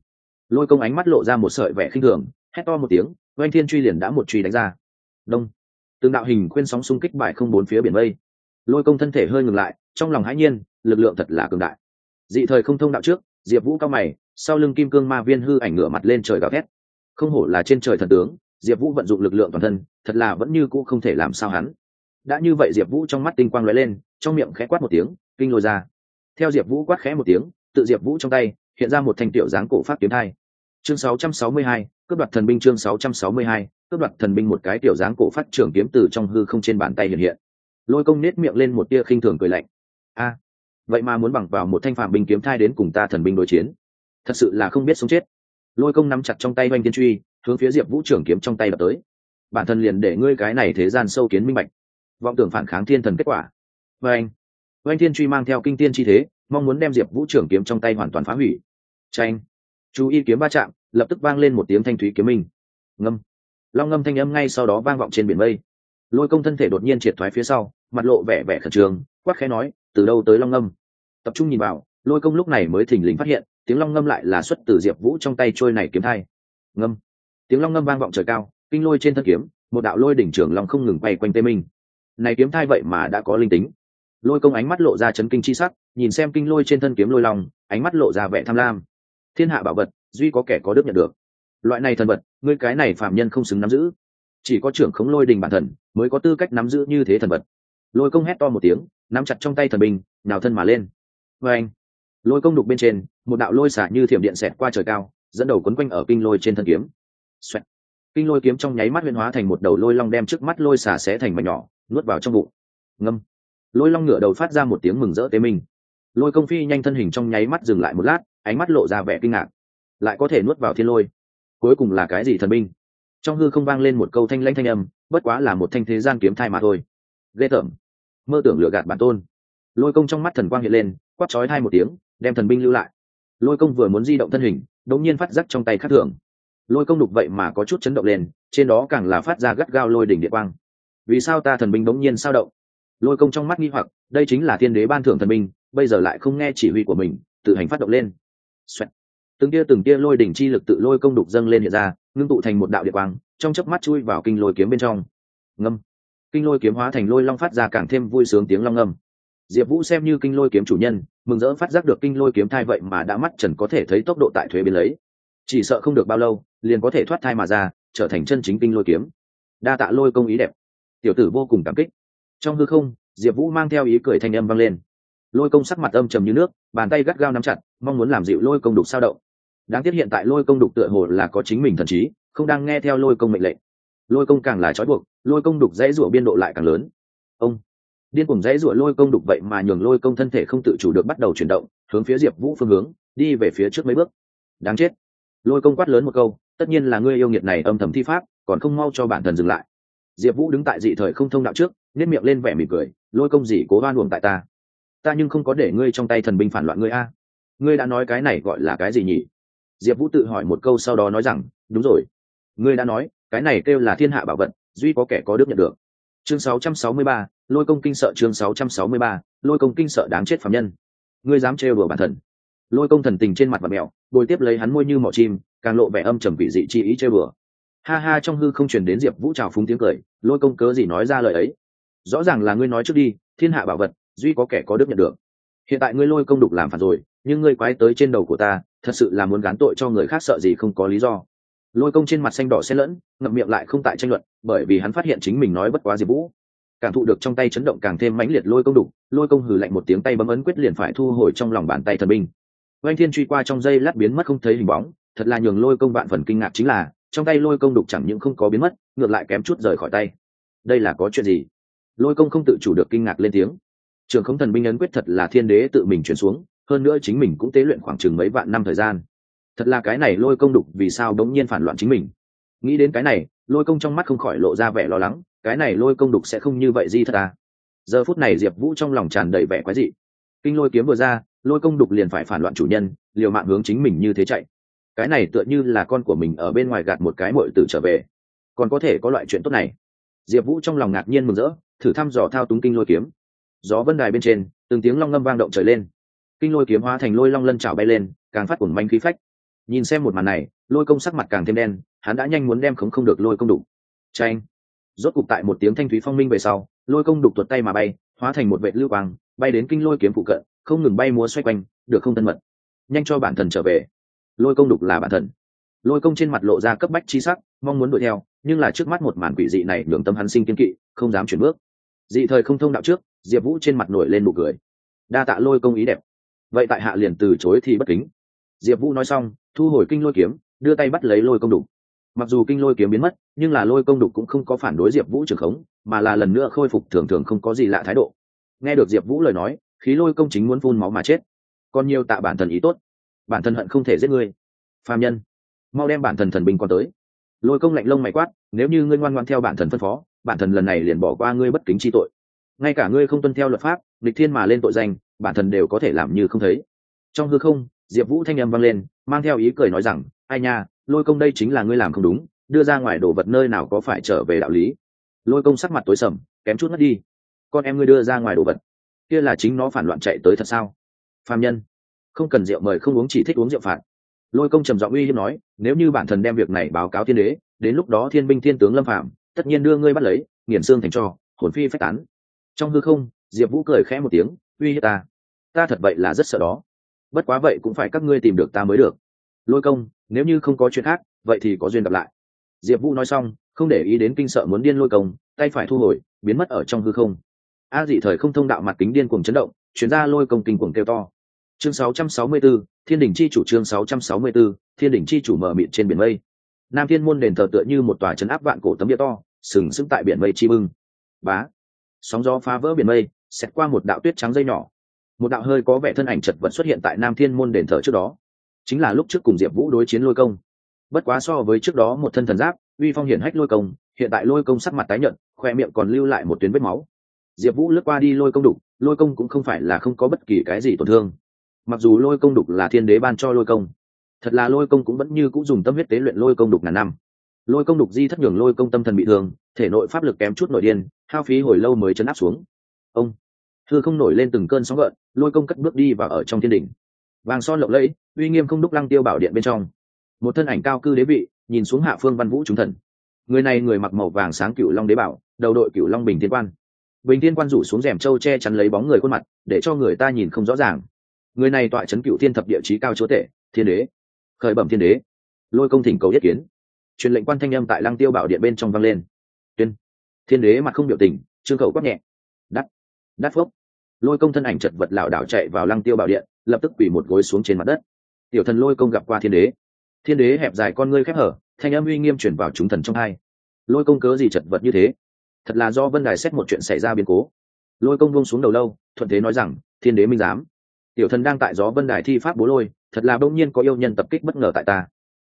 lôi công ánh mắt lộ ra một sợi vẻ khinh thường, hét to một tiếng, oanh thiên truy liền đã một truy đánh ra. Đông. Từng đạo hình khuyên sóng xung kích bài không bốn phía biển mây. Lôi công thân thể hơi ngừng lại, trong lòng hãi nhiên, lực lượng thật là cường đại. Dị thời không thông đạo trước, diệp vũ cao mày, sau lưng kim cương ma viên hư ảnh ngửa mặt lên trời gào thét. Không hổ là trên trời thần tướng, diệp vũ vận dụng lực lượng toàn thân, thật là vẫn như cũ không thể làm sao hắn. Đã như vậy diệp vũ trong mắt tinh quang lóe lên, trong miệng khẽ quát một tiếng, kinh lôi ra. Theo diệp vũ quát khẽ một tiếng, tự diệp vũ trong tay hiện ra một thanh tiểu dáng cổ pháp kiếm thai. Chương 662, cướp đoạt thần binh chương 662, cướp đoạt thần binh một cái tiểu dáng cổ phát trưởng kiếm từ trong hư không trên bàn tay hiện hiện. Lôi công nết miệng lên một tia khinh thường cười lạnh. A vậy mà muốn bằng vào một thanh phạm binh kiếm thai đến cùng ta thần binh đối chiến. Thật sự là không biết sống chết. Lôi công nắm chặt trong tay oanh tiên truy hướng phía diệp vũ trưởng kiếm trong tay đập tới. Bản thân liền để ngươi cái này thế gian sâu kiến minh bạch. Vọng tưởng phản kháng thiên thần kết quả. Và anh oanh tiên truy mang theo kinh tiên chi thế mong muốn đem diệp vũ trưởng kiếm trong tay hoàn toàn phá hủy tranh chú y kiếm va chạm, lập tức vang lên một tiếng thanh thúy kiếm minh. Ngâm. Long ngâm thanh âm ngay sau đó vang vọng trên biển mây. Lôi công thân thể đột nhiên triệt thoái phía sau, mặt lộ vẻ vẻ khẩn trương, quắc khẽ nói, từ đâu tới long ngâm? Tập trung nhìn vào, lôi công lúc này mới thình lình phát hiện, tiếng long ngâm lại là xuất từ diệp vũ trong tay trôi này kiếm thai. Ngâm. Tiếng long ngâm vang vọng trời cao, kinh lôi trên thân kiếm, một đạo lôi đỉnh trường long không ngừng bay quanh tê minh. Này kiếm thai vậy mà đã có linh tính. Lôi công ánh mắt lộ ra chấn kinh chi sắc, nhìn xem kinh lôi trên thân kiếm lôi long, ánh mắt lộ ra vẻ tham lam thiên hạ bảo vật, duy có kẻ có đức nhận được. Loại này thần vật, ngươi cái này phạm nhân không xứng nắm giữ. Chỉ có trưởng khống lôi đình bản thần, mới có tư cách nắm giữ như thế thần vật. Lôi công hét to một tiếng, nắm chặt trong tay thần bình nào thân mà lên. Vê anh, lôi công đục bên trên, một đạo lôi xả như thiểm điện xẹt qua trời cao, dẫn đầu quấn quanh ở kinh lôi trên thân kiếm. Xoẹt. kinh lôi kiếm trong nháy mắt huyên hóa thành một đầu lôi long đem trước mắt lôi xả xé thành mảnh nhỏ, nuốt vào trong bụng. Ngâm. Lôi long ngửa đầu phát ra một tiếng mừng rỡ tế minh. Lôi công phi nhanh thân hình trong nháy mắt dừng lại một lát ánh mắt lộ ra vẻ kinh ngạc. Lại có thể nuốt vào thiên lôi. Cuối cùng là cái gì thần binh? Trong hư không vang lên một câu thanh lãnh thanh âm bất quá là một thanh thế gian kiếm thai mà thôi. Ghê tởm. Mơ tưởng lựa gạt bản tôn. Lôi công trong mắt thần quang hiện lên quát chói hai một tiếng đem thần binh lưu lại. Lôi công vừa muốn di động thân hình đống nhiên phát giác trong tay khắc thưởng lôi công đục vậy mà có chút chấn động lên trên đó càng là phát ra gắt gao lôi đỉnh địa quang. Vì sao ta thần binh đống nhiên sao động? Lôi công trong mắt nghi hoặc đây chính là thiên đế ban thưởng thần binh, bây giờ lại không nghe chỉ huy của mình tự hành phát động lên. Xoẹt. từng tia từng tia lôi đỉnh chi lực tự lôi công đục dâng lên hiện ra, ngưng tụ thành một đạo địa quang, trong chớp mắt chui vào kinh lôi kiếm bên trong. Ngâm. Kinh lôi kiếm hóa thành lôi long phát ra càng thêm vui sướng tiếng long ngâm. Diệp vũ xem như kinh lôi kiếm chủ nhân, mừng rỡ phát giác được kinh lôi kiếm thai vậy mà đã mắt trần có thể thấy tốc độ tại thuế biến lấy. Chỉ sợ không được bao lâu, liền có thể thoát thai mà ra, trở thành chân chính kinh lôi kiếm. Đa tạ lôi công ý đẹp. Tiểu tử vô cùng cảm kích. Trong hư không, diệp vũ mang theo ý cười thanh âm vang lên lôi công sắc mặt âm trầm như nước, bàn tay gắt gao nắm chặt, mong muốn làm dịu lôi công đục sao động. Đáng tiếc hiện tại lôi công đục tựa hồ là có chính mình thần trí, không đang nghe theo lôi công mệnh lệnh. Lôi công càng là trói buộc, lôi công đục dãy rủa biên độ lại càng lớn. Ông, điên cùng dãy rủa lôi công đục vậy mà nhường lôi công thân thể không tự chủ được bắt đầu chuyển động, hướng phía diệp vũ phương hướng, đi về phía trước mấy bước. Đáng chết. Lôi công quát lớn một câu, tất nhiên là ngươi yêu nghiệt này âm thầm thi pháp, còn không mau cho bản thân dừng lại. Diệp vũ đứng tại dị thời không thông đạo trước nếp miệng lên vẻ mỉm cười, lôi công gì cố van luồng tại ta? Ta nhưng không có để ngươi trong tay thần binh phản loạn ngươi a. Ngươi đã nói cái này gọi là cái gì nhỉ? Diệp vũ tự hỏi một câu sau đó nói rằng đúng rồi. Ngươi đã nói cái này kêu là thiên hạ bảo vật duy có kẻ có đức nhận được. Chương 663, lôi công kinh sợ chương 663, lôi công kinh sợ đáng chết phạm nhân. Ngươi dám trêu đùa bản thần lôi công thần tình trên mặt và mèo bồi tiếp lấy hắn môi như mỏ chim càng lộ vẻ âm trầm vị dị chi ý trêu đùa. Ha ha trong hư không truyền đến diệp vũ trào phúng tiếng cười lôi công cớ gì nói ra lời ấy? Rõ ràng là ngươi nói trước đi thiên hạ bảo vật duy có kẻ có đức nhận được. Hiện tại ngươi lôi công đục làm phản rồi, nhưng ngươi quái tới trên đầu của ta, thật sự là muốn gán tội cho người khác sợ gì không có lý do. Lôi công trên mặt xanh đỏ xen lẫn, ngậm miệng lại không tại tranh luận, bởi vì hắn phát hiện chính mình nói bất quá diệp vũ. Cảm thụ được trong tay chấn động càng thêm mãnh liệt lôi công đục, lôi công hừ lạnh một tiếng tay bấm ấn quyết liền phải thu hồi trong lòng bàn tay thần binh. Oanh thiên truy qua trong dây lát biến mất không thấy hình bóng, thật là nhường lôi công vạn phần kinh ngạc chính là, trong tay lôi công đục chẳng những không có biến mất, ngược lại kém chút rời khỏi tay. Đây là có chuyện gì? Lôi công không tự chủ được kinh ngạc lên tiếng trường không thần binh ấn quyết thật là thiên đế tự mình chuyển xuống, hơn nữa chính mình cũng tế luyện khoảng chừng mấy vạn năm thời gian. Thật là cái này lôi công đục vì sao đống nhiên phản loạn chính mình. Nghĩ đến cái này, lôi công trong mắt không khỏi lộ ra vẻ lo lắng, cái này lôi công đục sẽ không như vậy di thật à? Giờ phút này diệp vũ trong lòng tràn đầy vẻ quái dị. Kinh lôi kiếm vừa ra, lôi công đục liền phải phản loạn chủ nhân, liều mạng hướng chính mình như thế chạy. Cái này tựa như là con của mình ở bên ngoài gạt một cái mội tử trở về. Còn có thể có loại chuyện tốt này. Diệp vũ trong lòng ngạc nhiên mừng rỡ, thử thăm dò thao túng kinh lôi kiếm gió vân đài bên trên, từng tiếng long ngâm vang động trời lên. Kinh lôi kiếm hóa thành lôi long lân trào bay lên, càng phát cuồng manh khí phách. Nhìn xem một màn này, lôi công sắc mặt càng thêm đen, hắn đã nhanh muốn đem khống không được lôi công đục. Tranh rốt cục tại một tiếng thanh thúy phong minh về sau, lôi công đục tuột tay mà bay, hóa thành một vệ lưu quang, bay đến kinh lôi kiếm phụ cận, không ngừng bay múa xoay quanh, được không thân mật. Nhanh cho bản thần trở về. Lôi công đục là bản thần lôi công trên mặt lộ ra cấp bách chi sắc, mong muốn đuổi theo, nhưng là trước mắt một màn quỷ dị này nhường tâm hắn sinh kiên kỵ, không dám chuyển bước dị thời không thông đạo trước, diệp vũ trên mặt nổi lên nụ cười. Đa tạ lôi công ý đẹp. Vậy tại hạ liền từ chối thì bất kính. Diệp vũ nói xong, thu hồi kinh lôi kiếm, đưa tay bắt lấy lôi công đục. Mặc dù kinh lôi kiếm biến mất, nhưng là lôi công đục cũng không có phản đối diệp vũ trường khống, mà là lần nữa khôi phục thường thường không có gì lạ thái độ. Nghe được diệp vũ lời nói, khí lôi công chính muốn phun máu mà chết. Còn nhiều tạ bản thần ý tốt. Bản thân hận không thể giết ngươi. Phạm nhân, mau đem bản thần thần binh còn tới. Lôi công lạnh lông mày quát, nếu như ngươi ngoan ngoan theo bản thần phân phó bản thần lần này liền bỏ qua ngươi bất kính chi tội. Ngay cả ngươi không tuân theo luật pháp lịch thiên mà lên tội danh, bản thần đều có thể làm như không thấy. Trong hư không, diệp vũ thanh âm vang lên, mang theo ý cười nói rằng, ai nha, lôi công đây chính là ngươi làm không đúng, đưa ra ngoài đồ vật nơi nào có phải trở về đạo lý? Lôi công sắc mặt tối sầm, kém chút mất đi. Con em ngươi đưa ra ngoài đồ vật, kia là chính nó phản loạn chạy tới thật sao? Phạm nhân, không cần rượu mời không uống chỉ thích uống rượu phạt. Lôi công trầm giọng uy hiếp nói, nếu như bản thần đem việc này báo cáo thiên đế, đến lúc đó thiên binh thiên tướng lâm phạm tất nhiên đưa ngươi bắt lấy nghiền xương thành cho hồn phi phách tán. Trong hư không diệp vũ cười khẽ một tiếng uy hiếp ta. Ta thật vậy là rất sợ đó. Bất quá vậy cũng phải các ngươi tìm được ta mới được. Lôi công nếu như không có chuyện khác vậy thì có duyên gặp lại. Diệp vũ nói xong không để ý đến kinh sợ muốn điên lôi công tay phải thu hồi biến mất ở trong hư không. A dị thời không thông đạo mặt kính điên cuồng chấn động chuyển ra lôi công kinh cuồng kêu to. Chương 664, thiên đình chi chủ chương 664, thiên đình chi chủ mở miệng trên biển mây. Nam thiên môn đền thờ tựa như một tòa chấn áp vạn cổ tấm địa to sừng sững tại biển mây chi bưng. Bá. Sóng gió phá vỡ biển mây xét qua một đạo tuyết trắng dây nhỏ. Một đạo hơi có vẻ thân ảnh chật vật xuất hiện tại nam thiên môn đền thờ trước đó. Chính là lúc trước cùng diệp vũ đối chiến lôi công. Bất quá so với trước đó một thân thần giáp, uy phong hiển hách lôi công, hiện tại lôi công sắc mặt tái nhận khoe miệng còn lưu lại một tuyến vết máu. Diệp vũ lướt qua đi lôi công đục, lôi công cũng không phải là không có bất kỳ cái gì tổn thương. Mặc dù lôi công đục là thiên đế ban cho lôi công, thật là lôi công cũng vẫn như cũng dùng tâm huyết tế luyện lôi công đục ngàn năm lôi công đục di thất nhường lôi công tâm thần bị thương, thể nội pháp lực kém chút nội điên, hao phí hồi lâu mới chấn áp xuống. Ông, thư không nổi lên từng cơn sóng gợn, lôi công cất bước đi và ở trong thiên đỉnh. Vàng son lộng lẫy, uy nghiêm không đúc lăng tiêu bảo điện bên trong. Một thân ảnh cao cư đế vị, nhìn xuống hạ phương văn vũ chúng thần. Người này người mặc màu vàng sáng cựu long đế bảo, đầu đội cựu long bình thiên quan. Bình thiên quan rủ xuống rèm trâu che chắn lấy bóng người khuôn mặt, để cho người ta nhìn không rõ ràng. Người này tọa chấn cựu thiên thập địa chí cao chúa tể, thiên đế. Khởi bẩm thiên đế. Lôi công thỉnh cầu yết kiến truyền lệnh quan thanh âm tại lăng tiêu bảo điện bên trong vang lên. Tuyên. Thiên đế mặt không biểu tình trương khẩu quát nhẹ. Đắt. Đắt phốc. Lôi công thân ảnh chật vật lảo đảo chạy vào lăng tiêu bảo điện, lập tức quỳ một gối xuống trên mặt đất. Tiểu thần lôi công gặp qua thiên đế. Thiên đế hẹp dài con ngươi khép hở, thanh âm uy nghiêm chuyển vào chúng thần trong hai. Lôi công cớ gì chật vật như thế? Thật là do vân đài xét một chuyện xảy ra biến cố. Lôi công vông xuống đầu lâu, thuận thế nói rằng, thiên đế minh giám, tiểu thần đang tại gió vân đài thi pháp bố lôi, thật là bỗng nhiên có yêu nhân tập kích bất ngờ tại ta.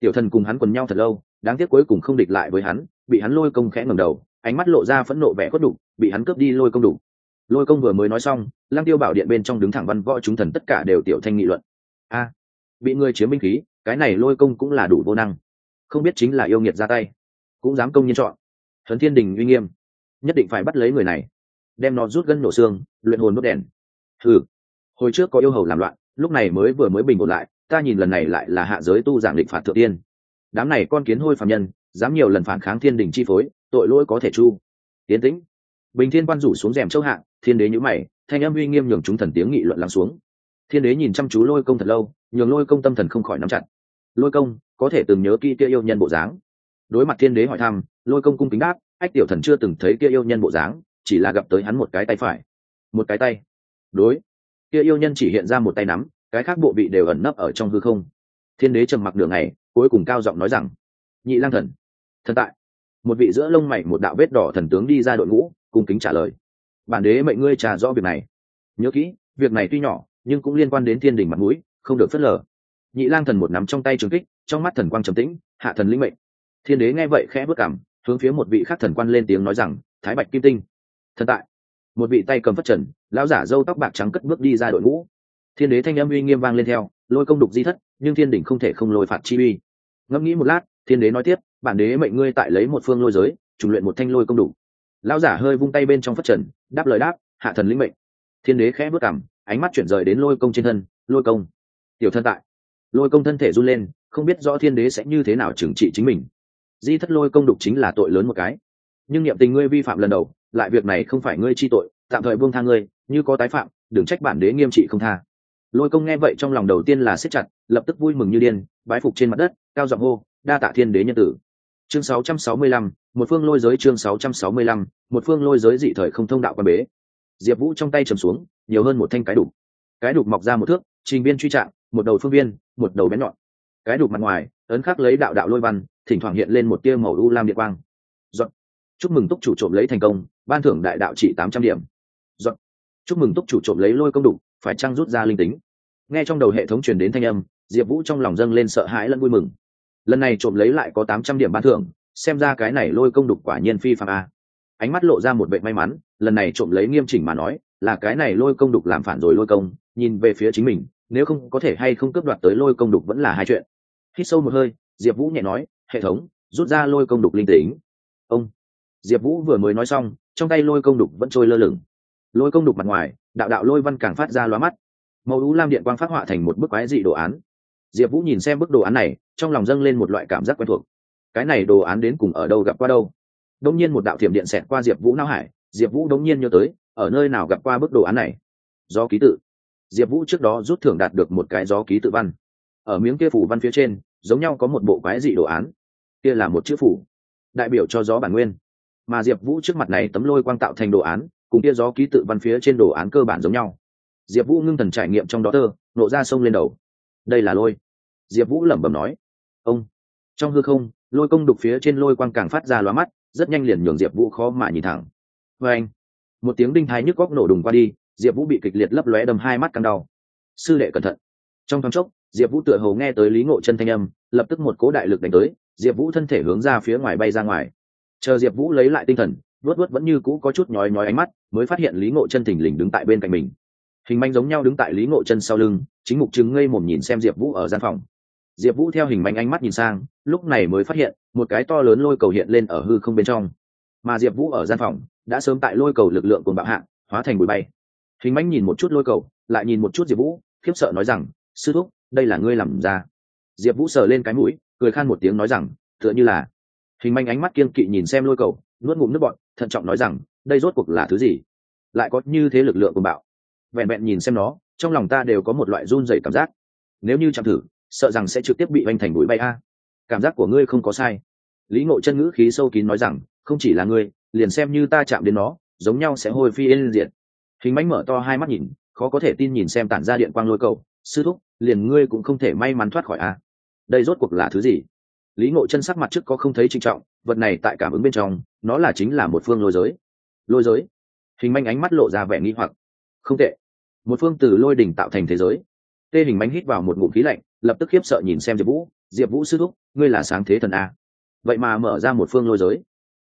Tiểu thần cùng hắn quần nhau thật lâu đáng tiếc cuối cùng không địch lại với hắn bị hắn lôi công khẽ ngầm đầu ánh mắt lộ ra phẫn nộ vẻ khuất đục bị hắn cướp đi lôi công đủ. Lôi công vừa mới nói xong lăng tiêu bảo điện bên trong đứng thẳng văn võ chúng thần tất cả đều tiểu thanh nghị luận. A bị người chiếm binh khí cái này lôi công cũng là đủ vô năng. Không biết chính là yêu nghiệt ra tay cũng dám công nhiên chọn. Hấn thiên đình uy nghiêm nhất định phải bắt lấy người này đem nó rút gân nổ xương luyện hồn nốt đèn. Thử, hồi trước có yêu hầu làm loạn lúc này mới vừa mới bình ổn lại ta nhìn lần này lại là hạ giới tu giảng định phạt thượng tiên đám này con kiến hôi phạm nhân, dám nhiều lần phản kháng thiên đình chi phối, tội lỗi có thể chu. Tiến tĩnh, bình thiên quan rủ xuống rèm châu hạ, thiên đế nhữ mày, thanh âm uy nghiêm nhường chúng thần tiếng nghị luận lắng xuống. Thiên đế nhìn chăm chú lôi công thật lâu, nhường lôi công tâm thần không khỏi nắm chặt. Lôi công, có thể từng nhớ kỹ kia yêu nhân bộ dáng? Đối mặt thiên đế hỏi thăm, lôi công cung kính đáp, ách tiểu thần chưa từng thấy kia yêu nhân bộ dáng, chỉ là gặp tới hắn một cái tay phải. Một cái tay? Đối. Kia yêu nhân chỉ hiện ra một tay nắm, cái khác bộ vị đều ẩn nấp ở trong hư không. Thiên đế trầm mặc đường này cuối cùng cao giọng nói rằng, nhị lang thần thần tại. Một vị giữa lông mày một đạo vết đỏ thần tướng đi ra đội ngũ, cung kính trả lời, bản đế mệnh ngươi trả rõ việc này. Nhớ kỹ, việc này tuy nhỏ, nhưng cũng liên quan đến thiên đình mặt mũi, không được phớt lờ. Nhị lang thần một nắm trong tay trường kích, trong mắt thần quang trầm tĩnh, hạ thần linh mệnh. Thiên đế nghe vậy khẽ bước cảm hướng phía một vị khác thần quan lên tiếng nói rằng, thái bạch kim tinh, thần tại. Một vị tay cầm phất trần, lão giả râu tóc bạc trắng cất bước đi ra đội ngũ. Thiên đế thanh âm uy nghiêm vang lên theo lôi công đục di thất, nhưng thiên đỉnh không thể không lôi phạt chi uy. Ngẫm nghĩ một lát, thiên đế nói tiếp, bản đế mệnh ngươi tại lấy một phương lôi giới, trùng luyện một thanh lôi công đủ lão giả hơi vung tay bên trong phất trần, đáp lời đáp, hạ thần lĩnh mệnh. Thiên đế khẽ bước cảm ánh mắt chuyển rời đến lôi công trên thân, lôi công. Tiểu thân tại. Lôi công thân thể run lên, không biết rõ thiên đế sẽ như thế nào trừng trị chính mình. Di thất lôi công đục chính là tội lớn một cái. Nhưng niệm tình ngươi vi phạm lần đầu, lại việc này không phải ngươi chi tội, tạm thời buông tha ngươi, như có tái phạm, đừng trách bản đế nghiêm trị không tha lôi công nghe vậy trong lòng đầu tiên là siết chặt lập tức vui mừng như điên bái phục trên mặt đất cao giọng hô đa tạ thiên đế nhân tử. Chương 665, một phương lôi giới chương 665, một phương lôi giới dị thời không thông đạo quan bế. Diệp vũ trong tay trầm xuống nhiều hơn một thanh cái đục. Cái đục mọc ra một thước trình viên truy trạng một đầu phương viên một đầu bén nhọn. Cái đục mặt ngoài ấn khắc lấy đạo đạo lôi văn thỉnh thoảng hiện lên một tia màu u lam điện quang. Dọn. chúc mừng túc chủ trộm lấy thành công ban thưởng đại đạo trị tám trăm điểm. Dọn. chúc mừng túc chủ trộm lấy lôi công đục phải trăng rút ra linh tính? Nghe trong đầu hệ thống truyền đến thanh âm, diệp vũ trong lòng dâng lên sợ hãi lẫn vui mừng. Lần này trộm lấy lại có tám trăm điểm ban thưởng, xem ra cái này lôi công đục quả nhiên phi phạm a. Ánh mắt lộ ra một vệ may mắn, lần này trộm lấy nghiêm chỉnh mà nói, là cái này lôi công đục làm phản rồi lôi công, nhìn về phía chính mình, nếu không có thể hay không cướp đoạt tới lôi công đục vẫn là hai chuyện. Hít sâu một hơi, diệp vũ nhẹ nói, hệ thống, rút ra lôi công đục linh tính. Ông. Diệp vũ vừa mới nói xong, trong tay lôi công đục vẫn trôi lơ lửng. Lôi công đục mặt ngoài đạo đạo lôi văn càng phát ra lóa mắt. Màu ú lam điện quang phát họa thành một bức quái dị đồ án. Diệp vũ nhìn xem bức đồ án này, trong lòng dâng lên một loại cảm giác quen thuộc. Cái này đồ án đến cùng ở đâu gặp qua đâu? Đông nhiên một đạo thiểm điện xẹt qua diệp vũ não hải, diệp vũ đông nhiên nhớ tới, ở nơi nào gặp qua bức đồ án này? Do ký tự. Diệp vũ trước đó rút thưởng đạt được một cái gió ký tự văn. Ở miếng kia phủ văn phía trên, giống nhau có một bộ quái dị đồ án. Kia là một chữ phủ, đại biểu cho gió bản nguyên. Mà diệp vũ trước mặt này tấm lôi quang tạo thành đồ án cùng kia gió ký tự văn phía trên đồ án cơ bản giống nhau. Diệp vũ ngưng thần trải nghiệm trong đó tơ, nộ ra sông lên đầu. Đây là lôi. Diệp vũ lẩm bẩm nói. Ông. Trong hư không, lôi công đục phía trên lôi quang càng phát ra loa mắt, rất nhanh liền nhường diệp vũ khó mà nhìn thẳng. Vê anh, một tiếng đinh thái nhức góc nổ đùng qua đi, diệp vũ bị kịch liệt lấp lóe đầm hai mắt căng đau. Sư đệ cẩn thận. Trong thoáng chốc, diệp vũ tựa hầu nghe tới lý ngộ chân thanh âm, lập tức một cố đại lực đánh tới, diệp vũ thân thể hướng ra phía ngoài bay ra ngoài. Chờ diệp vũ lấy lại tinh thần vớt vớt vẫn như cũ có chút nhói nhói ánh mắt, mới phát hiện lý ngộ chân thình lình đứng tại bên cạnh mình. Hình manh giống nhau đứng tại lý ngộ chân sau lưng, chính mục chứng ngây mồm nhìn xem diệp vũ ở gian phòng. Diệp vũ theo hình manh ánh mắt nhìn sang, lúc này mới phát hiện, một cái to lớn lôi cầu hiện lên ở hư không bên trong. Mà diệp vũ ở gian phòng, đã sớm tại lôi cầu lực lượng cùng bạo hạng, hóa thành bụi bay. Hình manh nhìn một chút lôi cầu, lại nhìn một chút diệp vũ, khiếp sợ nói rằng, sư thúc, đây là ngươi làm ra. Diệp vũ sờ lên cái mũi, cười khan một tiếng nói rằng, tựa như là hình manh ánh mắt kiên kỵ nhìn xem lôi cầu, nuốt ngụm nước bọn thận trọng nói rằng, đây rốt cuộc là thứ gì? Lại có như thế lực lượng của bạo. Vẹn vẹn nhìn xem nó, trong lòng ta đều có một loại run dày cảm giác. Nếu như chạm thử, sợ rằng sẽ trực tiếp bị oanh thành bụi bay a. Cảm giác của ngươi không có sai. Lý ngộ chân ngữ khí sâu kín nói rằng, không chỉ là ngươi, liền xem như ta chạm đến nó, giống nhau sẽ hôi phi lên diện hình mánh mở to hai mắt nhìn, khó có thể tin nhìn xem tản ra điện quang lôi cầu, sư thúc, liền ngươi cũng không thể may mắn thoát khỏi a. Đây rốt cuộc là thứ gì? Lý ngộ chân sắc mặt trước có không thấy trinh trọng vật này tại cảm ứng bên trong nó là chính là một phương lôi giới. Lôi giới? Hình manh ánh mắt lộ ra vẻ nghi hoặc. Không tệ. Một phương từ lôi đỉnh tạo thành thế giới. Tê hình manh hít vào một ngụm khí lạnh lập tức khiếp sợ nhìn xem diệp vũ. Diệp vũ sư thúc ngươi là sáng thế thần a. Vậy mà mở ra một phương lôi giới.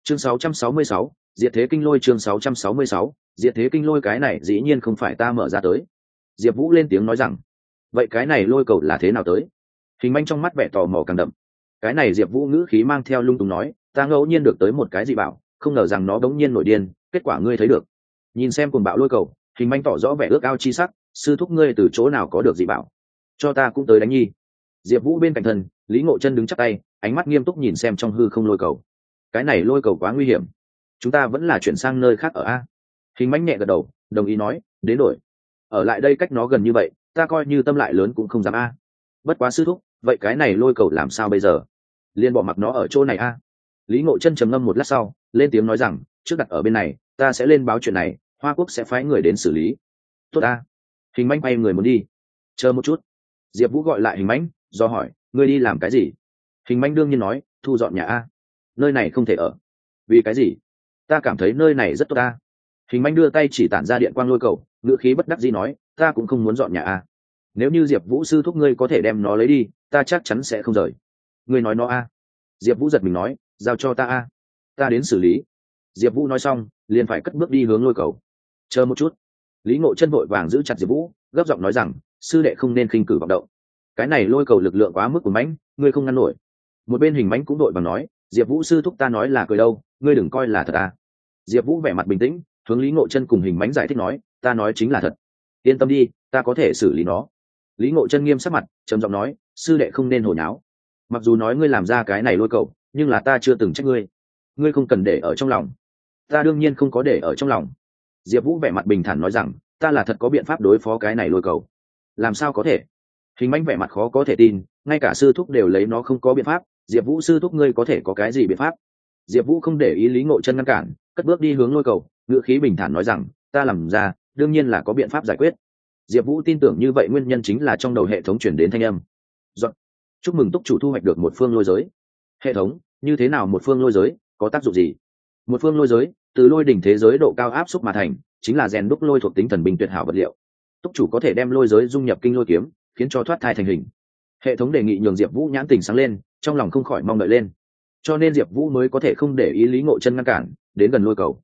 Chương 666, diệt thế kinh lôi chương 666, diệt thế kinh lôi cái này dĩ nhiên không phải ta mở ra tới. Diệp vũ lên tiếng nói rằng vậy cái này lôi cầu là thế nào tới? Hình manh trong mắt vẻ tò mò càng đậm cái này diệp vũ ngữ khí mang theo lung tùng nói, ta ngẫu nhiên được tới một cái dị bảo, không ngờ rằng nó đống nhiên nổi điên, kết quả ngươi thấy được. Nhìn xem cùng bạo lôi cầu, hình manh tỏ rõ vẻ ước ao chi sắc, sư thúc ngươi từ chỗ nào có được dị bảo? Cho ta cũng tới đánh nhi. Diệp vũ bên cạnh thân, lý ngộ chân đứng chắc tay, ánh mắt nghiêm túc nhìn xem trong hư không lôi cầu. Cái này lôi cầu quá nguy hiểm. Chúng ta vẫn là chuyển sang nơi khác ở a. Hình mánh nhẹ gật đầu, đồng ý nói, đến đổi. Ở lại đây cách nó gần như vậy, ta coi như tâm lại lớn cũng không dám a. Bất quá sư thúc vậy cái này lôi cầu làm sao bây giờ? Liên bỏ mặc nó ở chỗ này a. Lý ngộ chân trầm ngâm một lát sau, lên tiếng nói rằng, trước đặt ở bên này, ta sẽ lên báo chuyện này, hoa quốc sẽ phái người đến xử lý. Tốt a. Hình manh bay người muốn đi. Chờ một chút. Diệp vũ gọi lại hình mãnh do hỏi, ngươi đi làm cái gì? Hình manh đương nhiên nói, thu dọn nhà a. Nơi này không thể ở. Vì cái gì? Ta cảm thấy nơi này rất tốt a. Hình manh đưa tay chỉ tản ra điện quang lôi cầu, ngữ khí bất đắc dĩ nói, ta cũng không muốn dọn nhà a. Nếu như diệp vũ sư thúc ngươi có thể đem nó lấy đi ta chắc chắn sẽ không rời. Ngươi nói nó a? Diệp vũ giật mình nói, giao cho ta a. Ta đến xử lý. Diệp vũ nói xong, liền phải cất bước đi hướng lôi cầu. Chờ một chút. Lý ngộ chân vội vàng giữ chặt diệp vũ, gấp giọng nói rằng, sư đệ không nên khinh cử vọng động. Cái này lôi cầu lực lượng quá mức của mãnh, ngươi không ngăn nổi. Một bên hình mãnh cũng đội bằng nói, diệp vũ sư thúc ta nói là cười đâu, ngươi đừng coi là thật à. Diệp vũ vẻ mặt bình tĩnh, hướng lý ngộ chân cùng hình mãnh giải thích nói, ta nói chính là thật. Yên tâm đi, ta có thể xử lý nó. Lý ngộ chân nghiêm sắc mặt, trầm giọng nói sư đệ không nên hồi náo mặc dù nói ngươi làm ra cái này lôi cầu, nhưng là ta chưa từng trách ngươi. Ngươi không cần để ở trong lòng. Ta đương nhiên không có để ở trong lòng. Diệp vũ vẻ mặt bình thản nói rằng, ta là thật có biện pháp đối phó cái này lôi cầu. Làm sao có thể? Hình mánh vẻ mặt khó có thể tin, ngay cả sư thúc đều lấy nó không có biện pháp. Diệp vũ, sư thúc ngươi có thể có cái gì biện pháp? Diệp vũ không để ý lý ngộ chân ngăn cản, cất bước đi hướng lôi cầu, ngữ khí bình thản nói rằng, ta làm ra, đương nhiên là có biện pháp giải quyết. Diệp vũ tin tưởng như vậy nguyên nhân chính là trong đầu hệ thống chuyển đến thanh âm. Dọn. chúc mừng túc chủ thu hoạch được một phương lôi giới. Hệ thống, như thế nào một phương lôi giới, có tác dụng gì? Một phương lôi giới, từ lôi đỉnh thế giới độ cao áp xúc mà thành, chính là rèn đúc lôi thuộc tính thần bình tuyệt hảo vật liệu. Túc chủ có thể đem lôi giới dung nhập kinh lôi kiếm, khiến cho thoát thai thành hình. Hệ thống đề nghị nhường diệp vũ nhãn tình sáng lên, trong lòng không khỏi mong đợi lên. Cho nên diệp vũ mới có thể không để ý lý ngộ chân ngăn cản, đến gần lôi cầu.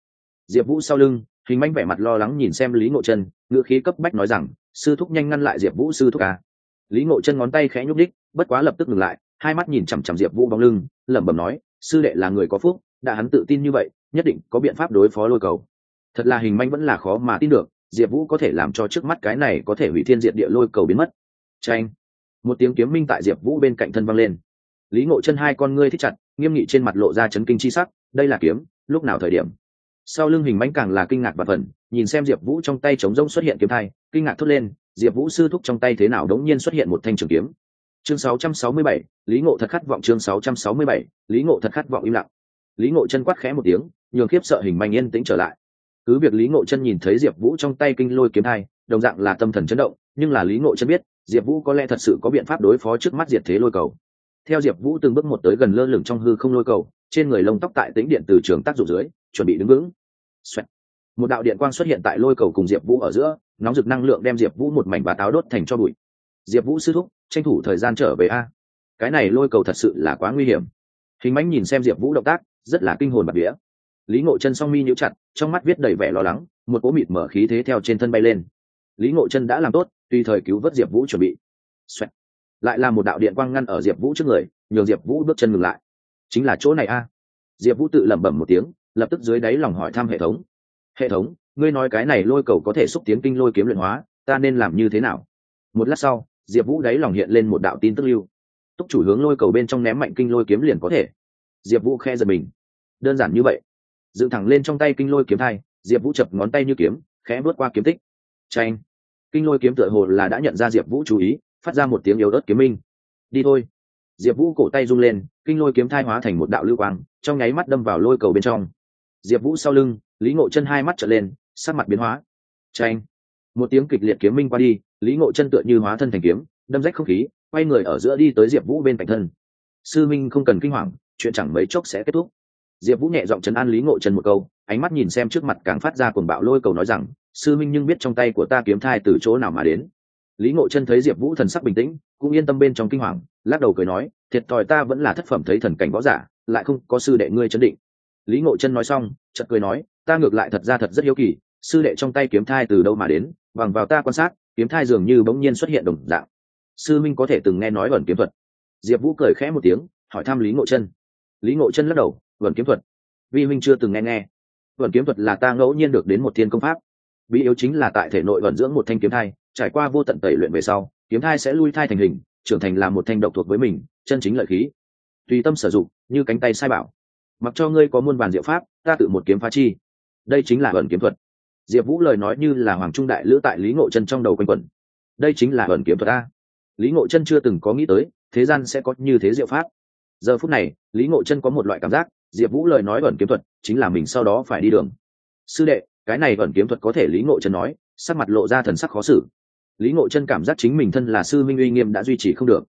Diệp vũ sau lưng, hình manh vẻ mặt lo lắng nhìn xem lý ngộ chân ngựa khí cấp bách nói rằng, sư thúc nhanh ngăn lại diệp vũ sư thúc à lý ngộ chân ngón tay khẽ nhúc đích bất quá lập tức ngừng lại, hai mắt nhìn chằm chằm diệp vũ bóng lưng, lẩm bẩm nói, sư đệ là người có phúc, đã hắn tự tin như vậy, nhất định có biện pháp đối phó lôi cầu. Thật là hình manh vẫn là khó mà tin được, diệp vũ có thể làm cho trước mắt cái này có thể hủy thiên diệt địa lôi cầu biến mất. Tranh một tiếng kiếm minh tại diệp vũ bên cạnh thân văng lên. Lý ngộ chân hai con ngươi thích chặt, nghiêm nghị trên mặt lộ ra chấn kinh c h i sắc, đây là kiếm, lúc nào thời điểm? Sau lưng hình mánh càng là kinh ngạc và phần nhìn xem diệp vũ trong tay trống rông xuất hiện kiếm thai, kinh ngạc thốt lên diệp vũ sư thúc trong tay thế nào đống nhiên xuất hiện một thanh trường kiếm. Chương 667, lý ngộ thật khát vọng chương 667, lý ngộ thật khát vọng im lặng. Lý ngộ chân quát khẽ một tiếng nhường khiếp sợ hình manh yên tĩnh trở lại. Cứ việc lý ngộ chân nhìn thấy diệp vũ trong tay kinh lôi kiếm thai đồng dạng là tâm thần chấn động nhưng là lý ngộ chân biết diệp vũ có lẽ thật sự có biện pháp đối phó trước mắt diệt thế lôi cầu. Theo diệp vũ từng bước một tới gần lơ lửng trong hư không lôi cầu trên người lông tóc tại tính điện từ trường tác dụng dưới chuẩn bị đứng vững. Một đạo điện quang xuất hiện tại lôi cầu cùng diệp vũ ở giữa nóng rực năng lượng đem diệp vũ một mảnh và táo đốt thành cho bụi. Diệp vũ sư thúc, tranh thủ thời gian trở về a. Cái này lôi cầu thật sự là quá nguy hiểm. Hình mánh nhìn xem diệp vũ động tác, rất là kinh hồn bạc vía. Lý ngộ chân song mi nhíu chặt, trong mắt viết đầy vẻ lo lắng, một cỗ mịt mở khí thế theo trên thân bay lên. Lý ngộ chân đã làm tốt tùy thời cứu vớt diệp vũ chuẩn bị、Xoẹt. Lại là một đạo điện quang ngăn ở diệp vũ trước người, nhường diệp vũ bước chân ngừng lại. Chính là chỗ này a. Diệp vũ tự lẩm bẩm một tiếng, lập tức dưới đáy lòng hỏi thăm hệ thống. Hệ thống ngươi nói cái này lôi cầu có thể xúc tiến kinh lôi kiếm luyện hóa, ta nên làm như thế nào? Một lát sau, diệp vũ đáy lòng hiện lên một đạo tin tức lưu. Túc chủ hướng lôi cầu bên trong ném mạnh kinh lôi kiếm liền có thể. Diệp vũ khe giật mình. Đơn giản như vậy. Dựng thẳng lên trong tay kinh lôi kiếm thai, diệp vũ chập ngón tay như kiếm, khẽ bước qua kiếm tích. Tranh kinh lôi kiếm tựa hồ là đã nhận ra diệp vũ chú ý, phát ra một tiếng yếu ớt kiếm minh. Đi thôi. Diệp vũ cổ tay rung lên, kinh lôi kiếm thai hóa thành một đạo lưu quang, trong nháy mắt đâm vào lôi cầu bên trong. Diệp vũ sau lưng, lý ngộ chân hai mắt trở lên sắc mặt biến hóa. Tranh một tiếng kịch liệt kiếm minh qua đi, lý ngộ chân tựa như hóa thân thành kiếm, đâm rách không khí, quay người ở giữa đi tới diệp vũ bên cạnh thân. Sư minh không cần kinh hoàng, chuyện chẳng mấy chốc sẽ kết thúc. Diệp vũ nhẹ giọng chấn an lý ngộ chân một câu, ánh mắt nhìn xem trước mặt càng phát ra cuồng bạo lôi cầu nói rằng, sư minh nhưng biết trong tay của ta kiếm thai từ chỗ nào mà đến. Lý ngộ chân thấy diệp vũ thần sắc bình tĩnh, cũng yên tâm bên trong kinh hoàng, lắc đầu cười nói, thiệt thòi ta vẫn là thất phẩm thấy thần cảnh võ giả, lại không có sư đệ ngươi chấn định. Lý ngộ chân nói xong, chợt cười nói, ta ngược lại thật ra thật rất hiếu kỳ sư đệ trong tay kiếm thai từ đâu mà đến, bằng vào ta quan sát, kiếm thai dường như bỗng nhiên xuất hiện đồng dạng. Sư minh có thể từng nghe nói vẩn kiếm thuật. Diệp vũ cười khẽ một tiếng, hỏi thăm lý ngộ chân. Lý ngộ chân lắc đầu vẩn kiếm thuật. Vi minh chưa từng nghe nghe. Vẩn kiếm thuật là ta ngẫu nhiên được đến một thiên công pháp. Bí yếu chính là tại thể nội vận dưỡng một thanh kiếm thai, trải qua vô tận tẩy luyện về sau, kiếm thai sẽ lui thai thành hình, trưởng thành làm một thanh độc thuộc với mình, chân chính lợi khí. Tùy tâm sử dụng, như cánh tay sai bảo. Mặc cho ngươi có muôn bàn diệu pháp, ta tự một kiếm phá chi. Đây chính là ẩn kiếm thuật diệp vũ lời nói như là hoàng trung đại lữ tại lý ngộ chân trong đầu quanh quẩn. Đây chính là ẩn kiếm thuật a. Lý ngộ chân chưa từng có nghĩ tới, thế gian sẽ có như thế diệu pháp. Giờ phút này, lý ngộ chân có một loại cảm giác, diệp vũ lời nói ẩn kiếm thuật chính là mình sau đó phải đi đường. Sư đệ, cái này ẩn kiếm thuật có thể lý ngộ chân nói, sắc mặt lộ ra thần sắc khó xử. Lý ngộ chân cảm giác chính mình thân là sư minh uy nghiêm đã duy trì không được.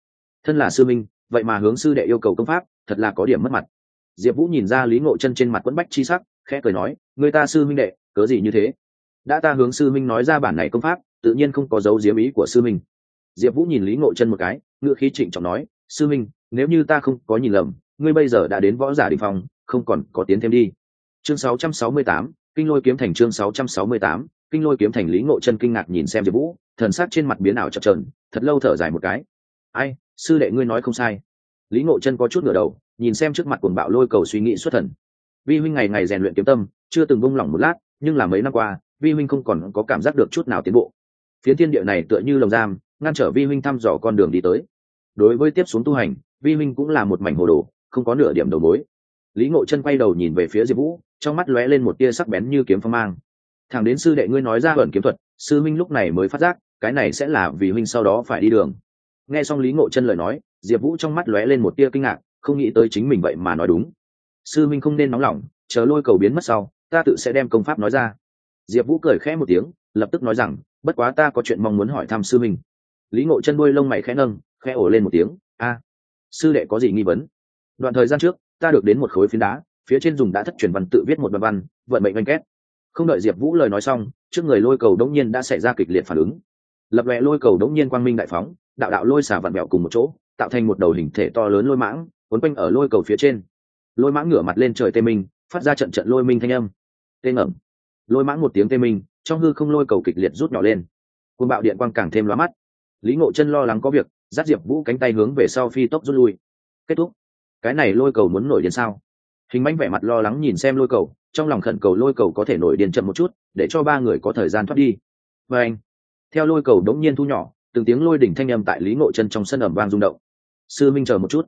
Thân là sư minh, vậy mà hướng sư đệ yêu cầu công pháp, thật là có điểm mất mặt. Diệp vũ nhìn ra lý ngộ chân trên mặt quẫn bách chi sắc, khẽ cười nói, người ta sư minh đệ, cớ gì như thế? Đã ta hướng sư minh nói ra bản này công pháp tự nhiên không có dấu diếm ý của sư minh diệp vũ nhìn lý ngộ chân một cái ngựa khí trịnh trọng nói sư minh nếu như ta không có nhìn lầm ngươi bây giờ đã đến võ giả đình phòng không còn có tiến thêm đi. Chương 668, kinh lôi kiếm thành chương 668, kinh lôi kiếm thành lý ngộ chân kinh ngạc nhìn xem diệp vũ thần sắc trên mặt biến ảo chập trờn thật lâu thở dài một cái. Ai sư đệ ngươi nói không sai. Lý ngộ chân có chút ngửa đầu nhìn xem trước mặt cuồng bạo lôi cầu suy nghĩ xuất thần. Vi huynh ngày ngày rèn luyện kiếm tâm chưa từng bung lỏng một lát nhưng là mấy năm qua vi huynh không còn có cảm giác được chút nào tiến bộ. Phiến thiên địa này tựa như lồng giam, ngăn trở vi huynh thăm dò con đường đi tới. Đối với tiếp xuống tu hành, vi huynh cũng là một mảnh hồ đồ, không có nửa điểm đầu mối. Lý ngộ chân quay đầu nhìn về phía diệp vũ, trong mắt lóe lên một tia sắc bén như kiếm phong mang. Thằng đến sư đệ ngươi nói ra ẩn kiếm thuật, sư minh lúc này mới phát giác, cái này sẽ là vì huynh sau đó phải đi đường. Nghe xong lý ngộ chân lời nói, diệp vũ trong mắt lóe lên một tia kinh ngạc, không nghĩ tới chính mình vậy mà nói đúng. Sư minh không nên nóng lòng, chờ lôi cầu biến mất sau, ta tự sẽ đem công pháp nói ra diệp vũ cười khẽ một tiếng, lập tức nói rằng, bất quá ta có chuyện mong muốn hỏi thăm sư minh lý ngộ chân đuôi lông mày khẽ nâng, khẽ ổ lên một tiếng, a, sư đệ có gì nghi vấn? Đoạn thời gian trước, ta được đến một khối phiến đá, phía trên dùng đã thất truyền văn tự viết một đoạn văn, vận mệnh oanh két không đợi diệp vũ lời nói xong, trước người lôi cầu đống nhiên đã xảy ra kịch liệt phản ứng. Lập lòe lôi cầu đống nhiên quang minh đại phóng, đạo đạo lôi xả vặn mẹo cùng một chỗ, tạo thành một đầu hình thể to lớn lôi mãng quấn quanh ở lôi cầu phía trên. Lôi mãng ngửa mặt lên trời tê minh, phát ra trận trận lôi minh thanh âm. Tê ngẩm lôi mãng một tiếng tê minh, trong hư không lôi cầu kịch liệt rút nhỏ lên. Côn bạo điện quang càng thêm lóa mắt. Lý ngộ chân lo lắng có việc, giáp diệp vũ cánh tay hướng về sau phi tốc rút lui. Kết thúc. Cái này lôi cầu muốn nổi điên sao? Hình mánh vẻ mặt lo lắng nhìn xem lôi cầu, trong lòng khẩn cầu lôi cầu có thể nổi điên chậm một chút, để cho ba người có thời gian thoát đi. Và anh, theo lôi cầu đống nhiên thu nhỏ, từng tiếng lôi đỉnh thanh â m tại lý ngộ chân trong sân ẩm vang rung động. Sư minh chờ một chút.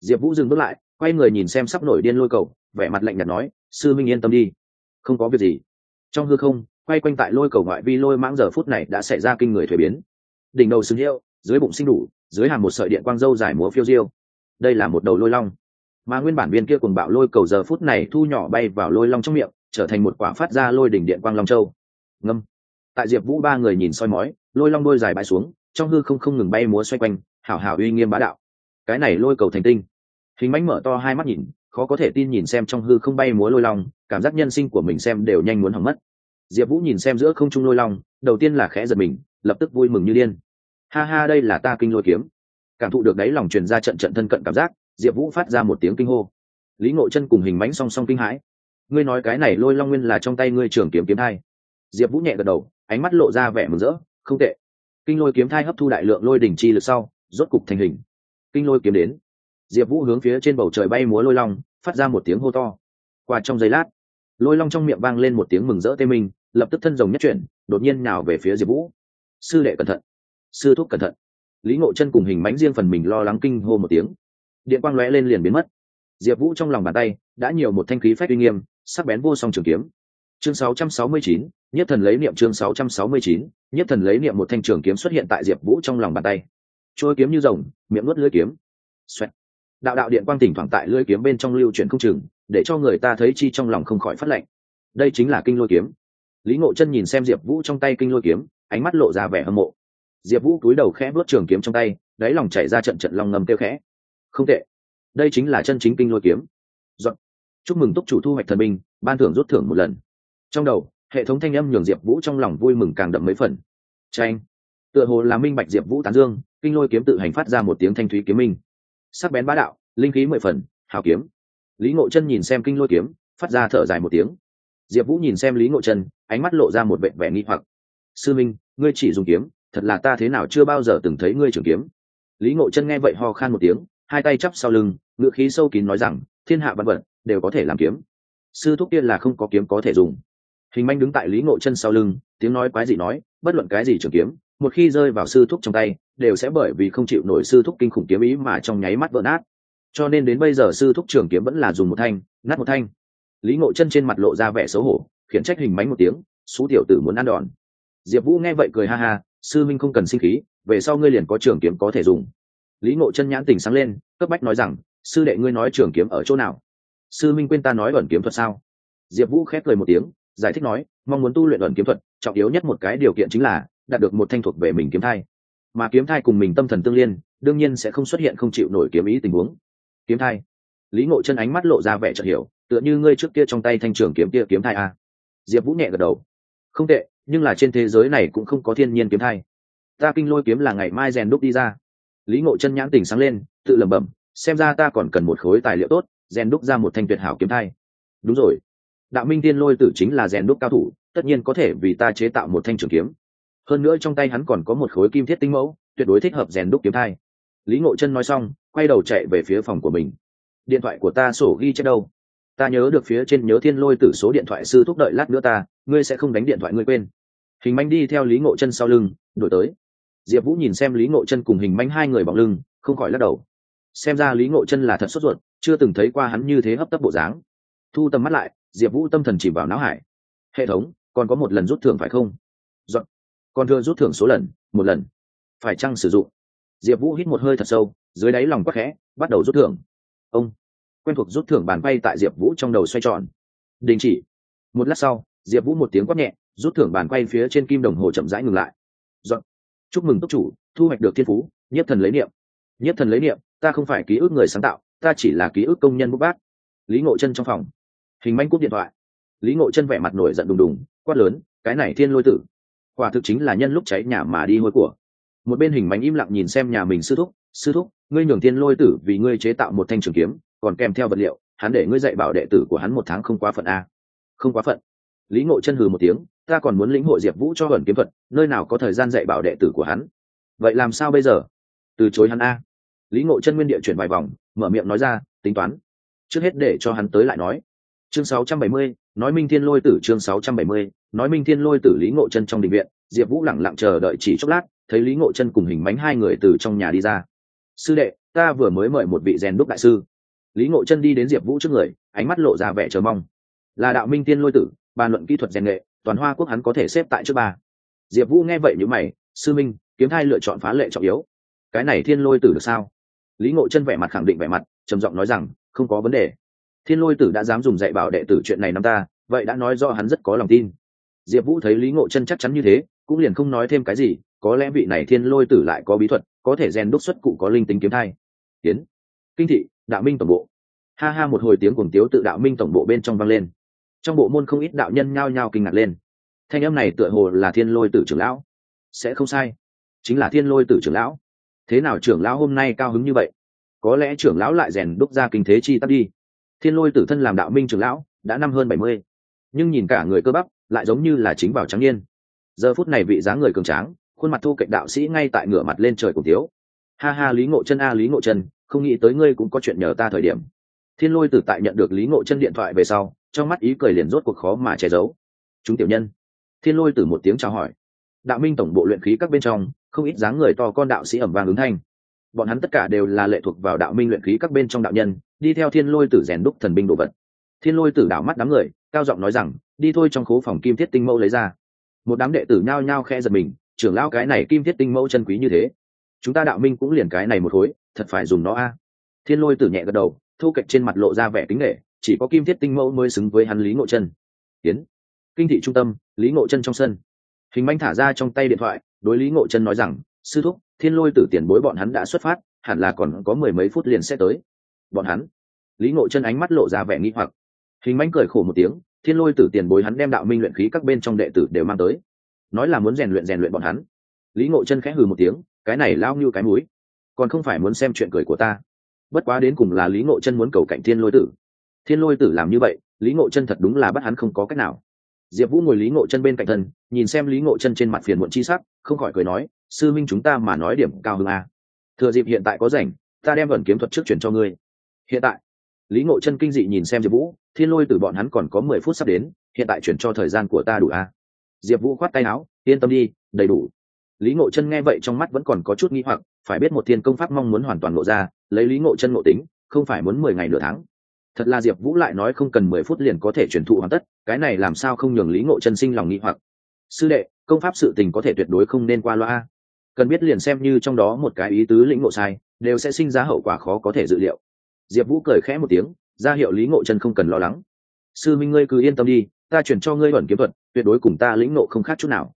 Diệp vũ dừng bước lại, quay người nhìn xem sắp nổi điên lôi cầu, vẻ mặt lạnh nhạt nói, sư minh yên tâm đi. Không có việc gì trong hư không, quay quanh tại lôi cầu ngoại vi lôi mãng giờ phút này đã xảy ra kinh người thuế biến. Đỉnh đầu xứng hiệu, dưới bụng sinh đủ, dưới hàm một sợi điện quang dâu dài múa phiêu diêu. Đây là một đầu lôi long. Mà nguyên bản viên kia cùng bạo lôi cầu giờ phút này thu nhỏ bay vào lôi long trong miệng, trở thành một quả phát ra lôi đỉnh điện quang long châu. Ngâm. Tại diệp vũ ba người nhìn soi mói, lôi long đôi dài bay xuống, trong hư không không ngừng bay múa xoay quanh, hảo hảo uy nghiêm bá đạo. Cái này lôi cầu thành tinh. Hình mánh mở to hai mắt nhìn khó có thể tin nhìn xem trong hư không bay múa lôi long, cảm giác nhân sinh của mình xem đều nhanh muốn hỏng mất. Diệp vũ nhìn xem giữa không trung lôi long, đầu tiên là khẽ giật mình, lập tức vui mừng như điên. Ha ha, đây là ta kinh lôi kiếm. Cảm thụ được đáy lòng truyền ra trận trận thân cận cảm giác, diệp vũ phát ra một tiếng kinh hô. Lý ngộ chân cùng hình mánh song song kinh hãi. Ngươi nói cái này lôi long nguyên là trong tay ngươi trường kiếm kiếm thai. Diệp vũ nhẹ gật đầu, ánh mắt lộ ra vẻ mừng rỡ, không tệ. Kinh lôi kiếm thai hấp thu đại lượng lôi đỉnh chi lực sau, rốt cục thành hình. Kinh lôi kiếm đến diệp vũ hướng phía trên bầu trời bay múa lôi long phát ra một tiếng hô to. Qua trong giây lát lôi long trong miệng vang lên một tiếng mừng rỡ tê minh lập tức thân rồng nhất chuyển đột nhiên nào về phía diệp vũ. Sư đệ cẩn thận sư thúc cẩn thận. Lý ngộ chân cùng hình mánh riêng phần mình lo lắng kinh hô một tiếng. Điện quang lóe lên liền biến mất. Diệp vũ trong lòng bàn tay đã nhiều một thanh khí phách uy nghiêm sắc bén vô song trường kiếm. Chương 669, nhất thần lấy niệm chương 669, nhất thần lấy niệm một thanh trường kiếm xuất hiện tại diệp vũ trong lòng bàn tay. Trôi kiếm như rồng miệng nuốt lưỡi kiếm. Xoẹt đạo đạo điện quang thỉnh thoảng tại lưỡi kiếm bên trong lưu chuyển không chừng, để cho người ta thấy chi trong lòng không khỏi phát lạnh. Đây chính là kinh lôi kiếm. Lý ngộ chân nhìn xem diệp vũ trong tay kinh lôi kiếm, ánh mắt lộ ra vẻ hâm mộ. Diệp vũ cúi đầu khẽ vớt trường kiếm trong tay, đáy lòng chảy ra trận trận lòng ngầm kêu khẽ. Không tệ. Đây chính là chân chính kinh lôi kiếm. Dọn. chúc mừng túc chủ thu hoạch thần binh, ban thưởng rút thưởng một lần. Trong đầu, hệ thống thanh âm nhường diệp vũ trong lòng vui mừng càng đậm mấy phần. Tranh tựa hồ là minh bạch diệp vũ tán dương, kinh lôi kiếm tự hành phát ra một tiếng thanh thúy kiếm minh sắc bén bá đạo, linh khí mười phần, hào kiếm. Lý ngộ chân nhìn xem kinh lôi kiếm, phát ra thở dài một tiếng. Diệp vũ nhìn xem lý ngộ chân, ánh mắt lộ ra một vệ vẻ nghi hoặc. Sư minh, ngươi chỉ dùng kiếm, thật là ta thế nào chưa bao giờ từng thấy ngươi trường kiếm? Lý ngộ chân nghe vậy ho khan một tiếng, hai tay chắp sau lưng ngựa khí sâu kín nói rằng, thiên hạ văn vật đều có thể làm kiếm. Sư thúc tiên là không có kiếm có thể dùng. Hình manh đứng tại lý ngộ chân sau lưng, tiếng nói quái gì nói, bất luận cái gì trường kiếm một khi rơi vào sư thúc trong tay, đều sẽ bởi vì không chịu nổi sư thúc kinh khủng kiếm ý mà trong nháy mắt vỡ nát. Cho nên đến bây giờ sư thúc trường kiếm vẫn là dùng một thanh, nát một thanh. Lý ngộ chân trên mặt lộ ra vẻ xấu hổ, khiển trách hình mánh một tiếng xú tiểu tử muốn ăn đòn. Diệp vũ nghe vậy cười ha ha, sư minh không cần sinh khí, về sau ngươi liền có trường kiếm có thể dùng. Lý ngộ chân nhãn tình sáng lên, cấp bách nói rằng, sư đệ ngươi nói trường kiếm ở chỗ nào? Sư minh quên ta nói ẩn kiếm thuật sao? Diệp vũ khép cười một tiếng, giải thích nói, mong muốn tu luyện ẩn kiếm thuật, trọng yếu nhất một cái điều kiện chính là đạt được một thanh thuộc về mình kiếm thai. Mà kiếm thai cùng mình tâm thần tương liên, đương nhiên sẽ không xuất hiện không chịu nổi kiếm ý tình huống. Kiếm thai. Lý ngộ chân ánh mắt lộ ra vẻ chợt hiểu, tựa như ngươi trước kia trong tay thanh trường kiếm kia kiếm thai a diệp vũ nhẹ gật đầu. Không tệ, nhưng là trên thế giới này cũng không có thiên nhiên kiếm thai. Ta kinh lôi kiếm là ngày mai rèn đúc đi ra. Lý ngộ chân nhãn tỉnh sáng lên, tự lẩm bẩm, xem ra ta còn cần một khối tài liệu tốt, rèn đúc ra một thanh tuyệt hảo kiếm thai. Đúng rồi. Đạo minh tiên lôi tử chính là rèn đúc cao thủ, tất nhiên có thể vì ta chế tạo một thanh trường kiếm hơn nữa trong tay hắn còn có một khối kim thiết tinh mẫu, tuyệt đối thích hợp rèn đúc kiếm thai. Lý ngộ chân nói xong, quay đầu chạy về phía phòng của mình. Điện thoại của ta sổ ghi chép đâu? Ta nhớ được phía trên nhớ thiên lôi tử số điện thoại sư thúc đợi lát nữa ta, ngươi sẽ không đánh điện thoại ngươi quên. Hình manh đi theo lý ngộ chân sau lưng, đổi tới. Diệp vũ nhìn xem lý ngộ chân cùng hình manh hai người bọc lưng, không khỏi lắc đầu. Xem ra lý ngộ chân là thật sốt ruột, chưa từng thấy qua hắn như thế hấp tấp bộ dáng. Thu tầm mắt lại, diệp vũ tâm thần chìm vào não hải. Hệ thống, còn có một lần rút thưởng phải không? Còn thưa rút thưởng số lần, một lần. Phải chăng sử dụng? Diệp vũ hít một hơi thật sâu, dưới đáy lòng quắc khẽ, bắt đầu rút thưởng. Ông quen thuộc rút thưởng bàn bay tại diệp vũ trong đầu xoay tròn. Đình chỉ. Một lát sau, diệp vũ một tiếng quát nhẹ, rút thưởng bàn quay phía trên kim đồng hồ chậm rãi ngừng lại. Dọn. chúc mừng tốc chủ, thu hoạch được thiên phú, nhất thần lấy niệm. Nhất thần lấy niệm, ta không phải ký ức người sáng tạo, ta chỉ là ký ức công nhân bút bát. Lý ngộ chân trong phòng. Hình manh cúp điện thoại. Lý ngộ chân vẻ mặt nổi giận đùng đùng, quát lớn, cái này thiên lôi tử quả thực chính là nhân lúc cháy nhà mà đi hôi của. Một bên hình mánh im lặng nhìn xem nhà mình sư thúc sư thúc ngươi nhường thiên lôi tử vì ngươi chế tạo một thanh trường kiếm còn kèm theo vật liệu hắn để ngươi dạy bảo đệ tử của hắn một tháng không quá phận a. Không quá phận. Lý ngộ chân hừ một tiếng ta còn muốn lĩnh hội diệp vũ cho ẩn kiếm thuật nơi nào có thời gian dạy bảo đệ tử của hắn? Vậy làm sao bây giờ? Từ chối hắn a. Lý ngộ chân nguyên địa chuyển vài vòng mở miệng nói ra tính toán. Trước hết để cho hắn tới lại nói. Chương 670, nói minh thiên lôi tử chương 670, nói minh thiên lôi tử lý ngộ chân trong đình viện, diệp vũ lẳng lặng chờ đợi chỉ chốc lát, thấy lý ngộ chân cùng hình mánh hai người từ trong nhà đi ra. Sư đệ, ta vừa mới mời một vị rèn đúc đại sư. Lý ngộ chân đi đến diệp vũ trước người, ánh mắt lộ ra vẻ chờ mong. Là đạo minh thiên lôi tử, bàn luận kỹ thuật rèn nghệ, toàn hoa quốc hắn có thể xếp tại trước ba. Diệp vũ nghe vậy như mày, sư minh, kiếm thai lựa chọn phá lệ trọng yếu. Cái này thiên lôi tử được sao? Lý ngộ chân vẻ mặt khẳng định vẻ mặt, trầm giọng nói rằng, không có vấn đề. Thiên lôi tử đã dám dùng dạy bảo đệ tử chuyện này năm ta, vậy đã nói do hắn rất có lòng tin diệp vũ thấy lý ngộ chân chắc chắn như thế, cũng liền không nói thêm cái gì, có lẽ vị này thiên lôi tử lại có bí thuật, có thể rèn đúc xuất cụ có linh tính kiếm thai. Tiến. Kinh thị, đạo minh tổng bộ. Ha ha, một hồi tiếng cuồng tiếu tự đạo minh tổng bộ bên trong vang lên. Trong bộ môn không ít đạo nhân nhao nhao kinh ngạc lên. Thanh âm này tựa hồ là thiên lôi tử trưởng lão. Sẽ không sai. Chính là thiên lôi tử trưởng lão. Thế nào trưởng lão hôm nay cao hứng như vậy? Có lẽ trưởng lão lại rèn đúc ra kinh thế chi tắt đi. Thiên lôi tử thân làm đạo minh trưởng lão, đã năm hơn bảy mươi. Nhưng nhìn cả người cơ bắp lại giống như là chính bảo trắng niên. Giờ phút này vị dáng người cường tráng, khuôn mặt thu cạnh đạo sĩ ngay tại ngửa mặt lên trời cùng thiếu. Ha ha, lý ngộ chân a, lý ngộ chân, không nghĩ tới ngươi cũng có chuyện nhờ ta thời điểm. Thiên lôi tử tại nhận được lý ngộ chân điện thoại về sau, trong mắt ý cười liền rốt cuộc khó mà che giấu. Chúng tiểu nhân. Thiên lôi tử một tiếng chào hỏi. Đạo minh tổng bộ luyện khí các bên trong, không ít dáng người to con đạo sĩ ẩm vàng ứng thanh. Bọn hắn tất cả đều là lệ thuộc vào đạo minh luyện khí các bên trong đạo nhân, đi theo thiên lôi tử rèn đúc thần binh đồ vật. Thiên lôi tử đảo mắt đám người, cao giọng nói rằng đi thôi trong khố phòng kim thiết tinh mẫu lấy ra. Một đám đệ tử nhao nhao khe giật mình, trưởng lao cái này kim thiết tinh mẫu chân quý như thế, chúng ta đạo minh cũng liền cái này một khối, thật phải dùng nó a. Thiên lôi tử nhẹ gật đầu, thu kệch trên mặt lộ ra vẻ kính nghệ chỉ có kim thiết tinh mẫu mới xứng với hắn lý ngộ chân. Tiến kinh thị trung tâm, lý ngộ chân trong sân. Hình manh thả ra trong tay điện thoại, đối lý ngộ chân nói rằng, sư thúc, thiên lôi tử tiền bối bọn hắn đã xuất phát, hẳn là còn có mười mấy phút liền sẽ tới. Bọn hắn, lý ngộ chân ánh mắt lộ ra vẻ nghi hoặc. Hình manh cười khổ một tiếng thiên lôi tử tiền bối hắn đem đạo minh luyện khí các bên trong đệ tử đều mang tới. Nói là muốn rèn luyện rèn luyện bọn hắn. Lý ngộ chân khẽ hừ một tiếng, cái này lao như cái múi còn không phải muốn xem chuyện cười của ta. Bất quá đến cùng là lý ngộ chân muốn cầu cạnh thiên lôi tử. Thiên lôi tử làm như vậy, lý ngộ chân thật đúng là bắt hắn không có cách nào. Diệp vũ ngồi lý ngộ chân bên cạnh thân, nhìn xem lý ngộ chân trên mặt phiền muộn chi sắc, không khỏi cười nói, sư minh chúng ta mà nói điểm cao hơn a. Thừa dịp hiện tại có rảnh, ta đem vẩn kiếm thuật trước chuyển cho ngươi. Hiện tại, lý ngộ chân kinh dị nhìn xem diệp vũ thiên lôi từ bọn hắn còn có mười phút sắp đến, hiện tại chuyển cho thời gian của ta đủ a diệp vũ khoát tay áo, yên tâm đi, đầy đủ. Lý ngộ chân nghe vậy trong mắt vẫn còn có chút nghi hoặc, phải biết một thiên công pháp mong muốn hoàn toàn ngộ ra, lấy lý ngộ chân ngộ tính, không phải muốn mười ngày nửa tháng. Thật là diệp vũ lại nói không cần mười phút liền có thể truyền thụ hoàn tất, cái này làm sao không nhường lý ngộ chân sinh lòng nghi hoặc. Sư đệ, công pháp sự tình có thể tuyệt đối không nên qua loa. Cần biết liền xem như trong đó một cái ý tứ lĩnh ngộ sai, đều sẽ sinh ra hậu quả khó có thể dự liệu. Diệp vũ cười khẽ một tiếng ra hiệu lý ngộ chân không cần lo lắng. Sư minh ngươi cứ yên tâm đi, ta chuyển cho ngươi ẩn kiếm thuật, tuyệt đối cùng ta lĩnh ngộ không khác chút nào.